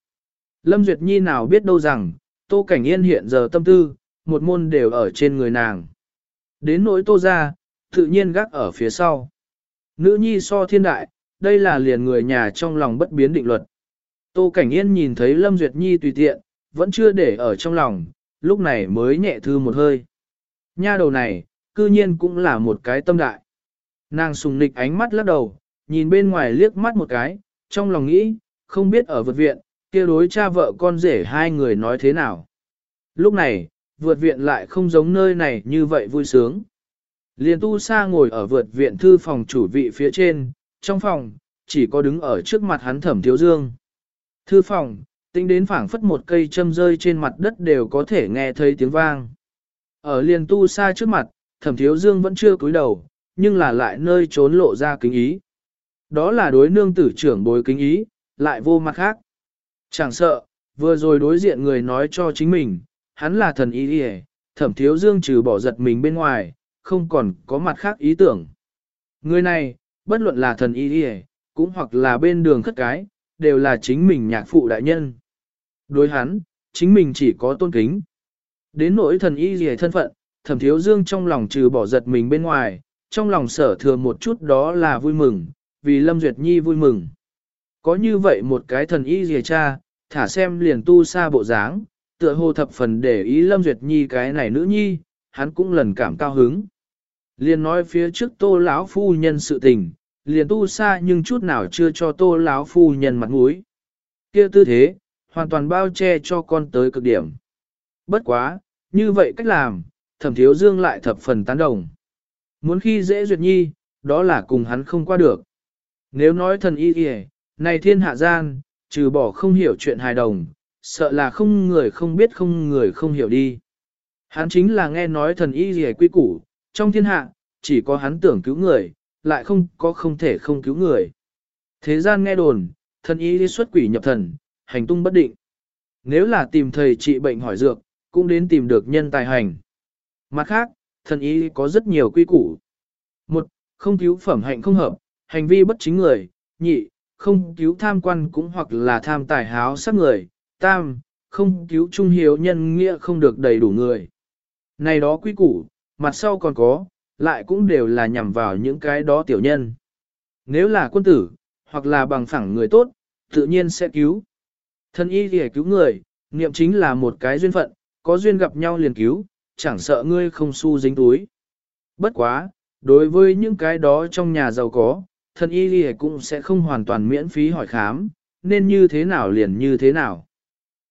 Lâm Duyệt Nhi nào biết đâu rằng, Tô Cảnh Yên hiện giờ tâm tư, một môn đều ở trên người nàng. Đến nỗi Tô ra, tự nhiên gác ở phía sau. Nữ nhi so thiên đại, đây là liền người nhà trong lòng bất biến định luật. Tô Cảnh Yên nhìn thấy Lâm Duyệt Nhi tùy tiện, vẫn chưa để ở trong lòng, lúc này mới nhẹ thư một hơi. Nha đầu này, cư nhiên cũng là một cái tâm đại. Nàng sùng nịch ánh mắt lắc đầu, nhìn bên ngoài liếc mắt một cái, trong lòng nghĩ, không biết ở vượt viện, kia đối cha vợ con rể hai người nói thế nào. Lúc này, vượt viện lại không giống nơi này như vậy vui sướng. Liền tu sa ngồi ở vượt viện thư phòng chủ vị phía trên, trong phòng, chỉ có đứng ở trước mặt hắn thẩm thiếu dương. Thư phòng, tính đến phảng phất một cây châm rơi trên mặt đất đều có thể nghe thấy tiếng vang. Ở liền tu xa trước mặt, thẩm thiếu dương vẫn chưa cúi đầu, nhưng là lại nơi trốn lộ ra kính ý. Đó là đối nương tử trưởng bối kính ý, lại vô mặt khác. Chẳng sợ, vừa rồi đối diện người nói cho chính mình, hắn là thần ý đi thẩm thiếu dương trừ bỏ giật mình bên ngoài, không còn có mặt khác ý tưởng. Người này, bất luận là thần y y cũng hoặc là bên đường khất cái, đều là chính mình nhạc phụ đại nhân. Đối hắn, chính mình chỉ có tôn kính. Đến nỗi thần y y thân phận, thẩm thiếu dương trong lòng trừ bỏ giật mình bên ngoài, trong lòng sở thừa một chút đó là vui mừng, vì Lâm Duyệt Nhi vui mừng. Có như vậy một cái thần y gì cha, thả xem liền tu xa bộ dáng, tựa hồ thập phần để ý Lâm Duyệt Nhi cái này nữ nhi, hắn cũng lần cảm cao hứng. Liền nói phía trước tô lão phu nhân sự tình, liền tu xa nhưng chút nào chưa cho tô lão phu nhân mặt mũi. kia tư thế, hoàn toàn bao che cho con tới cực điểm. Bất quá, như vậy cách làm, thẩm thiếu dương lại thập phần tán đồng. Muốn khi dễ duyệt nhi, đó là cùng hắn không qua được. Nếu nói thần y kìa, này thiên hạ gian, trừ bỏ không hiểu chuyện hài đồng, sợ là không người không biết không người không hiểu đi. Hắn chính là nghe nói thần y kìa quy củ, trong thiên hạ, chỉ có hắn tưởng cứu người, lại không có không thể không cứu người. Thế gian nghe đồn, thần y đi xuất quỷ nhập thần, hành tung bất định. Nếu là tìm thầy trị bệnh hỏi dược, cũng đến tìm được nhân tài hành. Mặt khác, thần y có rất nhiều quy củ. Một, không cứu phẩm hạnh không hợp, hành vi bất chính người. Nhị, không cứu tham quan cũng hoặc là tham tài háo sắc người. Tam, không cứu trung hiếu nhân nghĩa không được đầy đủ người. Này đó quy củ, mặt sau còn có, lại cũng đều là nhằm vào những cái đó tiểu nhân. Nếu là quân tử, hoặc là bằng phẳng người tốt, tự nhiên sẽ cứu. Thân y thì cứu người, niệm chính là một cái duyên phận, có duyên gặp nhau liền cứu, chẳng sợ ngươi không xu dính túi. Bất quá, đối với những cái đó trong nhà giàu có, thân y thì cũng sẽ không hoàn toàn miễn phí hỏi khám, nên như thế nào liền như thế nào.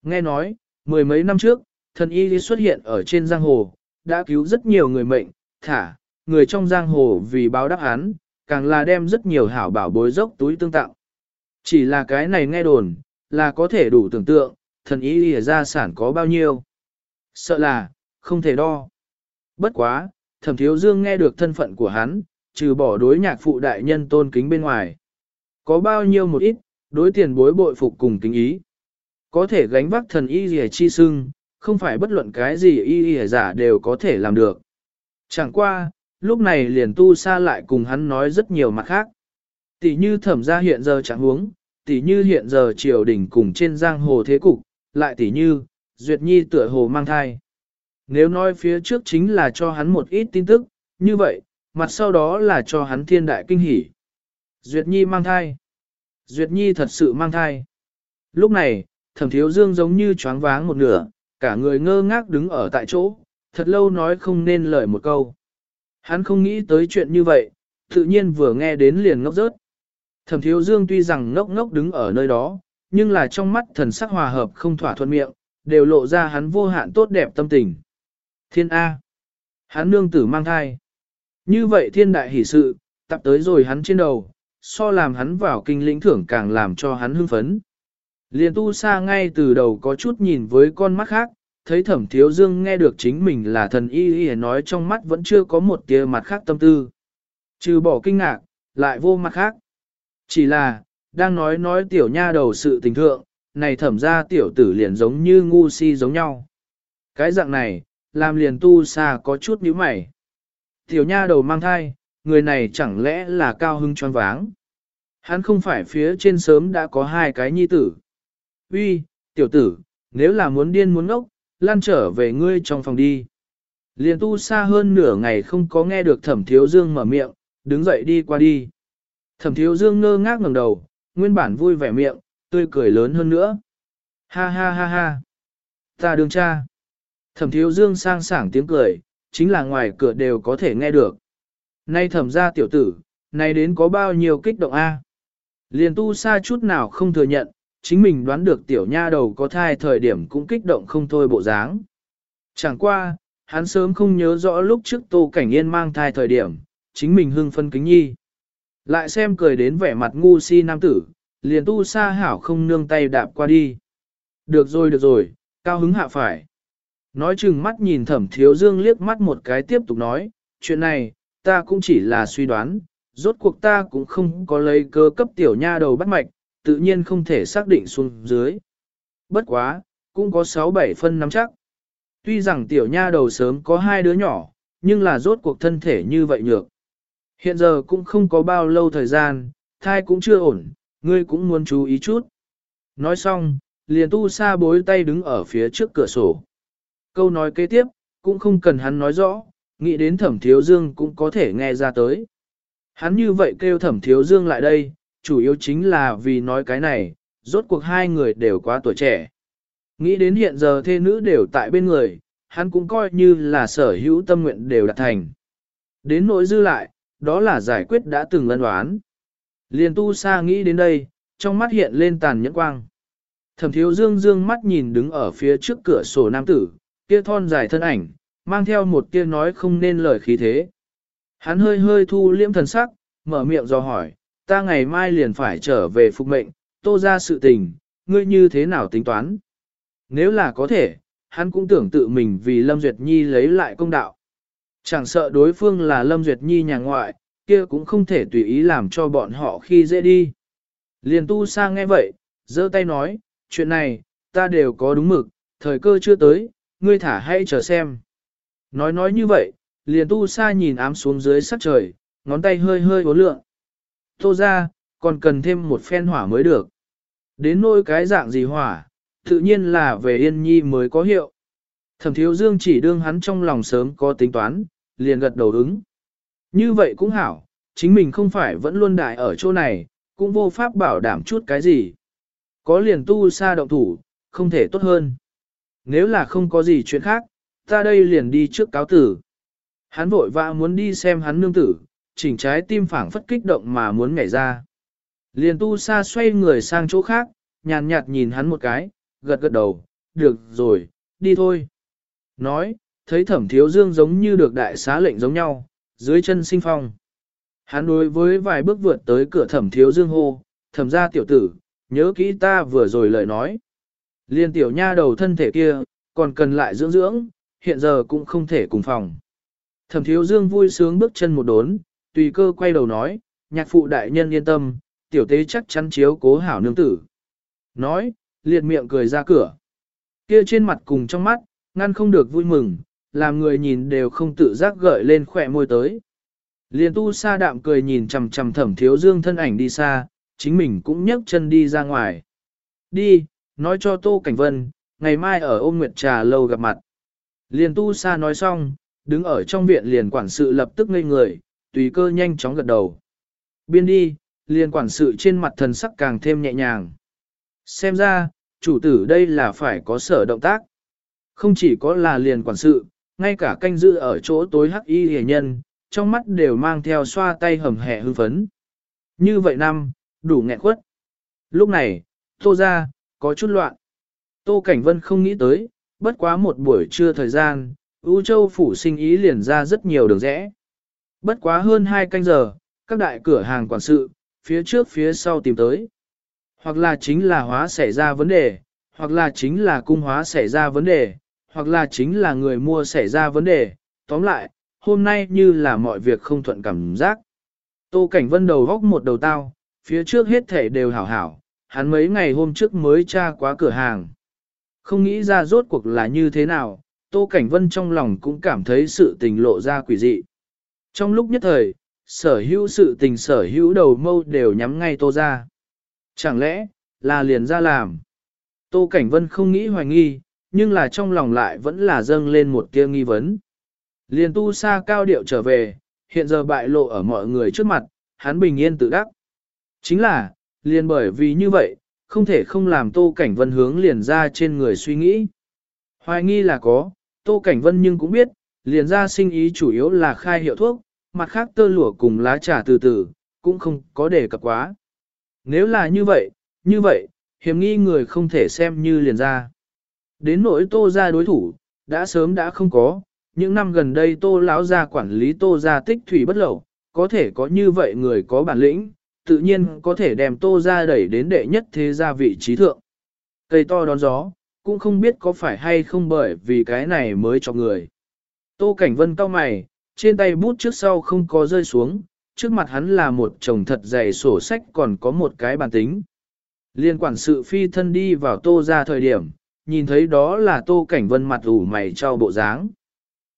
Nghe nói, mười mấy năm trước, thân y xuất hiện ở trên giang hồ, đã cứu rất nhiều người mệnh, thả, người trong giang hồ vì báo đáp án, càng là đem rất nhiều hảo bảo bối dốc túi tương tạo. Chỉ là cái này nghe đồn, là có thể đủ tưởng tượng, thần ý lìa gia sản có bao nhiêu. Sợ là, không thể đo. Bất quá, thẩm thiếu dương nghe được thân phận của hắn, trừ bỏ đối nhạc phụ đại nhân tôn kính bên ngoài. Có bao nhiêu một ít, đối tiền bối bội phục cùng kính ý. Có thể gánh vác thần y lìa chi sưng, không phải bất luận cái gì y lìa giả đều có thể làm được. Chẳng qua, lúc này liền tu sa lại cùng hắn nói rất nhiều mặt khác. Tỷ như thẩm ra hiện giờ chẳng huống, tỷ như hiện giờ triều đình cùng trên giang hồ thế cục, lại tỷ như, Duyệt Nhi tựa hồ mang thai. Nếu nói phía trước chính là cho hắn một ít tin tức, như vậy, mặt sau đó là cho hắn thiên đại kinh hỉ. Duyệt Nhi mang thai. Duyệt Nhi thật sự mang thai. Lúc này, thẩm thiếu dương giống như choáng váng một nửa, cả người ngơ ngác đứng ở tại chỗ, thật lâu nói không nên lời một câu. Hắn không nghĩ tới chuyện như vậy, tự nhiên vừa nghe đến liền ngốc rớt. Thẩm thiếu dương tuy rằng ngốc ngốc đứng ở nơi đó, nhưng là trong mắt thần sắc hòa hợp không thỏa thuận miệng, đều lộ ra hắn vô hạn tốt đẹp tâm tình. Thiên A. Hắn nương tử mang thai. Như vậy thiên đại hỷ sự, tập tới rồi hắn trên đầu, so làm hắn vào kinh lĩnh thưởng càng làm cho hắn hưng phấn. Liền tu sa ngay từ đầu có chút nhìn với con mắt khác, thấy thẩm thiếu dương nghe được chính mình là thần y y nói trong mắt vẫn chưa có một tia mặt khác tâm tư. Trừ bỏ kinh ngạc, lại vô mặt khác. Chỉ là, đang nói nói tiểu nha đầu sự tình thượng, này thẩm ra tiểu tử liền giống như ngu si giống nhau. Cái dạng này, làm liền tu xa có chút nhíu mày. Tiểu nha đầu mang thai, người này chẳng lẽ là cao hưng choáng váng. Hắn không phải phía trên sớm đã có hai cái nhi tử. Uy, tiểu tử, nếu là muốn điên muốn ngốc, lan trở về ngươi trong phòng đi. Liền tu xa hơn nửa ngày không có nghe được thẩm thiếu dương mở miệng, đứng dậy đi qua đi. Thẩm thiếu dương ngơ ngác ngẩng đầu, nguyên bản vui vẻ miệng, tươi cười lớn hơn nữa. Ha ha ha ha. Ta đương cha. Thẩm thiếu dương sang sảng tiếng cười, chính là ngoài cửa đều có thể nghe được. Nay thẩm ra tiểu tử, nay đến có bao nhiêu kích động a? Liền tu xa chút nào không thừa nhận, chính mình đoán được tiểu nha đầu có thai thời điểm cũng kích động không thôi bộ dáng. Chẳng qua, hắn sớm không nhớ rõ lúc trước Tô Cảnh Yên mang thai thời điểm, chính mình hưng phân kính nhi. Lại xem cười đến vẻ mặt ngu si nam tử, liền tu sa hảo không nương tay đạp qua đi. Được rồi được rồi, cao hứng hạ phải. Nói chừng mắt nhìn thẩm thiếu dương liếc mắt một cái tiếp tục nói, chuyện này, ta cũng chỉ là suy đoán, rốt cuộc ta cũng không có lấy cơ cấp tiểu nha đầu bắt mạch, tự nhiên không thể xác định xuống dưới. Bất quá, cũng có 6-7 phân nắm chắc. Tuy rằng tiểu nha đầu sớm có hai đứa nhỏ, nhưng là rốt cuộc thân thể như vậy nhược. Hiện giờ cũng không có bao lâu thời gian, thai cũng chưa ổn, ngươi cũng muốn chú ý chút. Nói xong, liền tu sa bối tay đứng ở phía trước cửa sổ. Câu nói kế tiếp, cũng không cần hắn nói rõ, nghĩ đến thẩm thiếu dương cũng có thể nghe ra tới. Hắn như vậy kêu thẩm thiếu dương lại đây, chủ yếu chính là vì nói cái này, rốt cuộc hai người đều quá tuổi trẻ. Nghĩ đến hiện giờ thê nữ đều tại bên người, hắn cũng coi như là sở hữu tâm nguyện đều đạt thành. Đến nỗi dư lại, đó là giải quyết đã từng lân đoán. Liền tu sa nghĩ đến đây, trong mắt hiện lên tàn nhẫn quang. Thẩm thiếu dương dương mắt nhìn đứng ở phía trước cửa sổ nam tử, kia thon dài thân ảnh, mang theo một tia nói không nên lời khí thế. Hắn hơi hơi thu liễm thần sắc, mở miệng do hỏi, ta ngày mai liền phải trở về phục mệnh, tô ra sự tình, ngươi như thế nào tính toán? Nếu là có thể, hắn cũng tưởng tự mình vì Lâm Duyệt Nhi lấy lại công đạo. Chẳng sợ đối phương là Lâm Duyệt Nhi nhà ngoại, kia cũng không thể tùy ý làm cho bọn họ khi dễ đi. Liền tu sang nghe vậy, giơ tay nói, chuyện này, ta đều có đúng mực, thời cơ chưa tới, ngươi thả hay chờ xem. Nói nói như vậy, liền tu sa nhìn ám xuống dưới sắc trời, ngón tay hơi hơi uốn lượng. Tô ra, còn cần thêm một phen hỏa mới được. Đến nỗi cái dạng gì hỏa, tự nhiên là về yên nhi mới có hiệu. Thẩm thiếu dương chỉ đương hắn trong lòng sớm có tính toán, liền gật đầu ứng. Như vậy cũng hảo, chính mình không phải vẫn luôn đại ở chỗ này, cũng vô pháp bảo đảm chút cái gì. Có liền tu xa động thủ, không thể tốt hơn. Nếu là không có gì chuyện khác, ta đây liền đi trước cáo tử. Hắn vội vã muốn đi xem hắn nương tử, chỉnh trái tim phảng phất kích động mà muốn nhảy ra. Liền tu sa xoay người sang chỗ khác, nhàn nhạt nhìn hắn một cái, gật gật đầu, được rồi, đi thôi. Nói, thấy thẩm thiếu dương giống như được đại xá lệnh giống nhau, dưới chân sinh phong. Hắn đối với vài bước vượt tới cửa thẩm thiếu dương hô, thẩm ra tiểu tử, nhớ kỹ ta vừa rồi lời nói. Liên tiểu nha đầu thân thể kia, còn cần lại dưỡng dưỡng, hiện giờ cũng không thể cùng phòng. Thẩm thiếu dương vui sướng bước chân một đốn, tùy cơ quay đầu nói, nhạc phụ đại nhân yên tâm, tiểu tế chắc chắn chiếu cố hảo nương tử. Nói, liệt miệng cười ra cửa. Kia trên mặt cùng trong mắt, ngăn không được vui mừng, làm người nhìn đều không tự giác gợi lên khỏe môi tới. liền tu sa đạm cười nhìn chằm chằm thẩm thiếu dương thân ảnh đi xa, chính mình cũng nhấc chân đi ra ngoài. Đi, nói cho Tô Cảnh Vân, ngày mai ở ôm nguyệt trà lâu gặp mặt. liền tu sa nói xong, đứng ở trong viện liền quản sự lập tức ngây người, tùy cơ nhanh chóng gật đầu. Biên đi, liền quản sự trên mặt thần sắc càng thêm nhẹ nhàng. Xem ra, chủ tử đây là phải có sở động tác. Không chỉ có là liền quản sự, ngay cả canh giữ ở chỗ tối hắc y hề nhân, trong mắt đều mang theo xoa tay hầm hẹ hưng phấn. Như vậy năm, đủ nghẹn quất. Lúc này, tô ra, có chút loạn. Tô Cảnh Vân không nghĩ tới, bất quá một buổi trưa thời gian, U Châu phủ sinh ý liền ra rất nhiều đường rẽ. Bất quá hơn hai canh giờ, các đại cửa hàng quản sự, phía trước phía sau tìm tới. Hoặc là chính là hóa xảy ra vấn đề, hoặc là chính là cung hóa xảy ra vấn đề, hoặc là chính là người mua xảy ra vấn đề. Tóm lại, hôm nay như là mọi việc không thuận cảm giác. Tô Cảnh Vân đầu góc một đầu tao, phía trước hết thể đều hảo hảo, hắn mấy ngày hôm trước mới tra quá cửa hàng. Không nghĩ ra rốt cuộc là như thế nào, Tô Cảnh Vân trong lòng cũng cảm thấy sự tình lộ ra quỷ dị. Trong lúc nhất thời, sở hữu sự tình sở hữu đầu mâu đều nhắm ngay Tô ra. Chẳng lẽ, là liền ra làm? Tô Cảnh Vân không nghĩ hoài nghi, nhưng là trong lòng lại vẫn là dâng lên một tia nghi vấn. Liền tu sa cao điệu trở về, hiện giờ bại lộ ở mọi người trước mặt, hắn bình yên tự đắc. Chính là, liền bởi vì như vậy, không thể không làm Tô Cảnh Vân hướng liền ra trên người suy nghĩ. Hoài nghi là có, Tô Cảnh Vân nhưng cũng biết, liền ra sinh ý chủ yếu là khai hiệu thuốc, mặt khác tơ lụa cùng lá trà từ từ, cũng không có đề cập quá. Nếu là như vậy, như vậy, hiểm nghi người không thể xem như liền ra. Đến nỗi tô ra đối thủ, đã sớm đã không có, những năm gần đây tô lão ra quản lý tô ra tích thủy bất lậu, có thể có như vậy người có bản lĩnh, tự nhiên có thể đem tô ra đẩy đến đệ nhất thế gia vị trí thượng. Cây to đón gió, cũng không biết có phải hay không bởi vì cái này mới cho người. Tô Cảnh Vân cao mày, trên tay bút trước sau không có rơi xuống, trước mặt hắn là một chồng thật dày sổ sách còn có một cái bàn tính. Liên quản sự phi thân đi vào tô ra thời điểm, nhìn thấy đó là tô cảnh vân mặt ủ mày cho bộ dáng.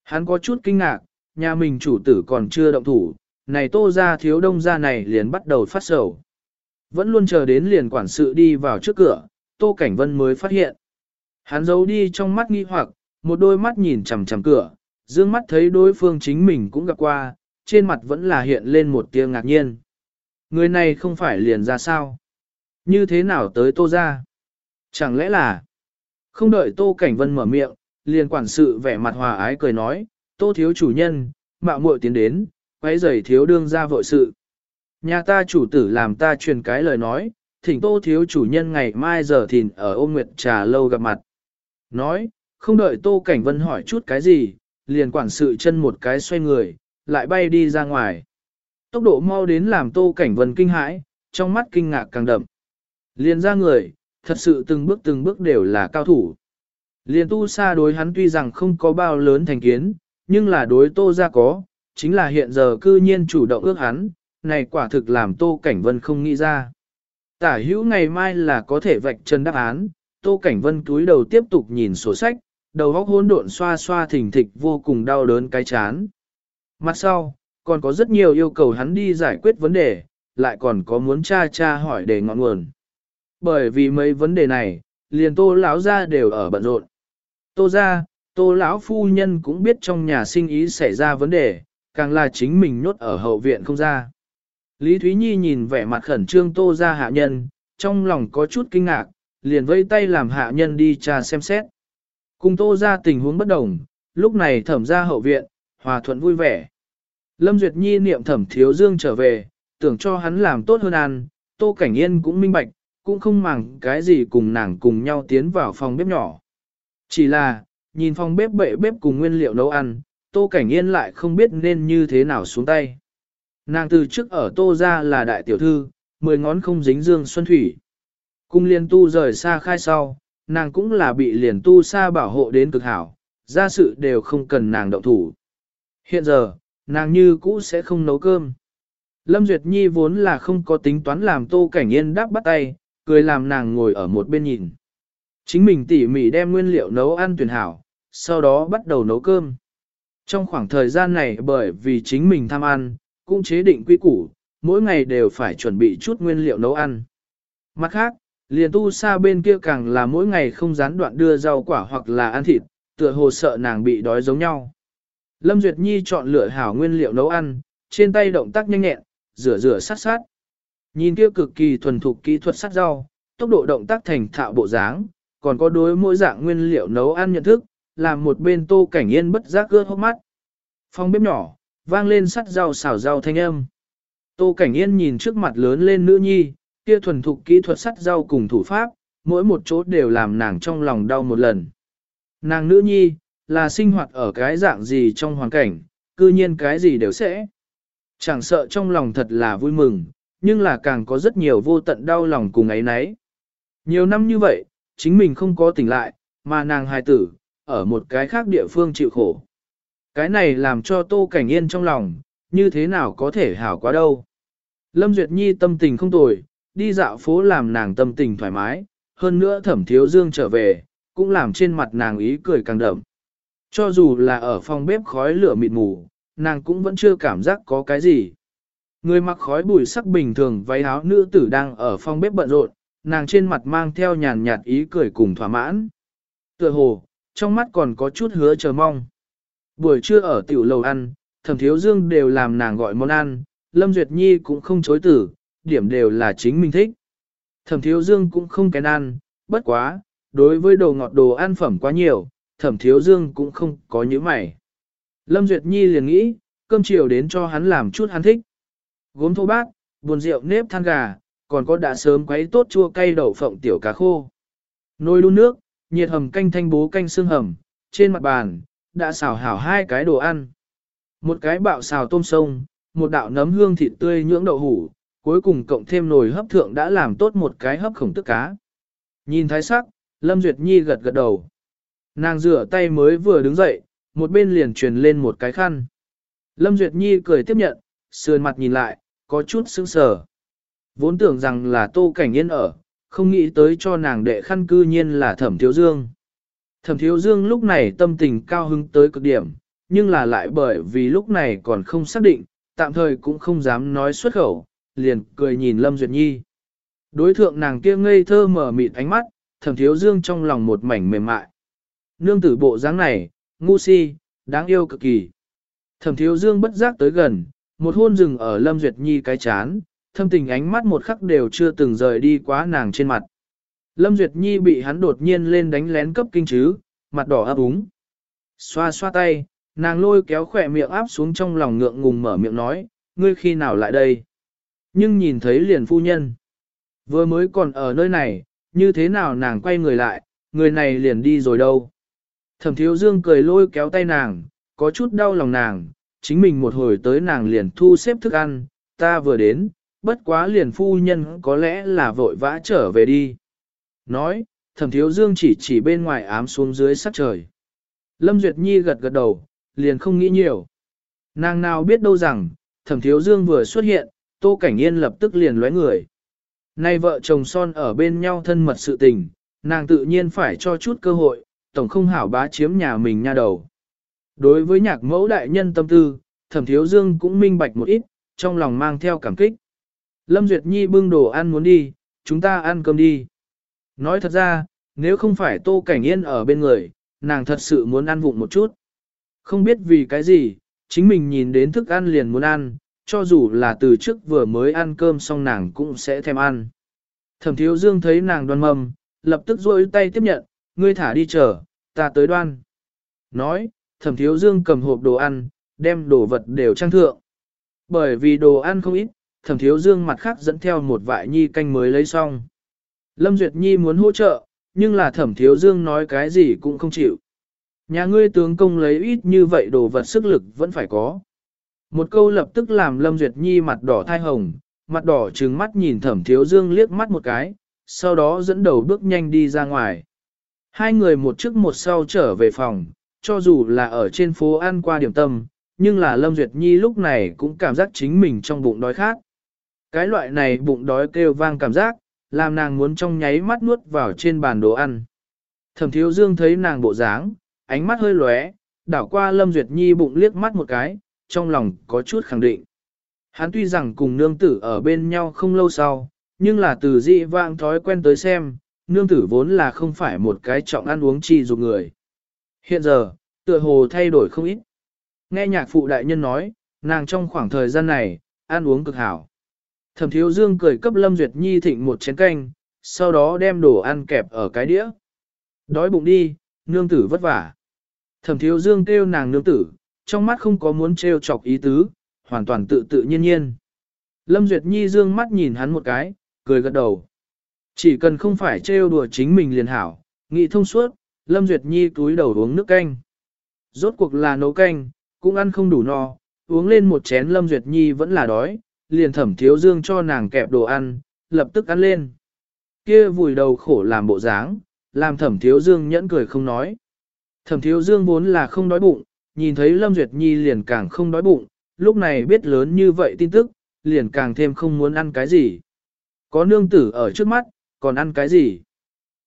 Hắn có chút kinh ngạc, nhà mình chủ tử còn chưa động thủ, này tô ra thiếu đông ra này liền bắt đầu phát sầu. Vẫn luôn chờ đến liền quản sự đi vào trước cửa, tô cảnh vân mới phát hiện. Hắn giấu đi trong mắt nghi hoặc, một đôi mắt nhìn chằm chằm cửa, dương mắt thấy đối phương chính mình cũng gặp qua, trên mặt vẫn là hiện lên một tia ngạc nhiên. Người này không phải liền ra sao? Như thế nào tới tô ra? Chẳng lẽ là... Không đợi tô cảnh vân mở miệng, liền quản sự vẻ mặt hòa ái cười nói, tô thiếu chủ nhân, mạo muội tiến đến, quấy giày thiếu đương ra vội sự. Nhà ta chủ tử làm ta truyền cái lời nói, thỉnh tô thiếu chủ nhân ngày mai giờ thìn ở ôm nguyệt trà lâu gặp mặt. Nói, không đợi tô cảnh vân hỏi chút cái gì, liền quản sự chân một cái xoay người, lại bay đi ra ngoài. Tốc độ mau đến làm tô cảnh vân kinh hãi, trong mắt kinh ngạc càng đậm. Liền ra người, thật sự từng bước từng bước đều là cao thủ. Liền tu sa đối hắn tuy rằng không có bao lớn thành kiến, nhưng là đối tô ra có, chính là hiện giờ cư nhiên chủ động ước hắn, này quả thực làm tô cảnh vân không nghĩ ra. Tả hữu ngày mai là có thể vạch chân đáp án, tô cảnh vân cúi đầu tiếp tục nhìn sổ sách, đầu góc hỗn độn xoa xoa thỉnh thịch vô cùng đau đớn cái chán. Mặt sau, còn có rất nhiều yêu cầu hắn đi giải quyết vấn đề, lại còn có muốn cha cha hỏi để ngọn nguồn. Bởi vì mấy vấn đề này, liền tô lão ra đều ở bận rộn. Tô ra, tô lão phu nhân cũng biết trong nhà sinh ý xảy ra vấn đề, càng là chính mình nhốt ở hậu viện không ra. Lý Thúy Nhi nhìn vẻ mặt khẩn trương tô ra hạ nhân, trong lòng có chút kinh ngạc, liền vây tay làm hạ nhân đi tra xem xét. Cùng tô ra tình huống bất đồng, lúc này thẩm ra hậu viện, hòa thuận vui vẻ. Lâm Duyệt Nhi niệm thẩm thiếu dương trở về, tưởng cho hắn làm tốt hơn ăn, tô cảnh yên cũng minh bạch, cũng không màng cái gì cùng nàng cùng nhau tiến vào phòng bếp nhỏ. Chỉ là, nhìn phòng bếp bệ bếp cùng nguyên liệu nấu ăn, tô cảnh yên lại không biết nên như thế nào xuống tay. Nàng từ trước ở tô ra là đại tiểu thư, mười ngón không dính dương xuân thủy. Cung liên tu rời xa khai sau, nàng cũng là bị liền tu xa bảo hộ đến cực hảo, ra sự đều không cần nàng động thủ. Hiện giờ, nàng như cũ sẽ không nấu cơm. Lâm Duyệt Nhi vốn là không có tính toán làm tô cảnh yên đáp bắt tay, cười làm nàng ngồi ở một bên nhìn. Chính mình tỉ mỉ đem nguyên liệu nấu ăn tuyển hảo, sau đó bắt đầu nấu cơm. Trong khoảng thời gian này bởi vì chính mình tham ăn, cũng chế định quy củ, mỗi ngày đều phải chuẩn bị chút nguyên liệu nấu ăn. Mặt khác, liền tu xa bên kia càng là mỗi ngày không gián đoạn đưa rau quả hoặc là ăn thịt, tựa hồ sợ nàng bị đói giống nhau. Lâm Duyệt Nhi chọn lựa hảo nguyên liệu nấu ăn, trên tay động tác nhanh nhẹn, rửa rửa sát sát. Nhìn kia cực kỳ thuần thục kỹ thuật sát rau, tốc độ động tác thành thạo bộ dáng, còn có đối mỗi dạng nguyên liệu nấu ăn nhận thức, làm một bên tô cảnh yên bất giác gớt hốc mắt. Phòng bếp nhỏ, vang lên sắt rau xào rau thanh âm. Tô cảnh yên nhìn trước mặt lớn lên nữ nhi, kia thuần thục kỹ thuật sắt rau cùng thủ pháp, mỗi một chỗ đều làm nàng trong lòng đau một lần. Nàng nữ nhi, là sinh hoạt ở cái dạng gì trong hoàn cảnh, cư nhiên cái gì đều sẽ. Chẳng sợ trong lòng thật là vui mừng, nhưng là càng có rất nhiều vô tận đau lòng cùng ấy nấy. Nhiều năm như vậy, chính mình không có tỉnh lại, mà nàng hài tử, ở một cái khác địa phương chịu khổ. Cái này làm cho Tô Cảnh Yên trong lòng, như thế nào có thể hảo quá đâu. Lâm Duyệt Nhi tâm tình không tồi, đi dạo phố làm nàng tâm tình thoải mái, hơn nữa thẩm thiếu dương trở về, cũng làm trên mặt nàng ý cười càng đậm. Cho dù là ở phòng bếp khói lửa mịt mù, nàng cũng vẫn chưa cảm giác có cái gì. Người mặc khói bụi sắc bình thường váy áo nữ tử đang ở phòng bếp bận rộn, nàng trên mặt mang theo nhàn nhạt ý cười cùng thỏa mãn. Tựa hồ, trong mắt còn có chút hứa chờ mong. Buổi trưa ở tiểu lầu ăn, thẩm thiếu dương đều làm nàng gọi món ăn, Lâm Duyệt Nhi cũng không chối tử, điểm đều là chính mình thích. Thẩm thiếu dương cũng không kén ăn, bất quá, đối với đồ ngọt đồ ăn phẩm quá nhiều, thẩm thiếu dương cũng không có những mày. Lâm Duyệt Nhi liền nghĩ, cơm chiều đến cho hắn làm chút hắn thích. Gốm thô bát, buồn rượu nếp than gà, còn có đã sớm quấy tốt chua cay đậu phộng tiểu cá khô. Nồi đun nước, nhiệt hầm canh thanh bố canh xương hầm, trên mặt bàn, đã xào hảo hai cái đồ ăn. Một cái bạo xào tôm sông, một đạo nấm hương thịt tươi nhưỡng đậu hủ, cuối cùng cộng thêm nồi hấp thượng đã làm tốt một cái hấp khổng tức cá. Nhìn thái sắc, Lâm Duyệt Nhi gật gật đầu. Nàng rửa tay mới vừa đứng dậy, một bên liền truyền lên một cái khăn. Lâm Duyệt Nhi cười tiếp nhận, sườn mặt nhìn lại, có chút sững sờ. Vốn tưởng rằng là Tô Cảnh Yên ở, không nghĩ tới cho nàng đệ khăn cư nhiên là Thẩm Thiếu Dương. Thẩm Thiếu Dương lúc này tâm tình cao hứng tới cực điểm, nhưng là lại bởi vì lúc này còn không xác định, tạm thời cũng không dám nói xuất khẩu, liền cười nhìn Lâm Duyệt Nhi. Đối thượng nàng kia ngây thơ mở mịt ánh mắt, Thẩm Thiếu Dương trong lòng một mảnh mềm mại. Nương tử bộ dáng này, ngu si, đáng yêu cực kỳ. Thẩm Thiếu Dương bất giác tới gần, một hôn rừng ở Lâm Duyệt Nhi cái chán, thâm tình ánh mắt một khắc đều chưa từng rời đi quá nàng trên mặt. Lâm Duyệt Nhi bị hắn đột nhiên lên đánh lén cấp kinh chứ, mặt đỏ ấp úng. Xoa xoa tay, nàng lôi kéo khỏe miệng áp xuống trong lòng ngượng ngùng mở miệng nói, ngươi khi nào lại đây? Nhưng nhìn thấy liền phu nhân. Vừa mới còn ở nơi này, như thế nào nàng quay người lại, người này liền đi rồi đâu? Thẩm thiếu dương cười lôi kéo tay nàng, có chút đau lòng nàng, chính mình một hồi tới nàng liền thu xếp thức ăn, ta vừa đến, bất quá liền phu nhân có lẽ là vội vã trở về đi. Nói, thẩm thiếu dương chỉ chỉ bên ngoài ám xuống dưới sắc trời. Lâm Duyệt Nhi gật gật đầu, liền không nghĩ nhiều. Nàng nào biết đâu rằng, thẩm thiếu dương vừa xuất hiện, tô cảnh yên lập tức liền lóe người. Nay vợ chồng son ở bên nhau thân mật sự tình, nàng tự nhiên phải cho chút cơ hội, tổng không hảo bá chiếm nhà mình nha đầu. Đối với nhạc mẫu đại nhân tâm tư, thẩm thiếu dương cũng minh bạch một ít, trong lòng mang theo cảm kích. Lâm Duyệt Nhi bưng đồ ăn muốn đi, chúng ta ăn cơm đi. Nói thật ra, nếu không phải Tô Cảnh Yên ở bên người, nàng thật sự muốn ăn vụng một chút. Không biết vì cái gì, chính mình nhìn đến thức ăn liền muốn ăn, cho dù là từ trước vừa mới ăn cơm xong nàng cũng sẽ thèm ăn. Thẩm thiếu dương thấy nàng đoan mầm, lập tức rôi tay tiếp nhận, ngươi thả đi chờ, ta tới đoan. Nói, thẩm thiếu dương cầm hộp đồ ăn, đem đồ vật đều trang thượng. Bởi vì đồ ăn không ít, thẩm thiếu dương mặt khác dẫn theo một vại nhi canh mới lấy xong. Lâm Duyệt Nhi muốn hỗ trợ, nhưng là thẩm thiếu dương nói cái gì cũng không chịu. Nhà ngươi tướng công lấy ít như vậy đồ vật sức lực vẫn phải có. Một câu lập tức làm Lâm Duyệt Nhi mặt đỏ thai hồng, mặt đỏ trừng mắt nhìn thẩm thiếu dương liếc mắt một cái, sau đó dẫn đầu bước nhanh đi ra ngoài. Hai người một trước một sau trở về phòng, cho dù là ở trên phố ăn qua điểm tâm, nhưng là Lâm Duyệt Nhi lúc này cũng cảm giác chính mình trong bụng đói khát. Cái loại này bụng đói kêu vang cảm giác, làm nàng muốn trong nháy mắt nuốt vào trên bàn đồ ăn. Thẩm thiếu dương thấy nàng bộ dáng, ánh mắt hơi lóe, đảo qua Lâm Duyệt Nhi bụng liếc mắt một cái, trong lòng có chút khẳng định. Hắn tuy rằng cùng nương tử ở bên nhau không lâu sau, nhưng là từ dị vãng thói quen tới xem, nương tử vốn là không phải một cái trọng ăn uống chi dục người. Hiện giờ, tựa hồ thay đổi không ít. Nghe nhạc phụ đại nhân nói, nàng trong khoảng thời gian này, ăn uống cực hảo. Thẩm thiếu dương cười cấp Lâm Duyệt Nhi thịnh một chén canh, sau đó đem đồ ăn kẹp ở cái đĩa. Đói bụng đi, nương tử vất vả. Thẩm thiếu dương kêu nàng nương tử, trong mắt không có muốn trêu chọc ý tứ, hoàn toàn tự tự nhiên nhiên. Lâm Duyệt Nhi dương mắt nhìn hắn một cái, cười gật đầu. Chỉ cần không phải trêu đùa chính mình liền hảo, nghĩ thông suốt, Lâm Duyệt Nhi túi đầu uống nước canh. Rốt cuộc là nấu canh, cũng ăn không đủ no, uống lên một chén Lâm Duyệt Nhi vẫn là đói, liền thẩm thiếu dương cho nàng kẹp đồ ăn, lập tức ăn lên. Kia vùi đầu khổ làm bộ dáng, làm thẩm thiếu dương nhẫn cười không nói. Thẩm thiếu dương vốn là không đói bụng, nhìn thấy Lâm Duyệt Nhi liền càng không đói bụng, lúc này biết lớn như vậy tin tức, liền càng thêm không muốn ăn cái gì. Có nương tử ở trước mắt, còn ăn cái gì?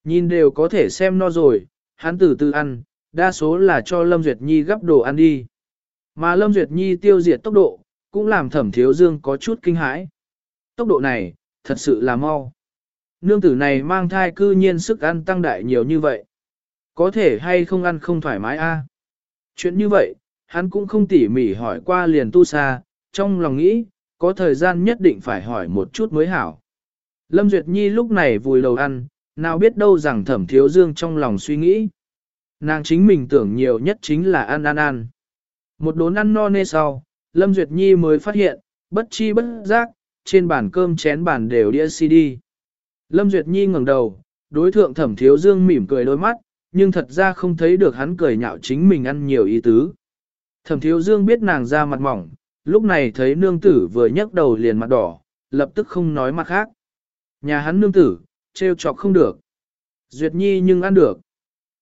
Nhìn đều có thể xem no rồi, hắn từ từ ăn, đa số là cho Lâm Duyệt Nhi gấp đồ ăn đi. Mà Lâm Duyệt Nhi tiêu diệt tốc độ, cũng làm thẩm thiếu dương có chút kinh hãi. Tốc độ này, thật sự là mau. Nương tử này mang thai cư nhiên sức ăn tăng đại nhiều như vậy. Có thể hay không ăn không thoải mái a? Chuyện như vậy, hắn cũng không tỉ mỉ hỏi qua liền tu xa, trong lòng nghĩ, có thời gian nhất định phải hỏi một chút mới hảo. Lâm Duyệt Nhi lúc này vùi đầu ăn, nào biết đâu rằng thẩm thiếu dương trong lòng suy nghĩ. Nàng chính mình tưởng nhiều nhất chính là ăn ăn ăn. Một đốn ăn no nê sau, Lâm Duyệt Nhi mới phát hiện, bất chi bất giác, trên bàn cơm chén bàn đều đĩa CD. Lâm Duyệt Nhi ngẩng đầu, đối thượng thẩm thiếu dương mỉm cười đôi mắt, nhưng thật ra không thấy được hắn cười nhạo chính mình ăn nhiều ý tứ. Thẩm thiếu dương biết nàng ra mặt mỏng, lúc này thấy nương tử vừa nhấc đầu liền mặt đỏ, lập tức không nói mặt khác. Nhà hắn nương tử, trêu chọc không được. Duyệt Nhi nhưng ăn được.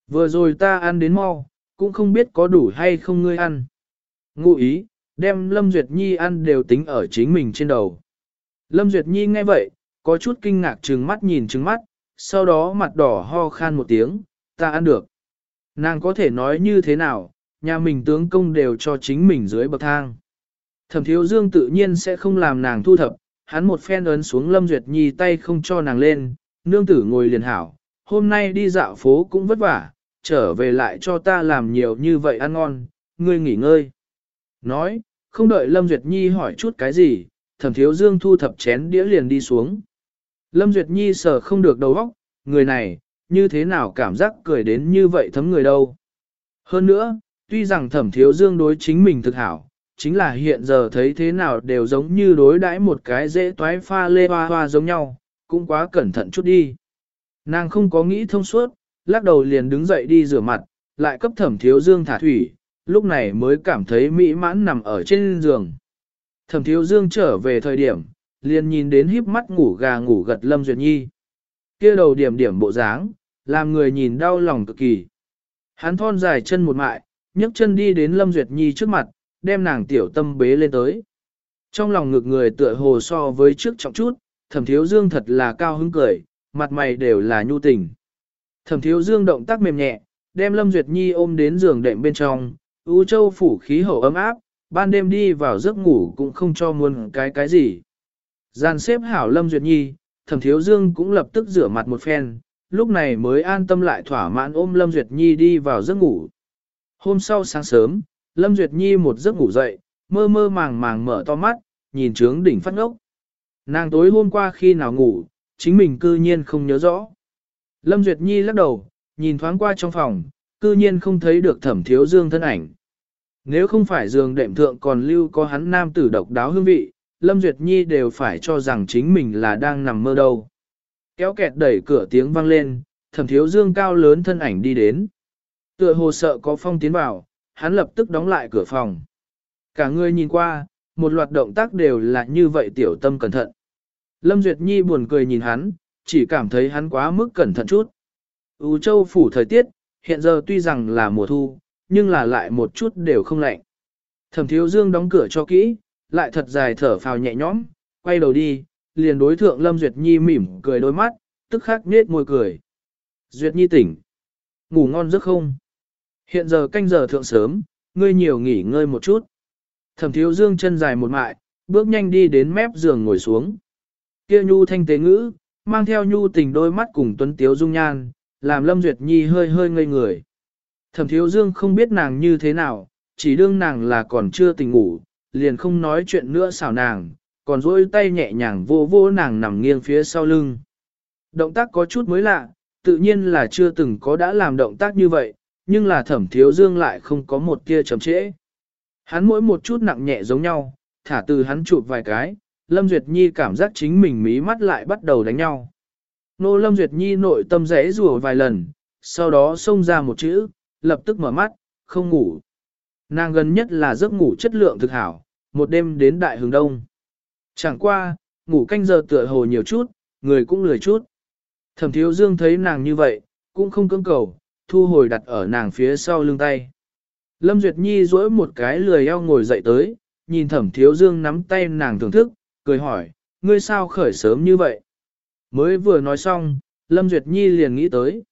Vừa rồi ta ăn đến mau, cũng không biết có đủ hay không ngươi ăn. Ngụ ý, đem Lâm Duyệt Nhi ăn đều tính ở chính mình trên đầu. Lâm Duyệt Nhi nghe vậy, có chút kinh ngạc trừng mắt nhìn trừng mắt, sau đó mặt đỏ ho khan một tiếng, ta ăn được. Nàng có thể nói như thế nào, nhà mình tướng công đều cho chính mình dưới bậc thang. Thẩm thiếu dương tự nhiên sẽ không làm nàng thu thập, hắn một phen ấn xuống Lâm Duyệt Nhi tay không cho nàng lên, nương tử ngồi liền hảo, hôm nay đi dạo phố cũng vất vả, trở về lại cho ta làm nhiều như vậy ăn ngon, ngươi nghỉ ngơi. Nói, không đợi Lâm Duyệt Nhi hỏi chút cái gì, thẩm thiếu dương thu thập chén đĩa liền đi xuống. Lâm Duyệt Nhi sợ không được đầu óc, người này, như thế nào cảm giác cười đến như vậy thấm người đâu. Hơn nữa, tuy rằng thẩm thiếu dương đối chính mình thực hảo, chính là hiện giờ thấy thế nào đều giống như đối đãi một cái dễ toái pha lê hoa hoa giống nhau, cũng quá cẩn thận chút đi. Nàng không có nghĩ thông suốt, lắc đầu liền đứng dậy đi rửa mặt, lại cấp thẩm thiếu dương thả thủy, lúc này mới cảm thấy mỹ mãn nằm ở trên giường. Thẩm thiếu dương trở về thời điểm, liền nhìn đến híp mắt ngủ gà ngủ gật Lâm Duyệt Nhi. kia đầu điểm điểm bộ dáng, làm người nhìn đau lòng cực kỳ. Hắn thon dài chân một mại, nhấc chân đi đến Lâm Duyệt Nhi trước mặt, đem nàng tiểu tâm bế lên tới. Trong lòng ngực người tựa hồ so với trước trọng chút, thẩm thiếu dương thật là cao hứng cười, mặt mày đều là nhu tình. Thẩm thiếu dương động tác mềm nhẹ, đem Lâm Duyệt Nhi ôm đến giường đệm bên trong, U Châu phủ khí hậu ấm áp, ban đêm đi vào giấc ngủ cũng không cho muôn cái cái gì. Gian xếp hảo Lâm Duyệt Nhi, thẩm thiếu dương cũng lập tức rửa mặt một phen, lúc này mới an tâm lại thỏa mãn ôm Lâm Duyệt Nhi đi vào giấc ngủ. Hôm sau sáng sớm, Lâm Duyệt Nhi một giấc ngủ dậy, mơ mơ màng màng mở to mắt, nhìn trướng đỉnh phát ngốc. Nàng tối hôm qua khi nào ngủ, chính mình cư nhiên không nhớ rõ. Lâm Duyệt Nhi lắc đầu, nhìn thoáng qua trong phòng, cư nhiên không thấy được thẩm thiếu dương thân ảnh. Nếu không phải giường đệm thượng còn lưu có hắn nam tử độc đáo hương vị, Lâm Duyệt Nhi đều phải cho rằng chính mình là đang nằm mơ đâu. Kéo kẹt đẩy cửa tiếng vang lên, thẩm thiếu dương cao lớn thân ảnh đi đến. Tựa hồ sợ có phong tiến vào, hắn lập tức đóng lại cửa phòng. Cả người nhìn qua, một loạt động tác đều là như vậy tiểu tâm cẩn thận. Lâm Duyệt Nhi buồn cười nhìn hắn, chỉ cảm thấy hắn quá mức cẩn thận chút. U châu phủ thời tiết, hiện giờ tuy rằng là mùa thu, nhưng là lại một chút đều không lạnh. Thẩm thiếu dương đóng cửa cho kỹ, lại thật dài thở phào nhẹ nhõm, quay đầu đi, liền đối thượng Lâm Duyệt Nhi mỉm cười đôi mắt, tức khắc nết môi cười. Duyệt Nhi tỉnh. Ngủ ngon giấc không? Hiện giờ canh giờ thượng sớm, ngươi nhiều nghỉ ngơi một chút. Thẩm thiếu dương chân dài một mại, bước nhanh đi đến mép giường ngồi xuống. Kia nhu thanh tế ngữ, mang theo nhu tình đôi mắt cùng tuấn tiếu dung nhan, làm Lâm Duyệt Nhi hơi hơi ngây người. Thẩm thiếu dương không biết nàng như thế nào, chỉ đương nàng là còn chưa tỉnh ngủ, liền không nói chuyện nữa xảo nàng, còn duỗi tay nhẹ nhàng vô vô nàng nằm nghiêng phía sau lưng. Động tác có chút mới lạ, tự nhiên là chưa từng có đã làm động tác như vậy, nhưng là thẩm thiếu dương lại không có một tia chậm trễ. Hắn mỗi một chút nặng nhẹ giống nhau, thả từ hắn chụp vài cái, Lâm Duyệt Nhi cảm giác chính mình mí mắt lại bắt đầu đánh nhau. Nô Lâm Duyệt Nhi nội tâm rẽ rùa vài lần, sau đó xông ra một chữ, lập tức mở mắt, không ngủ. Nàng gần nhất là giấc ngủ chất lượng thực hảo, một đêm đến đại hướng đông. Chẳng qua, ngủ canh giờ tựa hồ nhiều chút, người cũng lười chút. Thẩm thiếu dương thấy nàng như vậy, cũng không cưỡng cầu, thu hồi đặt ở nàng phía sau lưng tay. Lâm Duyệt Nhi duỗi một cái lười eo ngồi dậy tới, nhìn thẩm thiếu dương nắm tay nàng thưởng thức, cười hỏi, ngươi sao khởi sớm như vậy? Mới vừa nói xong, Lâm Duyệt Nhi liền nghĩ tới.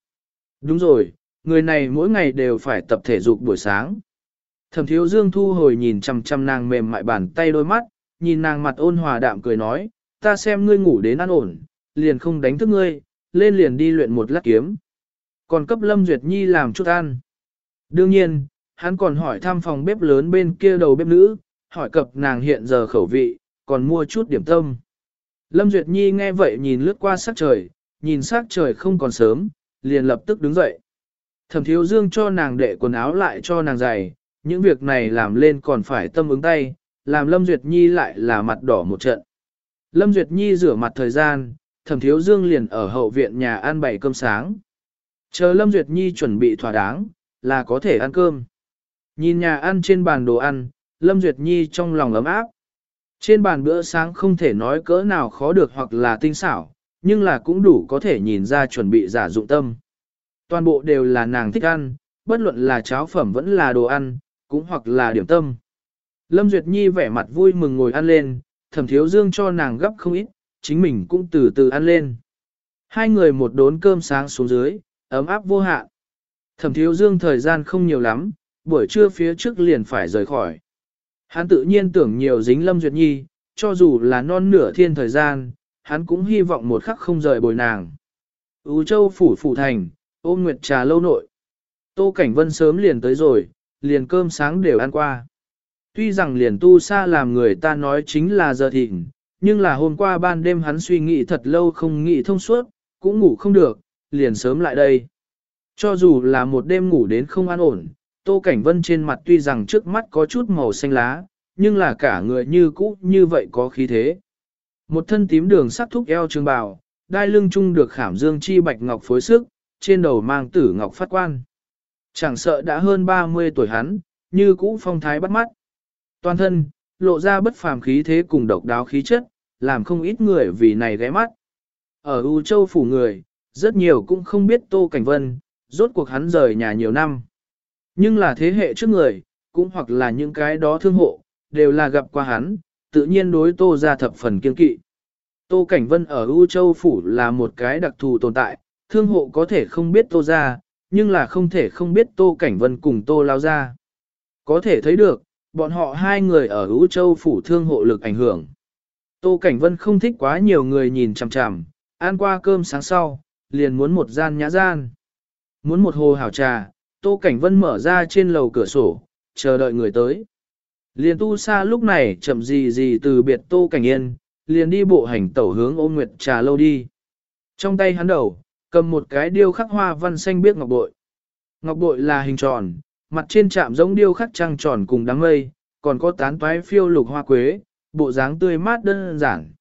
Đúng rồi, người này mỗi ngày đều phải tập thể dục buổi sáng. Thẩm thiếu dương thu hồi nhìn chăm chăm nàng mềm mại bàn tay đôi mắt, nhìn nàng mặt ôn hòa đạm cười nói, ta xem ngươi ngủ đến an ổn, liền không đánh thức ngươi, lên liền đi luyện một lát kiếm. Còn cấp Lâm Duyệt Nhi làm chút ăn. Đương nhiên, hắn còn hỏi thăm phòng bếp lớn bên kia đầu bếp nữ, hỏi cập nàng hiện giờ khẩu vị, còn mua chút điểm tâm. Lâm Duyệt Nhi nghe vậy nhìn lướt qua sắc trời, nhìn sắc trời không còn sớm, liền lập tức đứng dậy. Thẩm thiếu dương cho nàng đệ quần áo lại cho nàng giày, những việc này làm lên còn phải tâm ứng tay, làm Lâm Duyệt Nhi lại là mặt đỏ một trận. Lâm Duyệt Nhi rửa mặt thời gian, thẩm thiếu dương liền ở hậu viện nhà ăn bày cơm sáng. Chờ Lâm Duyệt Nhi chuẩn bị thỏa đáng, là có thể ăn cơm. Nhìn nhà ăn trên bàn đồ ăn, Lâm Duyệt Nhi trong lòng ấm áp. Trên bàn bữa sáng không thể nói cỡ nào khó được hoặc là tinh xảo, nhưng là cũng đủ có thể nhìn ra chuẩn bị giả dụng tâm. Toàn bộ đều là nàng thích ăn, bất luận là cháo phẩm vẫn là đồ ăn, cũng hoặc là điểm tâm. Lâm Duyệt Nhi vẻ mặt vui mừng ngồi ăn lên, thẩm thiếu dương cho nàng gấp không ít, chính mình cũng từ từ ăn lên. Hai người một đốn cơm sáng xuống dưới, ấm áp vô hạn. Thẩm thiếu dương thời gian không nhiều lắm, buổi trưa phía trước liền phải rời khỏi. Hắn tự nhiên tưởng nhiều dính Lâm Duyệt Nhi, cho dù là non nửa thiên thời gian, hắn cũng hy vọng một khắc không rời bồi nàng. Ú châu phủ phủ thành, ôm nguyệt trà lâu nội. Tô Cảnh Vân sớm liền tới rồi, liền cơm sáng đều ăn qua. Tuy rằng liền tu xa làm người ta nói chính là giờ thịnh, nhưng là hôm qua ban đêm hắn suy nghĩ thật lâu không nghĩ thông suốt, cũng ngủ không được, liền sớm lại đây. Cho dù là một đêm ngủ đến không an ổn, Tô Cảnh Vân trên mặt tuy rằng trước mắt có chút màu xanh lá, nhưng là cả người như cũ như vậy có khí thế. Một thân tím đường sắc thúc eo trường bào, đai lưng chung được khảm dương chi bạch ngọc phối sức, trên đầu mang tử ngọc phát quan. Chẳng sợ đã hơn 30 tuổi hắn, như cũ phong thái bắt mắt. Toàn thân, lộ ra bất phàm khí thế cùng độc đáo khí chất, làm không ít người vì này ghé mắt. Ở U Châu phủ người, rất nhiều cũng không biết Tô Cảnh Vân, rốt cuộc hắn rời nhà nhiều năm. Nhưng là thế hệ trước người, cũng hoặc là những cái đó thương hộ, đều là gặp qua hắn, tự nhiên đối Tô ra thập phần kiên kỵ. Tô Cảnh Vân ở U Châu Phủ là một cái đặc thù tồn tại, thương hộ có thể không biết Tô ra, nhưng là không thể không biết Tô Cảnh Vân cùng Tô Lao ra. Có thể thấy được, bọn họ hai người ở U Châu Phủ thương hộ lực ảnh hưởng. Tô Cảnh Vân không thích quá nhiều người nhìn chằm chằm, ăn qua cơm sáng sau, liền muốn một gian nhã gian. Muốn một hồ hảo trà, Tô Cảnh Vân mở ra trên lầu cửa sổ, chờ đợi người tới. Liền tu xa lúc này chậm gì gì từ biệt Tô Cảnh Yên, liền đi bộ hành tẩu hướng ôn nguyệt trà lâu đi. Trong tay hắn đầu, cầm một cái điêu khắc hoa văn xanh biếc ngọc bội. Ngọc bội là hình tròn, mặt trên chạm giống điêu khắc trăng tròn cùng đám mây, còn có tán toái phiêu lục hoa quế, bộ dáng tươi mát đơn giản.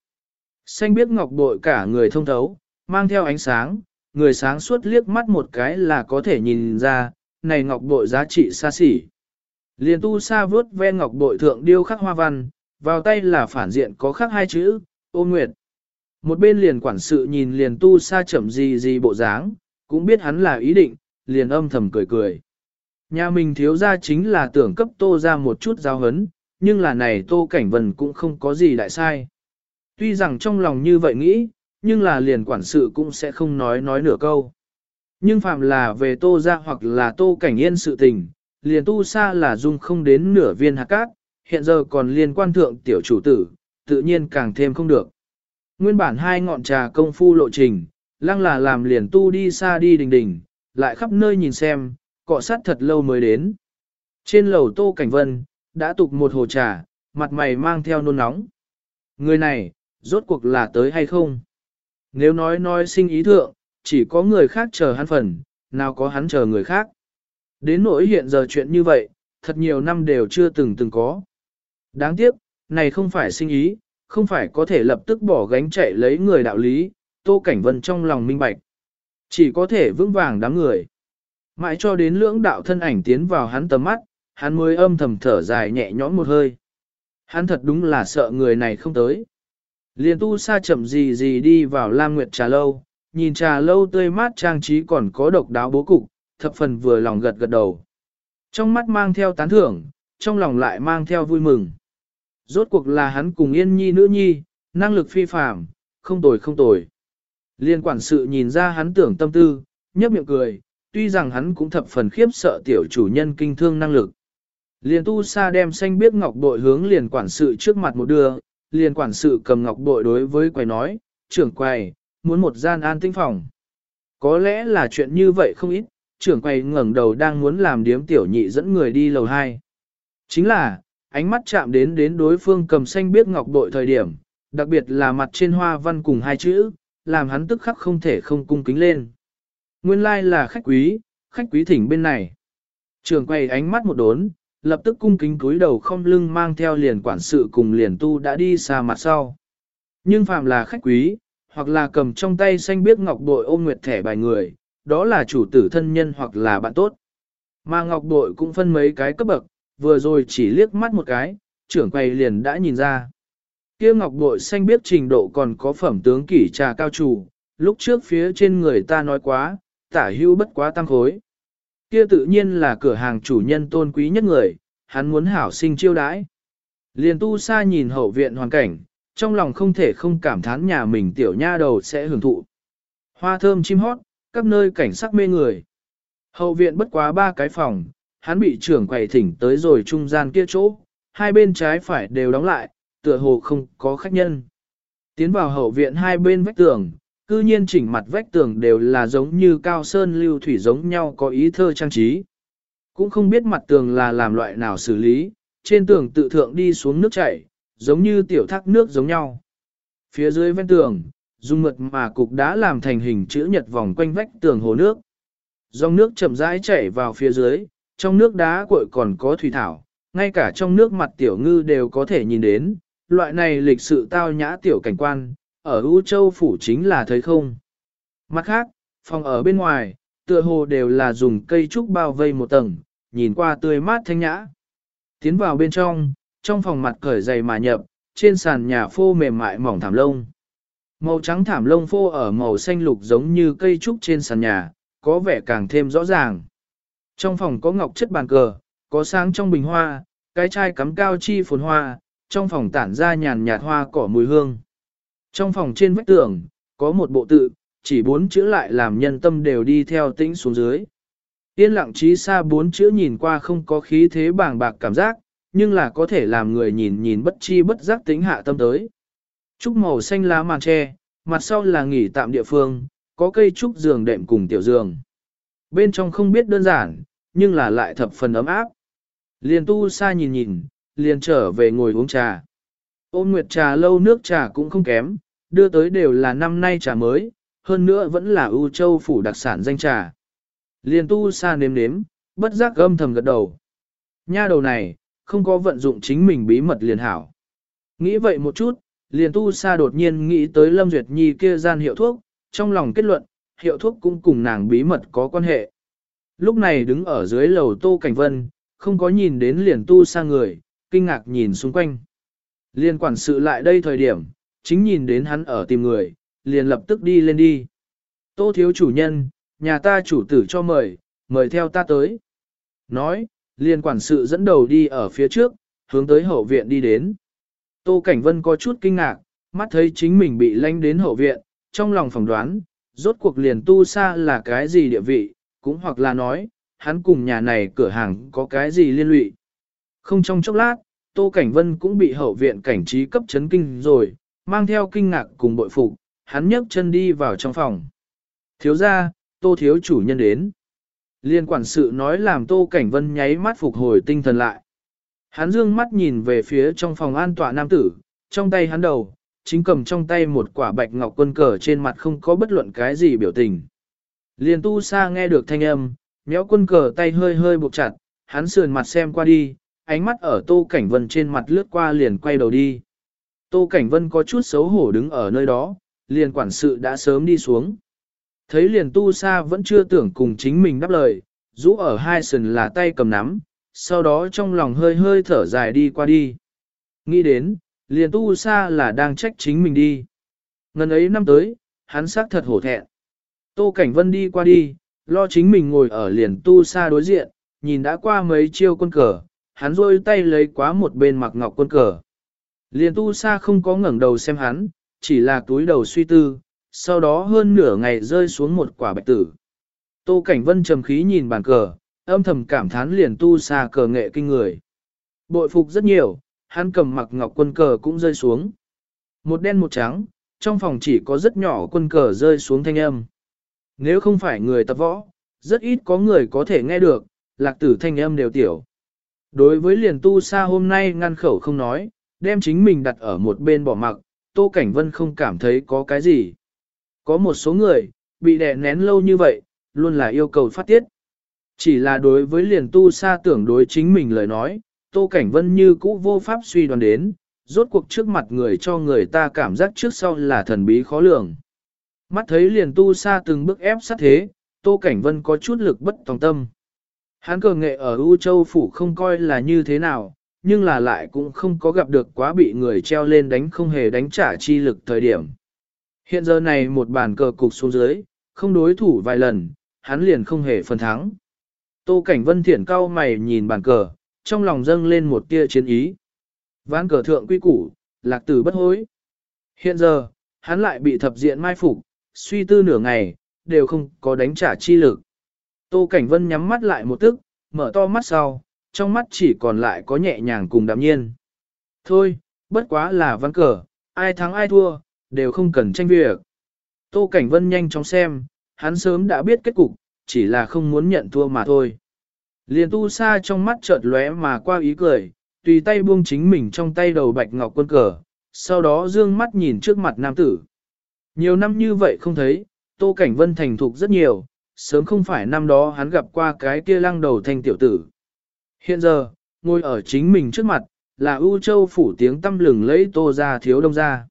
Xanh biết ngọc bội cả người thông thấu, mang theo ánh sáng, người sáng suốt liếc mắt một cái là có thể nhìn ra, này ngọc bội giá trị xa xỉ. Liền tu sa vớt ve ngọc bội thượng điêu khắc hoa văn, vào tay là phản diện có khắc hai chữ, ô nguyệt. Một bên liền quản sự nhìn liền tu sa chậm gì gì bộ dáng, cũng biết hắn là ý định, liền âm thầm cười cười. Nhà mình thiếu ra chính là tưởng cấp tô ra một chút giao hấn, nhưng là này tô cảnh vần cũng không có gì đại sai. Tuy rằng trong lòng như vậy nghĩ, nhưng là liền quản sự cũng sẽ không nói nói nửa câu. Nhưng phạm là về tô ra hoặc là tô cảnh yên sự tình, liền tu xa là dung không đến nửa viên hạt cát, hiện giờ còn liên quan thượng tiểu chủ tử, tự nhiên càng thêm không được. Nguyên bản hai ngọn trà công phu lộ trình, lăng là làm liền tu đi xa đi đình đình, lại khắp nơi nhìn xem, cọ sát thật lâu mới đến. Trên lầu tô cảnh vân, đã tục một hồ trà, mặt mày mang theo nôn nóng. Người này, rốt cuộc là tới hay không? Nếu nói nói sinh ý thượng, chỉ có người khác chờ hắn phần, nào có hắn chờ người khác. Đến nỗi hiện giờ chuyện như vậy, thật nhiều năm đều chưa từng từng có. Đáng tiếc, này không phải sinh ý, không phải có thể lập tức bỏ gánh chạy lấy người đạo lý, Tô Cảnh Vân trong lòng minh bạch. Chỉ có thể vững vàng đám người. Mãi cho đến lưỡng đạo thân ảnh tiến vào hắn tầm mắt, hắn mới âm thầm thở dài nhẹ nhõm một hơi. Hắn thật đúng là sợ người này không tới. Liền tu sa chậm gì gì đi vào Lam Nguyệt trà lâu, nhìn trà lâu tươi mát trang trí còn có độc đáo bố cục, thập phần vừa lòng gật gật đầu. Trong mắt mang theo tán thưởng, trong lòng lại mang theo vui mừng. Rốt cuộc là hắn cùng yên nhi nữ nhi, năng lực phi phàm, không tồi không tồi. Liên quản sự nhìn ra hắn tưởng tâm tư, nhấp miệng cười, tuy rằng hắn cũng thập phần khiếp sợ tiểu chủ nhân kinh thương năng lực. liền tu sa đem xanh biết ngọc bội hướng liền quản sự trước mặt một đưa, liền quản sự cầm ngọc bội đối với quầy nói, trưởng quầy, muốn một gian an tinh phòng. Có lẽ là chuyện như vậy không ít, trưởng quầy ngẩng đầu đang muốn làm điếm tiểu nhị dẫn người đi lầu 2. Chính là, ánh mắt chạm đến đến đối phương cầm xanh biết ngọc bội thời điểm, đặc biệt là mặt trên hoa văn cùng hai chữ, làm hắn tức khắc không thể không cung kính lên. Nguyên lai like là khách quý, khách quý thỉnh bên này. Trường quay ánh mắt một đốn, lập tức cung kính cúi đầu không lưng mang theo liền quản sự cùng liền tu đã đi xa mặt sau. Nhưng phạm là khách quý, hoặc là cầm trong tay xanh biếc ngọc bội ôm nguyệt thẻ bài người, đó là chủ tử thân nhân hoặc là bạn tốt. Mà ngọc bội cũng phân mấy cái cấp bậc, vừa rồi chỉ liếc mắt một cái, trưởng quầy liền đã nhìn ra. Kia ngọc bội xanh biết trình độ còn có phẩm tướng kỷ trà cao chủ, lúc trước phía trên người ta nói quá, tả hưu bất quá tăng khối. Kia tự nhiên là cửa hàng chủ nhân tôn quý nhất người, hắn muốn hảo sinh chiêu đãi. Liền tu sa nhìn hậu viện hoàn cảnh, trong lòng không thể không cảm thán nhà mình tiểu nha đầu sẽ hưởng thụ. Hoa thơm chim hót, các nơi cảnh sắc mê người. Hậu viện bất quá ba cái phòng, hắn bị trưởng quầy thỉnh tới rồi trung gian kia chỗ, hai bên trái phải đều đóng lại, tựa hồ không có khách nhân. Tiến vào hậu viện hai bên vách tường, cư nhiên chỉnh mặt vách tường đều là giống như cao sơn lưu thủy giống nhau có ý thơ trang trí. Cũng không biết mặt tường là làm loại nào xử lý, trên tường tự thượng đi xuống nước chảy, giống như tiểu thác nước giống nhau. Phía dưới ven tường, dùng mật mà cục đã làm thành hình chữ nhật vòng quanh vách tường hồ nước. Dòng nước chậm rãi chảy vào phía dưới, trong nước đá cuội còn có thủy thảo, ngay cả trong nước mặt tiểu ngư đều có thể nhìn đến, loại này lịch sự tao nhã tiểu cảnh quan, ở U Châu Phủ chính là thấy không. Mặt khác, phòng ở bên ngoài, tựa hồ đều là dùng cây trúc bao vây một tầng, nhìn qua tươi mát thanh nhã. Tiến vào bên trong, trong phòng mặt cởi dày mà nhập, trên sàn nhà phô mềm mại mỏng thảm lông. Màu trắng thảm lông phô ở màu xanh lục giống như cây trúc trên sàn nhà, có vẻ càng thêm rõ ràng. Trong phòng có ngọc chất bàn cờ, có sáng trong bình hoa, cái chai cắm cao chi phồn hoa, trong phòng tản ra nhàn nhạt hoa cỏ mùi hương. Trong phòng trên vách tường, có một bộ tự, chỉ bốn chữ lại làm nhân tâm đều đi theo tĩnh xuống dưới. Yên lặng trí xa bốn chữ nhìn qua không có khí thế bàng bạc cảm giác, nhưng là có thể làm người nhìn nhìn bất chi bất giác tính hạ tâm tới. Trúc màu xanh lá màn tre, mặt sau là nghỉ tạm địa phương, có cây trúc giường đệm cùng tiểu giường. Bên trong không biết đơn giản, nhưng là lại thập phần ấm áp. Liền tu xa nhìn nhìn, liền trở về ngồi uống trà. Ôn nguyệt trà lâu nước trà cũng không kém, đưa tới đều là năm nay trà mới, hơn nữa vẫn là ưu châu phủ đặc sản danh trà. Liền tu xa nếm nếm, bất giác âm thầm gật đầu. Nha đầu này, không có vận dụng chính mình bí mật liền hảo. Nghĩ vậy một chút, liền tu Sa đột nhiên nghĩ tới Lâm Duyệt Nhi kia gian hiệu thuốc, trong lòng kết luận, hiệu thuốc cũng cùng nàng bí mật có quan hệ. Lúc này đứng ở dưới lầu Tô Cảnh Vân, không có nhìn đến liền tu Sa người, kinh ngạc nhìn xung quanh. Liên quản sự lại đây thời điểm, chính nhìn đến hắn ở tìm người, liền lập tức đi lên đi. Tô thiếu chủ nhân, nhà ta chủ tử cho mời, mời theo ta tới. Nói, liên quản sự dẫn đầu đi ở phía trước, hướng tới hậu viện đi đến. Tô Cảnh Vân có chút kinh ngạc, mắt thấy chính mình bị lanh đến hậu viện, trong lòng phỏng đoán, rốt cuộc liền tu xa là cái gì địa vị, cũng hoặc là nói, hắn cùng nhà này cửa hàng có cái gì liên lụy. Không trong chốc lát, Tô Cảnh Vân cũng bị hậu viện cảnh trí cấp chấn kinh rồi, mang theo kinh ngạc cùng bội phục, hắn nhấc chân đi vào trong phòng. Thiếu ra, Tô Thiếu chủ nhân đến. Liên quản sự nói làm Tô Cảnh Vân nháy mắt phục hồi tinh thần lại. Hắn dương mắt nhìn về phía trong phòng an tọa nam tử, trong tay hắn đầu, chính cầm trong tay một quả bạch ngọc quân cờ trên mặt không có bất luận cái gì biểu tình. Liên tu sa nghe được thanh âm, méo quân cờ tay hơi hơi buộc chặt, hắn sườn mặt xem qua đi, ánh mắt ở Tô Cảnh Vân trên mặt lướt qua liền quay đầu đi. Tô Cảnh Vân có chút xấu hổ đứng ở nơi đó, liền quản sự đã sớm đi xuống. Thấy liền tu sa vẫn chưa tưởng cùng chính mình đáp lời, rũ ở hai sườn là tay cầm nắm, sau đó trong lòng hơi hơi thở dài đi qua đi. Nghĩ đến, liền tu sa là đang trách chính mình đi. Ngần ấy năm tới, hắn xác thật hổ thẹn. Tô Cảnh Vân đi qua đi, lo chính mình ngồi ở liền tu sa đối diện, nhìn đã qua mấy chiêu quân cờ, hắn rôi tay lấy quá một bên mặc ngọc quân cờ. Liền tu sa không có ngẩng đầu xem hắn, chỉ là túi đầu suy tư, sau đó hơn nửa ngày rơi xuống một quả bạch tử. Tô Cảnh Vân trầm khí nhìn bàn cờ, âm thầm cảm thán liền tu sa cờ nghệ kinh người. Bội phục rất nhiều, hắn cầm mặc ngọc quân cờ cũng rơi xuống. Một đen một trắng, trong phòng chỉ có rất nhỏ quân cờ rơi xuống thanh âm. Nếu không phải người tập võ, rất ít có người có thể nghe được, lạc tử thanh âm đều tiểu. Đối với liền tu sa hôm nay ngăn khẩu không nói, đem chính mình đặt ở một bên bỏ mặc, Tô Cảnh Vân không cảm thấy có cái gì. Có một số người, bị đè nén lâu như vậy, luôn là yêu cầu phát tiết. Chỉ là đối với liền tu sa tưởng đối chính mình lời nói, Tô Cảnh Vân như cũ vô pháp suy đoán đến, rốt cuộc trước mặt người cho người ta cảm giác trước sau là thần bí khó lường. Mắt thấy liền tu sa từng bước ép sát thế, Tô Cảnh Vân có chút lực bất tòng tâm. Hán cờ nghệ ở U Châu Phủ không coi là như thế nào, nhưng là lại cũng không có gặp được quá bị người treo lên đánh không hề đánh trả chi lực thời điểm. Hiện giờ này một bàn cờ cục xuống dưới, không đối thủ vài lần, hắn liền không hề phần thắng. Tô Cảnh Vân Thiển cao mày nhìn bàn cờ, trong lòng dâng lên một tia chiến ý. Ván cờ thượng quy củ, lạc tử bất hối. Hiện giờ, hắn lại bị thập diện mai phục, suy tư nửa ngày, đều không có đánh trả chi lực. Tô Cảnh Vân nhắm mắt lại một tức, mở to mắt sau, trong mắt chỉ còn lại có nhẹ nhàng cùng đạm nhiên. Thôi, bất quá là văn cờ, ai thắng ai thua, đều không cần tranh việc. Tô Cảnh Vân nhanh chóng xem, hắn sớm đã biết kết cục, chỉ là không muốn nhận thua mà thôi. Liền tu sa trong mắt chợt lóe mà qua ý cười, tùy tay buông chính mình trong tay đầu bạch ngọc quân cờ, sau đó dương mắt nhìn trước mặt nam tử. Nhiều năm như vậy không thấy, Tô Cảnh Vân thành thục rất nhiều, sớm không phải năm đó hắn gặp qua cái kia lăng đầu thanh tiểu tử. Hiện giờ, ngồi ở chính mình trước mặt, là ưu châu phủ tiếng tâm lừng lấy tô ra thiếu đông ra.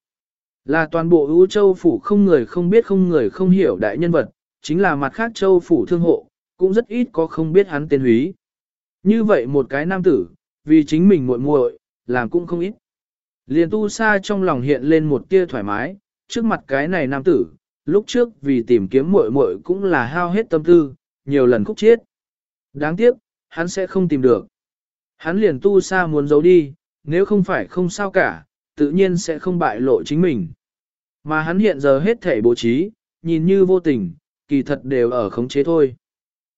Là toàn bộ ưu châu phủ không người không biết không người không hiểu đại nhân vật, chính là mặt khác châu phủ thương hộ, cũng rất ít có không biết hắn tên húy. Như vậy một cái nam tử, vì chính mình muội muội, làm cũng không ít. Liền tu sa trong lòng hiện lên một tia thoải mái, trước mặt cái này nam tử, lúc trước vì tìm kiếm muội muội cũng là hao hết tâm tư, nhiều lần khúc chết. Đáng tiếc, hắn sẽ không tìm được. Hắn liền tu sa muốn giấu đi, nếu không phải không sao cả, tự nhiên sẽ không bại lộ chính mình. Mà hắn hiện giờ hết thể bố trí, nhìn như vô tình, kỳ thật đều ở khống chế thôi.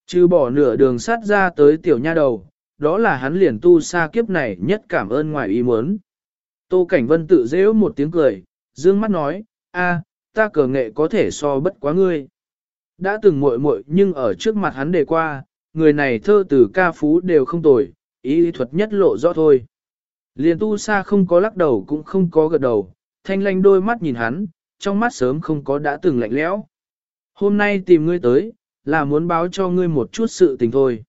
Chứ bỏ nửa đường sát ra tới tiểu nha đầu, đó là hắn liền tu sa kiếp này nhất cảm ơn ngoài ý muốn. Tô Cảnh Vân tự dễ một tiếng cười, dương mắt nói, a, ta cờ nghệ có thể so bất quá ngươi. Đã từng muội muội nhưng ở trước mặt hắn đề qua, người này thơ từ ca phú đều không tồi, ý thuật nhất lộ rõ thôi. Liền tu sa không có lắc đầu cũng không có gật đầu, thanh lanh đôi mắt nhìn hắn, trong mắt sớm không có đã từng lạnh lẽo. Hôm nay tìm ngươi tới, là muốn báo cho ngươi một chút sự tình thôi.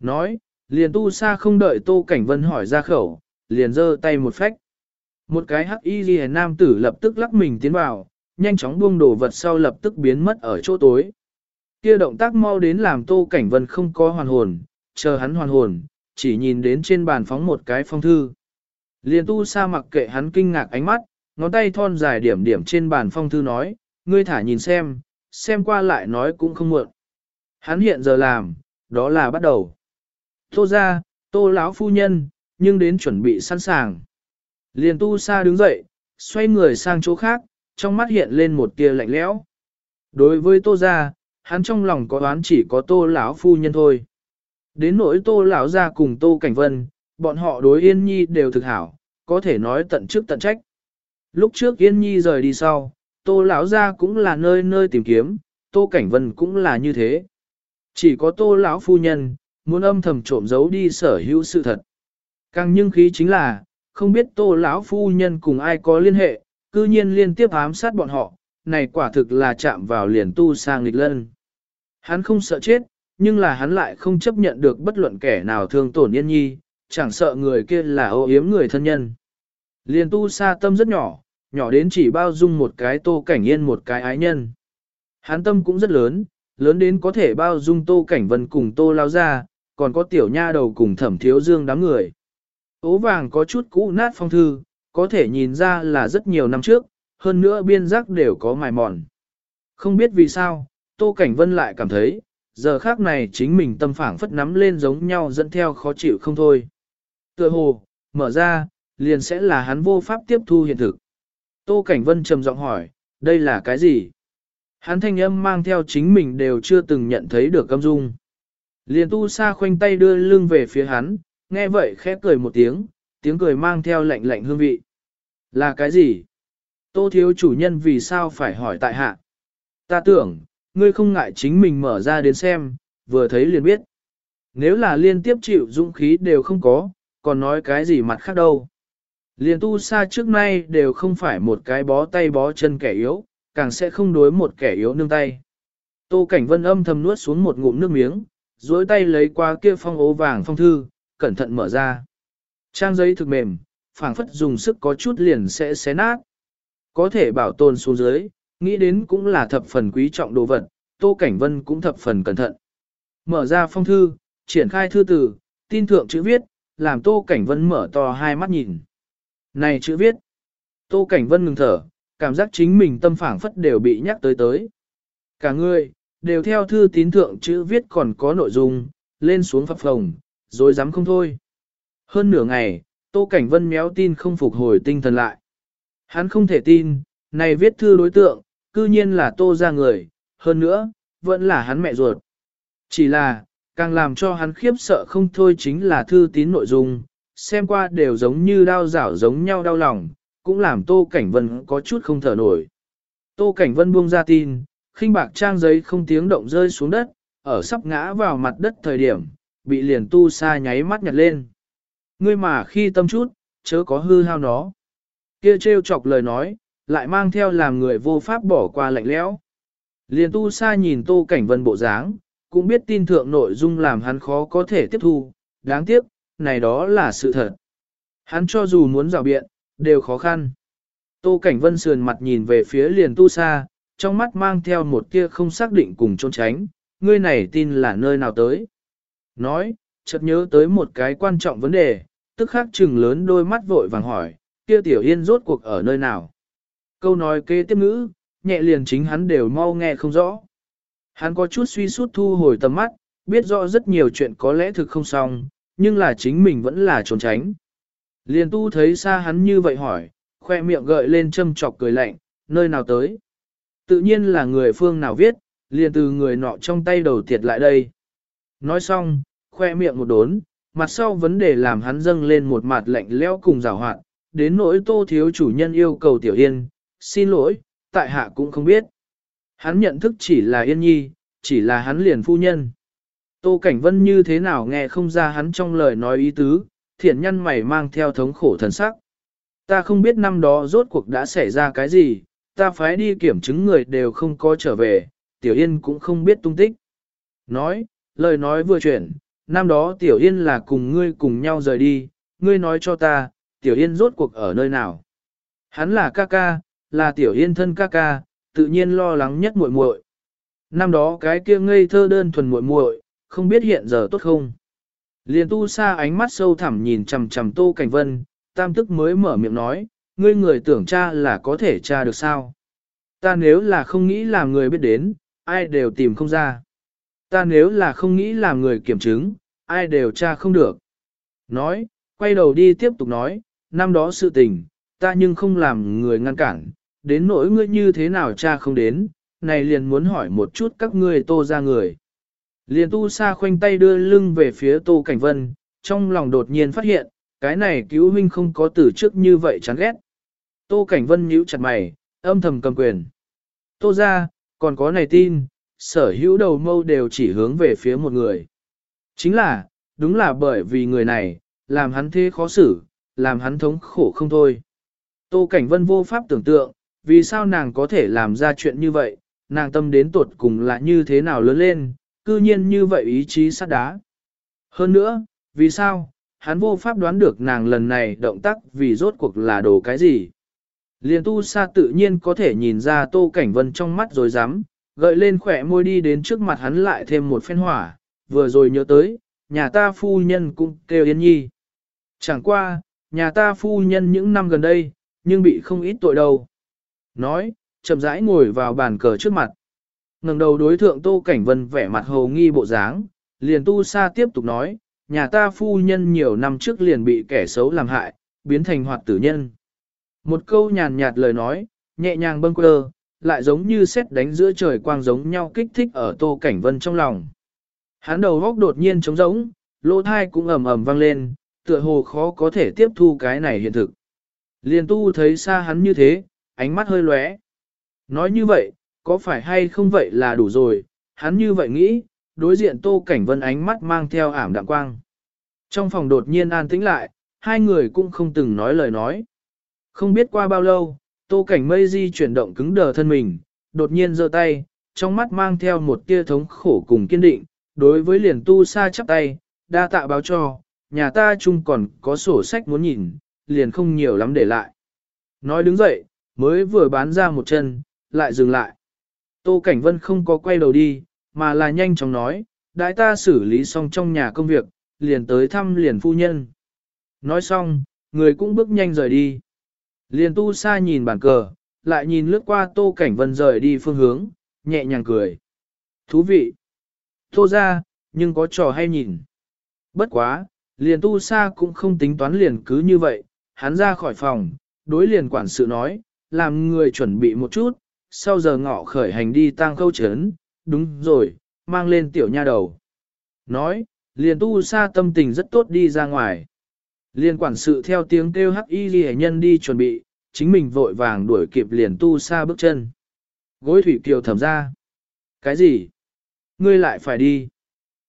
Nói, liền tu sa không đợi tô cảnh vân hỏi ra khẩu, liền giơ tay một phách. Một cái hắc y ghi nam tử lập tức lắc mình tiến vào, nhanh chóng buông đồ vật sau lập tức biến mất ở chỗ tối. Kia động tác mau đến làm tô cảnh vân không có hoàn hồn, chờ hắn hoàn hồn, chỉ nhìn đến trên bàn phóng một cái phong thư. Liền tu sa mặc kệ hắn kinh ngạc ánh mắt, ngón tay thon dài điểm điểm trên bàn phong thư nói, ngươi thả nhìn xem, xem qua lại nói cũng không muộn. Hắn hiện giờ làm, đó là bắt đầu. Tô ra, tô lão phu nhân, nhưng đến chuẩn bị sẵn sàng. Liền tu sa đứng dậy, xoay người sang chỗ khác, trong mắt hiện lên một tia lạnh lẽo. Đối với tô gia, hắn trong lòng có đoán chỉ có tô lão phu nhân thôi. Đến nỗi tô lão gia cùng tô cảnh vân, bọn họ đối yên nhi đều thực hảo, có thể nói tận chức tận trách. Lúc trước yên nhi rời đi sau, tô lão gia cũng là nơi nơi tìm kiếm, tô cảnh vân cũng là như thế. Chỉ có tô lão phu nhân, muốn âm thầm trộm giấu đi sở hữu sự thật. Càng nhưng khí chính là, không biết tô lão phu nhân cùng ai có liên hệ, cư nhiên liên tiếp ám sát bọn họ, này quả thực là chạm vào liền tu sang nghịch lân. Hắn không sợ chết, nhưng là hắn lại không chấp nhận được bất luận kẻ nào thương tổn yên nhi, chẳng sợ người kia là ô yếm người thân nhân. Liền tu sa tâm rất nhỏ, nhỏ đến chỉ bao dung một cái tô cảnh yên một cái ái nhân. Hắn tâm cũng rất lớn, lớn đến có thể bao dung tô cảnh vân cùng tô lao ra, còn có tiểu nha đầu cùng thẩm thiếu dương đám người. Ố vàng có chút cũ nát phong thư, có thể nhìn ra là rất nhiều năm trước, hơn nữa biên giác đều có mài mòn. Không biết vì sao, Tô Cảnh Vân lại cảm thấy, giờ khác này chính mình tâm phảng phất nắm lên giống nhau dẫn theo khó chịu không thôi. Tựa hồ, mở ra, liền sẽ là hắn vô pháp tiếp thu hiện thực. Tô Cảnh Vân trầm giọng hỏi, đây là cái gì? Hắn thanh âm mang theo chính mình đều chưa từng nhận thấy được âm dung. Liền tu sa khoanh tay đưa lưng về phía hắn, nghe vậy khẽ cười một tiếng, tiếng cười mang theo lạnh lạnh hương vị. Là cái gì? Tô thiếu chủ nhân vì sao phải hỏi tại hạ? Ta tưởng, ngươi không ngại chính mình mở ra đến xem, vừa thấy liền biết. Nếu là liên tiếp chịu dũng khí đều không có, còn nói cái gì mặt khác đâu. Liên tu sa trước nay đều không phải một cái bó tay bó chân kẻ yếu, càng sẽ không đối một kẻ yếu nương tay. Tô Cảnh Vân âm thầm nuốt xuống một ngụm nước miếng, duỗi tay lấy qua kia phong ố vàng phong thư, cẩn thận mở ra. Trang giấy thực mềm, phảng phất dùng sức có chút liền sẽ xé nát. Có thể bảo tồn xuống dưới, nghĩ đến cũng là thập phần quý trọng đồ vật, Tô Cảnh Vân cũng thập phần cẩn thận. Mở ra phong thư, triển khai thư từ, tin thượng chữ viết, làm Tô Cảnh Vân mở to hai mắt nhìn. Này chữ viết. Tô Cảnh Vân ngừng thở, cảm giác chính mình tâm phảng phất đều bị nhắc tới tới. Cả người, đều theo thư tín thượng chữ viết còn có nội dung, lên xuống phập phồng, rồi dám không thôi. Hơn nửa ngày, Tô Cảnh Vân méo tin không phục hồi tinh thần lại. Hắn không thể tin, này viết thư đối tượng, cư nhiên là Tô ra người, hơn nữa, vẫn là hắn mẹ ruột. Chỉ là, càng làm cho hắn khiếp sợ không thôi chính là thư tín nội dung, xem qua đều giống như đau rảo giống nhau đau lòng, cũng làm Tô Cảnh Vân có chút không thở nổi. Tô Cảnh Vân buông ra tin, khinh bạc trang giấy không tiếng động rơi xuống đất, ở sắp ngã vào mặt đất thời điểm, bị liền tu sa nháy mắt nhặt lên. Ngươi mà khi tâm chút, chớ có hư hao nó. Kia trêu chọc lời nói, lại mang theo làm người vô pháp bỏ qua lạnh lẽo. Liền tu sa nhìn tô cảnh vân bộ dáng, cũng biết tin thượng nội dung làm hắn khó có thể tiếp thu, đáng tiếc, này đó là sự thật. Hắn cho dù muốn rào biện, đều khó khăn. Tô Cảnh Vân sườn mặt nhìn về phía liền tu sa, trong mắt mang theo một tia không xác định cùng trốn tránh, ngươi này tin là nơi nào tới. Nói, chợt nhớ tới một cái quan trọng vấn đề, tức khắc chừng lớn đôi mắt vội vàng hỏi, kia tiểu yên rốt cuộc ở nơi nào. Câu nói kế tiếp ngữ, nhẹ liền chính hắn đều mau nghe không rõ. Hắn có chút suy sút thu hồi tầm mắt, biết rõ rất nhiều chuyện có lẽ thực không xong, nhưng là chính mình vẫn là trốn tránh. Liền tu thấy xa hắn như vậy hỏi, khoe miệng gợi lên châm chọc cười lạnh, nơi nào tới. Tự nhiên là người phương nào viết, liền từ người nọ trong tay đầu tiệt lại đây. Nói xong, khoe miệng một đốn, mặt sau vấn đề làm hắn dâng lên một mặt lạnh lẽo cùng rào hoạn, đến nỗi tô thiếu chủ nhân yêu cầu tiểu yên, xin lỗi, tại hạ cũng không biết. Hắn nhận thức chỉ là yên nhi, chỉ là hắn liền phu nhân. Tô Cảnh Vân như thế nào nghe không ra hắn trong lời nói ý tứ, thiện nhân mày mang theo thống khổ thần sắc. Ta không biết năm đó rốt cuộc đã xảy ra cái gì, ta phải đi kiểm chứng người đều không có trở về, Tiểu Yên cũng không biết tung tích. Nói, lời nói vừa chuyển, năm đó Tiểu Yên là cùng ngươi cùng nhau rời đi, ngươi nói cho ta, Tiểu Yên rốt cuộc ở nơi nào. Hắn là ca ca, là Tiểu Yên thân ca ca, tự nhiên lo lắng nhất muội muội. Năm đó cái kia ngây thơ đơn thuần muội muội, không biết hiện giờ tốt không. Liền tu sa ánh mắt sâu thẳm nhìn chằm chằm Tô Cảnh Vân, tam tức mới mở miệng nói, ngươi người tưởng cha là có thể cha được sao? Ta nếu là không nghĩ làm người biết đến, ai đều tìm không ra. Ta nếu là không nghĩ làm người kiểm chứng, ai đều tra không được. Nói, quay đầu đi tiếp tục nói, năm đó sự tình, ta nhưng không làm người ngăn cản, đến nỗi ngươi như thế nào cha không đến, này liền muốn hỏi một chút các ngươi tô ra người. Liền tu sa khoanh tay đưa lưng về phía tô cảnh vân, trong lòng đột nhiên phát hiện, cái này cứu huynh không có từ trước như vậy chán ghét. Tô cảnh vân nhíu chặt mày, âm thầm cầm quyền. Tô ra, còn có này tin, sở hữu đầu mâu đều chỉ hướng về phía một người. Chính là, đúng là bởi vì người này, làm hắn thế khó xử, làm hắn thống khổ không thôi. Tô Cảnh Vân vô pháp tưởng tượng, vì sao nàng có thể làm ra chuyện như vậy, nàng tâm đến tuột cùng là như thế nào lớn lên, cư nhiên như vậy ý chí sắt đá. Hơn nữa, vì sao, hắn vô pháp đoán được nàng lần này động tác vì rốt cuộc là đồ cái gì. Liên tu sa tự nhiên có thể nhìn ra tô cảnh vân trong mắt rồi dám, gợi lên khỏe môi đi đến trước mặt hắn lại thêm một phen hỏa, vừa rồi nhớ tới, nhà ta phu nhân cũng kêu yên nhi. Chẳng qua, nhà ta phu nhân những năm gần đây, nhưng bị không ít tội đâu. Nói, chậm rãi ngồi vào bàn cờ trước mặt. ngẩng đầu đối thượng Tô Cảnh Vân vẻ mặt hồ nghi bộ dáng, liền tu sa tiếp tục nói, nhà ta phu nhân nhiều năm trước liền bị kẻ xấu làm hại, biến thành hoạt tử nhân. Một câu nhàn nhạt lời nói, nhẹ nhàng bâng quơ, lại giống như xét đánh giữa trời quang giống nhau kích thích ở Tô Cảnh Vân trong lòng. Hắn đầu góc đột nhiên trống rỗng, lỗ thai cũng ầm ầm vang lên, tựa hồ khó có thể tiếp thu cái này hiện thực. liên tu thấy xa hắn như thế, ánh mắt hơi lóe. Nói như vậy, có phải hay không vậy là đủ rồi, hắn như vậy nghĩ, đối diện Tô Cảnh Vân ánh mắt mang theo ảm đạm quang. Trong phòng đột nhiên an tĩnh lại, hai người cũng không từng nói lời nói. Không biết qua bao lâu, Tô Cảnh Mây Di chuyển động cứng đờ thân mình, đột nhiên giơ tay, trong mắt mang theo một tia thống khổ cùng kiên định, đối với liền tu sa chắp tay, đa tạ báo cho, nhà ta chung còn có sổ sách muốn nhìn, liền không nhiều lắm để lại. Nói đứng dậy, mới vừa bán ra một chân, lại dừng lại. Tô Cảnh Vân không có quay đầu đi, mà là nhanh chóng nói, đại ta xử lý xong trong nhà công việc, liền tới thăm liền phu nhân. Nói xong, người cũng bước nhanh rời đi. Liền tu sa nhìn bàn cờ, lại nhìn lướt qua Tô Cảnh Vân rời đi phương hướng, nhẹ nhàng cười. Thú vị. Tô ra, nhưng có trò hay nhìn. Bất quá, Liền tu sa cũng không tính toán liền cứ như vậy, hắn ra khỏi phòng, đối liền quản sự nói, làm người chuẩn bị một chút, sau giờ ngọ khởi hành đi tang khâu chấn, đúng rồi, mang lên tiểu nha đầu. Nói, liền tu sa tâm tình rất tốt đi ra ngoài liên quản sự theo tiếng kêu hắc y ghi nhân đi chuẩn bị, chính mình vội vàng đuổi kịp liền tu xa bước chân. Gối thủy kiều thầm ra. Cái gì? Ngươi lại phải đi.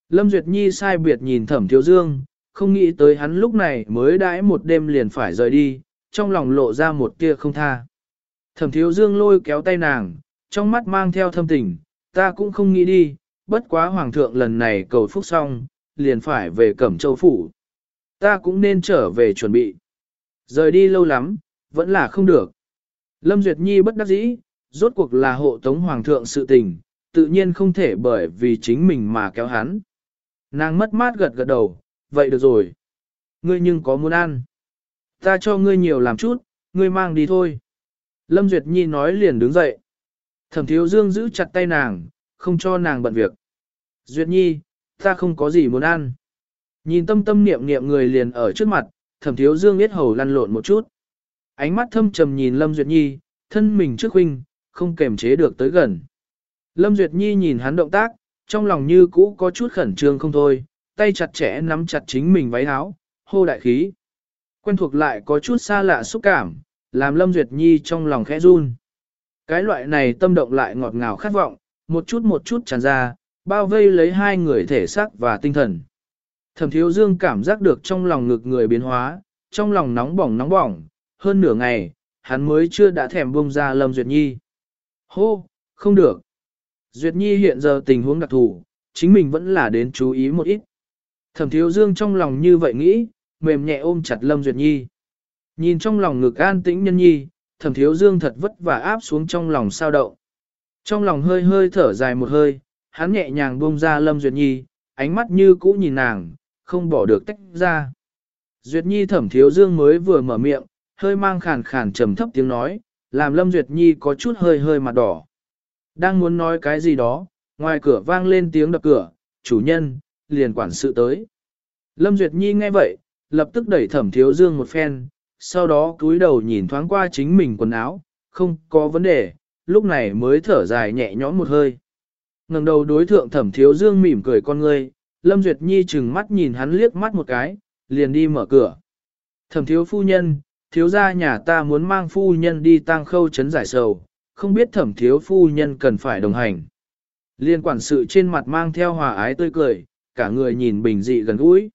Lâm Duyệt Nhi sai biệt nhìn thẩm thiếu dương, không nghĩ tới hắn lúc này mới đãi một đêm liền phải rời đi, trong lòng lộ ra một tia không tha. Thẩm thiếu dương lôi kéo tay nàng, trong mắt mang theo thâm tình, ta cũng không nghĩ đi, bất quá hoàng thượng lần này cầu phúc xong, liền phải về Cẩm Châu Phủ. Ta cũng nên trở về chuẩn bị. Rời đi lâu lắm, vẫn là không được. Lâm Duyệt Nhi bất đắc dĩ, rốt cuộc là hộ tống hoàng thượng sự tình, tự nhiên không thể bởi vì chính mình mà kéo hắn. Nàng mất mát gật gật đầu, vậy được rồi. Ngươi nhưng có muốn ăn. Ta cho ngươi nhiều làm chút, ngươi mang đi thôi. Lâm Duyệt Nhi nói liền đứng dậy. Thẩm thiếu dương giữ chặt tay nàng, không cho nàng bận việc. Duyệt Nhi, ta không có gì muốn ăn. Nhìn tâm tâm niệm niệm người liền ở trước mặt, thẩm thiếu dương biết hầu lăn lộn một chút. Ánh mắt thâm trầm nhìn Lâm Duyệt Nhi, thân mình trước huynh, không kềm chế được tới gần. Lâm Duyệt Nhi nhìn hắn động tác, trong lòng như cũ có chút khẩn trương không thôi, tay chặt chẽ nắm chặt chính mình váy áo, hô đại khí. Quen thuộc lại có chút xa lạ xúc cảm, làm Lâm Duyệt Nhi trong lòng khẽ run. Cái loại này tâm động lại ngọt ngào khát vọng, một chút một chút tràn ra, bao vây lấy hai người thể xác và tinh thần. Thẩm thiếu dương cảm giác được trong lòng ngực người biến hóa, trong lòng nóng bỏng nóng bỏng, hơn nửa ngày, hắn mới chưa đã thèm buông ra Lâm Duyệt Nhi. Hô, không được. Duyệt Nhi hiện giờ tình huống đặc thù, chính mình vẫn là đến chú ý một ít. Thẩm thiếu dương trong lòng như vậy nghĩ, mềm nhẹ ôm chặt Lâm Duyệt Nhi. Nhìn trong lòng ngực an tĩnh nhân nhi, thẩm thiếu dương thật vất vả áp xuống trong lòng sao động. Trong lòng hơi hơi thở dài một hơi, hắn nhẹ nhàng buông ra Lâm Duyệt Nhi, ánh mắt như cũ nhìn nàng, không bỏ được tách ra. Duyệt Nhi thẩm thiếu dương mới vừa mở miệng, hơi mang khàn khàn trầm thấp tiếng nói, làm Lâm Duyệt Nhi có chút hơi hơi mặt đỏ. Đang muốn nói cái gì đó, ngoài cửa vang lên tiếng đập cửa, chủ nhân, liền quản sự tới. Lâm Duyệt Nhi nghe vậy, lập tức đẩy thẩm thiếu dương một phen, sau đó cúi đầu nhìn thoáng qua chính mình quần áo, không có vấn đề, lúc này mới thở dài nhẹ nhõm một hơi. ngẩng đầu đối thượng thẩm thiếu dương mỉm cười con ngươi, Lâm Duyệt Nhi chừng mắt nhìn hắn liếc mắt một cái, liền đi mở cửa. Thẩm thiếu phu nhân, thiếu gia nhà ta muốn mang phu nhân đi tang khâu chấn giải sầu, không biết thẩm thiếu phu nhân cần phải đồng hành. Liên quản sự trên mặt mang theo hòa ái tươi cười, cả người nhìn bình dị gần gũi.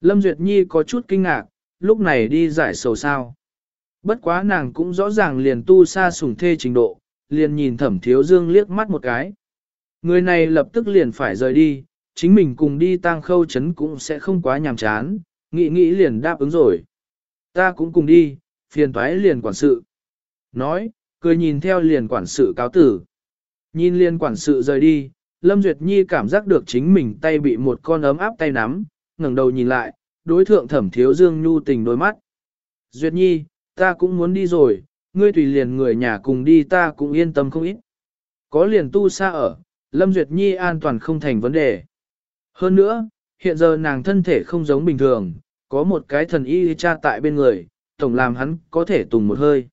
Lâm Duyệt Nhi có chút kinh ngạc, lúc này đi giải sầu sao. Bất quá nàng cũng rõ ràng liền tu xa sủng thê trình độ, liền nhìn thẩm thiếu dương liếc mắt một cái. Người này lập tức liền phải rời đi, chính mình cùng đi tang khâu chấn cũng sẽ không quá nhàm chán, nghĩ nghĩ liền đáp ứng rồi. Ta cũng cùng đi, phiền toái liền quản sự. Nói, cười nhìn theo liền quản sự cáo tử. Nhìn liền quản sự rời đi, Lâm Duyệt Nhi cảm giác được chính mình tay bị một con ấm áp tay nắm, ngẩng đầu nhìn lại, đối thượng thẩm thiếu dương nhu tình đôi mắt. Duyệt Nhi, ta cũng muốn đi rồi, ngươi tùy liền người nhà cùng đi ta cũng yên tâm không ít. Có liền tu xa ở, Lâm Duyệt Nhi an toàn không thành vấn đề. Hơn nữa, hiện giờ nàng thân thể không giống bình thường, có một cái thần y cha tại bên người, tổng làm hắn có thể tùng một hơi.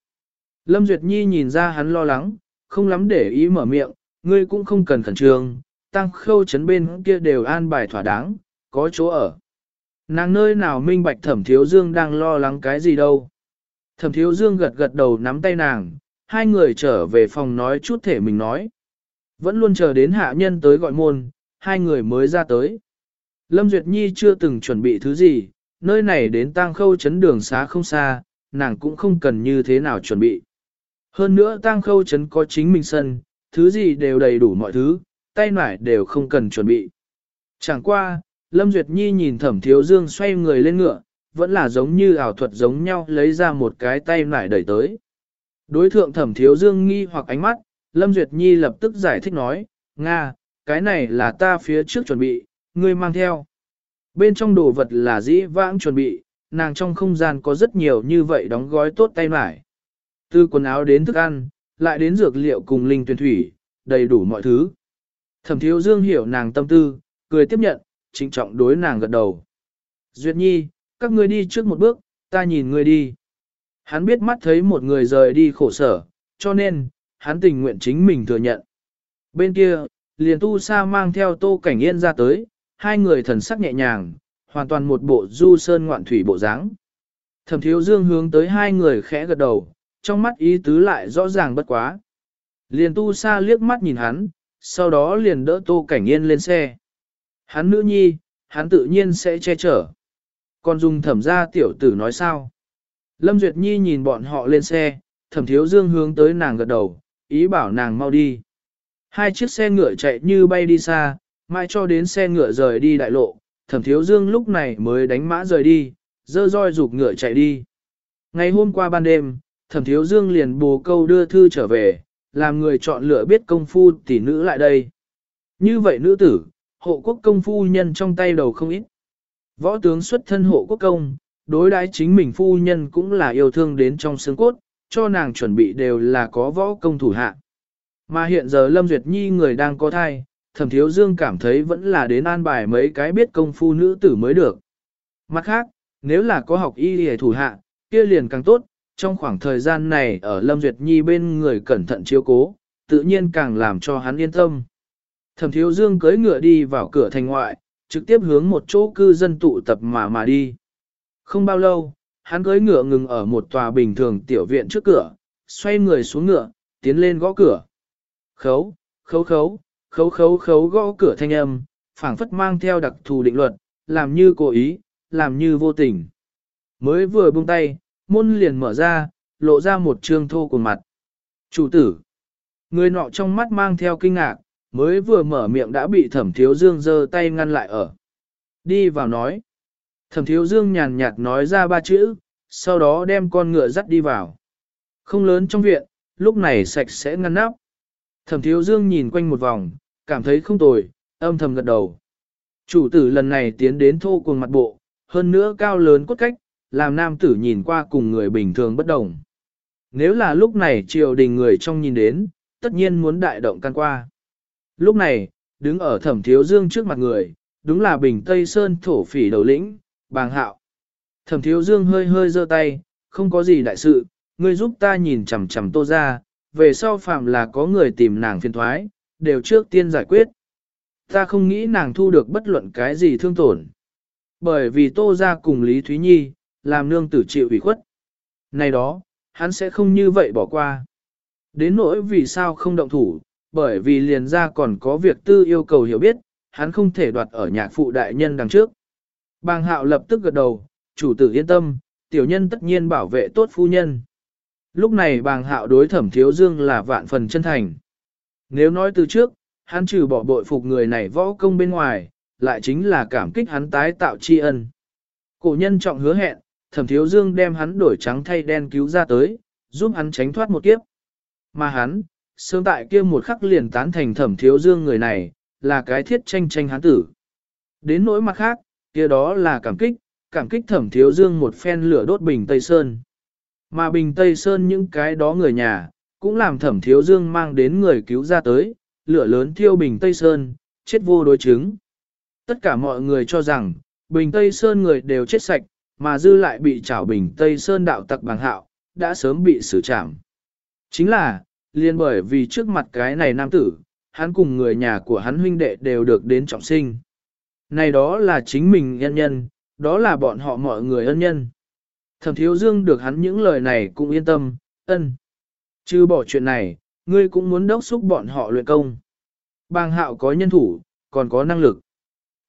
Lâm Duyệt Nhi nhìn ra hắn lo lắng, không lắm để ý mở miệng, ngươi cũng không cần khẩn trương, tăng khâu chấn bên kia đều an bài thỏa đáng, có chỗ ở. Nàng nơi nào minh bạch thẩm thiếu dương đang lo lắng cái gì đâu. Thẩm thiếu dương gật gật đầu nắm tay nàng, hai người trở về phòng nói chút thể mình nói. Vẫn luôn chờ đến hạ nhân tới gọi môn, hai người mới ra tới. Lâm Duyệt Nhi chưa từng chuẩn bị thứ gì, nơi này đến tang khâu chấn đường xá không xa, nàng cũng không cần như thế nào chuẩn bị. Hơn nữa tang khâu chấn có chính mình sân, thứ gì đều đầy đủ mọi thứ, tay nải đều không cần chuẩn bị. Chẳng qua, Lâm Duyệt Nhi nhìn thẩm thiếu dương xoay người lên ngựa, vẫn là giống như ảo thuật giống nhau lấy ra một cái tay nải đẩy tới. Đối thượng thẩm thiếu dương nghi hoặc ánh mắt, Lâm Duyệt Nhi lập tức giải thích nói, Nga, cái này là ta phía trước chuẩn bị, ngươi mang theo. Bên trong đồ vật là dĩ vãng chuẩn bị, nàng trong không gian có rất nhiều như vậy đóng gói tốt tay mải. Từ quần áo đến thức ăn, lại đến dược liệu cùng linh tuyển thủy, đầy đủ mọi thứ. Thẩm thiếu dương hiểu nàng tâm tư, cười tiếp nhận, trịnh trọng đối nàng gật đầu. Duyệt Nhi, các ngươi đi trước một bước, ta nhìn ngươi đi. Hắn biết mắt thấy một người rời đi khổ sở, cho nên, hắn tình nguyện chính mình thừa nhận. Bên kia, liền tu sa mang theo tô cảnh yên ra tới, hai người thần sắc nhẹ nhàng, hoàn toàn một bộ du sơn ngoạn thủy bộ dáng. Thẩm thiếu dương hướng tới hai người khẽ gật đầu, trong mắt ý tứ lại rõ ràng bất quá. Liền tu sa liếc mắt nhìn hắn, sau đó liền đỡ tô cảnh yên lên xe. Hắn nữ nhi, hắn tự nhiên sẽ che chở. Còn dùng thẩm ra tiểu tử nói sao? Lâm Duyệt Nhi nhìn bọn họ lên xe, thẩm thiếu dương hướng tới nàng gật đầu, ý bảo nàng mau đi. Hai chiếc xe ngựa chạy như bay đi xa, mai cho đến xe ngựa rời đi đại lộ, thẩm thiếu dương lúc này mới đánh mã rời đi, dơ roi rụt ngựa chạy đi. Ngày hôm qua ban đêm, thẩm thiếu dương liền bồ câu đưa thư trở về, làm người chọn lựa biết công phu tỷ nữ lại đây. Như vậy nữ tử, hộ quốc công phu nhân trong tay đầu không ít. Võ tướng xuất thân hộ quốc công, đối đãi chính mình phu nhân cũng là yêu thương đến trong xương cốt, cho nàng chuẩn bị đều là có võ công thủ hạ. Mà hiện giờ Lâm Duyệt Nhi người đang có thai, thẩm thiếu dương cảm thấy vẫn là đến an bài mấy cái biết công phu nữ tử mới được. Mặt khác, nếu là có học y hề thủ hạ, kia liền càng tốt, trong khoảng thời gian này ở Lâm Duyệt Nhi bên người cẩn thận chiếu cố, tự nhiên càng làm cho hắn yên tâm. Thẩm thiếu dương cưỡi ngựa đi vào cửa thành ngoại, trực tiếp hướng một chỗ cư dân tụ tập mà mà đi. Không bao lâu, hắn cưỡi ngựa ngừng ở một tòa bình thường tiểu viện trước cửa, xoay người xuống ngựa, tiến lên gõ cửa. Khấu, khấu khấu, khấu khấu khấu gõ cửa thanh âm, phảng phất mang theo đặc thù định luật, làm như cố ý, làm như vô tình. Mới vừa buông tay, môn liền mở ra, lộ ra một trương thô của mặt. Chủ tử, người nọ trong mắt mang theo kinh ngạc, mới vừa mở miệng đã bị thẩm thiếu dương giơ tay ngăn lại ở. Đi vào nói. Thẩm thiếu dương nhàn nhạt nói ra ba chữ, sau đó đem con ngựa dắt đi vào. Không lớn trong viện, lúc này sạch sẽ ngăn nắp. Thẩm thiếu dương nhìn quanh một vòng, cảm thấy không tồi, âm thầm gật đầu. Chủ tử lần này tiến đến thô cuồng mặt bộ, hơn nữa cao lớn cốt cách, làm nam tử nhìn qua cùng người bình thường bất đồng. Nếu là lúc này triều đình người trong nhìn đến, tất nhiên muốn đại động can qua. Lúc này, đứng ở thẩm thiếu dương trước mặt người, đúng là bình Tây Sơn thổ phỉ đầu lĩnh, bàng hạo. Thẩm thiếu dương hơi hơi giơ tay, không có gì đại sự, ngươi giúp ta nhìn chằm chằm tô ra, về sau phạm là có người tìm nàng phiền thoái, đều trước tiên giải quyết. Ta không nghĩ nàng thu được bất luận cái gì thương tổn. Bởi vì tô ra cùng Lý Thúy Nhi, làm nương tử chịu ủy khuất. Này đó, hắn sẽ không như vậy bỏ qua. Đến nỗi vì sao không động thủ, bởi vì liền ra còn có việc tư yêu cầu hiểu biết, hắn không thể đoạt ở nhạc phụ đại nhân đằng trước. Bàng hạo lập tức gật đầu, chủ tử yên tâm, tiểu nhân tất nhiên bảo vệ tốt phu nhân. Lúc này bàng hạo đối thẩm thiếu dương là vạn phần chân thành. Nếu nói từ trước, hắn trừ bỏ bội phục người này võ công bên ngoài, lại chính là cảm kích hắn tái tạo tri ân. Cổ nhân trọng hứa hẹn, thẩm thiếu dương đem hắn đổi trắng thay đen cứu ra tới, giúp hắn tránh thoát một kiếp. Mà hắn, sớm tại kia một khắc liền tán thành thẩm thiếu dương người này, là cái thiết tranh tranh hắn tử. Đến nỗi mặt khác, kia đó là cảm kích, cảm kích thẩm thiếu dương một phen lửa đốt bình Tây Sơn. Mà bình Tây Sơn những cái đó người nhà, cũng làm thẩm thiếu dương mang đến người cứu ra tới, lửa lớn thiêu bình Tây Sơn, chết vô đối chứng. Tất cả mọi người cho rằng, bình Tây Sơn người đều chết sạch, mà dư lại bị trảo bình Tây Sơn đạo tặc bằng hạo, đã sớm bị xử trảm. Chính là, liên bởi vì trước mặt cái này nam tử, hắn cùng người nhà của hắn huynh đệ đều được đến trọng sinh. Này đó là chính mình nhân nhân, đó là bọn họ mọi người ân nhân. Thẩm thiếu dương được hắn những lời này cũng yên tâm, ân. Chứ bỏ chuyện này, ngươi cũng muốn đốc xúc bọn họ luyện công. Bang hạo có nhân thủ, còn có năng lực.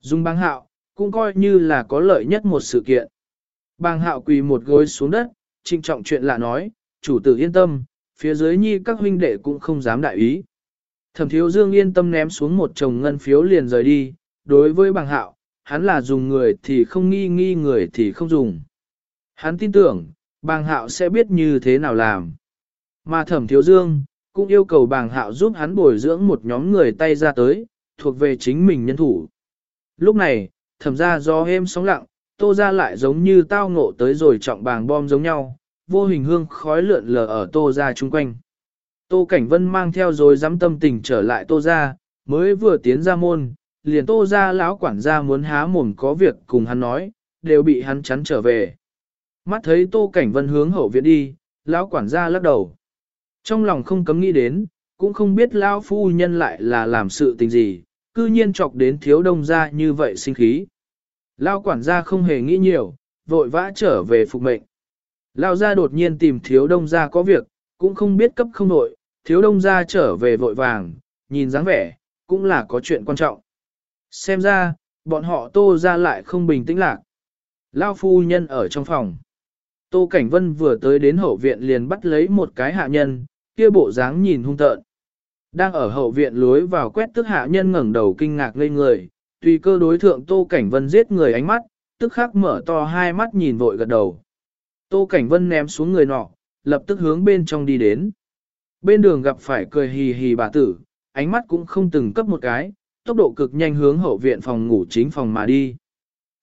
Dùng bang hạo, cũng coi như là có lợi nhất một sự kiện. Bang hạo quỳ một gối xuống đất, trinh trọng chuyện lạ nói, chủ tử yên tâm, phía dưới nhi các huynh đệ cũng không dám đại ý. Thẩm thiếu dương yên tâm ném xuống một chồng ngân phiếu liền rời đi, đối với Bang hạo, hắn là dùng người thì không nghi nghi người thì không dùng. Hắn tin tưởng, bàng hạo sẽ biết như thế nào làm. Mà thẩm thiếu dương, cũng yêu cầu bàng hạo giúp hắn bồi dưỡng một nhóm người tay ra tới, thuộc về chính mình nhân thủ. Lúc này, thẩm ra do êm sóng lặng, tô ra lại giống như tao ngộ tới rồi trọng bàng bom giống nhau, vô hình hương khói lượn lờ ở tô ra chung quanh. Tô Cảnh Vân mang theo rồi dám tâm tình trở lại tô ra, mới vừa tiến ra môn, liền tô ra lão quản gia muốn há mồm có việc cùng hắn nói, đều bị hắn chắn trở về. Mắt thấy Tô Cảnh Vân hướng hậu viện đi, lão quản gia lắc đầu. Trong lòng không cấm nghĩ đến, cũng không biết lão phu nhân lại là làm sự tình gì, cư nhiên chọc đến thiếu đông gia như vậy sinh khí. Lão quản gia không hề nghĩ nhiều, vội vã trở về phục mệnh. Lão gia đột nhiên tìm thiếu đông gia có việc, cũng không biết cấp không nội, thiếu đông gia trở về vội vàng, nhìn dáng vẻ, cũng là có chuyện quan trọng. Xem ra, bọn họ tô ra lại không bình tĩnh lạc. Lao phu nhân ở trong phòng. Tô Cảnh Vân vừa tới đến hậu viện liền bắt lấy một cái hạ nhân, kia bộ dáng nhìn hung tợn. Đang ở hậu viện lối vào quét tức hạ nhân ngẩng đầu kinh ngạc ngây người, tùy cơ đối thượng Tô Cảnh Vân giết người ánh mắt, tức khắc mở to hai mắt nhìn vội gật đầu. Tô Cảnh Vân ném xuống người nọ, lập tức hướng bên trong đi đến. Bên đường gặp phải cười hì hì bà tử, ánh mắt cũng không từng cấp một cái, tốc độ cực nhanh hướng hậu viện phòng ngủ chính phòng mà đi.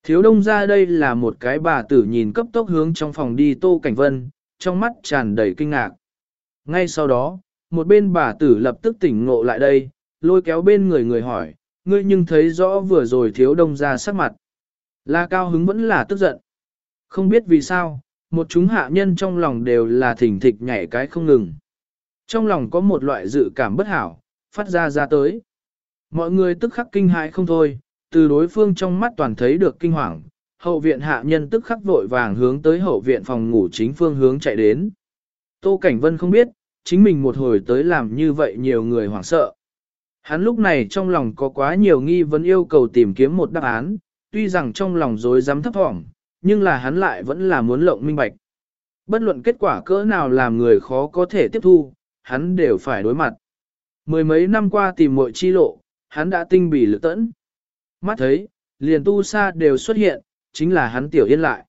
Thiếu đông ra đây là một cái bà tử nhìn cấp tốc hướng trong phòng đi Tô Cảnh Vân, trong mắt tràn đầy kinh ngạc. Ngay sau đó, một bên bà tử lập tức tỉnh ngộ lại đây, lôi kéo bên người người hỏi, ngươi nhưng thấy rõ vừa rồi thiếu đông ra sắc mặt. Là cao hứng vẫn là tức giận. Không biết vì sao, một chúng hạ nhân trong lòng đều là thỉnh thịch nhảy cái không ngừng. Trong lòng có một loại dự cảm bất hảo, phát ra ra tới. Mọi người tức khắc kinh hãi không thôi, từ đối phương trong mắt toàn thấy được kinh hoàng, hậu viện hạ nhân tức khắc vội vàng hướng tới hậu viện phòng ngủ chính phương hướng chạy đến. Tô Cảnh Vân không biết, chính mình một hồi tới làm như vậy nhiều người hoảng sợ. Hắn lúc này trong lòng có quá nhiều nghi vấn yêu cầu tìm kiếm một đáp án, tuy rằng trong lòng dối dám thấp thỏm, nhưng là hắn lại vẫn là muốn lộng minh bạch. Bất luận kết quả cỡ nào làm người khó có thể tiếp thu, hắn đều phải đối mặt. Mười mấy năm qua tìm mọi chi lộ, hắn đã tinh bỉ lực tẫn. Mắt thấy, liền tu sa đều xuất hiện, chính là hắn tiểu yên lại.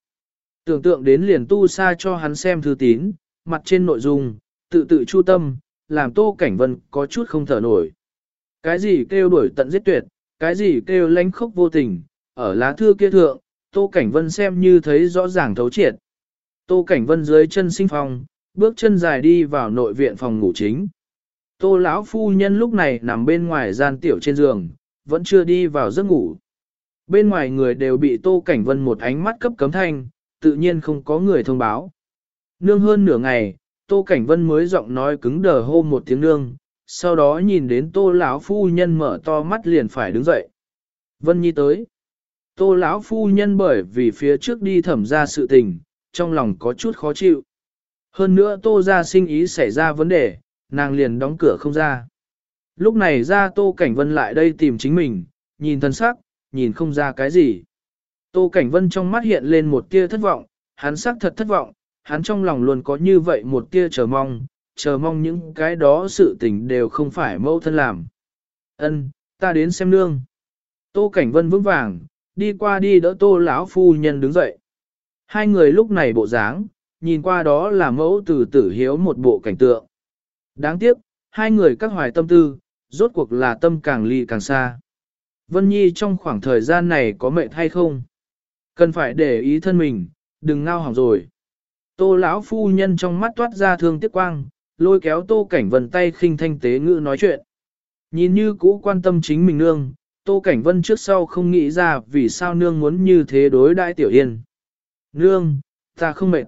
Tưởng tượng đến liền tu sa cho hắn xem thư tín, mặt trên nội dung, tự tự chu tâm, làm tô cảnh vân có chút không thở nổi. Cái gì kêu đuổi tận giết tuyệt, cái gì kêu lánh khốc vô tình, ở lá thư kia thượng, tô cảnh vân xem như thấy rõ ràng thấu triệt. Tô cảnh vân dưới chân sinh phong, bước chân dài đi vào nội viện phòng ngủ chính. Tô lão phu nhân lúc này nằm bên ngoài gian tiểu trên giường, vẫn chưa đi vào giấc ngủ. Bên ngoài người đều bị Tô Cảnh Vân một ánh mắt cấp cấm thanh, tự nhiên không có người thông báo. Nương hơn nửa ngày, Tô Cảnh Vân mới giọng nói cứng đờ hô một tiếng nương, sau đó nhìn đến Tô lão phu nhân mở to mắt liền phải đứng dậy. Vân Nhi tới. Tô lão phu nhân bởi vì phía trước đi thẩm ra sự tình, trong lòng có chút khó chịu. Hơn nữa Tô gia sinh ý xảy ra vấn đề, nàng liền đóng cửa không ra. Lúc này ra Tô Cảnh Vân lại đây tìm chính mình, nhìn thân sắc, nhìn không ra cái gì. Tô Cảnh Vân trong mắt hiện lên một tia thất vọng, hắn sắc thật thất vọng, hắn trong lòng luôn có như vậy một tia chờ mong, chờ mong những cái đó sự tình đều không phải mâu thân làm. Ân, ta đến xem nương. Tô Cảnh Vân vững vàng, đi qua đi đỡ Tô lão phu nhân đứng dậy. Hai người lúc này bộ dáng, nhìn qua đó là mẫu từ tử hiếu một bộ cảnh tượng. Đáng tiếc, hai người các hoài tâm tư, rốt cuộc là tâm càng ly càng xa. Vân Nhi trong khoảng thời gian này có mệt hay không? Cần phải để ý thân mình, đừng ngao hỏng rồi. Tô lão phu nhân trong mắt toát ra thương tiếc quang, lôi kéo Tô Cảnh Vân tay khinh thanh tế ngữ nói chuyện. Nhìn như cũ quan tâm chính mình nương, Tô Cảnh Vân trước sau không nghĩ ra vì sao nương muốn như thế đối đại Tiểu Yên. Nương, ta không mệt.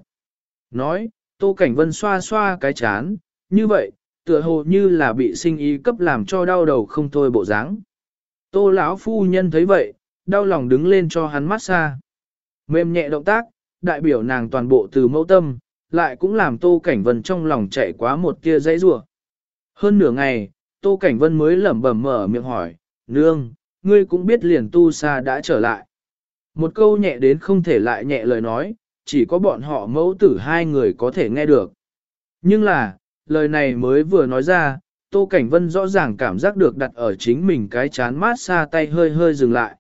Nói, Tô Cảnh Vân xoa xoa cái chán, như vậy, tựa hồ như là bị sinh ý cấp làm cho đau đầu không thôi bộ dáng. Tô lão phu nhân thấy vậy, đau lòng đứng lên cho hắn mát xa. Mềm nhẹ động tác, đại biểu nàng toàn bộ từ mẫu tâm, lại cũng làm Tô Cảnh Vân trong lòng chạy quá một tia dãy rủa. Hơn nửa ngày, Tô Cảnh Vân mới lẩm bẩm mở miệng hỏi, Nương, ngươi cũng biết liền tu sa đã trở lại. Một câu nhẹ đến không thể lại nhẹ lời nói, chỉ có bọn họ mẫu tử hai người có thể nghe được. Nhưng là, lời này mới vừa nói ra, Tô Cảnh Vân rõ ràng cảm giác được đặt ở chính mình cái chán mát xa tay hơi hơi dừng lại.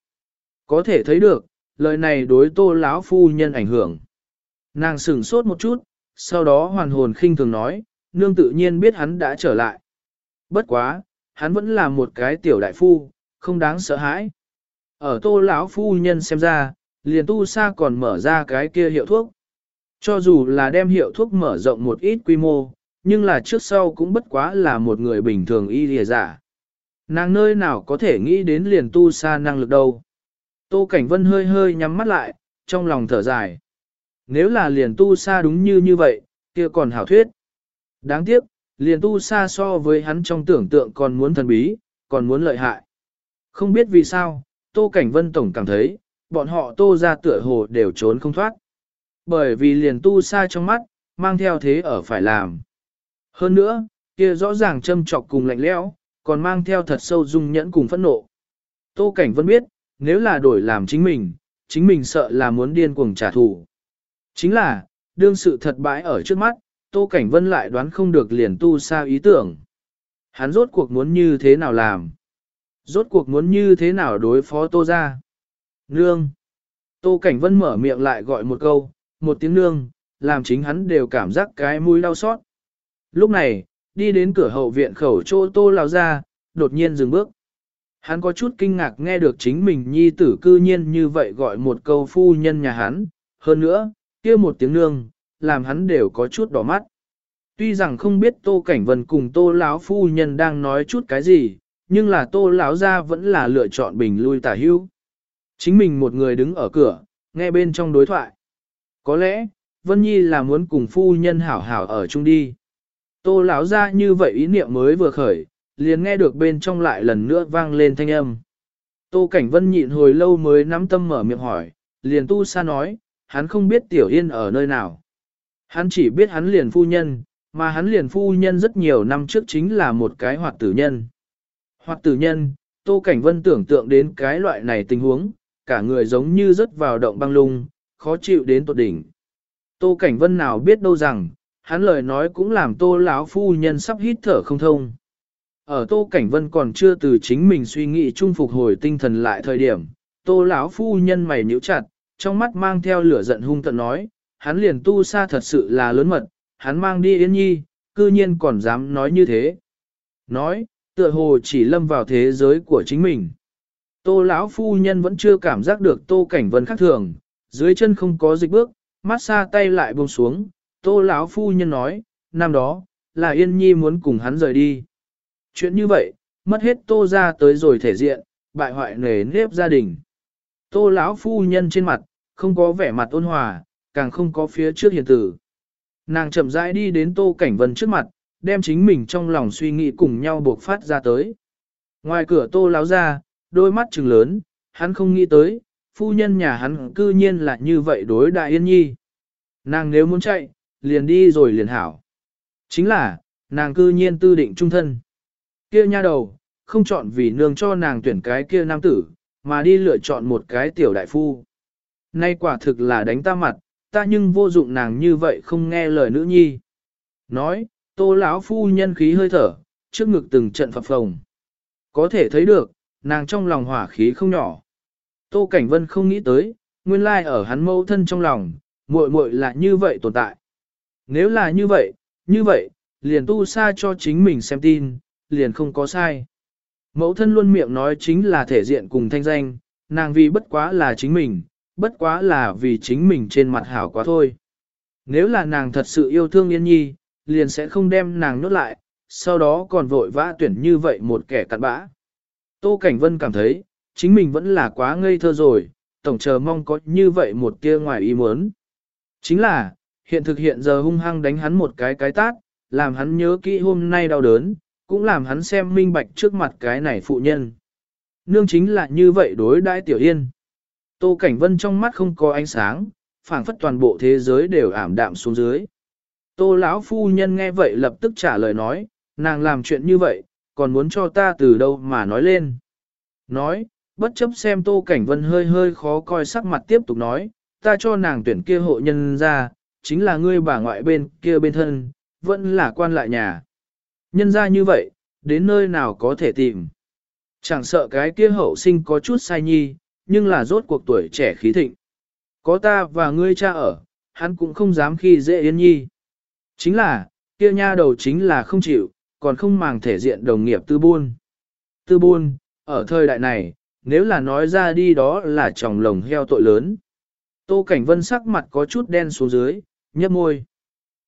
Có thể thấy được, lời này đối Tô lão phu nhân ảnh hưởng. Nàng sửng sốt một chút, sau đó hoàn hồn khinh thường nói, nương tự nhiên biết hắn đã trở lại. Bất quá, hắn vẫn là một cái tiểu đại phu, không đáng sợ hãi. Ở Tô lão phu nhân xem ra, liền tu sa còn mở ra cái kia hiệu thuốc. Cho dù là đem hiệu thuốc mở rộng một ít quy mô, nhưng là trước sau cũng bất quá là một người bình thường y lìa giả. Nàng nơi nào có thể nghĩ đến liền tu xa năng lực đâu. Tô Cảnh Vân hơi hơi nhắm mắt lại, trong lòng thở dài. Nếu là liền tu xa đúng như như vậy, kia còn hảo thuyết. Đáng tiếc, liền tu xa so với hắn trong tưởng tượng còn muốn thần bí, còn muốn lợi hại. Không biết vì sao, Tô Cảnh Vân Tổng cảm thấy, bọn họ tô ra tựa hồ đều trốn không thoát. Bởi vì liền tu xa trong mắt, mang theo thế ở phải làm. Hơn nữa, kia rõ ràng châm trọc cùng lạnh lẽo, còn mang theo thật sâu dung nhẫn cùng phẫn nộ. Tô Cảnh Vân biết, nếu là đổi làm chính mình, chính mình sợ là muốn điên cuồng trả thù. Chính là, đương sự thật bãi ở trước mắt, Tô Cảnh Vân lại đoán không được liền tu sao ý tưởng. Hắn rốt cuộc muốn như thế nào làm? Rốt cuộc muốn như thế nào đối phó Tô ra? Nương! Tô Cảnh Vân mở miệng lại gọi một câu, một tiếng nương, làm chính hắn đều cảm giác cái mũi đau xót. Lúc này, đi đến cửa hậu viện khẩu chỗ Tô lao ra, đột nhiên dừng bước. Hắn có chút kinh ngạc nghe được chính mình nhi tử cư nhiên như vậy gọi một câu phu nhân nhà hắn, hơn nữa, kia một tiếng nương, làm hắn đều có chút đỏ mắt. Tuy rằng không biết Tô Cảnh Vân cùng Tô lão phu nhân đang nói chút cái gì, nhưng là Tô lão gia vẫn là lựa chọn bình lui tả hưu. Chính mình một người đứng ở cửa, nghe bên trong đối thoại. Có lẽ, Vân Nhi là muốn cùng phu nhân hảo hảo ở chung đi. Tô lão ra như vậy ý niệm mới vừa khởi, liền nghe được bên trong lại lần nữa vang lên thanh âm. Tô Cảnh Vân nhịn hồi lâu mới nắm tâm mở miệng hỏi, liền tu sa nói, hắn không biết Tiểu Yên ở nơi nào. Hắn chỉ biết hắn liền phu nhân, mà hắn liền phu nhân rất nhiều năm trước chính là một cái hoạt tử nhân. Hoạt tử nhân, Tô Cảnh Vân tưởng tượng đến cái loại này tình huống, cả người giống như rớt vào động băng lung, khó chịu đến tột đỉnh. Tô Cảnh Vân nào biết đâu rằng, hắn lời nói cũng làm Tô lão phu nhân sắp hít thở không thông. Ở Tô Cảnh Vân còn chưa từ chính mình suy nghĩ chung phục hồi tinh thần lại thời điểm, Tô lão phu nhân mày nhíu chặt, trong mắt mang theo lửa giận hung tận nói, hắn liền tu xa thật sự là lớn mật, hắn mang đi Yên Nhi, cư nhiên còn dám nói như thế. Nói, tựa hồ chỉ lâm vào thế giới của chính mình. Tô lão phu nhân vẫn chưa cảm giác được Tô Cảnh Vân khác thường, dưới chân không có dịch bước, mát xa tay lại buông xuống, Tô lão phu nhân nói, năm đó, là Yên Nhi muốn cùng hắn rời đi. Chuyện như vậy, mất hết Tô ra tới rồi thể diện, bại hoại nề nếp gia đình. Tô lão phu nhân trên mặt, không có vẻ mặt ôn hòa, càng không có phía trước hiền tử. Nàng chậm rãi đi đến Tô Cảnh Vân trước mặt, đem chính mình trong lòng suy nghĩ cùng nhau buộc phát ra tới. Ngoài cửa Tô lão ra, đôi mắt trừng lớn, hắn không nghĩ tới, phu nhân nhà hắn cư nhiên là như vậy đối đại yên nhi. Nàng nếu muốn chạy, liền đi rồi liền hảo. Chính là, nàng cư nhiên tư định trung thân. Kia nha đầu, không chọn vì nương cho nàng tuyển cái kia nam tử, mà đi lựa chọn một cái tiểu đại phu. Nay quả thực là đánh ta mặt, ta nhưng vô dụng nàng như vậy không nghe lời nữ nhi. Nói, tô lão phu nhân khí hơi thở, trước ngực từng trận phập phồng. Có thể thấy được, nàng trong lòng hỏa khí không nhỏ. Tô Cảnh Vân không nghĩ tới, nguyên lai ở hắn mâu thân trong lòng, muội muội là như vậy tồn tại. Nếu là như vậy, như vậy, liền tu sa cho chính mình xem tin, liền không có sai. Mẫu thân luôn miệng nói chính là thể diện cùng thanh danh, nàng vì bất quá là chính mình, bất quá là vì chính mình trên mặt hảo quá thôi. Nếu là nàng thật sự yêu thương Yên Nhi, liền sẽ không đem nàng nhốt lại, sau đó còn vội vã tuyển như vậy một kẻ cặn bã. Tô Cảnh Vân cảm thấy, chính mình vẫn là quá ngây thơ rồi, tổng chờ mong có như vậy một tia ngoài ý muốn. Chính là, hiện thực hiện giờ hung hăng đánh hắn một cái cái tát, làm hắn nhớ kỹ hôm nay đau đớn, cũng làm hắn xem minh bạch trước mặt cái này phụ nhân. Nương chính là như vậy đối đãi tiểu yên. Tô Cảnh Vân trong mắt không có ánh sáng, phảng phất toàn bộ thế giới đều ảm đạm xuống dưới. Tô lão phu nhân nghe vậy lập tức trả lời nói, nàng làm chuyện như vậy, còn muốn cho ta từ đâu mà nói lên. Nói, bất chấp xem Tô Cảnh Vân hơi hơi khó coi sắc mặt tiếp tục nói, ta cho nàng tuyển kia hộ nhân ra, chính là ngươi bà ngoại bên kia bên thân, vẫn là quan lại nhà. Nhân ra như vậy, đến nơi nào có thể tìm. Chẳng sợ cái kia hậu sinh có chút sai nhi, nhưng là rốt cuộc tuổi trẻ khí thịnh. Có ta và ngươi cha ở, hắn cũng không dám khi dễ yên nhi. Chính là, kia nha đầu chính là không chịu, còn không màng thể diện đồng nghiệp tư buôn. Tư buôn, ở thời đại này, nếu là nói ra đi đó là tròng lồng heo tội lớn. Tô Cảnh Vân sắc mặt có chút đen xuống dưới, nhấp môi.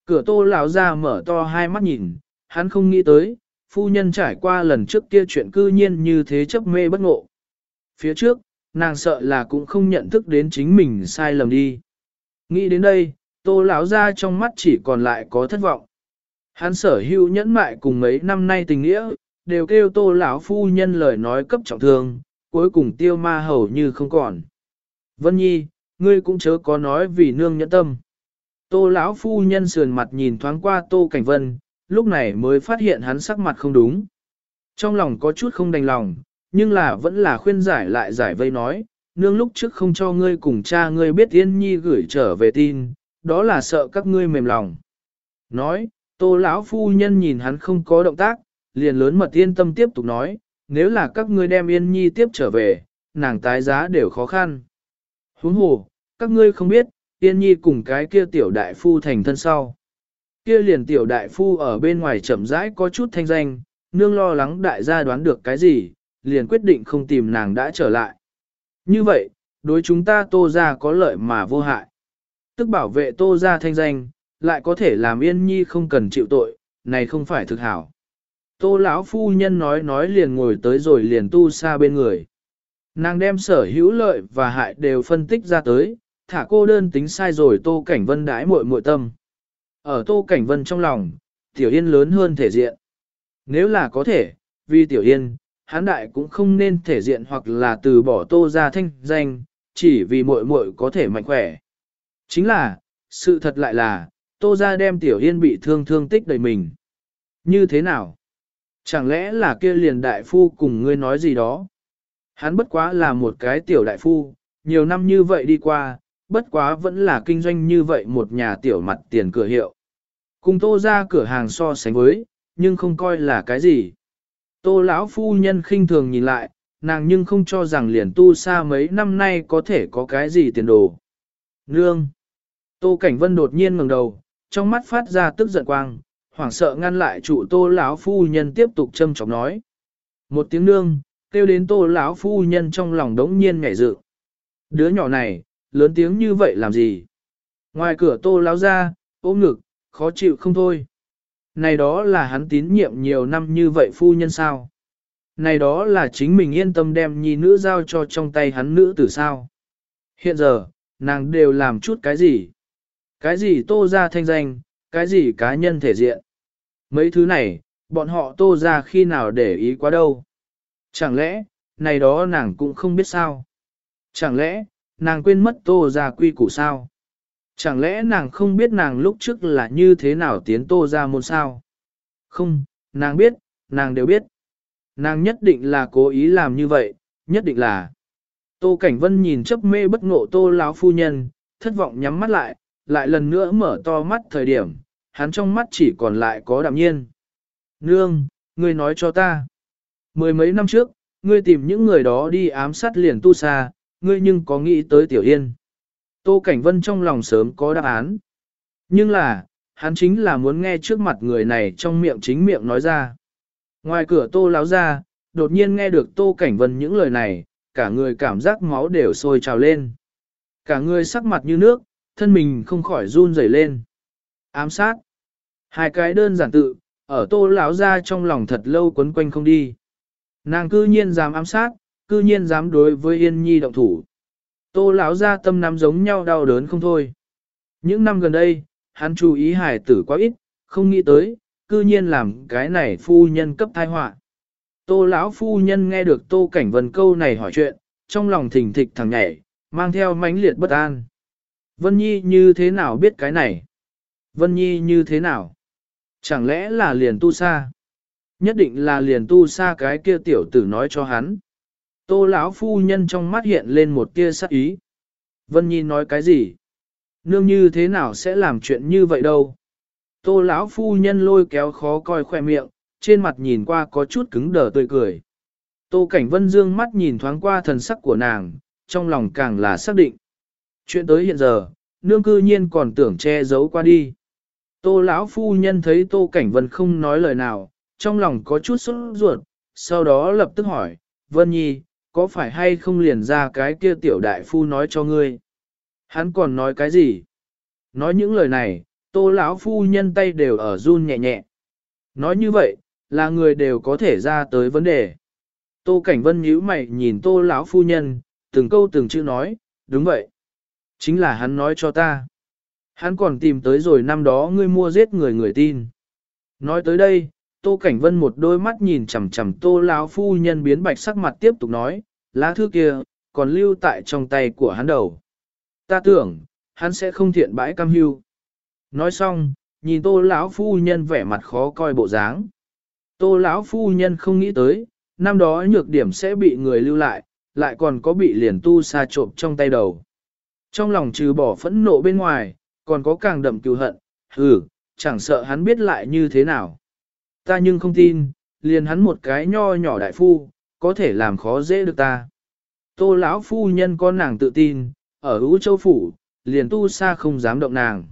Cửa tô lão ra mở to hai mắt nhìn, hắn không nghĩ tới, phu nhân trải qua lần trước kia chuyện cư nhiên như thế chấp mê bất ngộ. Phía trước, nàng sợ là cũng không nhận thức đến chính mình sai lầm đi. Nghĩ đến đây, tô lão ra trong mắt chỉ còn lại có thất vọng. Hắn sở hữu nhẫn mại cùng mấy năm nay tình nghĩa, đều kêu tô lão phu nhân lời nói cấp trọng thương, cuối cùng tiêu ma hầu như không còn. Vân Nhi, ngươi cũng chớ có nói vì nương nhẫn tâm. Tô lão phu nhân sườn mặt nhìn thoáng qua Tô Cảnh Vân, lúc này mới phát hiện hắn sắc mặt không đúng. Trong lòng có chút không đành lòng, nhưng là vẫn là khuyên giải lại giải vây nói, nương lúc trước không cho ngươi cùng cha ngươi biết Yên Nhi gửi trở về tin, đó là sợ các ngươi mềm lòng. Nói, Tô lão phu nhân nhìn hắn không có động tác, liền lớn mật yên tâm tiếp tục nói, nếu là các ngươi đem Yên Nhi tiếp trở về, nàng tái giá đều khó khăn. Huống hồ, các ngươi không biết, Yên Nhi cùng cái kia tiểu đại phu thành thân sau. Kia liền tiểu đại phu ở bên ngoài chậm rãi có chút thanh danh, nương lo lắng đại gia đoán được cái gì, liền quyết định không tìm nàng đã trở lại. Như vậy, đối chúng ta tô ra có lợi mà vô hại. Tức bảo vệ tô ra thanh danh, lại có thể làm Yên Nhi không cần chịu tội, này không phải thực hảo. Tô lão phu nhân nói nói liền ngồi tới rồi liền tu xa bên người. Nàng đem sở hữu lợi và hại đều phân tích ra tới, thả cô đơn tính sai rồi Tô Cảnh Vân đãi muội muội tâm. Ở Tô Cảnh Vân trong lòng, Tiểu Yên lớn hơn thể diện. Nếu là có thể, vì Tiểu Yên, hán đại cũng không nên thể diện hoặc là từ bỏ Tô ra thanh danh, chỉ vì muội muội có thể mạnh khỏe. Chính là, sự thật lại là, Tô ra đem Tiểu Yên bị thương thương tích đầy mình. Như thế nào? Chẳng lẽ là kia liền đại phu cùng ngươi nói gì đó? Hắn bất quá là một cái tiểu đại phu, nhiều năm như vậy đi qua, bất quá vẫn là kinh doanh như vậy một nhà tiểu mặt tiền cửa hiệu. Cùng tô ra cửa hàng so sánh với, nhưng không coi là cái gì. Tô lão phu nhân khinh thường nhìn lại, nàng nhưng không cho rằng liền tu xa mấy năm nay có thể có cái gì tiền đồ. Nương! Tô Cảnh Vân đột nhiên ngẩng đầu, trong mắt phát ra tức giận quang, hoảng sợ ngăn lại trụ tô lão phu nhân tiếp tục châm chọc nói. Một tiếng nương, kêu đến tô lão phu nhân trong lòng đống nhiên nhảy dự. Đứa nhỏ này, lớn tiếng như vậy làm gì? Ngoài cửa tô lão ra, ôm ngực, khó chịu không thôi. Này đó là hắn tín nhiệm nhiều năm như vậy phu nhân sao? Này đó là chính mình yên tâm đem nhi nữ giao cho trong tay hắn nữ tử sao? Hiện giờ, nàng đều làm chút cái gì? Cái gì tô ra thanh danh, cái gì cá nhân thể diện? Mấy thứ này, bọn họ tô ra khi nào để ý quá đâu? Chẳng lẽ, này đó nàng cũng không biết sao? Chẳng lẽ, nàng quên mất tô ra quy củ sao? Chẳng lẽ nàng không biết nàng lúc trước là như thế nào tiến tô ra môn sao? Không, nàng biết, nàng đều biết. Nàng nhất định là cố ý làm như vậy, nhất định là. Tô Cảnh Vân nhìn chấp mê bất ngộ tô lão phu nhân, thất vọng nhắm mắt lại, lại lần nữa mở to mắt thời điểm, hắn trong mắt chỉ còn lại có đạm nhiên. Nương, ngươi nói cho ta. Mười mấy năm trước, ngươi tìm những người đó đi ám sát liền tu xa, ngươi nhưng có nghĩ tới Tiểu Yên. Tô Cảnh Vân trong lòng sớm có đáp án. Nhưng là, hắn chính là muốn nghe trước mặt người này trong miệng chính miệng nói ra. Ngoài cửa Tô láo ra, đột nhiên nghe được Tô Cảnh Vân những lời này, cả người cảm giác máu đều sôi trào lên. Cả người sắc mặt như nước, thân mình không khỏi run rẩy lên. Ám sát. Hai cái đơn giản tự, ở Tô láo ra trong lòng thật lâu quấn quanh không đi. Nàng cư nhiên dám ám sát, cư nhiên dám đối với Yên Nhi động thủ. Tô lão ra tâm nắm giống nhau đau đớn không thôi. Những năm gần đây, hắn chú ý hải tử quá ít, không nghĩ tới, cư nhiên làm cái này phu nhân cấp thai họa. Tô lão phu nhân nghe được Tô Cảnh Vân câu này hỏi chuyện, trong lòng thình thịch thằng nhảy, mang theo mãnh liệt bất an. Vân Nhi như thế nào biết cái này? Vân Nhi như thế nào? Chẳng lẽ là liền tu xa? Nhất định là liền tu xa cái kia tiểu tử nói cho hắn. Tô lão phu nhân trong mắt hiện lên một tia sắc ý. Vân Nhi nói cái gì? Nương như thế nào sẽ làm chuyện như vậy đâu? Tô lão phu nhân lôi kéo khó coi khoe miệng, trên mặt nhìn qua có chút cứng đờ tươi cười. Tô Cảnh Vân dương mắt nhìn thoáng qua thần sắc của nàng, trong lòng càng là xác định. Chuyện tới hiện giờ, nương cư nhiên còn tưởng che giấu qua đi. Tô lão phu nhân thấy Tô Cảnh Vân không nói lời nào, trong lòng có chút sốt ruột, sau đó lập tức hỏi, Vân Nhi, có phải hay không liền ra cái kia tiểu đại phu nói cho ngươi? Hắn còn nói cái gì? Nói những lời này, tô lão phu nhân tay đều ở run nhẹ nhẹ. Nói như vậy, là người đều có thể ra tới vấn đề. Tô Cảnh Vân nhíu mày nhìn tô lão phu nhân, từng câu từng chữ nói, đúng vậy. Chính là hắn nói cho ta. Hắn còn tìm tới rồi năm đó ngươi mua giết người người tin. Nói tới đây, Tô Cảnh Vân một đôi mắt nhìn chằm chằm Tô lão phu nhân biến bạch sắc mặt tiếp tục nói, lá thư kia còn lưu tại trong tay của hắn đầu. Ta tưởng, hắn sẽ không thiện bãi cam hưu. Nói xong, nhìn Tô lão phu nhân vẻ mặt khó coi bộ dáng. Tô lão phu nhân không nghĩ tới, năm đó nhược điểm sẽ bị người lưu lại, lại còn có bị liền tu sa trộm trong tay đầu. Trong lòng trừ bỏ phẫn nộ bên ngoài, còn có càng đậm cừu hận, hừ, chẳng sợ hắn biết lại như thế nào. Ta nhưng không tin, liền hắn một cái nho nhỏ đại phu, có thể làm khó dễ được ta. Tô lão phu nhân con nàng tự tin, ở Ú Châu Phủ, liền tu sa không dám động nàng.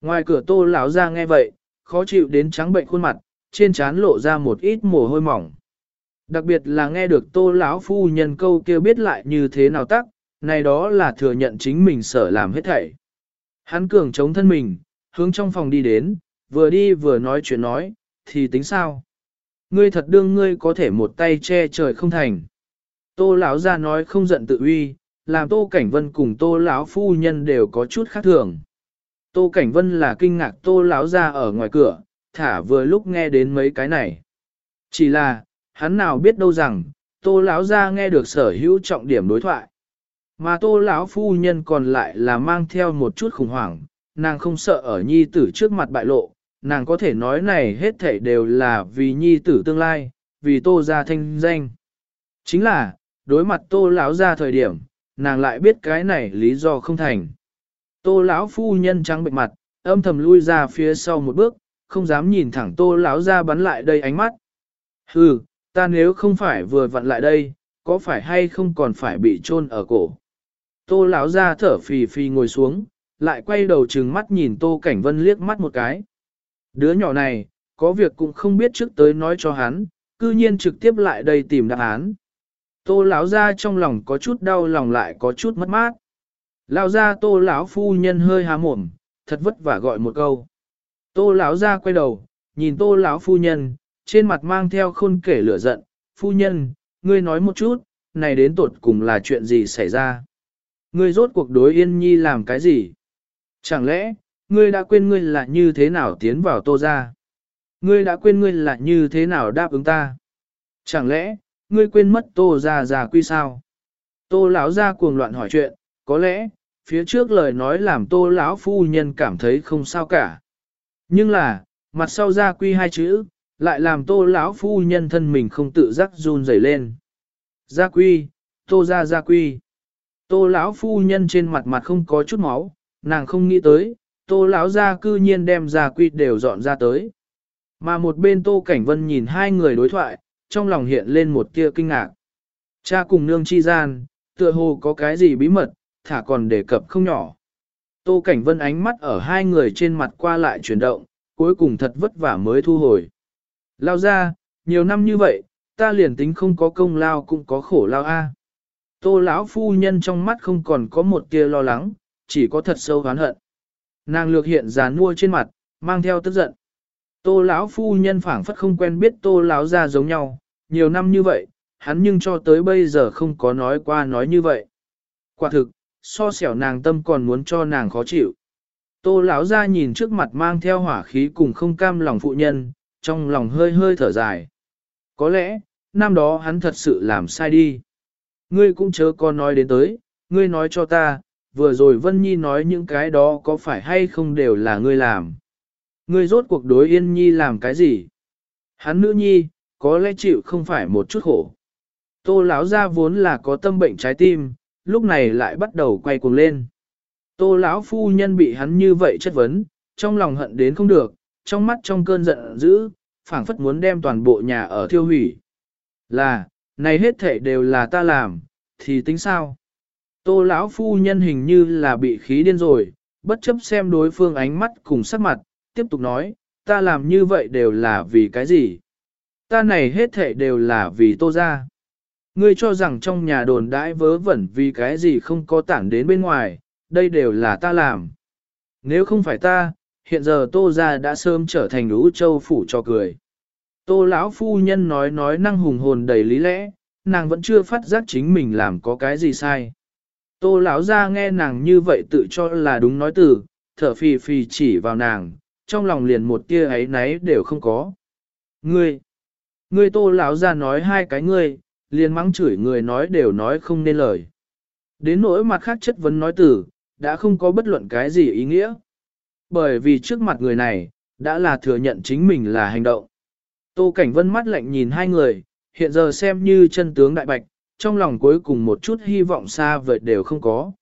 Ngoài cửa tô lão ra nghe vậy, khó chịu đến trắng bệnh khuôn mặt, trên trán lộ ra một ít mồ hôi mỏng. Đặc biệt là nghe được tô lão phu nhân câu kêu biết lại như thế nào tắc, này đó là thừa nhận chính mình sở làm hết thảy. Hắn cường chống thân mình, hướng trong phòng đi đến, vừa đi vừa nói chuyện nói, thì tính sao? Ngươi thật đương ngươi có thể một tay che trời không thành. Tô lão ra nói không giận tự uy, làm Tô Cảnh Vân cùng Tô lão phu nhân đều có chút khác thường. Tô Cảnh Vân là kinh ngạc Tô lão ra ở ngoài cửa, thả vừa lúc nghe đến mấy cái này. Chỉ là, hắn nào biết đâu rằng, Tô lão ra nghe được sở hữu trọng điểm đối thoại. Mà Tô lão phu nhân còn lại là mang theo một chút khủng hoảng, nàng không sợ ở nhi tử trước mặt bại lộ, nàng có thể nói này hết thảy đều là vì nhi tử tương lai, vì Tô gia thanh danh. Chính là, đối mặt Tô lão ra thời điểm, nàng lại biết cái này lý do không thành. Tô lão phu nhân trắng bệnh mặt, âm thầm lui ra phía sau một bước, không dám nhìn thẳng Tô lão ra bắn lại đây ánh mắt. Hừ, ta nếu không phải vừa vặn lại đây, có phải hay không còn phải bị chôn ở cổ. Tô lão ra thở phì phì ngồi xuống, lại quay đầu trừng mắt nhìn Tô Cảnh Vân liếc mắt một cái. Đứa nhỏ này, có việc cũng không biết trước tới nói cho hắn, cư nhiên trực tiếp lại đây tìm đáp án. Tô lão ra trong lòng có chút đau lòng lại có chút mất mát. Lão ra tô lão phu nhân hơi há mồm, thật vất vả gọi một câu. Tô lão ra quay đầu, nhìn tô lão phu nhân, trên mặt mang theo khôn kể lửa giận, phu nhân, ngươi nói một chút, này đến tột cùng là chuyện gì xảy ra. Ngươi rốt cuộc đối yên nhi làm cái gì? Chẳng lẽ, ngươi đã quên ngươi là như thế nào tiến vào tô ra? Ngươi đã quên ngươi là như thế nào đáp ứng ta? Chẳng lẽ, ngươi quên mất tô ra già quy sao? Tô lão ra cuồng loạn hỏi chuyện, có lẽ, phía trước lời nói làm tô lão phu nhân cảm thấy không sao cả. Nhưng là, mặt sau ra quy hai chữ, lại làm tô lão phu nhân thân mình không tự giác run rẩy lên. Gia quy, tô ra gia quy. Tô lão phu nhân trên mặt mặt không có chút máu, nàng không nghĩ tới, tô lão gia cư nhiên đem gia quy đều dọn ra tới. Mà một bên tô cảnh vân nhìn hai người đối thoại, trong lòng hiện lên một tia kinh ngạc. Cha cùng nương chi gian, tựa hồ có cái gì bí mật, thả còn đề cập không nhỏ. Tô Cảnh Vân ánh mắt ở hai người trên mặt qua lại chuyển động, cuối cùng thật vất vả mới thu hồi. Lao ra, nhiều năm như vậy, ta liền tính không có công lao cũng có khổ lao a. Tô lão phu nhân trong mắt không còn có một tia lo lắng, chỉ có thật sâu oán hận. Nàng lược hiện dán mua trên mặt, mang theo tức giận. Tô lão phu nhân phảng phất không quen biết tô lão ra giống nhau, nhiều năm như vậy, hắn nhưng cho tới bây giờ không có nói qua nói như vậy. Quả thực, so sẻo nàng tâm còn muốn cho nàng khó chịu. Tô lão ra nhìn trước mặt mang theo hỏa khí cùng không cam lòng phụ nhân, trong lòng hơi hơi thở dài. Có lẽ, năm đó hắn thật sự làm sai đi. Ngươi cũng chớ có nói đến tới, ngươi nói cho ta, vừa rồi Vân Nhi nói những cái đó có phải hay không đều là ngươi làm. Ngươi rốt cuộc đối Yên Nhi làm cái gì? Hắn nữ nhi, có lẽ chịu không phải một chút khổ. Tô lão gia vốn là có tâm bệnh trái tim, lúc này lại bắt đầu quay cuồng lên. Tô lão phu nhân bị hắn như vậy chất vấn, trong lòng hận đến không được, trong mắt trong cơn giận dữ, phảng phất muốn đem toàn bộ nhà ở thiêu hủy. Là, này hết thể đều là ta làm, thì tính sao? Tô lão phu nhân hình như là bị khí điên rồi, bất chấp xem đối phương ánh mắt cùng sắc mặt, tiếp tục nói, ta làm như vậy đều là vì cái gì? Ta này hết thể đều là vì tô ra. Ngươi cho rằng trong nhà đồn đãi vớ vẩn vì cái gì không có tản đến bên ngoài, đây đều là ta làm. Nếu không phải ta, hiện giờ tô ra đã sớm trở thành lũ châu phủ cho cười. Tô lão phu nhân nói nói năng hùng hồn đầy lý lẽ, nàng vẫn chưa phát giác chính mình làm có cái gì sai. Tô lão ra nghe nàng như vậy tự cho là đúng nói từ, thở phì phì chỉ vào nàng, trong lòng liền một tia ấy náy đều không có. Ngươi, ngươi tô lão ra nói hai cái ngươi, liền mắng chửi người nói đều nói không nên lời. Đến nỗi mặt khác chất vấn nói từ, đã không có bất luận cái gì ý nghĩa. Bởi vì trước mặt người này, đã là thừa nhận chính mình là hành động. Tô Cảnh Vân mắt lạnh nhìn hai người, hiện giờ xem như chân tướng đại bạch, trong lòng cuối cùng một chút hy vọng xa vời đều không có.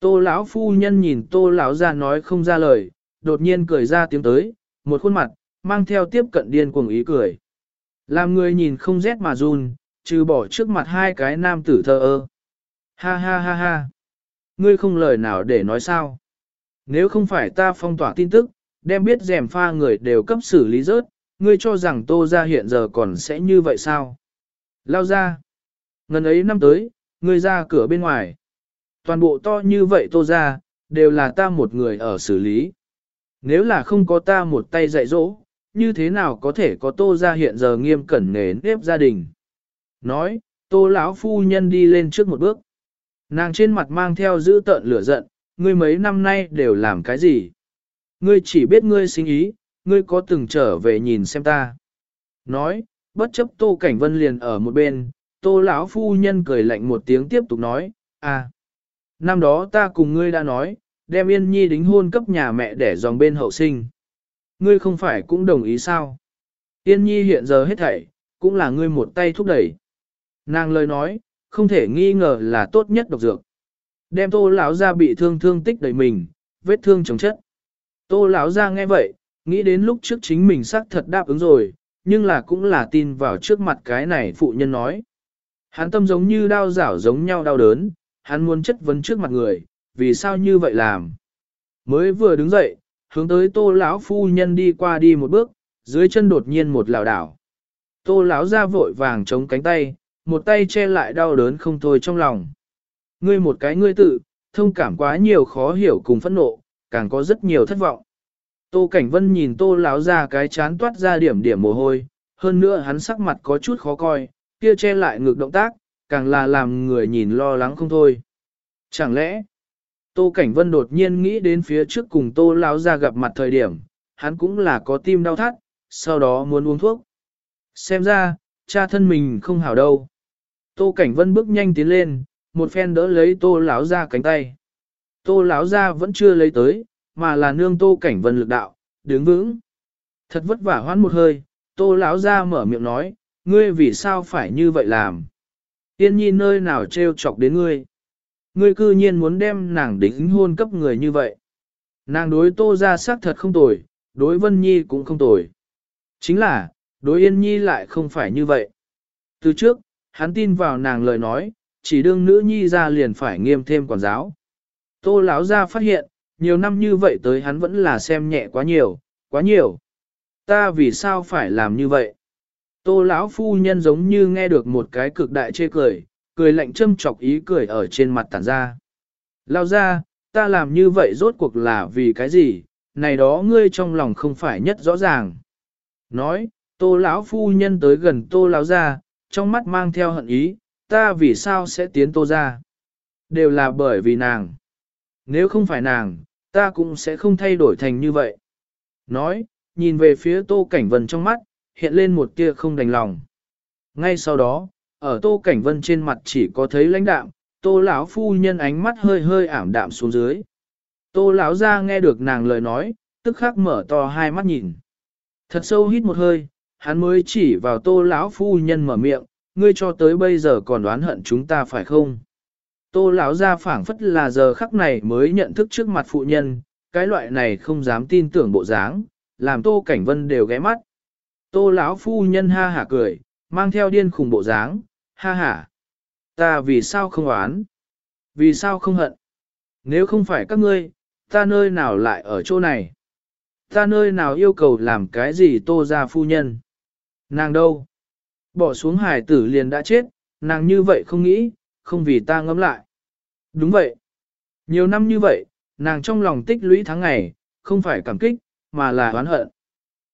Tô lão phu nhân nhìn Tô lão ra nói không ra lời, đột nhiên cười ra tiếng tới, một khuôn mặt mang theo tiếp cận điên cuồng ý cười. Làm người nhìn không rét mà run, trừ bỏ trước mặt hai cái nam tử thơ ơ. Ha ha ha ha. Ngươi không lời nào để nói sao. Nếu không phải ta phong tỏa tin tức, đem biết rèm pha người đều cấp xử lý rớt, ngươi cho rằng tô ra hiện giờ còn sẽ như vậy sao? Lao ra. Ngần ấy năm tới, ngươi ra cửa bên ngoài. Toàn bộ to như vậy tô ra, đều là ta một người ở xử lý. Nếu là không có ta một tay dạy dỗ, như thế nào có thể có tô ra hiện giờ nghiêm cẩn nề nếp gia đình. Nói, tô lão phu nhân đi lên trước một bước. Nàng trên mặt mang theo giữ tợn lửa giận, ngươi mấy năm nay đều làm cái gì? Ngươi chỉ biết ngươi sinh ý, ngươi có từng trở về nhìn xem ta. Nói, bất chấp tô cảnh vân liền ở một bên, tô lão phu nhân cười lạnh một tiếng tiếp tục nói, à, năm đó ta cùng ngươi đã nói, đem yên nhi đính hôn cấp nhà mẹ để dòng bên hậu sinh. Ngươi không phải cũng đồng ý sao? Yên nhi hiện giờ hết thảy, cũng là ngươi một tay thúc đẩy. Nàng lời nói, không thể nghi ngờ là tốt nhất độc dược. Đem tô lão ra bị thương thương tích đầy mình, vết thương chống chất. Tô lão ra nghe vậy, nghĩ đến lúc trước chính mình xác thật đáp ứng rồi, nhưng là cũng là tin vào trước mặt cái này phụ nhân nói. Hắn tâm giống như đau rảo giống nhau đau đớn, hắn muốn chất vấn trước mặt người, vì sao như vậy làm. Mới vừa đứng dậy, hướng tới tô lão phu nhân đi qua đi một bước, dưới chân đột nhiên một lảo đảo. Tô lão ra vội vàng chống cánh tay, một tay che lại đau đớn không thôi trong lòng. Ngươi một cái ngươi tự, thông cảm quá nhiều khó hiểu cùng phẫn nộ, càng có rất nhiều thất vọng. Tô Cảnh Vân nhìn Tô lão ra cái chán toát ra điểm điểm mồ hôi, hơn nữa hắn sắc mặt có chút khó coi, kia che lại ngược động tác, càng là làm người nhìn lo lắng không thôi. Chẳng lẽ, Tô Cảnh Vân đột nhiên nghĩ đến phía trước cùng Tô lão ra gặp mặt thời điểm, hắn cũng là có tim đau thắt, sau đó muốn uống thuốc. Xem ra, cha thân mình không hảo đâu. Tô Cảnh Vân bước nhanh tiến lên, một phen đỡ lấy Tô lão ra cánh tay. Tô lão ra vẫn chưa lấy tới, mà là nương Tô Cảnh Vân lực đạo, đứng vững. Thật vất vả hoãn một hơi, Tô lão ra mở miệng nói, ngươi vì sao phải như vậy làm? Yên nhi nơi nào trêu chọc đến ngươi? Ngươi cư nhiên muốn đem nàng đính hôn cấp người như vậy. Nàng đối Tô ra xác thật không tồi, đối Vân Nhi cũng không tồi. Chính là, đối Yên Nhi lại không phải như vậy. Từ trước, hắn tin vào nàng lời nói, chỉ đương nữ nhi ra liền phải nghiêm thêm quản giáo. Tô lão ra phát hiện, nhiều năm như vậy tới hắn vẫn là xem nhẹ quá nhiều, quá nhiều. Ta vì sao phải làm như vậy? Tô lão phu nhân giống như nghe được một cái cực đại chê cười, cười lạnh châm chọc ý cười ở trên mặt tản ra. Lao ra, ta làm như vậy rốt cuộc là vì cái gì, này đó ngươi trong lòng không phải nhất rõ ràng. Nói, tô lão phu nhân tới gần tô lão ra, trong mắt mang theo hận ý, ta vì sao sẽ tiến tô ra? Đều là bởi vì nàng. Nếu không phải nàng, ta cũng sẽ không thay đổi thành như vậy. Nói, nhìn về phía tô cảnh vần trong mắt, hiện lên một tia không đành lòng. Ngay sau đó, ở tô cảnh vân trên mặt chỉ có thấy lãnh đạm, tô lão phu nhân ánh mắt hơi hơi ảm đạm xuống dưới. Tô lão ra nghe được nàng lời nói, tức khắc mở to hai mắt nhìn. Thật sâu hít một hơi, hắn mới chỉ vào tô lão phu nhân mở miệng, ngươi cho tới bây giờ còn đoán hận chúng ta phải không? Tô lão ra phảng phất là giờ khắc này mới nhận thức trước mặt phụ nhân, cái loại này không dám tin tưởng bộ dáng, làm tô cảnh vân đều ghé mắt. Tô lão phu nhân ha hả cười, mang theo điên khùng bộ dáng, ha hả. Ta vì sao không oán? Vì sao không hận? Nếu không phải các ngươi, ta nơi nào lại ở chỗ này? Ta nơi nào yêu cầu làm cái gì tô ra phu nhân? Nàng đâu? Bỏ xuống hải tử liền đã chết, nàng như vậy không nghĩ, không vì ta ngẫm lại. Đúng vậy. Nhiều năm như vậy, nàng trong lòng tích lũy tháng ngày, không phải cảm kích, mà là oán hận.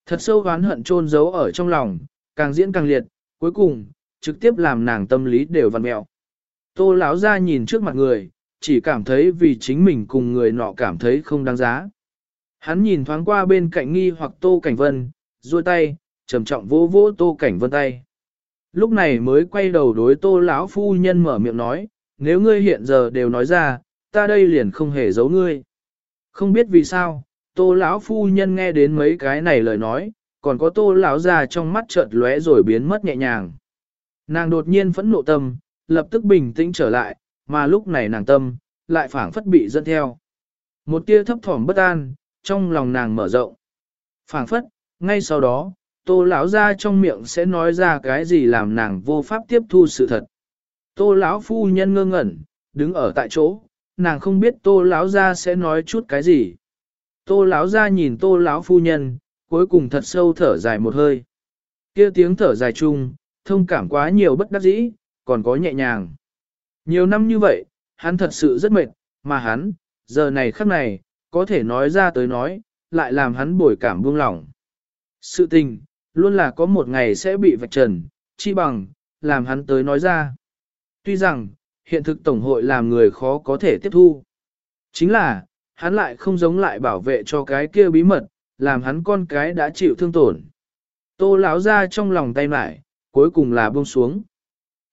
Thật sâu oán hận chôn giấu ở trong lòng, càng diễn càng liệt, cuối cùng, trực tiếp làm nàng tâm lý đều vặn mẹo. Tô lão ra nhìn trước mặt người, chỉ cảm thấy vì chính mình cùng người nọ cảm thấy không đáng giá. Hắn nhìn thoáng qua bên cạnh nghi hoặc Tô Cảnh Vân, duỗi tay, trầm trọng vỗ vỗ Tô Cảnh Vân tay. Lúc này mới quay đầu đối Tô lão phu nhân mở miệng nói, nếu ngươi hiện giờ đều nói ra, ta đây liền không hề giấu ngươi. Không biết vì sao, Tô lão phu nhân nghe đến mấy cái này lời nói, còn có Tô lão già trong mắt chợt lóe rồi biến mất nhẹ nhàng. Nàng đột nhiên phẫn nộ tâm, lập tức bình tĩnh trở lại, mà lúc này nàng tâm, lại phảng phất bị dẫn theo. Một tia thấp thỏm bất an, trong lòng nàng mở rộng. phảng phất, ngay sau đó, tô lão ra trong miệng sẽ nói ra cái gì làm nàng vô pháp tiếp thu sự thật. Tô lão phu nhân ngơ ngẩn, đứng ở tại chỗ, nàng không biết tô lão ra sẽ nói chút cái gì. Tô lão ra nhìn tô lão phu nhân, cuối cùng thật sâu thở dài một hơi. Kia tiếng thở dài chung, thông cảm quá nhiều bất đắc dĩ, còn có nhẹ nhàng. Nhiều năm như vậy, hắn thật sự rất mệt, mà hắn, giờ này khắc này, có thể nói ra tới nói, lại làm hắn bồi cảm buông lỏng. Sự tình, luôn là có một ngày sẽ bị vạch trần, chi bằng, làm hắn tới nói ra. Tuy rằng, hiện thực Tổng hội làm người khó có thể tiếp thu. Chính là, hắn lại không giống lại bảo vệ cho cái kia bí mật, làm hắn con cái đã chịu thương tổn. Tô lão ra trong lòng tay lại, cuối cùng là buông xuống.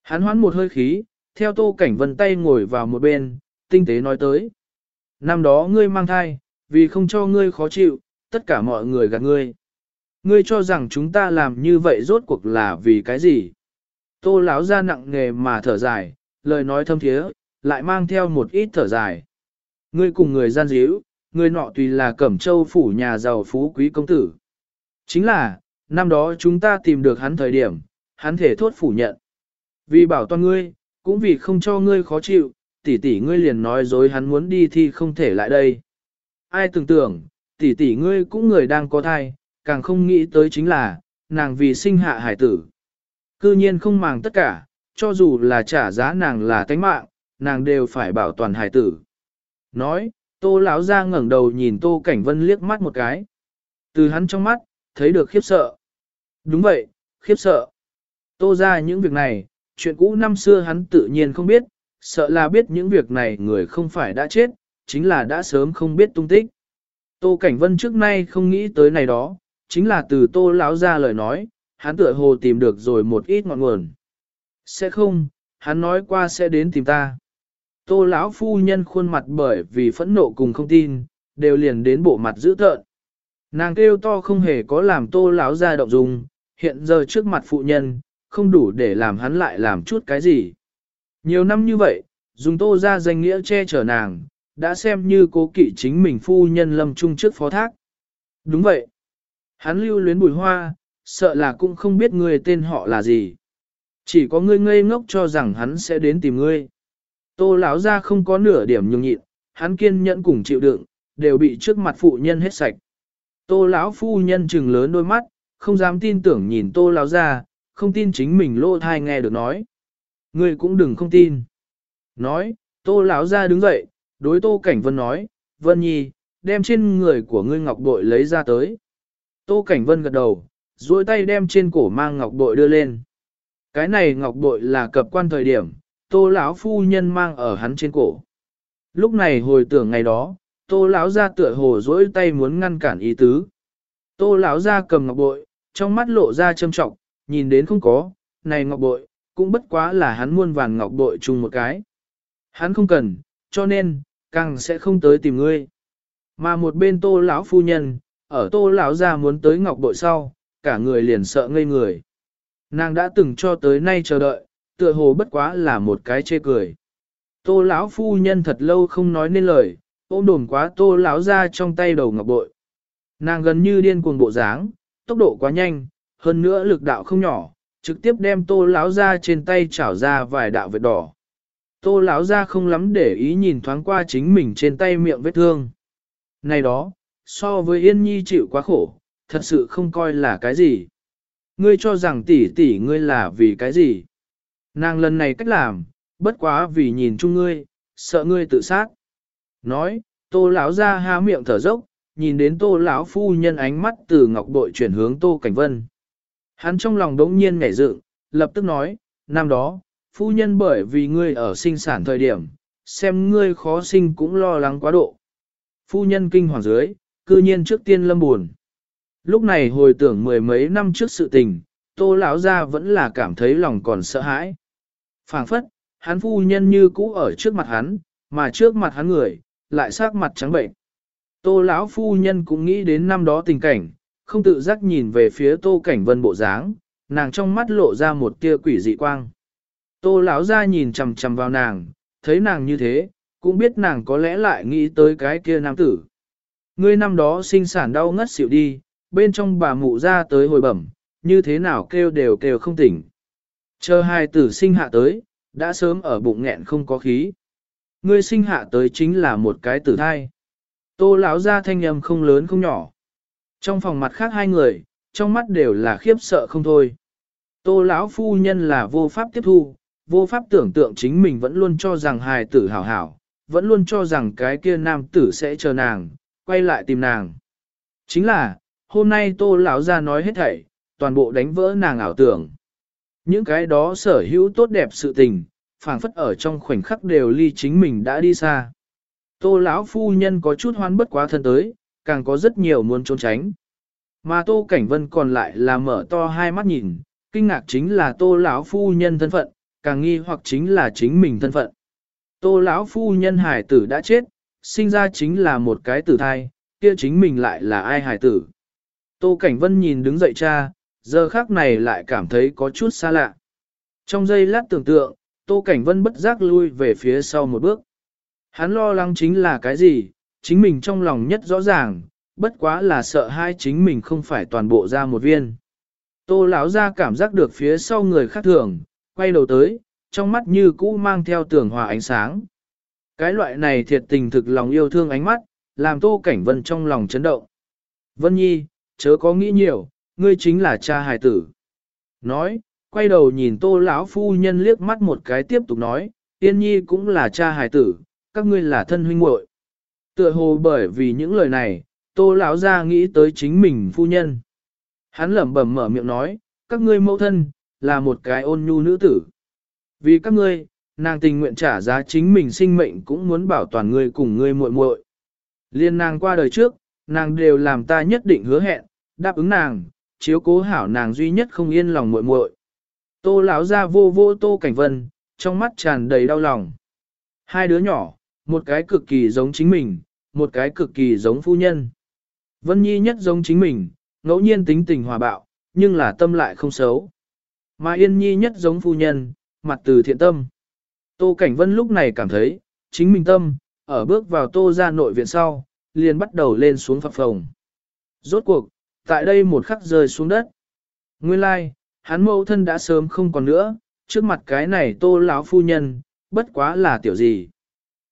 Hắn hoán một hơi khí, theo tô cảnh vân tay ngồi vào một bên, tinh tế nói tới. Năm đó ngươi mang thai, vì không cho ngươi khó chịu, tất cả mọi người gạt ngươi. Ngươi cho rằng chúng ta làm như vậy rốt cuộc là vì cái gì? Tô lão ra nặng nghề mà thở dài, lời nói thâm thiế, lại mang theo một ít thở dài. Ngươi cùng người gian díu, người nọ tùy là cẩm châu phủ nhà giàu phú quý công tử. Chính là, năm đó chúng ta tìm được hắn thời điểm, hắn thể thốt phủ nhận. Vì bảo toàn ngươi, cũng vì không cho ngươi khó chịu, tỷ tỷ ngươi liền nói dối hắn muốn đi thì không thể lại đây. Ai tưởng tưởng, tỷ tỷ ngươi cũng người đang có thai, càng không nghĩ tới chính là, nàng vì sinh hạ hải tử. Cư nhiên không màng tất cả, cho dù là trả giá nàng là tánh mạng, nàng đều phải bảo toàn hải tử. Nói, tô lão ra ngẩng đầu nhìn tô cảnh vân liếc mắt một cái. Từ hắn trong mắt, thấy được khiếp sợ. Đúng vậy, khiếp sợ. Tô ra những việc này, chuyện cũ năm xưa hắn tự nhiên không biết, sợ là biết những việc này người không phải đã chết, chính là đã sớm không biết tung tích. Tô Cảnh Vân trước nay không nghĩ tới này đó, chính là từ Tô lão ra lời nói, hắn tựa hồ tìm được rồi một ít ngọn nguồn. Sẽ không, hắn nói qua sẽ đến tìm ta. Tô lão phu nhân khuôn mặt bởi vì phẫn nộ cùng không tin, đều liền đến bộ mặt dữ tợn. Nàng kêu to không hề có làm Tô lão ra động dung, hiện giờ trước mặt phụ nhân, không đủ để làm hắn lại làm chút cái gì. Nhiều năm như vậy, dùng tô ra danh nghĩa che chở nàng, đã xem như cố kỵ chính mình phu nhân lâm trung trước phó thác. Đúng vậy. Hắn lưu luyến bùi hoa, sợ là cũng không biết người tên họ là gì. Chỉ có ngươi ngây ngốc cho rằng hắn sẽ đến tìm ngươi. Tô lão ra không có nửa điểm nhường nhịn, hắn kiên nhẫn cùng chịu đựng, đều bị trước mặt phụ nhân hết sạch. Tô lão phu nhân trừng lớn đôi mắt, không dám tin tưởng nhìn tô lão ra, không tin chính mình lô thai nghe được nói. Ngươi cũng đừng không tin. Nói, tô lão ra đứng dậy, đối tô cảnh vân nói, vân nhi, đem trên người của ngươi ngọc bội lấy ra tới. Tô cảnh vân gật đầu, duỗi tay đem trên cổ mang ngọc bội đưa lên. Cái này ngọc bội là cập quan thời điểm, tô lão phu nhân mang ở hắn trên cổ. Lúc này hồi tưởng ngày đó, tô lão ra tựa hồ dỗi tay muốn ngăn cản ý tứ. Tô lão ra cầm ngọc bội, trong mắt lộ ra châm trọng, nhìn đến không có, này ngọc bội, cũng bất quá là hắn muôn vàng ngọc bội chung một cái. Hắn không cần, cho nên, càng sẽ không tới tìm ngươi. Mà một bên tô lão phu nhân, ở tô lão ra muốn tới ngọc bội sau, cả người liền sợ ngây người. Nàng đã từng cho tới nay chờ đợi, tựa hồ bất quá là một cái chê cười. Tô lão phu nhân thật lâu không nói nên lời, ôm đồn quá tô lão ra trong tay đầu ngọc bội. Nàng gần như điên cuồng bộ dáng, tốc độ quá nhanh, hơn nữa lực đạo không nhỏ, trực tiếp đem tô lão ra trên tay chảo ra vài đạo vết đỏ. Tô lão ra không lắm để ý nhìn thoáng qua chính mình trên tay miệng vết thương. Này đó, so với Yên Nhi chịu quá khổ, thật sự không coi là cái gì. Ngươi cho rằng tỷ tỷ ngươi là vì cái gì? Nàng lần này cách làm, bất quá vì nhìn chung ngươi, sợ ngươi tự sát. Nói, tô lão ra há miệng thở dốc, nhìn đến tô lão phu nhân ánh mắt từ ngọc bội chuyển hướng tô cảnh vân. Hắn trong lòng đống nhiên nhảy dựng, lập tức nói, năm đó, phu nhân bởi vì ngươi ở sinh sản thời điểm, xem ngươi khó sinh cũng lo lắng quá độ. Phu nhân kinh hoàng dưới, cư nhiên trước tiên lâm buồn. Lúc này hồi tưởng mười mấy năm trước sự tình, tô lão gia vẫn là cảm thấy lòng còn sợ hãi phảng phất, hắn phu nhân như cũ ở trước mặt hắn, mà trước mặt hắn người, lại sắc mặt trắng bệnh. Tô lão phu nhân cũng nghĩ đến năm đó tình cảnh, không tự giác nhìn về phía tô cảnh vân bộ dáng, nàng trong mắt lộ ra một tia quỷ dị quang. Tô lão ra nhìn chằm chằm vào nàng, thấy nàng như thế, cũng biết nàng có lẽ lại nghĩ tới cái kia nam tử. Ngươi năm đó sinh sản đau ngất xỉu đi, bên trong bà mụ ra tới hồi bẩm, như thế nào kêu đều kêu không tỉnh. Chờ hai tử sinh hạ tới, đã sớm ở bụng nghẹn không có khí. Ngươi sinh hạ tới chính là một cái tử thai. Tô lão ra thanh âm không lớn không nhỏ. Trong phòng mặt khác hai người, trong mắt đều là khiếp sợ không thôi. Tô lão phu nhân là vô pháp tiếp thu, vô pháp tưởng tượng chính mình vẫn luôn cho rằng hài tử hảo hảo, vẫn luôn cho rằng cái kia nam tử sẽ chờ nàng, quay lại tìm nàng. Chính là, hôm nay tô lão ra nói hết thảy, toàn bộ đánh vỡ nàng ảo tưởng. Những cái đó sở hữu tốt đẹp sự tình, phảng phất ở trong khoảnh khắc đều ly chính mình đã đi xa. Tô lão phu nhân có chút hoan bất quá thân tới, càng có rất nhiều muốn trốn tránh. Mà Tô Cảnh Vân còn lại là mở to hai mắt nhìn, kinh ngạc chính là Tô lão phu nhân thân phận, càng nghi hoặc chính là chính mình thân phận. Tô lão phu nhân hải tử đã chết, sinh ra chính là một cái tử thai, kia chính mình lại là ai hải tử. Tô Cảnh Vân nhìn đứng dậy cha, giờ khác này lại cảm thấy có chút xa lạ. Trong giây lát tưởng tượng, Tô Cảnh Vân bất giác lui về phía sau một bước. Hắn lo lắng chính là cái gì, chính mình trong lòng nhất rõ ràng, bất quá là sợ hai chính mình không phải toàn bộ ra một viên. Tô lão ra cảm giác được phía sau người khác thường, quay đầu tới, trong mắt như cũ mang theo tưởng hòa ánh sáng. Cái loại này thiệt tình thực lòng yêu thương ánh mắt, làm Tô Cảnh Vân trong lòng chấn động. Vân Nhi, chớ có nghĩ nhiều, ngươi chính là cha hài tử. Nói, quay đầu nhìn Tô lão phu nhân liếc mắt một cái tiếp tục nói, Yên Nhi cũng là cha hài tử, các ngươi là thân huynh muội. Tựa hồ bởi vì những lời này, Tô lão ra nghĩ tới chính mình phu nhân. Hắn lẩm bẩm mở miệng nói, các ngươi mẫu thân, là một cái ôn nhu nữ tử. Vì các ngươi, nàng tình nguyện trả giá chính mình sinh mệnh cũng muốn bảo toàn ngươi cùng ngươi muội muội. Liên nàng qua đời trước, nàng đều làm ta nhất định hứa hẹn, đáp ứng nàng, chiếu cố hảo nàng duy nhất không yên lòng muội muội. Tô lão ra vô vô Tô Cảnh Vân, trong mắt tràn đầy đau lòng. Hai đứa nhỏ, một cái cực kỳ giống chính mình, một cái cực kỳ giống phu nhân. Vân Nhi nhất giống chính mình, ngẫu nhiên tính tình hòa bạo, nhưng là tâm lại không xấu. Mà Yên Nhi nhất giống phu nhân, mặt từ thiện tâm. Tô Cảnh Vân lúc này cảm thấy, chính mình tâm, ở bước vào tô ra nội viện sau, liền bắt đầu lên xuống phập phồng. Rốt cuộc, tại đây một khắc rơi xuống đất. Nguyên lai, like, hắn mẫu thân đã sớm không còn nữa, trước mặt cái này tô lão phu nhân, bất quá là tiểu gì.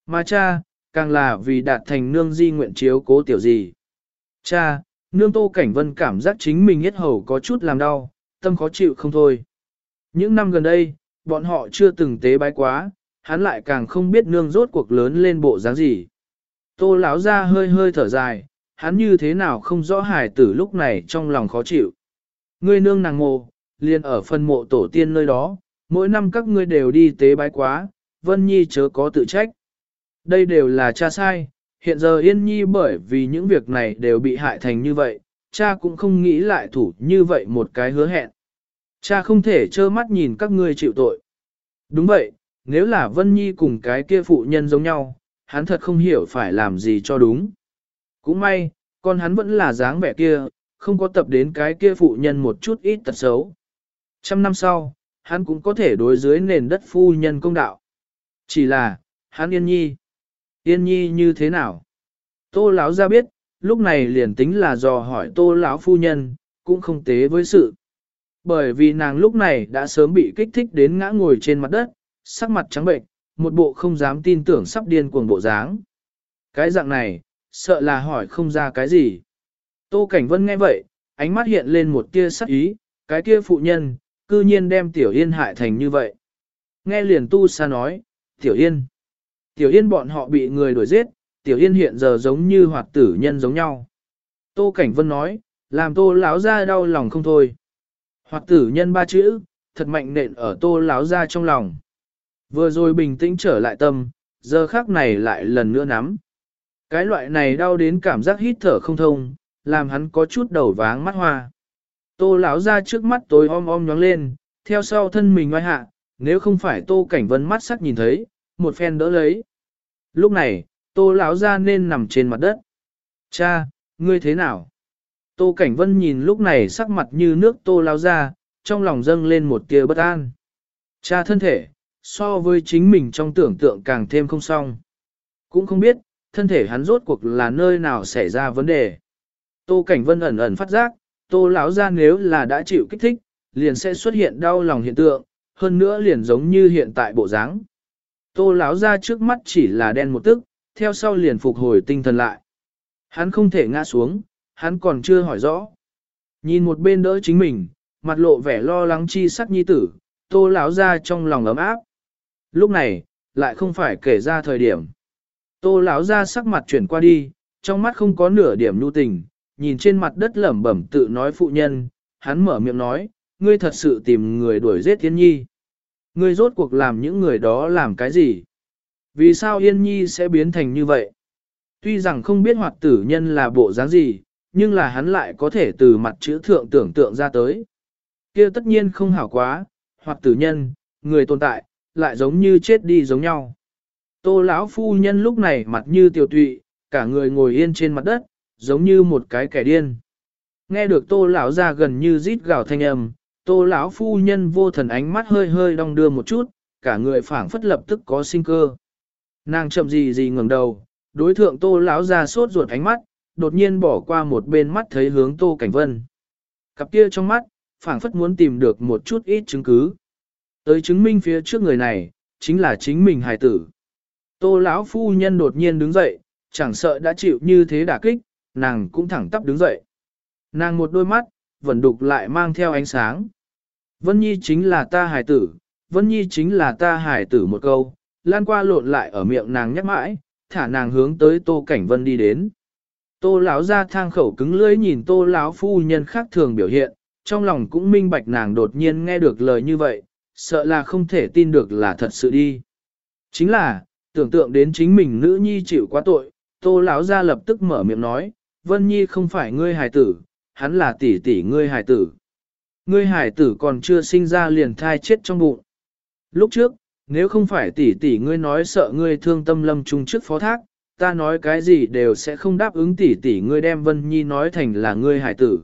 Mà cha, càng là vì đạt thành nương di nguyện chiếu cố tiểu gì. Cha, nương tô cảnh vân cảm giác chính mình hết hầu có chút làm đau, tâm khó chịu không thôi. Những năm gần đây, bọn họ chưa từng tế bái quá, hắn lại càng không biết nương rốt cuộc lớn lên bộ dáng gì. Tô lão ra hơi hơi thở dài, hắn như thế nào không rõ hài tử lúc này trong lòng khó chịu. Ngươi nương nàng mộ, liền ở phần mộ tổ tiên nơi đó, mỗi năm các ngươi đều đi tế bái quá, Vân Nhi chớ có tự trách. Đây đều là cha sai, hiện giờ Yên Nhi bởi vì những việc này đều bị hại thành như vậy, cha cũng không nghĩ lại thủ như vậy một cái hứa hẹn. Cha không thể trơ mắt nhìn các ngươi chịu tội. Đúng vậy, nếu là Vân Nhi cùng cái kia phụ nhân giống nhau, hắn thật không hiểu phải làm gì cho đúng. Cũng may, con hắn vẫn là dáng vẻ kia, không có tập đến cái kia phụ nhân một chút ít tật xấu. Trăm năm sau, hắn cũng có thể đối dưới nền đất phu nhân công đạo. Chỉ là, hắn yên nhi. Yên nhi như thế nào? Tô lão ra biết, lúc này liền tính là dò hỏi tô lão phu nhân, cũng không tế với sự. Bởi vì nàng lúc này đã sớm bị kích thích đến ngã ngồi trên mặt đất, sắc mặt trắng bệnh, một bộ không dám tin tưởng sắp điên cuồng bộ dáng. Cái dạng này, sợ là hỏi không ra cái gì. Tô Cảnh Vân nghe vậy, ánh mắt hiện lên một tia sắc ý, cái kia phụ nhân, cư nhiên đem Tiểu Yên hại thành như vậy. Nghe liền tu sa nói, Tiểu Yên. Tiểu Yên bọn họ bị người đuổi giết, Tiểu Yên hiện giờ giống như hoạt tử nhân giống nhau. Tô Cảnh Vân nói, làm tô lão ra đau lòng không thôi. Hoạt tử nhân ba chữ, thật mạnh nện ở tô láo ra trong lòng. Vừa rồi bình tĩnh trở lại tâm, giờ khác này lại lần nữa nắm. Cái loại này đau đến cảm giác hít thở không thông, làm hắn có chút đầu váng mắt hoa. Tô lão ra trước mắt tối om om nhóng lên, theo sau thân mình ngoài hạ, nếu không phải tô cảnh vân mắt sắc nhìn thấy, một phen đỡ lấy. Lúc này, tô lão ra nên nằm trên mặt đất. Cha, ngươi thế nào? Tô cảnh vân nhìn lúc này sắc mặt như nước tô lão ra, trong lòng dâng lên một tia bất an. Cha thân thể, so với chính mình trong tưởng tượng càng thêm không xong. Cũng không biết, thân thể hắn rốt cuộc là nơi nào xảy ra vấn đề. Tô Cảnh Vân ẩn ẩn phát giác, Tô lão ra nếu là đã chịu kích thích, liền sẽ xuất hiện đau lòng hiện tượng, hơn nữa liền giống như hiện tại bộ dáng. Tô lão ra trước mắt chỉ là đen một tức, theo sau liền phục hồi tinh thần lại. Hắn không thể ngã xuống, hắn còn chưa hỏi rõ. Nhìn một bên đỡ chính mình, mặt lộ vẻ lo lắng chi sắc nhi tử, tô lão ra trong lòng ấm áp. Lúc này, lại không phải kể ra thời điểm. Tô lão ra sắc mặt chuyển qua đi, trong mắt không có nửa điểm nhu tình, nhìn trên mặt đất lẩm bẩm tự nói phụ nhân, hắn mở miệng nói, ngươi thật sự tìm người đuổi giết Yên Nhi. Ngươi rốt cuộc làm những người đó làm cái gì? Vì sao Yên Nhi sẽ biến thành như vậy? Tuy rằng không biết hoạt tử nhân là bộ dáng gì, nhưng là hắn lại có thể từ mặt chữ thượng tưởng tượng ra tới. kia tất nhiên không hảo quá, hoạt tử nhân, người tồn tại, lại giống như chết đi giống nhau. Tô lão phu nhân lúc này mặt như tiểu tụy, cả người ngồi yên trên mặt đất, giống như một cái kẻ điên. Nghe được tô lão ra gần như rít gào thanh âm, tô lão phu nhân vô thần ánh mắt hơi hơi đong đưa một chút, cả người phảng phất lập tức có sinh cơ. Nàng chậm gì gì ngẩng đầu, đối thượng tô lão ra sốt ruột ánh mắt, đột nhiên bỏ qua một bên mắt thấy hướng tô cảnh vân. Cặp kia trong mắt, phảng phất muốn tìm được một chút ít chứng cứ. Tới chứng minh phía trước người này, chính là chính mình hài tử. Tô lão phu nhân đột nhiên đứng dậy, chẳng sợ đã chịu như thế đả kích, nàng cũng thẳng tắp đứng dậy. Nàng một đôi mắt, vẫn đục lại mang theo ánh sáng. Vân Nhi chính là ta hài tử, Vân Nhi chính là ta hài tử một câu, lan qua lộn lại ở miệng nàng nhắc mãi, thả nàng hướng tới Tô Cảnh Vân đi đến. Tô lão ra thang khẩu cứng lưỡi nhìn Tô lão phu nhân khác thường biểu hiện, trong lòng cũng minh bạch nàng đột nhiên nghe được lời như vậy, sợ là không thể tin được là thật sự đi. Chính là, tưởng tượng đến chính mình nữ nhi chịu quá tội, tô lão ra lập tức mở miệng nói, Vân Nhi không phải ngươi hài tử, hắn là tỷ tỷ ngươi hài tử. Ngươi hài tử còn chưa sinh ra liền thai chết trong bụng. Lúc trước, nếu không phải tỷ tỷ ngươi nói sợ ngươi thương tâm lâm trung trước phó thác, ta nói cái gì đều sẽ không đáp ứng tỷ tỷ ngươi đem Vân Nhi nói thành là ngươi hài tử.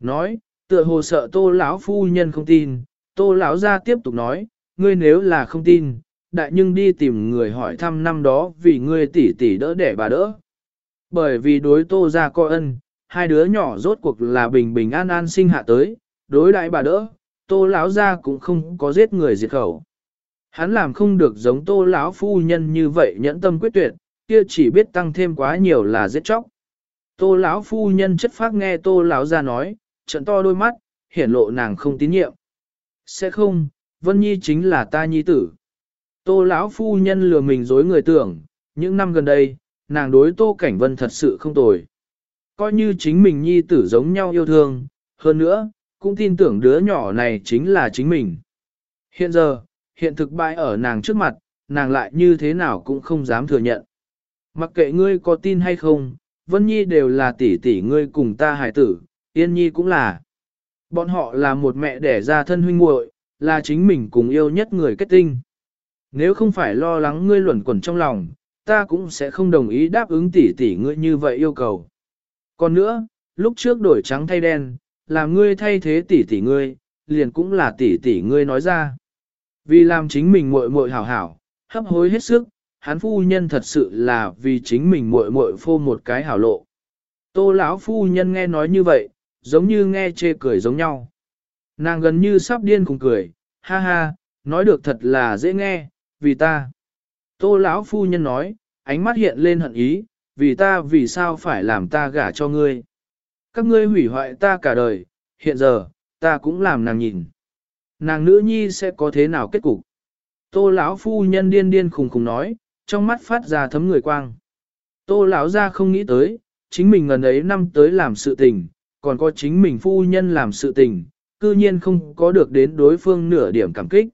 Nói, tựa hồ sợ tô lão phu nhân không tin, tô lão gia tiếp tục nói, ngươi nếu là không tin, đại nhưng đi tìm người hỏi thăm năm đó vì ngươi tỷ tỷ đỡ để bà đỡ. Bởi vì đối tô ra coi ân, hai đứa nhỏ rốt cuộc là bình bình an an sinh hạ tới, đối đại bà đỡ, tô lão ra cũng không có giết người diệt khẩu. Hắn làm không được giống tô lão phu nhân như vậy nhẫn tâm quyết tuyệt, kia chỉ biết tăng thêm quá nhiều là giết chóc. Tô lão phu nhân chất phác nghe tô lão ra nói, trận to đôi mắt, hiển lộ nàng không tín nhiệm. Sẽ không, Vân Nhi chính là ta nhi tử. Tô lão phu nhân lừa mình dối người tưởng, những năm gần đây, nàng đối Tô Cảnh Vân thật sự không tồi. Coi như chính mình nhi tử giống nhau yêu thương, hơn nữa, cũng tin tưởng đứa nhỏ này chính là chính mình. Hiện giờ, hiện thực bại ở nàng trước mặt, nàng lại như thế nào cũng không dám thừa nhận. Mặc kệ ngươi có tin hay không, Vân Nhi đều là tỷ tỷ ngươi cùng ta hài tử, Yên Nhi cũng là. Bọn họ là một mẹ đẻ ra thân huynh muội, là chính mình cùng yêu nhất người kết tinh. Nếu không phải lo lắng ngươi luẩn quẩn trong lòng, ta cũng sẽ không đồng ý đáp ứng tỷ tỷ ngươi như vậy yêu cầu. Còn nữa, lúc trước đổi trắng thay đen, làm ngươi thay thế tỷ tỷ ngươi, liền cũng là tỷ tỷ ngươi nói ra. Vì làm chính mình muội muội hảo hảo, hấp hối hết sức, hắn phu nhân thật sự là vì chính mình muội muội phô một cái hảo lộ. Tô lão phu nhân nghe nói như vậy, giống như nghe chê cười giống nhau. Nàng gần như sắp điên cùng cười, ha ha, nói được thật là dễ nghe, vì ta. Tô lão phu nhân nói, ánh mắt hiện lên hận ý, vì ta vì sao phải làm ta gả cho ngươi. Các ngươi hủy hoại ta cả đời, hiện giờ, ta cũng làm nàng nhìn. Nàng nữ nhi sẽ có thế nào kết cục. Tô lão phu nhân điên điên khùng khùng nói, trong mắt phát ra thấm người quang. Tô lão ra không nghĩ tới, chính mình gần ấy năm tới làm sự tình, còn có chính mình phu nhân làm sự tình, cư nhiên không có được đến đối phương nửa điểm cảm kích.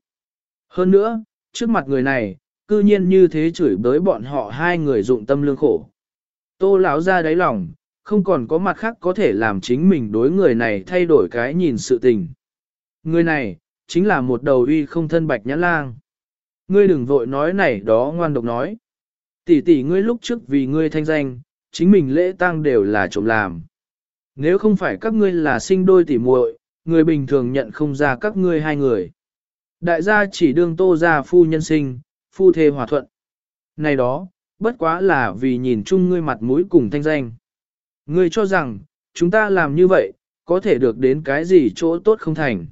Hơn nữa, trước mặt người này, cư nhiên như thế chửi bới bọn họ hai người dụng tâm lương khổ. Tô lão ra đáy lòng, không còn có mặt khác có thể làm chính mình đối người này thay đổi cái nhìn sự tình. Người này, chính là một đầu uy không thân bạch nhãn lang. Ngươi đừng vội nói này đó ngoan độc nói. Tỷ tỷ ngươi lúc trước vì ngươi thanh danh, chính mình lễ tang đều là trộm làm. Nếu không phải các ngươi là sinh đôi tỷ muội, người bình thường nhận không ra các ngươi hai người. Đại gia chỉ đương tô ra phu nhân sinh, phu thê hòa thuận. Này đó, bất quá là vì nhìn chung ngươi mặt mũi cùng thanh danh. Ngươi cho rằng, chúng ta làm như vậy, có thể được đến cái gì chỗ tốt không thành.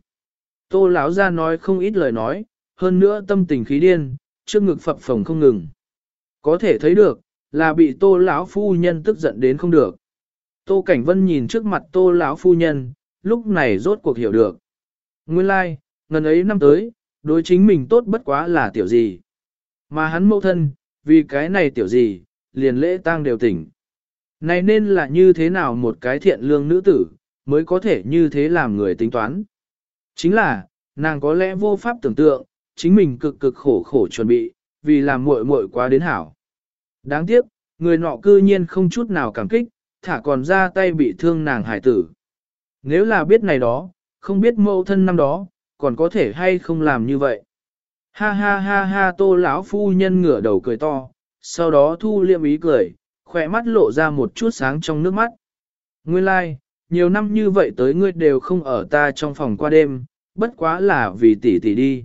Tô lão ra nói không ít lời nói, hơn nữa tâm tình khí điên, trước ngực phập phồng không ngừng. Có thể thấy được, là bị tô lão phu nhân tức giận đến không được. Tô Cảnh Vân nhìn trước mặt tô lão phu nhân, lúc này rốt cuộc hiểu được. Nguyên lai, like, ngần ấy năm tới, đối chính mình tốt bất quá là tiểu gì. Mà hắn mẫu thân, vì cái này tiểu gì, liền lễ tang đều tỉnh. Này nên là như thế nào một cái thiện lương nữ tử, mới có thể như thế làm người tính toán. Chính là, nàng có lẽ vô pháp tưởng tượng, chính mình cực cực khổ khổ chuẩn bị, vì làm muội muội quá đến hảo. Đáng tiếc, người nọ cư nhiên không chút nào cảm kích, thả còn ra tay bị thương nàng hải tử. Nếu là biết này đó, không biết mẫu thân năm đó, còn có thể hay không làm như vậy. Ha ha ha ha tô lão phu nhân ngửa đầu cười to, sau đó thu liệm ý cười, khỏe mắt lộ ra một chút sáng trong nước mắt. Nguyên lai, like, nhiều năm như vậy tới ngươi đều không ở ta trong phòng qua đêm, bất quá là vì tỷ tỷ đi.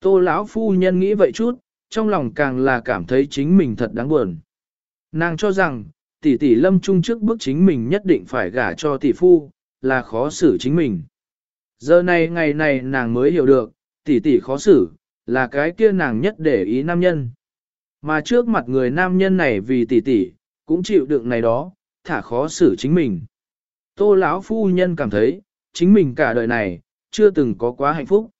Tô lão phu nhân nghĩ vậy chút, trong lòng càng là cảm thấy chính mình thật đáng buồn. Nàng cho rằng, tỷ tỷ lâm trung trước bước chính mình nhất định phải gả cho tỷ phu, là khó xử chính mình. Giờ này ngày này nàng mới hiểu được, tỷ tỷ khó xử, là cái kia nàng nhất để ý nam nhân. Mà trước mặt người nam nhân này vì tỷ tỷ, cũng chịu đựng này đó, thả khó xử chính mình. Tô lão phu nhân cảm thấy, chính mình cả đời này, chưa từng có quá hạnh phúc.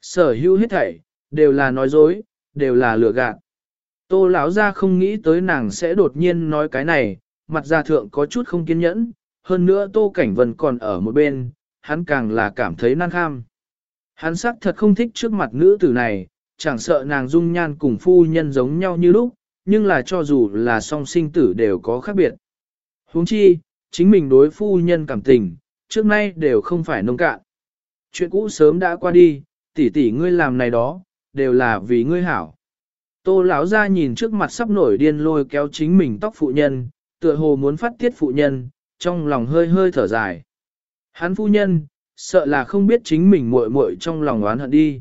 Sở hữu hết thảy, đều là nói dối, đều là lừa gạt. Tô lão ra không nghĩ tới nàng sẽ đột nhiên nói cái này, mặt ra thượng có chút không kiên nhẫn, hơn nữa Tô Cảnh Vân còn ở một bên, hắn càng là cảm thấy nan kham. Hắn sắc thật không thích trước mặt nữ tử này, chẳng sợ nàng dung nhan cùng phu nhân giống nhau như lúc, nhưng là cho dù là song sinh tử đều có khác biệt. huống chi, chính mình đối phu nhân cảm tình, trước nay đều không phải nông cạn. Chuyện cũ sớm đã qua đi, tỷ tỷ ngươi làm này đó, đều là vì ngươi hảo. Tô lão ra nhìn trước mặt sắp nổi điên lôi kéo chính mình tóc phụ nhân, tựa hồ muốn phát tiết phụ nhân, trong lòng hơi hơi thở dài. Hắn phu nhân, sợ là không biết chính mình muội muội trong lòng oán hận đi.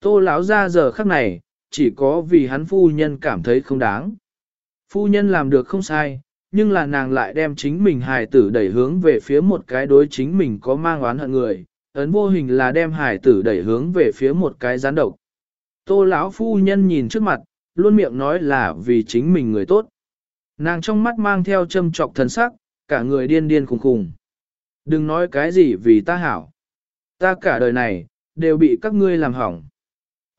Tô lão ra giờ khắc này, chỉ có vì hắn phu nhân cảm thấy không đáng. Phu nhân làm được không sai, nhưng là nàng lại đem chính mình hài tử đẩy hướng về phía một cái đối chính mình có mang oán hận người, ấn vô hình là đem hài tử đẩy hướng về phía một cái gián độc. Tô lão phu nhân nhìn trước mặt, luôn miệng nói là vì chính mình người tốt. Nàng trong mắt mang theo châm trọc thần sắc, cả người điên điên khùng khùng. Đừng nói cái gì vì ta hảo. Ta cả đời này, đều bị các ngươi làm hỏng.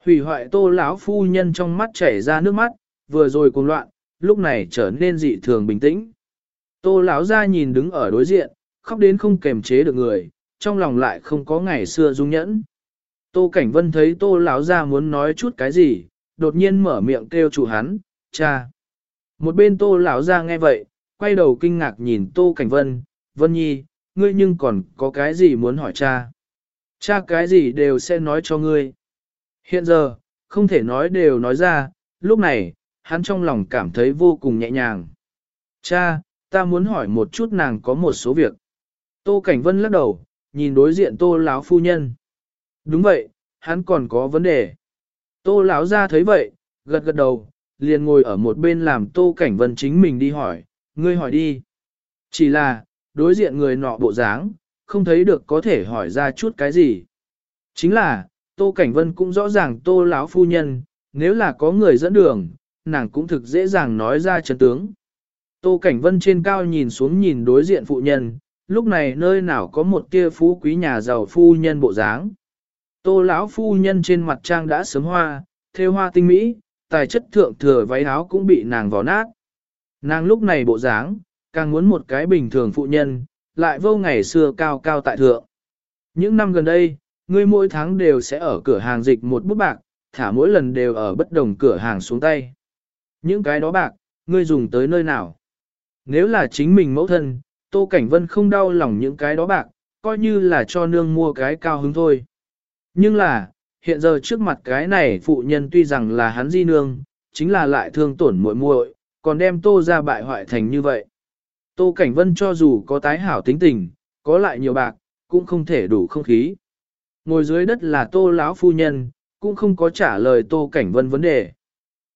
Hủy hoại tô lão phu nhân trong mắt chảy ra nước mắt, vừa rồi cuồng loạn, lúc này trở nên dị thường bình tĩnh. Tô lão ra nhìn đứng ở đối diện, khóc đến không kềm chế được người, trong lòng lại không có ngày xưa dung nhẫn. Tô Cảnh Vân thấy Tô lão ra muốn nói chút cái gì, đột nhiên mở miệng kêu chủ hắn, cha. Một bên Tô lão ra nghe vậy, quay đầu kinh ngạc nhìn Tô Cảnh Vân, Vân Nhi, ngươi nhưng còn có cái gì muốn hỏi cha? Cha cái gì đều sẽ nói cho ngươi. Hiện giờ, không thể nói đều nói ra, lúc này, hắn trong lòng cảm thấy vô cùng nhẹ nhàng. Cha, ta muốn hỏi một chút nàng có một số việc. Tô Cảnh Vân lắc đầu, nhìn đối diện Tô lão phu nhân. Đúng vậy, hắn còn có vấn đề. Tô lão ra thấy vậy, gật gật đầu, liền ngồi ở một bên làm Tô Cảnh Vân chính mình đi hỏi, ngươi hỏi đi. Chỉ là, đối diện người nọ bộ dáng, không thấy được có thể hỏi ra chút cái gì. Chính là, Tô Cảnh Vân cũng rõ ràng Tô lão phu nhân, nếu là có người dẫn đường, nàng cũng thực dễ dàng nói ra chân tướng. Tô Cảnh Vân trên cao nhìn xuống nhìn đối diện phụ nhân, lúc này nơi nào có một tia phú quý nhà giàu phu nhân bộ dáng. Tô lão phu nhân trên mặt trang đã sớm hoa, thêu hoa tinh mỹ, tài chất thượng thừa váy áo cũng bị nàng vò nát. Nàng lúc này bộ dáng, càng muốn một cái bình thường phụ nhân, lại vô ngày xưa cao cao tại thượng. Những năm gần đây, ngươi mỗi tháng đều sẽ ở cửa hàng dịch một bút bạc, thả mỗi lần đều ở bất đồng cửa hàng xuống tay. Những cái đó bạc, ngươi dùng tới nơi nào? Nếu là chính mình mẫu thân, Tô Cảnh Vân không đau lòng những cái đó bạc, coi như là cho nương mua cái cao hứng thôi. Nhưng là, hiện giờ trước mặt cái này phụ nhân tuy rằng là hắn di nương, chính là lại thương tổn muội muội, còn đem Tô ra bại hoại thành như vậy. Tô Cảnh Vân cho dù có tái hảo tính tình, có lại nhiều bạc, cũng không thể đủ không khí. Ngồi dưới đất là Tô lão phu nhân, cũng không có trả lời Tô Cảnh Vân vấn đề.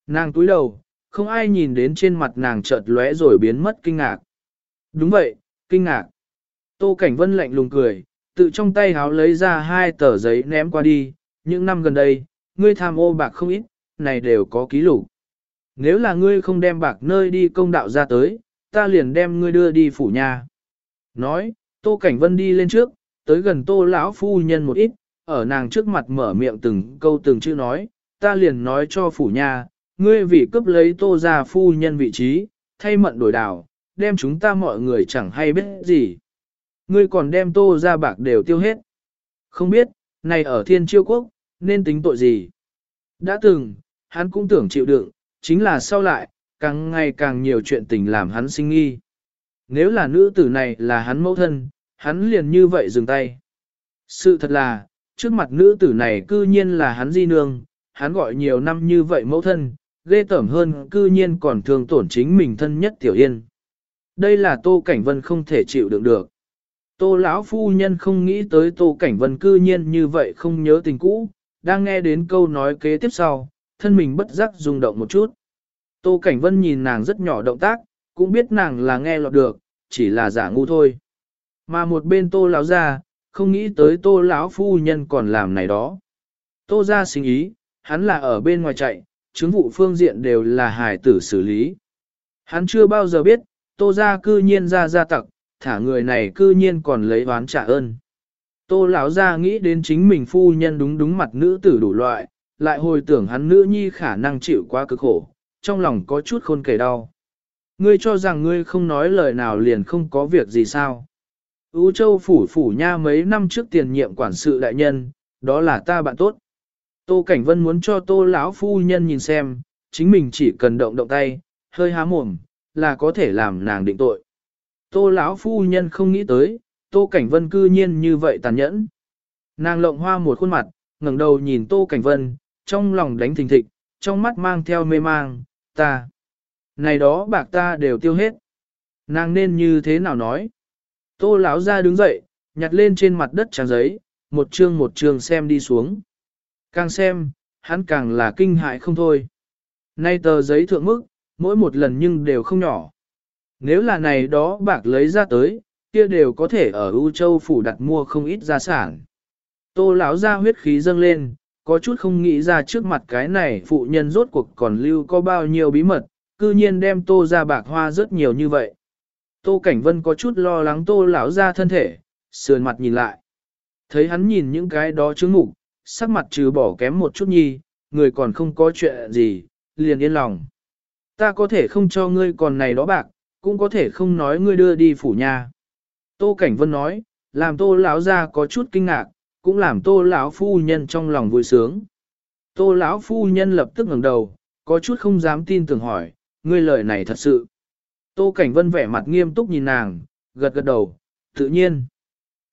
Nàng túi đầu, không ai nhìn đến trên mặt nàng chợt lóe rồi biến mất kinh ngạc. Đúng vậy, kinh ngạc. Tô Cảnh Vân lạnh lùng cười, tự trong tay háo lấy ra hai tờ giấy ném qua đi, những năm gần đây, ngươi tham ô bạc không ít, này đều có ký lục. Nếu là ngươi không đem bạc nơi đi công đạo ra tới, ta liền đem ngươi đưa đi phủ nhà. Nói, Tô Cảnh Vân đi lên trước, tới gần Tô lão phu nhân một ít, ở nàng trước mặt mở miệng từng câu từng chữ nói, ta liền nói cho phủ nhà, ngươi vì cướp lấy Tô gia phu nhân vị trí, thay mận đổi đảo, đem chúng ta mọi người chẳng hay biết gì. Ngươi còn đem Tô gia bạc đều tiêu hết. Không biết, này ở thiên chiêu quốc, nên tính tội gì? Đã từng, hắn cũng tưởng chịu đựng, chính là sau lại, càng ngày càng nhiều chuyện tình làm hắn sinh nghi. Nếu là nữ tử này là hắn mẫu thân, hắn liền như vậy dừng tay. Sự thật là, trước mặt nữ tử này cư nhiên là hắn di nương, hắn gọi nhiều năm như vậy mẫu thân, ghê tởm hơn cư nhiên còn thường tổn chính mình thân nhất tiểu yên. Đây là Tô Cảnh Vân không thể chịu đựng được. Tô lão phu nhân không nghĩ tới Tô Cảnh Vân cư nhiên như vậy không nhớ tình cũ, đang nghe đến câu nói kế tiếp sau, thân mình bất giác rung động một chút. Tô Cảnh Vân nhìn nàng rất nhỏ động tác, cũng biết nàng là nghe lọt được, chỉ là giả ngu thôi. Mà một bên Tô lão ra, không nghĩ tới Tô lão phu nhân còn làm này đó. Tô ra sinh ý, hắn là ở bên ngoài chạy, chứng vụ phương diện đều là hài tử xử lý. Hắn chưa bao giờ biết, Tô ra cư nhiên ra ra tặc, thả người này cư nhiên còn lấy oán trả ơn. Tô lão ra nghĩ đến chính mình phu nhân đúng đúng mặt nữ tử đủ loại, lại hồi tưởng hắn nữ nhi khả năng chịu quá cực khổ, trong lòng có chút khôn kể đau. Ngươi cho rằng ngươi không nói lời nào liền không có việc gì sao. Ú châu phủ phủ nha mấy năm trước tiền nhiệm quản sự đại nhân, đó là ta bạn tốt. Tô Cảnh Vân muốn cho tô lão phu nhân nhìn xem, chính mình chỉ cần động động tay, hơi há mồm, là có thể làm nàng định tội. Tô lão phu nhân không nghĩ tới, Tô Cảnh Vân cư nhiên như vậy tàn nhẫn. Nàng lộng hoa một khuôn mặt, ngẩng đầu nhìn Tô Cảnh Vân, trong lòng đánh thình thịch, trong mắt mang theo mê mang, ta. Này đó bạc ta đều tiêu hết. Nàng nên như thế nào nói? Tô lão ra đứng dậy, nhặt lên trên mặt đất trang giấy, một chương một chương xem đi xuống. Càng xem, hắn càng là kinh hại không thôi. Nay tờ giấy thượng mức, mỗi một lần nhưng đều không nhỏ. Nếu là này đó bạc lấy ra tới, kia đều có thể ở U Châu phủ đặt mua không ít gia sản. Tô lão ra huyết khí dâng lên, có chút không nghĩ ra trước mặt cái này phụ nhân rốt cuộc còn lưu có bao nhiêu bí mật, cư nhiên đem tô ra bạc hoa rất nhiều như vậy. Tô Cảnh Vân có chút lo lắng tô lão ra thân thể, sườn mặt nhìn lại. Thấy hắn nhìn những cái đó chứng mục, sắc mặt trừ bỏ kém một chút nhi, người còn không có chuyện gì, liền yên lòng. Ta có thể không cho ngươi còn này đó bạc, cũng có thể không nói ngươi đưa đi phủ nhà. Tô Cảnh Vân nói, làm tô lão ra có chút kinh ngạc, cũng làm tô lão phu nhân trong lòng vui sướng. Tô lão phu nhân lập tức ngẩng đầu, có chút không dám tin tưởng hỏi, ngươi lời này thật sự. Tô Cảnh Vân vẻ mặt nghiêm túc nhìn nàng, gật gật đầu, tự nhiên.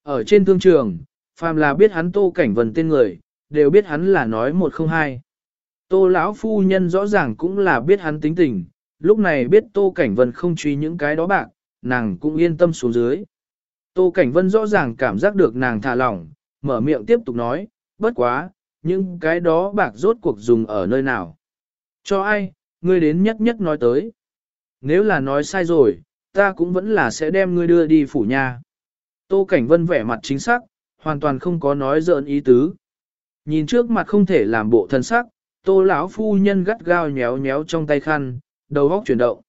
Ở trên thương trường, phàm là biết hắn Tô Cảnh Vân tên người, đều biết hắn là nói một không hai. Tô lão phu nhân rõ ràng cũng là biết hắn tính tình, lúc này biết Tô Cảnh Vân không truy những cái đó bạc, nàng cũng yên tâm xuống dưới. Tô Cảnh Vân rõ ràng cảm giác được nàng thả lỏng, mở miệng tiếp tục nói, bất quá, những cái đó bạc rốt cuộc dùng ở nơi nào. Cho ai, ngươi đến nhất nhất nói tới. Nếu là nói sai rồi, ta cũng vẫn là sẽ đem ngươi đưa đi phủ nhà. Tô Cảnh Vân vẻ mặt chính xác, hoàn toàn không có nói dợn ý tứ. Nhìn trước mặt không thể làm bộ thân sắc, Tô lão phu nhân gắt gao nhéo nhéo trong tay khăn, đầu góc chuyển động.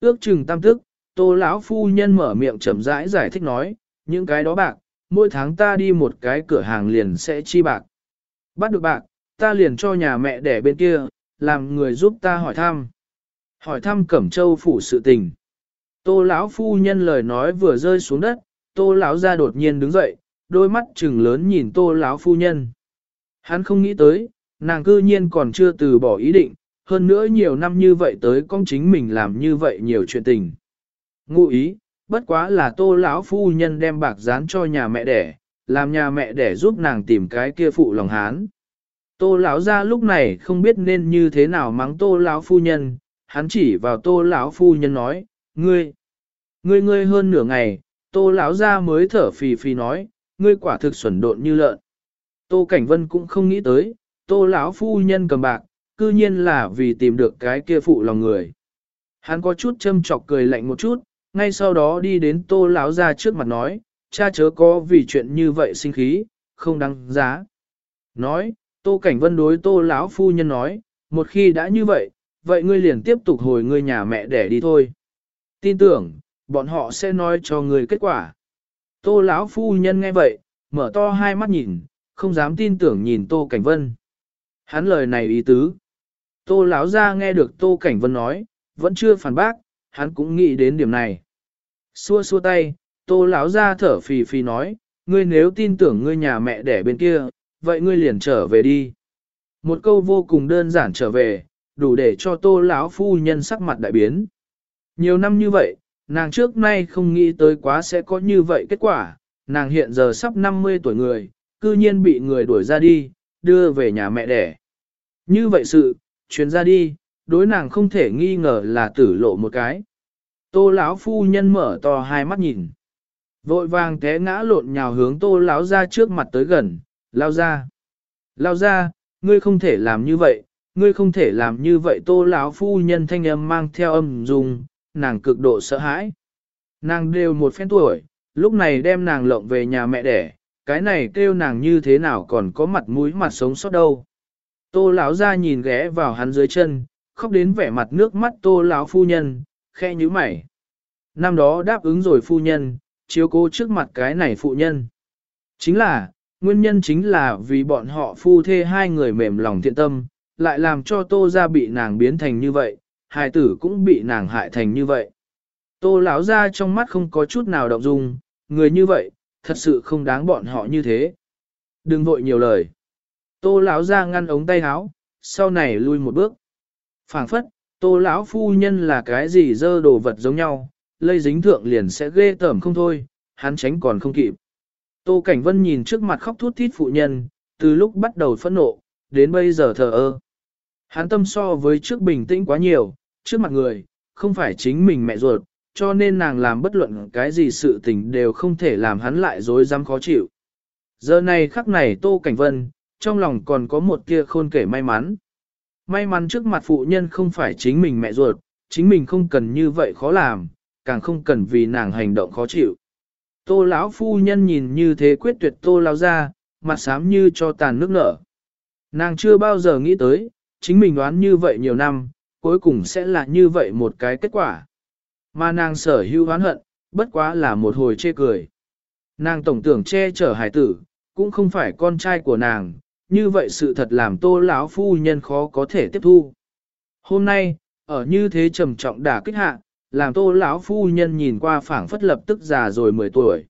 Ước chừng tam tức, Tô lão phu nhân mở miệng chậm rãi giải, giải thích nói, những cái đó bạc, mỗi tháng ta đi một cái cửa hàng liền sẽ chi bạc. Bắt được bạc, ta liền cho nhà mẹ đẻ bên kia, làm người giúp ta hỏi thăm. Hỏi thăm Cẩm Châu phủ sự tình. Tô lão phu nhân lời nói vừa rơi xuống đất, Tô lão ra đột nhiên đứng dậy, đôi mắt trừng lớn nhìn tô lão phu nhân. Hắn không nghĩ tới, nàng cư nhiên còn chưa từ bỏ ý định, hơn nữa nhiều năm như vậy tới con chính mình làm như vậy nhiều chuyện tình. Ngụ ý, bất quá là tô lão phu nhân đem bạc dán cho nhà mẹ đẻ, làm nhà mẹ đẻ giúp nàng tìm cái kia phụ lòng hán. Tô lão ra lúc này không biết nên như thế nào mắng tô lão phu nhân, hắn chỉ vào tô lão phu nhân nói, ngươi, ngươi ngươi hơn nửa ngày, tô lão ra mới thở phì phì nói, ngươi quả thực xuẩn độn như lợn. Tô Cảnh Vân cũng không nghĩ tới, tô lão phu nhân cầm bạc, cư nhiên là vì tìm được cái kia phụ lòng người. Hắn có chút châm chọc cười lạnh một chút, ngay sau đó đi đến tô lão ra trước mặt nói, cha chớ có vì chuyện như vậy sinh khí, không đáng giá. Nói, tô cảnh vân đối tô lão phu nhân nói, một khi đã như vậy, vậy ngươi liền tiếp tục hồi ngươi nhà mẹ để đi thôi. Tin tưởng, bọn họ sẽ nói cho ngươi kết quả. Tô lão phu nhân nghe vậy, mở to hai mắt nhìn, không dám tin tưởng nhìn tô cảnh vân. Hắn lời này ý tứ. Tô lão ra nghe được tô cảnh vân nói, vẫn chưa phản bác, hắn cũng nghĩ đến điểm này. Xua xua tay, tô lão ra thở phì phì nói, ngươi nếu tin tưởng ngươi nhà mẹ đẻ bên kia, vậy ngươi liền trở về đi. Một câu vô cùng đơn giản trở về, đủ để cho tô lão phu nhân sắc mặt đại biến. Nhiều năm như vậy, nàng trước nay không nghĩ tới quá sẽ có như vậy kết quả, nàng hiện giờ sắp 50 tuổi người, cư nhiên bị người đuổi ra đi, đưa về nhà mẹ đẻ. Như vậy sự, chuyến ra đi, đối nàng không thể nghi ngờ là tử lộ một cái. Tô lão phu nhân mở to hai mắt nhìn. Vội vàng té ngã lộn nhào hướng tô lão ra trước mặt tới gần, lao ra. Lao ra, ngươi không thể làm như vậy, ngươi không thể làm như vậy tô lão phu nhân thanh âm mang theo âm dùng, nàng cực độ sợ hãi. Nàng đều một phen tuổi, lúc này đem nàng lộng về nhà mẹ đẻ, cái này kêu nàng như thế nào còn có mặt mũi mặt sống sót đâu. Tô lão ra nhìn ghé vào hắn dưới chân, khóc đến vẻ mặt nước mắt tô lão phu nhân, khe như mày. Năm đó đáp ứng rồi phu nhân, chiếu cố trước mặt cái này phụ nhân. Chính là, nguyên nhân chính là vì bọn họ phu thê hai người mềm lòng thiện tâm, lại làm cho tô ra bị nàng biến thành như vậy, hài tử cũng bị nàng hại thành như vậy. Tô lão ra trong mắt không có chút nào động dung, người như vậy, thật sự không đáng bọn họ như thế. Đừng vội nhiều lời. Tô lão ra ngăn ống tay áo, sau này lui một bước. phảng phất, tô lão phu nhân là cái gì dơ đồ vật giống nhau, lây dính thượng liền sẽ ghê tởm không thôi, hắn tránh còn không kịp. Tô Cảnh Vân nhìn trước mặt khóc thút thít phụ nhân, từ lúc bắt đầu phẫn nộ, đến bây giờ thờ ơ. Hắn tâm so với trước bình tĩnh quá nhiều, trước mặt người, không phải chính mình mẹ ruột, cho nên nàng làm bất luận cái gì sự tình đều không thể làm hắn lại dối dám khó chịu. Giờ này khắc này Tô Cảnh Vân, trong lòng còn có một kia khôn kể may mắn. May mắn trước mặt phụ nhân không phải chính mình mẹ ruột, chính mình không cần như vậy khó làm, càng không cần vì nàng hành động khó chịu. Tô lão phu nhân nhìn như thế quyết tuyệt tô lao ra, mặt xám như cho tàn nước nở. Nàng chưa bao giờ nghĩ tới, chính mình đoán như vậy nhiều năm, cuối cùng sẽ là như vậy một cái kết quả. Mà nàng sở hữu oán hận, bất quá là một hồi chê cười. Nàng tổng tưởng che chở hải tử, cũng không phải con trai của nàng, như vậy sự thật làm tô lão phu nhân khó có thể tiếp thu. Hôm nay, ở như thế trầm trọng đả kích hạ, làm tô lão phu nhân nhìn qua phảng phất lập tức già rồi 10 tuổi.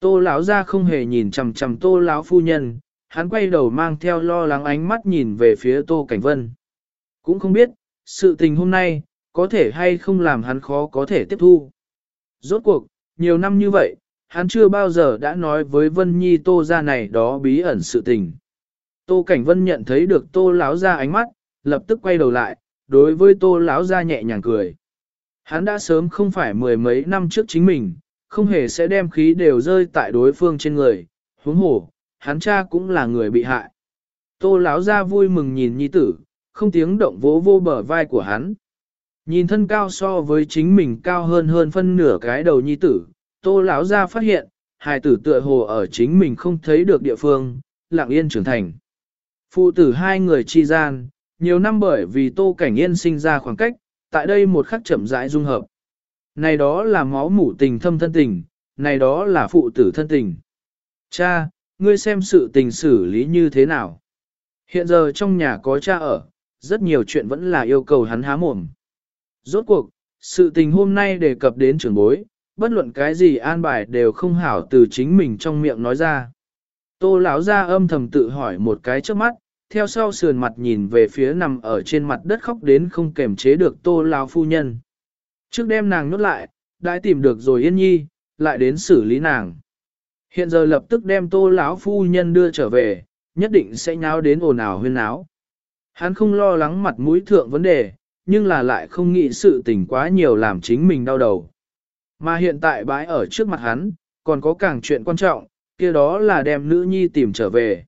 Tô lão ra không hề nhìn chằm chằm tô lão phu nhân, hắn quay đầu mang theo lo lắng ánh mắt nhìn về phía tô cảnh vân. Cũng không biết, sự tình hôm nay, có thể hay không làm hắn khó có thể tiếp thu. Rốt cuộc, nhiều năm như vậy, hắn chưa bao giờ đã nói với Vân Nhi tô ra này đó bí ẩn sự tình. Tô Cảnh Vân nhận thấy được tô lão ra ánh mắt, lập tức quay đầu lại, đối với tô lão ra nhẹ nhàng cười. Hắn đã sớm không phải mười mấy năm trước chính mình, không hề sẽ đem khí đều rơi tại đối phương trên người, huống hồ, hắn cha cũng là người bị hại. Tô lão ra vui mừng nhìn nhi tử, không tiếng động vỗ vô bờ vai của hắn. Nhìn thân cao so với chính mình cao hơn hơn phân nửa cái đầu nhi tử, tô lão ra phát hiện, hài tử tựa hồ ở chính mình không thấy được địa phương, lặng yên trưởng thành. Phụ tử hai người chi gian, nhiều năm bởi vì tô cảnh yên sinh ra khoảng cách, tại đây một khắc chậm rãi dung hợp. Này đó là máu mủ tình thâm thân tình, này đó là phụ tử thân tình. Cha, ngươi xem sự tình xử lý như thế nào? Hiện giờ trong nhà có cha ở, rất nhiều chuyện vẫn là yêu cầu hắn há mồm. Rốt cuộc, sự tình hôm nay đề cập đến trưởng bối, bất luận cái gì an bài đều không hảo từ chính mình trong miệng nói ra. Tô lão ra âm thầm tự hỏi một cái trước mắt, theo sau sườn mặt nhìn về phía nằm ở trên mặt đất khóc đến không kềm chế được tô lão phu nhân. Trước đêm nàng nhốt lại, đã tìm được rồi yên nhi, lại đến xử lý nàng. Hiện giờ lập tức đem tô lão phu nhân đưa trở về, nhất định sẽ nháo đến ồn ào huyên náo. Hắn không lo lắng mặt mũi thượng vấn đề, nhưng là lại không nghĩ sự tình quá nhiều làm chính mình đau đầu. Mà hiện tại bãi ở trước mặt hắn, còn có càng chuyện quan trọng, kia đó là đem nữ nhi tìm trở về.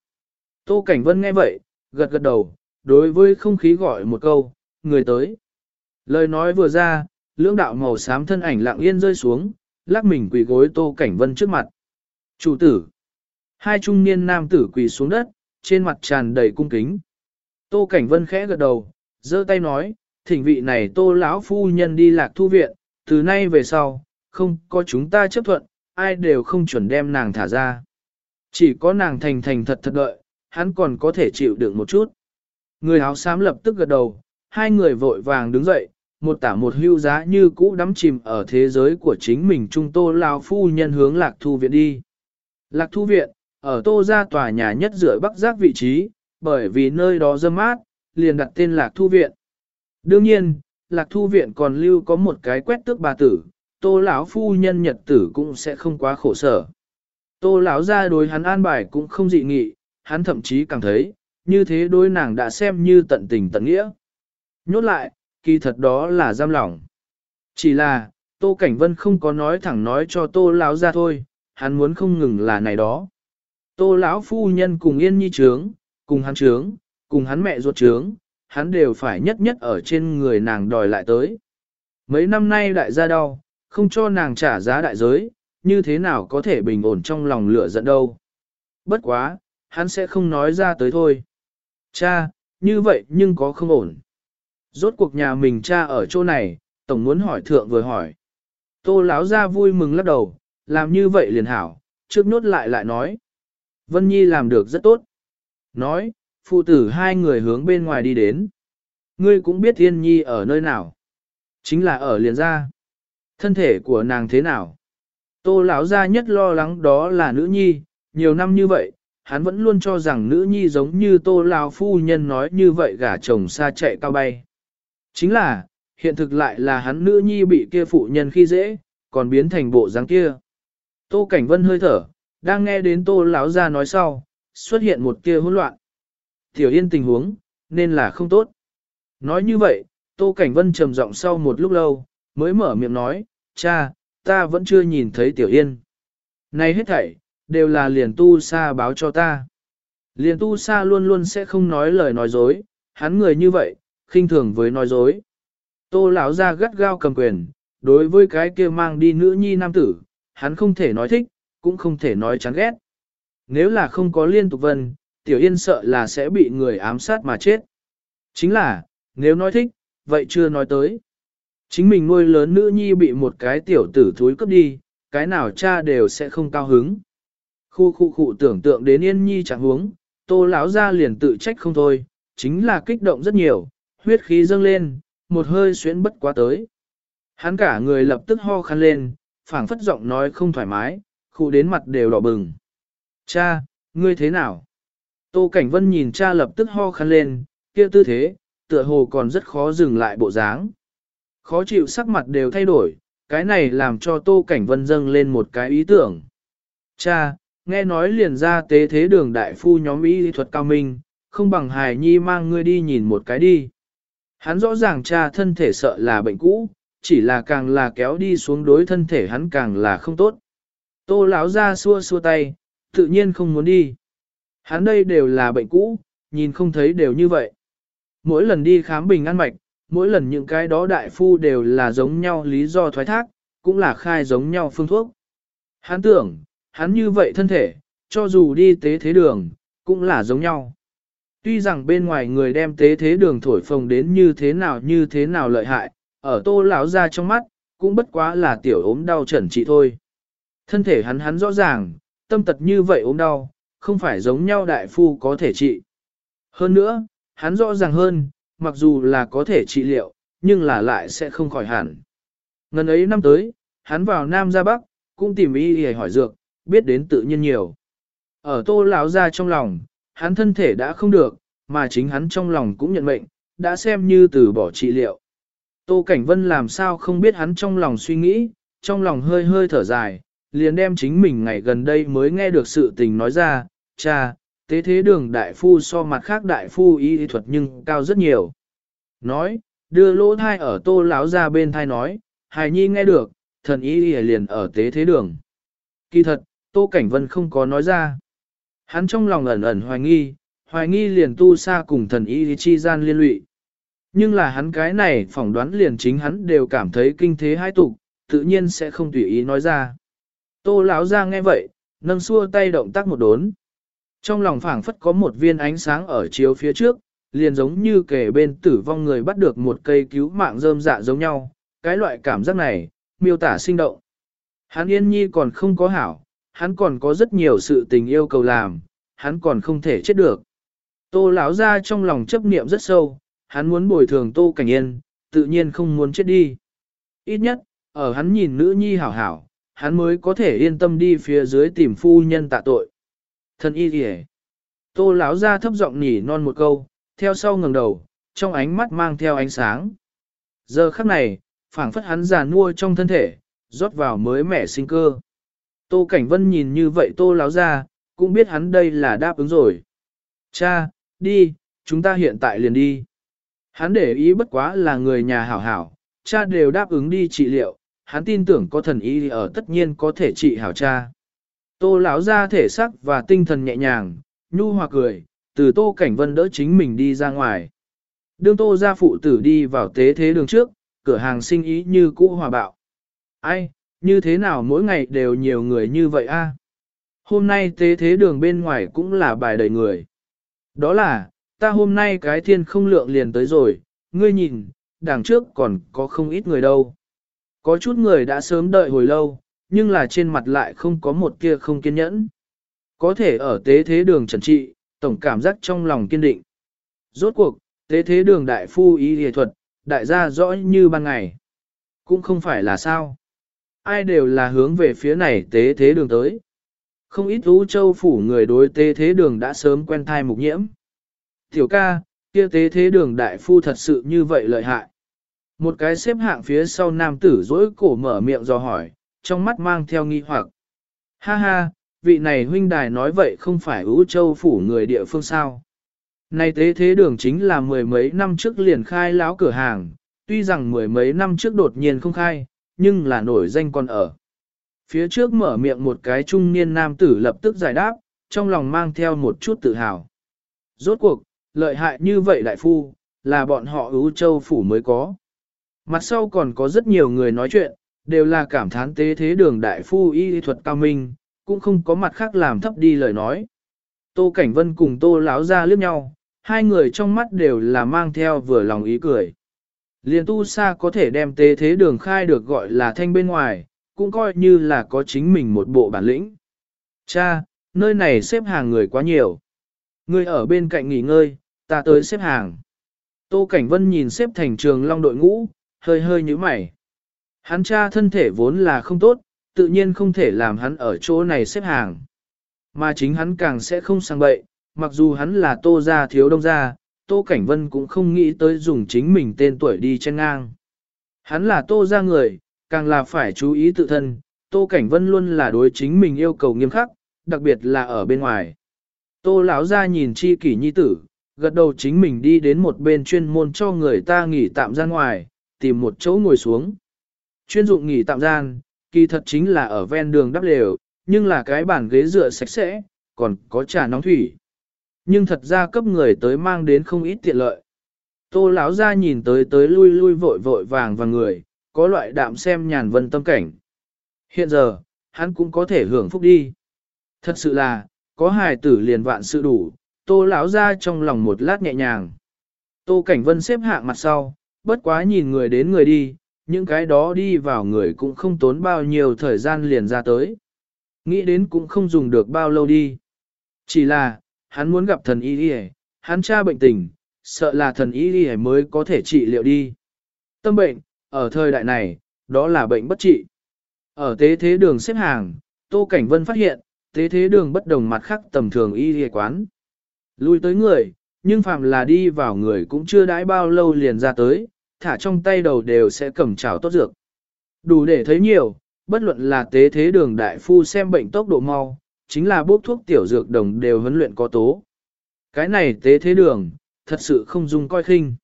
Tô Cảnh Vân nghe vậy, gật gật đầu, đối với không khí gọi một câu, người tới. Lời nói vừa ra, lưỡng đạo màu xám thân ảnh lặng yên rơi xuống, lắc mình quỳ gối Tô Cảnh Vân trước mặt. Chủ tử. Hai trung niên nam tử quỳ xuống đất, trên mặt tràn đầy cung kính. Tô Cảnh Vân khẽ gật đầu, giơ tay nói, thỉnh vị này Tô lão phu nhân đi lạc thu viện, từ nay về sau, không có chúng ta chấp thuận, ai đều không chuẩn đem nàng thả ra. Chỉ có nàng thành thành thật thật đợi, hắn còn có thể chịu đựng một chút. Người áo xám lập tức gật đầu, hai người vội vàng đứng dậy, một tả một hưu giá như cũ đắm chìm ở thế giới của chính mình trung tô lao phu nhân hướng lạc thu viện đi. Lạc thu viện, ở tô ra tòa nhà nhất rưỡi bắc giác vị trí, bởi vì nơi đó dâm mát, liền đặt tên lạc thu viện. Đương nhiên, lạc thu viện còn lưu có một cái quét tước bà tử, tô lão phu nhân nhật tử cũng sẽ không quá khổ sở. Tô lão ra đối hắn an bài cũng không dị nghị, hắn thậm chí càng thấy, như thế đối nàng đã xem như tận tình tận nghĩa. Nhốt lại, kỳ thật đó là giam lỏng. Chỉ là, Tô Cảnh Vân không có nói thẳng nói cho Tô lão ra thôi, hắn muốn không ngừng là này đó. Tô lão phu nhân cùng Yên Nhi trướng, cùng hắn trướng, cùng hắn mẹ ruột trướng, hắn đều phải nhất nhất ở trên người nàng đòi lại tới. Mấy năm nay đại gia đau, không cho nàng trả giá đại giới, như thế nào có thể bình ổn trong lòng lửa giận đâu. Bất quá, hắn sẽ không nói ra tới thôi. Cha, như vậy nhưng có không ổn. Rốt cuộc nhà mình cha ở chỗ này, tổng muốn hỏi thượng vừa hỏi. Tô lão ra vui mừng lắc đầu, làm như vậy liền hảo, trước nốt lại lại nói. Vân Nhi làm được rất tốt. Nói, phụ tử hai người hướng bên ngoài đi đến. Ngươi cũng biết Thiên Nhi ở nơi nào. Chính là ở liền gia. Thân thể của nàng thế nào? Tô lão gia nhất lo lắng đó là nữ nhi, nhiều năm như vậy, hắn vẫn luôn cho rằng nữ nhi giống như tô lão phu nhân nói như vậy gả chồng xa chạy cao bay. Chính là, hiện thực lại là hắn nữ nhi bị kia phụ nhân khi dễ, còn biến thành bộ dáng kia. Tô Cảnh Vân hơi thở, đang nghe đến tô lão gia nói sau, xuất hiện một kia hỗn loạn. Tiểu Yên tình huống, nên là không tốt. Nói như vậy, Tô Cảnh Vân trầm giọng sau một lúc lâu, mới mở miệng nói, cha, ta vẫn chưa nhìn thấy Tiểu Yên. Này hết thảy, đều là liền tu sa báo cho ta. Liền tu sa luôn luôn sẽ không nói lời nói dối, hắn người như vậy, khinh thường với nói dối. Tô lão ra gắt gao cầm quyền, đối với cái kia mang đi nữ nhi nam tử, hắn không thể nói thích, cũng không thể nói chán ghét. Nếu là không có liên tục vân, Tiểu Yên sợ là sẽ bị người ám sát mà chết. Chính là, nếu nói thích, vậy chưa nói tới. Chính mình nuôi lớn nữ nhi bị một cái tiểu tử thúi cướp đi, cái nào cha đều sẽ không cao hứng. Khu khu khu tưởng tượng đến yên nhi chẳng huống, tô lão ra liền tự trách không thôi, chính là kích động rất nhiều, huyết khí dâng lên, một hơi xuyến bất quá tới. Hắn cả người lập tức ho khăn lên, phảng phất giọng nói không thoải mái, khu đến mặt đều đỏ bừng. Cha, ngươi thế nào? Tô Cảnh Vân nhìn cha lập tức ho khăn lên, kia tư thế, tựa hồ còn rất khó dừng lại bộ dáng. Khó chịu sắc mặt đều thay đổi, cái này làm cho Tô Cảnh Vân dâng lên một cái ý tưởng. Cha, nghe nói liền ra tế thế đường đại phu nhóm y thuật cao minh, không bằng hài nhi mang ngươi đi nhìn một cái đi. Hắn rõ ràng cha thân thể sợ là bệnh cũ, chỉ là càng là kéo đi xuống đối thân thể hắn càng là không tốt. Tô lão ra xua xua tay, tự nhiên không muốn đi. Hắn đây đều là bệnh cũ, nhìn không thấy đều như vậy. Mỗi lần đi khám bình ăn mạch, mỗi lần những cái đó đại phu đều là giống nhau lý do thoái thác, cũng là khai giống nhau phương thuốc. Hắn tưởng, hắn như vậy thân thể, cho dù đi tế thế đường, cũng là giống nhau. Tuy rằng bên ngoài người đem tế thế đường thổi phồng đến như thế nào như thế nào lợi hại, ở tô lão ra trong mắt, cũng bất quá là tiểu ốm đau trần trị thôi. Thân thể hắn hắn rõ ràng, tâm tật như vậy ốm đau, không phải giống nhau đại phu có thể trị. Hơn nữa, hắn rõ ràng hơn, mặc dù là có thể trị liệu, nhưng là lại sẽ không khỏi hẳn. Ngần ấy năm tới, hắn vào Nam ra Bắc, cũng tìm y y hỏi dược, biết đến tự nhiên nhiều. Ở tô lão ra trong lòng, hắn thân thể đã không được, mà chính hắn trong lòng cũng nhận mệnh, đã xem như từ bỏ trị liệu. Tô Cảnh Vân làm sao không biết hắn trong lòng suy nghĩ, trong lòng hơi hơi thở dài, liền đem chính mình ngày gần đây mới nghe được sự tình nói ra, cha, tế thế đường đại phu so mặt khác đại phu y thuật nhưng cao rất nhiều. Nói, đưa lỗ thai ở tô lão ra bên thai nói, hài nhi nghe được, thần y liền ở tế thế đường. Kỳ thật, tô cảnh vân không có nói ra. Hắn trong lòng ẩn ẩn hoài nghi, hoài nghi liền tu xa cùng thần y chi gian liên lụy. Nhưng là hắn cái này phỏng đoán liền chính hắn đều cảm thấy kinh thế hai tục, tự nhiên sẽ không tùy ý nói ra. Tô lão ra nghe vậy, nâng xua tay động tác một đốn. Trong lòng phảng phất có một viên ánh sáng ở chiếu phía trước, liền giống như kể bên tử vong người bắt được một cây cứu mạng rơm dạ giống nhau, cái loại cảm giác này, miêu tả sinh động. Hắn yên nhi còn không có hảo, hắn còn có rất nhiều sự tình yêu cầu làm, hắn còn không thể chết được. Tô lão ra trong lòng chấp niệm rất sâu, hắn muốn bồi thường tô cảnh yên, tự nhiên không muốn chết đi. Ít nhất, ở hắn nhìn nữ nhi hảo hảo, hắn mới có thể yên tâm đi phía dưới tìm phu nhân tạ tội. Thần y kìa. Tô lão ra thấp giọng nhỉ non một câu, theo sau ngẩng đầu, trong ánh mắt mang theo ánh sáng. Giờ khắc này, phảng phất hắn già nua trong thân thể, rót vào mới mẻ sinh cơ. Tô Cảnh Vân nhìn như vậy Tô lão ra, cũng biết hắn đây là đáp ứng rồi. Cha, đi, chúng ta hiện tại liền đi. Hắn để ý bất quá là người nhà hảo hảo, cha đều đáp ứng đi trị liệu, hắn tin tưởng có thần y ở tất nhiên có thể trị hảo cha. Tô lão ra thể sắc và tinh thần nhẹ nhàng, nhu hòa cười, từ Tô Cảnh Vân đỡ chính mình đi ra ngoài. Đương Tô gia phụ tử đi vào tế thế đường trước, cửa hàng sinh ý như cũ hòa bạo. Ai, như thế nào mỗi ngày đều nhiều người như vậy a? Hôm nay tế thế đường bên ngoài cũng là bài đầy người. Đó là, ta hôm nay cái thiên không lượng liền tới rồi, ngươi nhìn, đằng trước còn có không ít người đâu. Có chút người đã sớm đợi hồi lâu, nhưng là trên mặt lại không có một kia không kiên nhẫn. Có thể ở tế thế đường trần trị, tổng cảm giác trong lòng kiên định. Rốt cuộc, tế thế đường đại phu y y thuật, đại gia rõ như ban ngày. Cũng không phải là sao. Ai đều là hướng về phía này tế thế đường tới. Không ít ú châu phủ người đối tế thế đường đã sớm quen thai mục nhiễm. Tiểu ca, kia tế thế đường đại phu thật sự như vậy lợi hại. Một cái xếp hạng phía sau nam tử dỗi cổ mở miệng do hỏi, trong mắt mang theo nghi hoặc. Ha ha, vị này huynh đài nói vậy không phải ưu châu phủ người địa phương sao. Này tế thế đường chính là mười mấy năm trước liền khai láo cửa hàng, tuy rằng mười mấy năm trước đột nhiên không khai, nhưng là nổi danh còn ở. Phía trước mở miệng một cái trung niên nam tử lập tức giải đáp, trong lòng mang theo một chút tự hào. Rốt cuộc, lợi hại như vậy đại phu, là bọn họ ưu châu phủ mới có. Mặt sau còn có rất nhiều người nói chuyện, đều là cảm thán tế thế đường đại phu y thuật cao minh, cũng không có mặt khác làm thấp đi lời nói. Tô Cảnh Vân cùng Tô Lão ra liếc nhau, hai người trong mắt đều là mang theo vừa lòng ý cười. Liên tu sa có thể đem tế thế đường khai được gọi là thanh bên ngoài, cũng coi như là có chính mình một bộ bản lĩnh. Cha, nơi này xếp hàng người quá nhiều. Người ở bên cạnh nghỉ ngơi, ta tới xếp hàng. Tô Cảnh Vân nhìn xếp thành trường long đội ngũ, hơi hơi như mày. Hắn cha thân thể vốn là không tốt, tự nhiên không thể làm hắn ở chỗ này xếp hàng. Mà chính hắn càng sẽ không sang bậy, mặc dù hắn là tô gia thiếu đông gia, tô cảnh vân cũng không nghĩ tới dùng chính mình tên tuổi đi chen ngang. Hắn là tô gia người, càng là phải chú ý tự thân, tô cảnh vân luôn là đối chính mình yêu cầu nghiêm khắc, đặc biệt là ở bên ngoài. Tô lão gia nhìn chi kỷ nhi tử, gật đầu chính mình đi đến một bên chuyên môn cho người ta nghỉ tạm ra ngoài, tìm một chỗ ngồi xuống. Chuyên dụng nghỉ tạm gian, kỳ thật chính là ở ven đường đắp lều, nhưng là cái bàn ghế dựa sạch sẽ, còn có trà nóng thủy. Nhưng thật ra cấp người tới mang đến không ít tiện lợi. Tô lão ra nhìn tới tới lui lui vội vội vàng và người, có loại đạm xem nhàn vân tâm cảnh. Hiện giờ, hắn cũng có thể hưởng phúc đi. Thật sự là, có hài tử liền vạn sự đủ, tô lão ra trong lòng một lát nhẹ nhàng. Tô Cảnh Vân xếp hạng mặt sau, bất quá nhìn người đến người đi, những cái đó đi vào người cũng không tốn bao nhiêu thời gian liền ra tới. Nghĩ đến cũng không dùng được bao lâu đi. Chỉ là, hắn muốn gặp thần y đi hắn tra bệnh tình, sợ là thần y đi mới có thể trị liệu đi. Tâm bệnh, ở thời đại này, đó là bệnh bất trị. Ở tế thế đường xếp hàng, Tô Cảnh Vân phát hiện, tế thế đường bất đồng mặt khác tầm thường y y quán. Lui tới người, nhưng phạm là đi vào người cũng chưa đãi bao lâu liền ra tới, thả trong tay đầu đều sẽ cầm chảo tốt dược. Đủ để thấy nhiều, bất luận là tế thế đường đại phu xem bệnh tốc độ mau, chính là bốc thuốc tiểu dược đồng đều huấn luyện có tố. Cái này tế thế đường, thật sự không dùng coi khinh.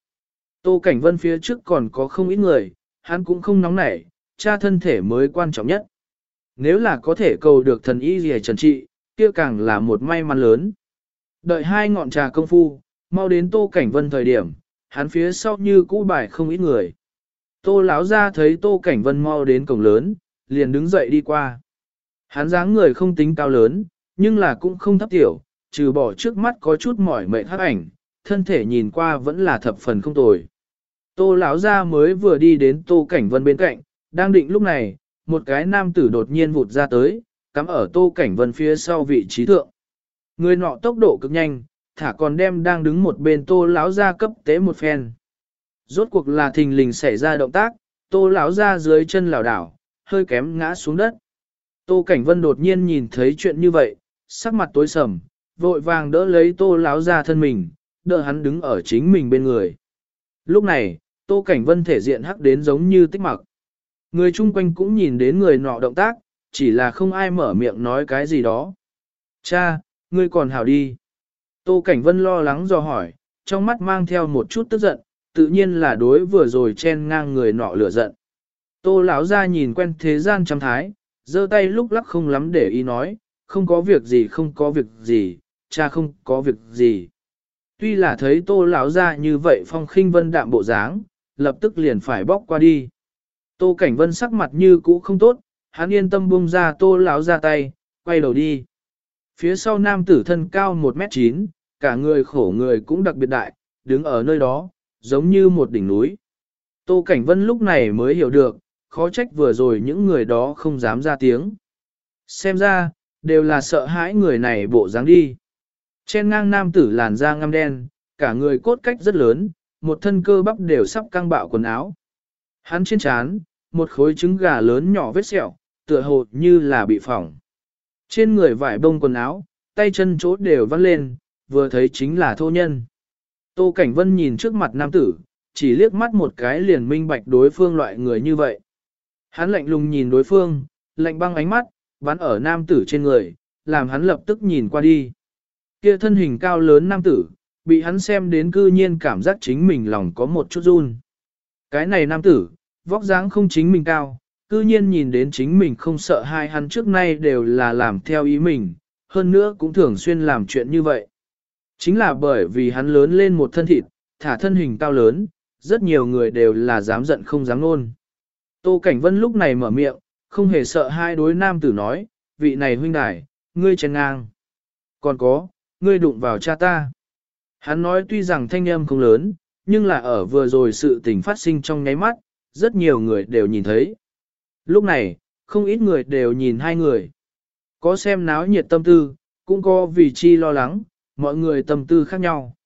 Tô Cảnh Vân phía trước còn có không ít người, hắn cũng không nóng nảy, cha thân thể mới quan trọng nhất. Nếu là có thể cầu được thần y gì trần trị, kia càng là một may mắn lớn. Đợi hai ngọn trà công phu, mau đến Tô Cảnh Vân thời điểm, hắn phía sau như cũ bài không ít người. Tô lão ra thấy Tô Cảnh Vân mau đến cổng lớn, liền đứng dậy đi qua. Hắn dáng người không tính cao lớn, nhưng là cũng không thấp tiểu, trừ bỏ trước mắt có chút mỏi mệt hắc ảnh, thân thể nhìn qua vẫn là thập phần không tồi. Tô lão ra mới vừa đi đến Tô Cảnh Vân bên cạnh, đang định lúc này, một cái nam tử đột nhiên vụt ra tới, cắm ở Tô Cảnh Vân phía sau vị trí thượng. Người nọ tốc độ cực nhanh, thả còn đem đang đứng một bên Tô lão ra cấp tế một phen. Rốt cuộc là thình lình xảy ra động tác, Tô lão ra dưới chân lảo đảo, hơi kém ngã xuống đất. Tô Cảnh Vân đột nhiên nhìn thấy chuyện như vậy, sắc mặt tối sầm, vội vàng đỡ lấy Tô lão ra thân mình, đỡ hắn đứng ở chính mình bên người. Lúc này, Tô Cảnh Vân thể diện hắc đến giống như tích mặc. Người chung quanh cũng nhìn đến người nọ động tác, chỉ là không ai mở miệng nói cái gì đó. Cha, ngươi còn hảo đi. Tô Cảnh Vân lo lắng do hỏi, trong mắt mang theo một chút tức giận, tự nhiên là đối vừa rồi chen ngang người nọ lửa giận. Tô lão ra nhìn quen thế gian trăm thái, giơ tay lúc lắc không lắm để ý nói, không có việc gì không có việc gì, cha không có việc gì. Tuy là thấy tô lão ra như vậy phong khinh vân đạm bộ dáng, lập tức liền phải bóc qua đi. Tô Cảnh Vân sắc mặt như cũ không tốt, hắn yên tâm buông ra tô lão ra tay, quay đầu đi. Phía sau nam tử thân cao 1m9, cả người khổ người cũng đặc biệt đại, đứng ở nơi đó, giống như một đỉnh núi. Tô Cảnh Vân lúc này mới hiểu được, khó trách vừa rồi những người đó không dám ra tiếng. Xem ra, đều là sợ hãi người này bộ dáng đi. Trên ngang nam tử làn da ngăm đen, cả người cốt cách rất lớn, một thân cơ bắp đều sắp căng bạo quần áo. Hắn trên trán, một khối trứng gà lớn nhỏ vết sẹo, tựa hồ như là bị phỏng. Trên người vải bông quần áo, tay chân chỗ đều vắt lên, vừa thấy chính là thô nhân. Tô Cảnh Vân nhìn trước mặt nam tử, chỉ liếc mắt một cái liền minh bạch đối phương loại người như vậy. Hắn lạnh lùng nhìn đối phương, lạnh băng ánh mắt, bắn ở nam tử trên người, làm hắn lập tức nhìn qua đi. Kia thân hình cao lớn nam tử, bị hắn xem đến cư nhiên cảm giác chính mình lòng có một chút run. Cái này nam tử, vóc dáng không chính mình cao, cư nhiên nhìn đến chính mình không sợ hai hắn trước nay đều là làm theo ý mình, hơn nữa cũng thường xuyên làm chuyện như vậy. Chính là bởi vì hắn lớn lên một thân thịt, thả thân hình cao lớn, rất nhiều người đều là dám giận không dám nôn. Tô Cảnh Vân lúc này mở miệng, không hề sợ hai đối nam tử nói, vị này huynh đài, ngươi chèn ngang. Còn có, ngươi đụng vào cha ta. Hắn nói tuy rằng thanh âm không lớn, nhưng là ở vừa rồi sự tình phát sinh trong nháy mắt, rất nhiều người đều nhìn thấy. Lúc này, không ít người đều nhìn hai người. Có xem náo nhiệt tâm tư, cũng có vì chi lo lắng, mọi người tâm tư khác nhau.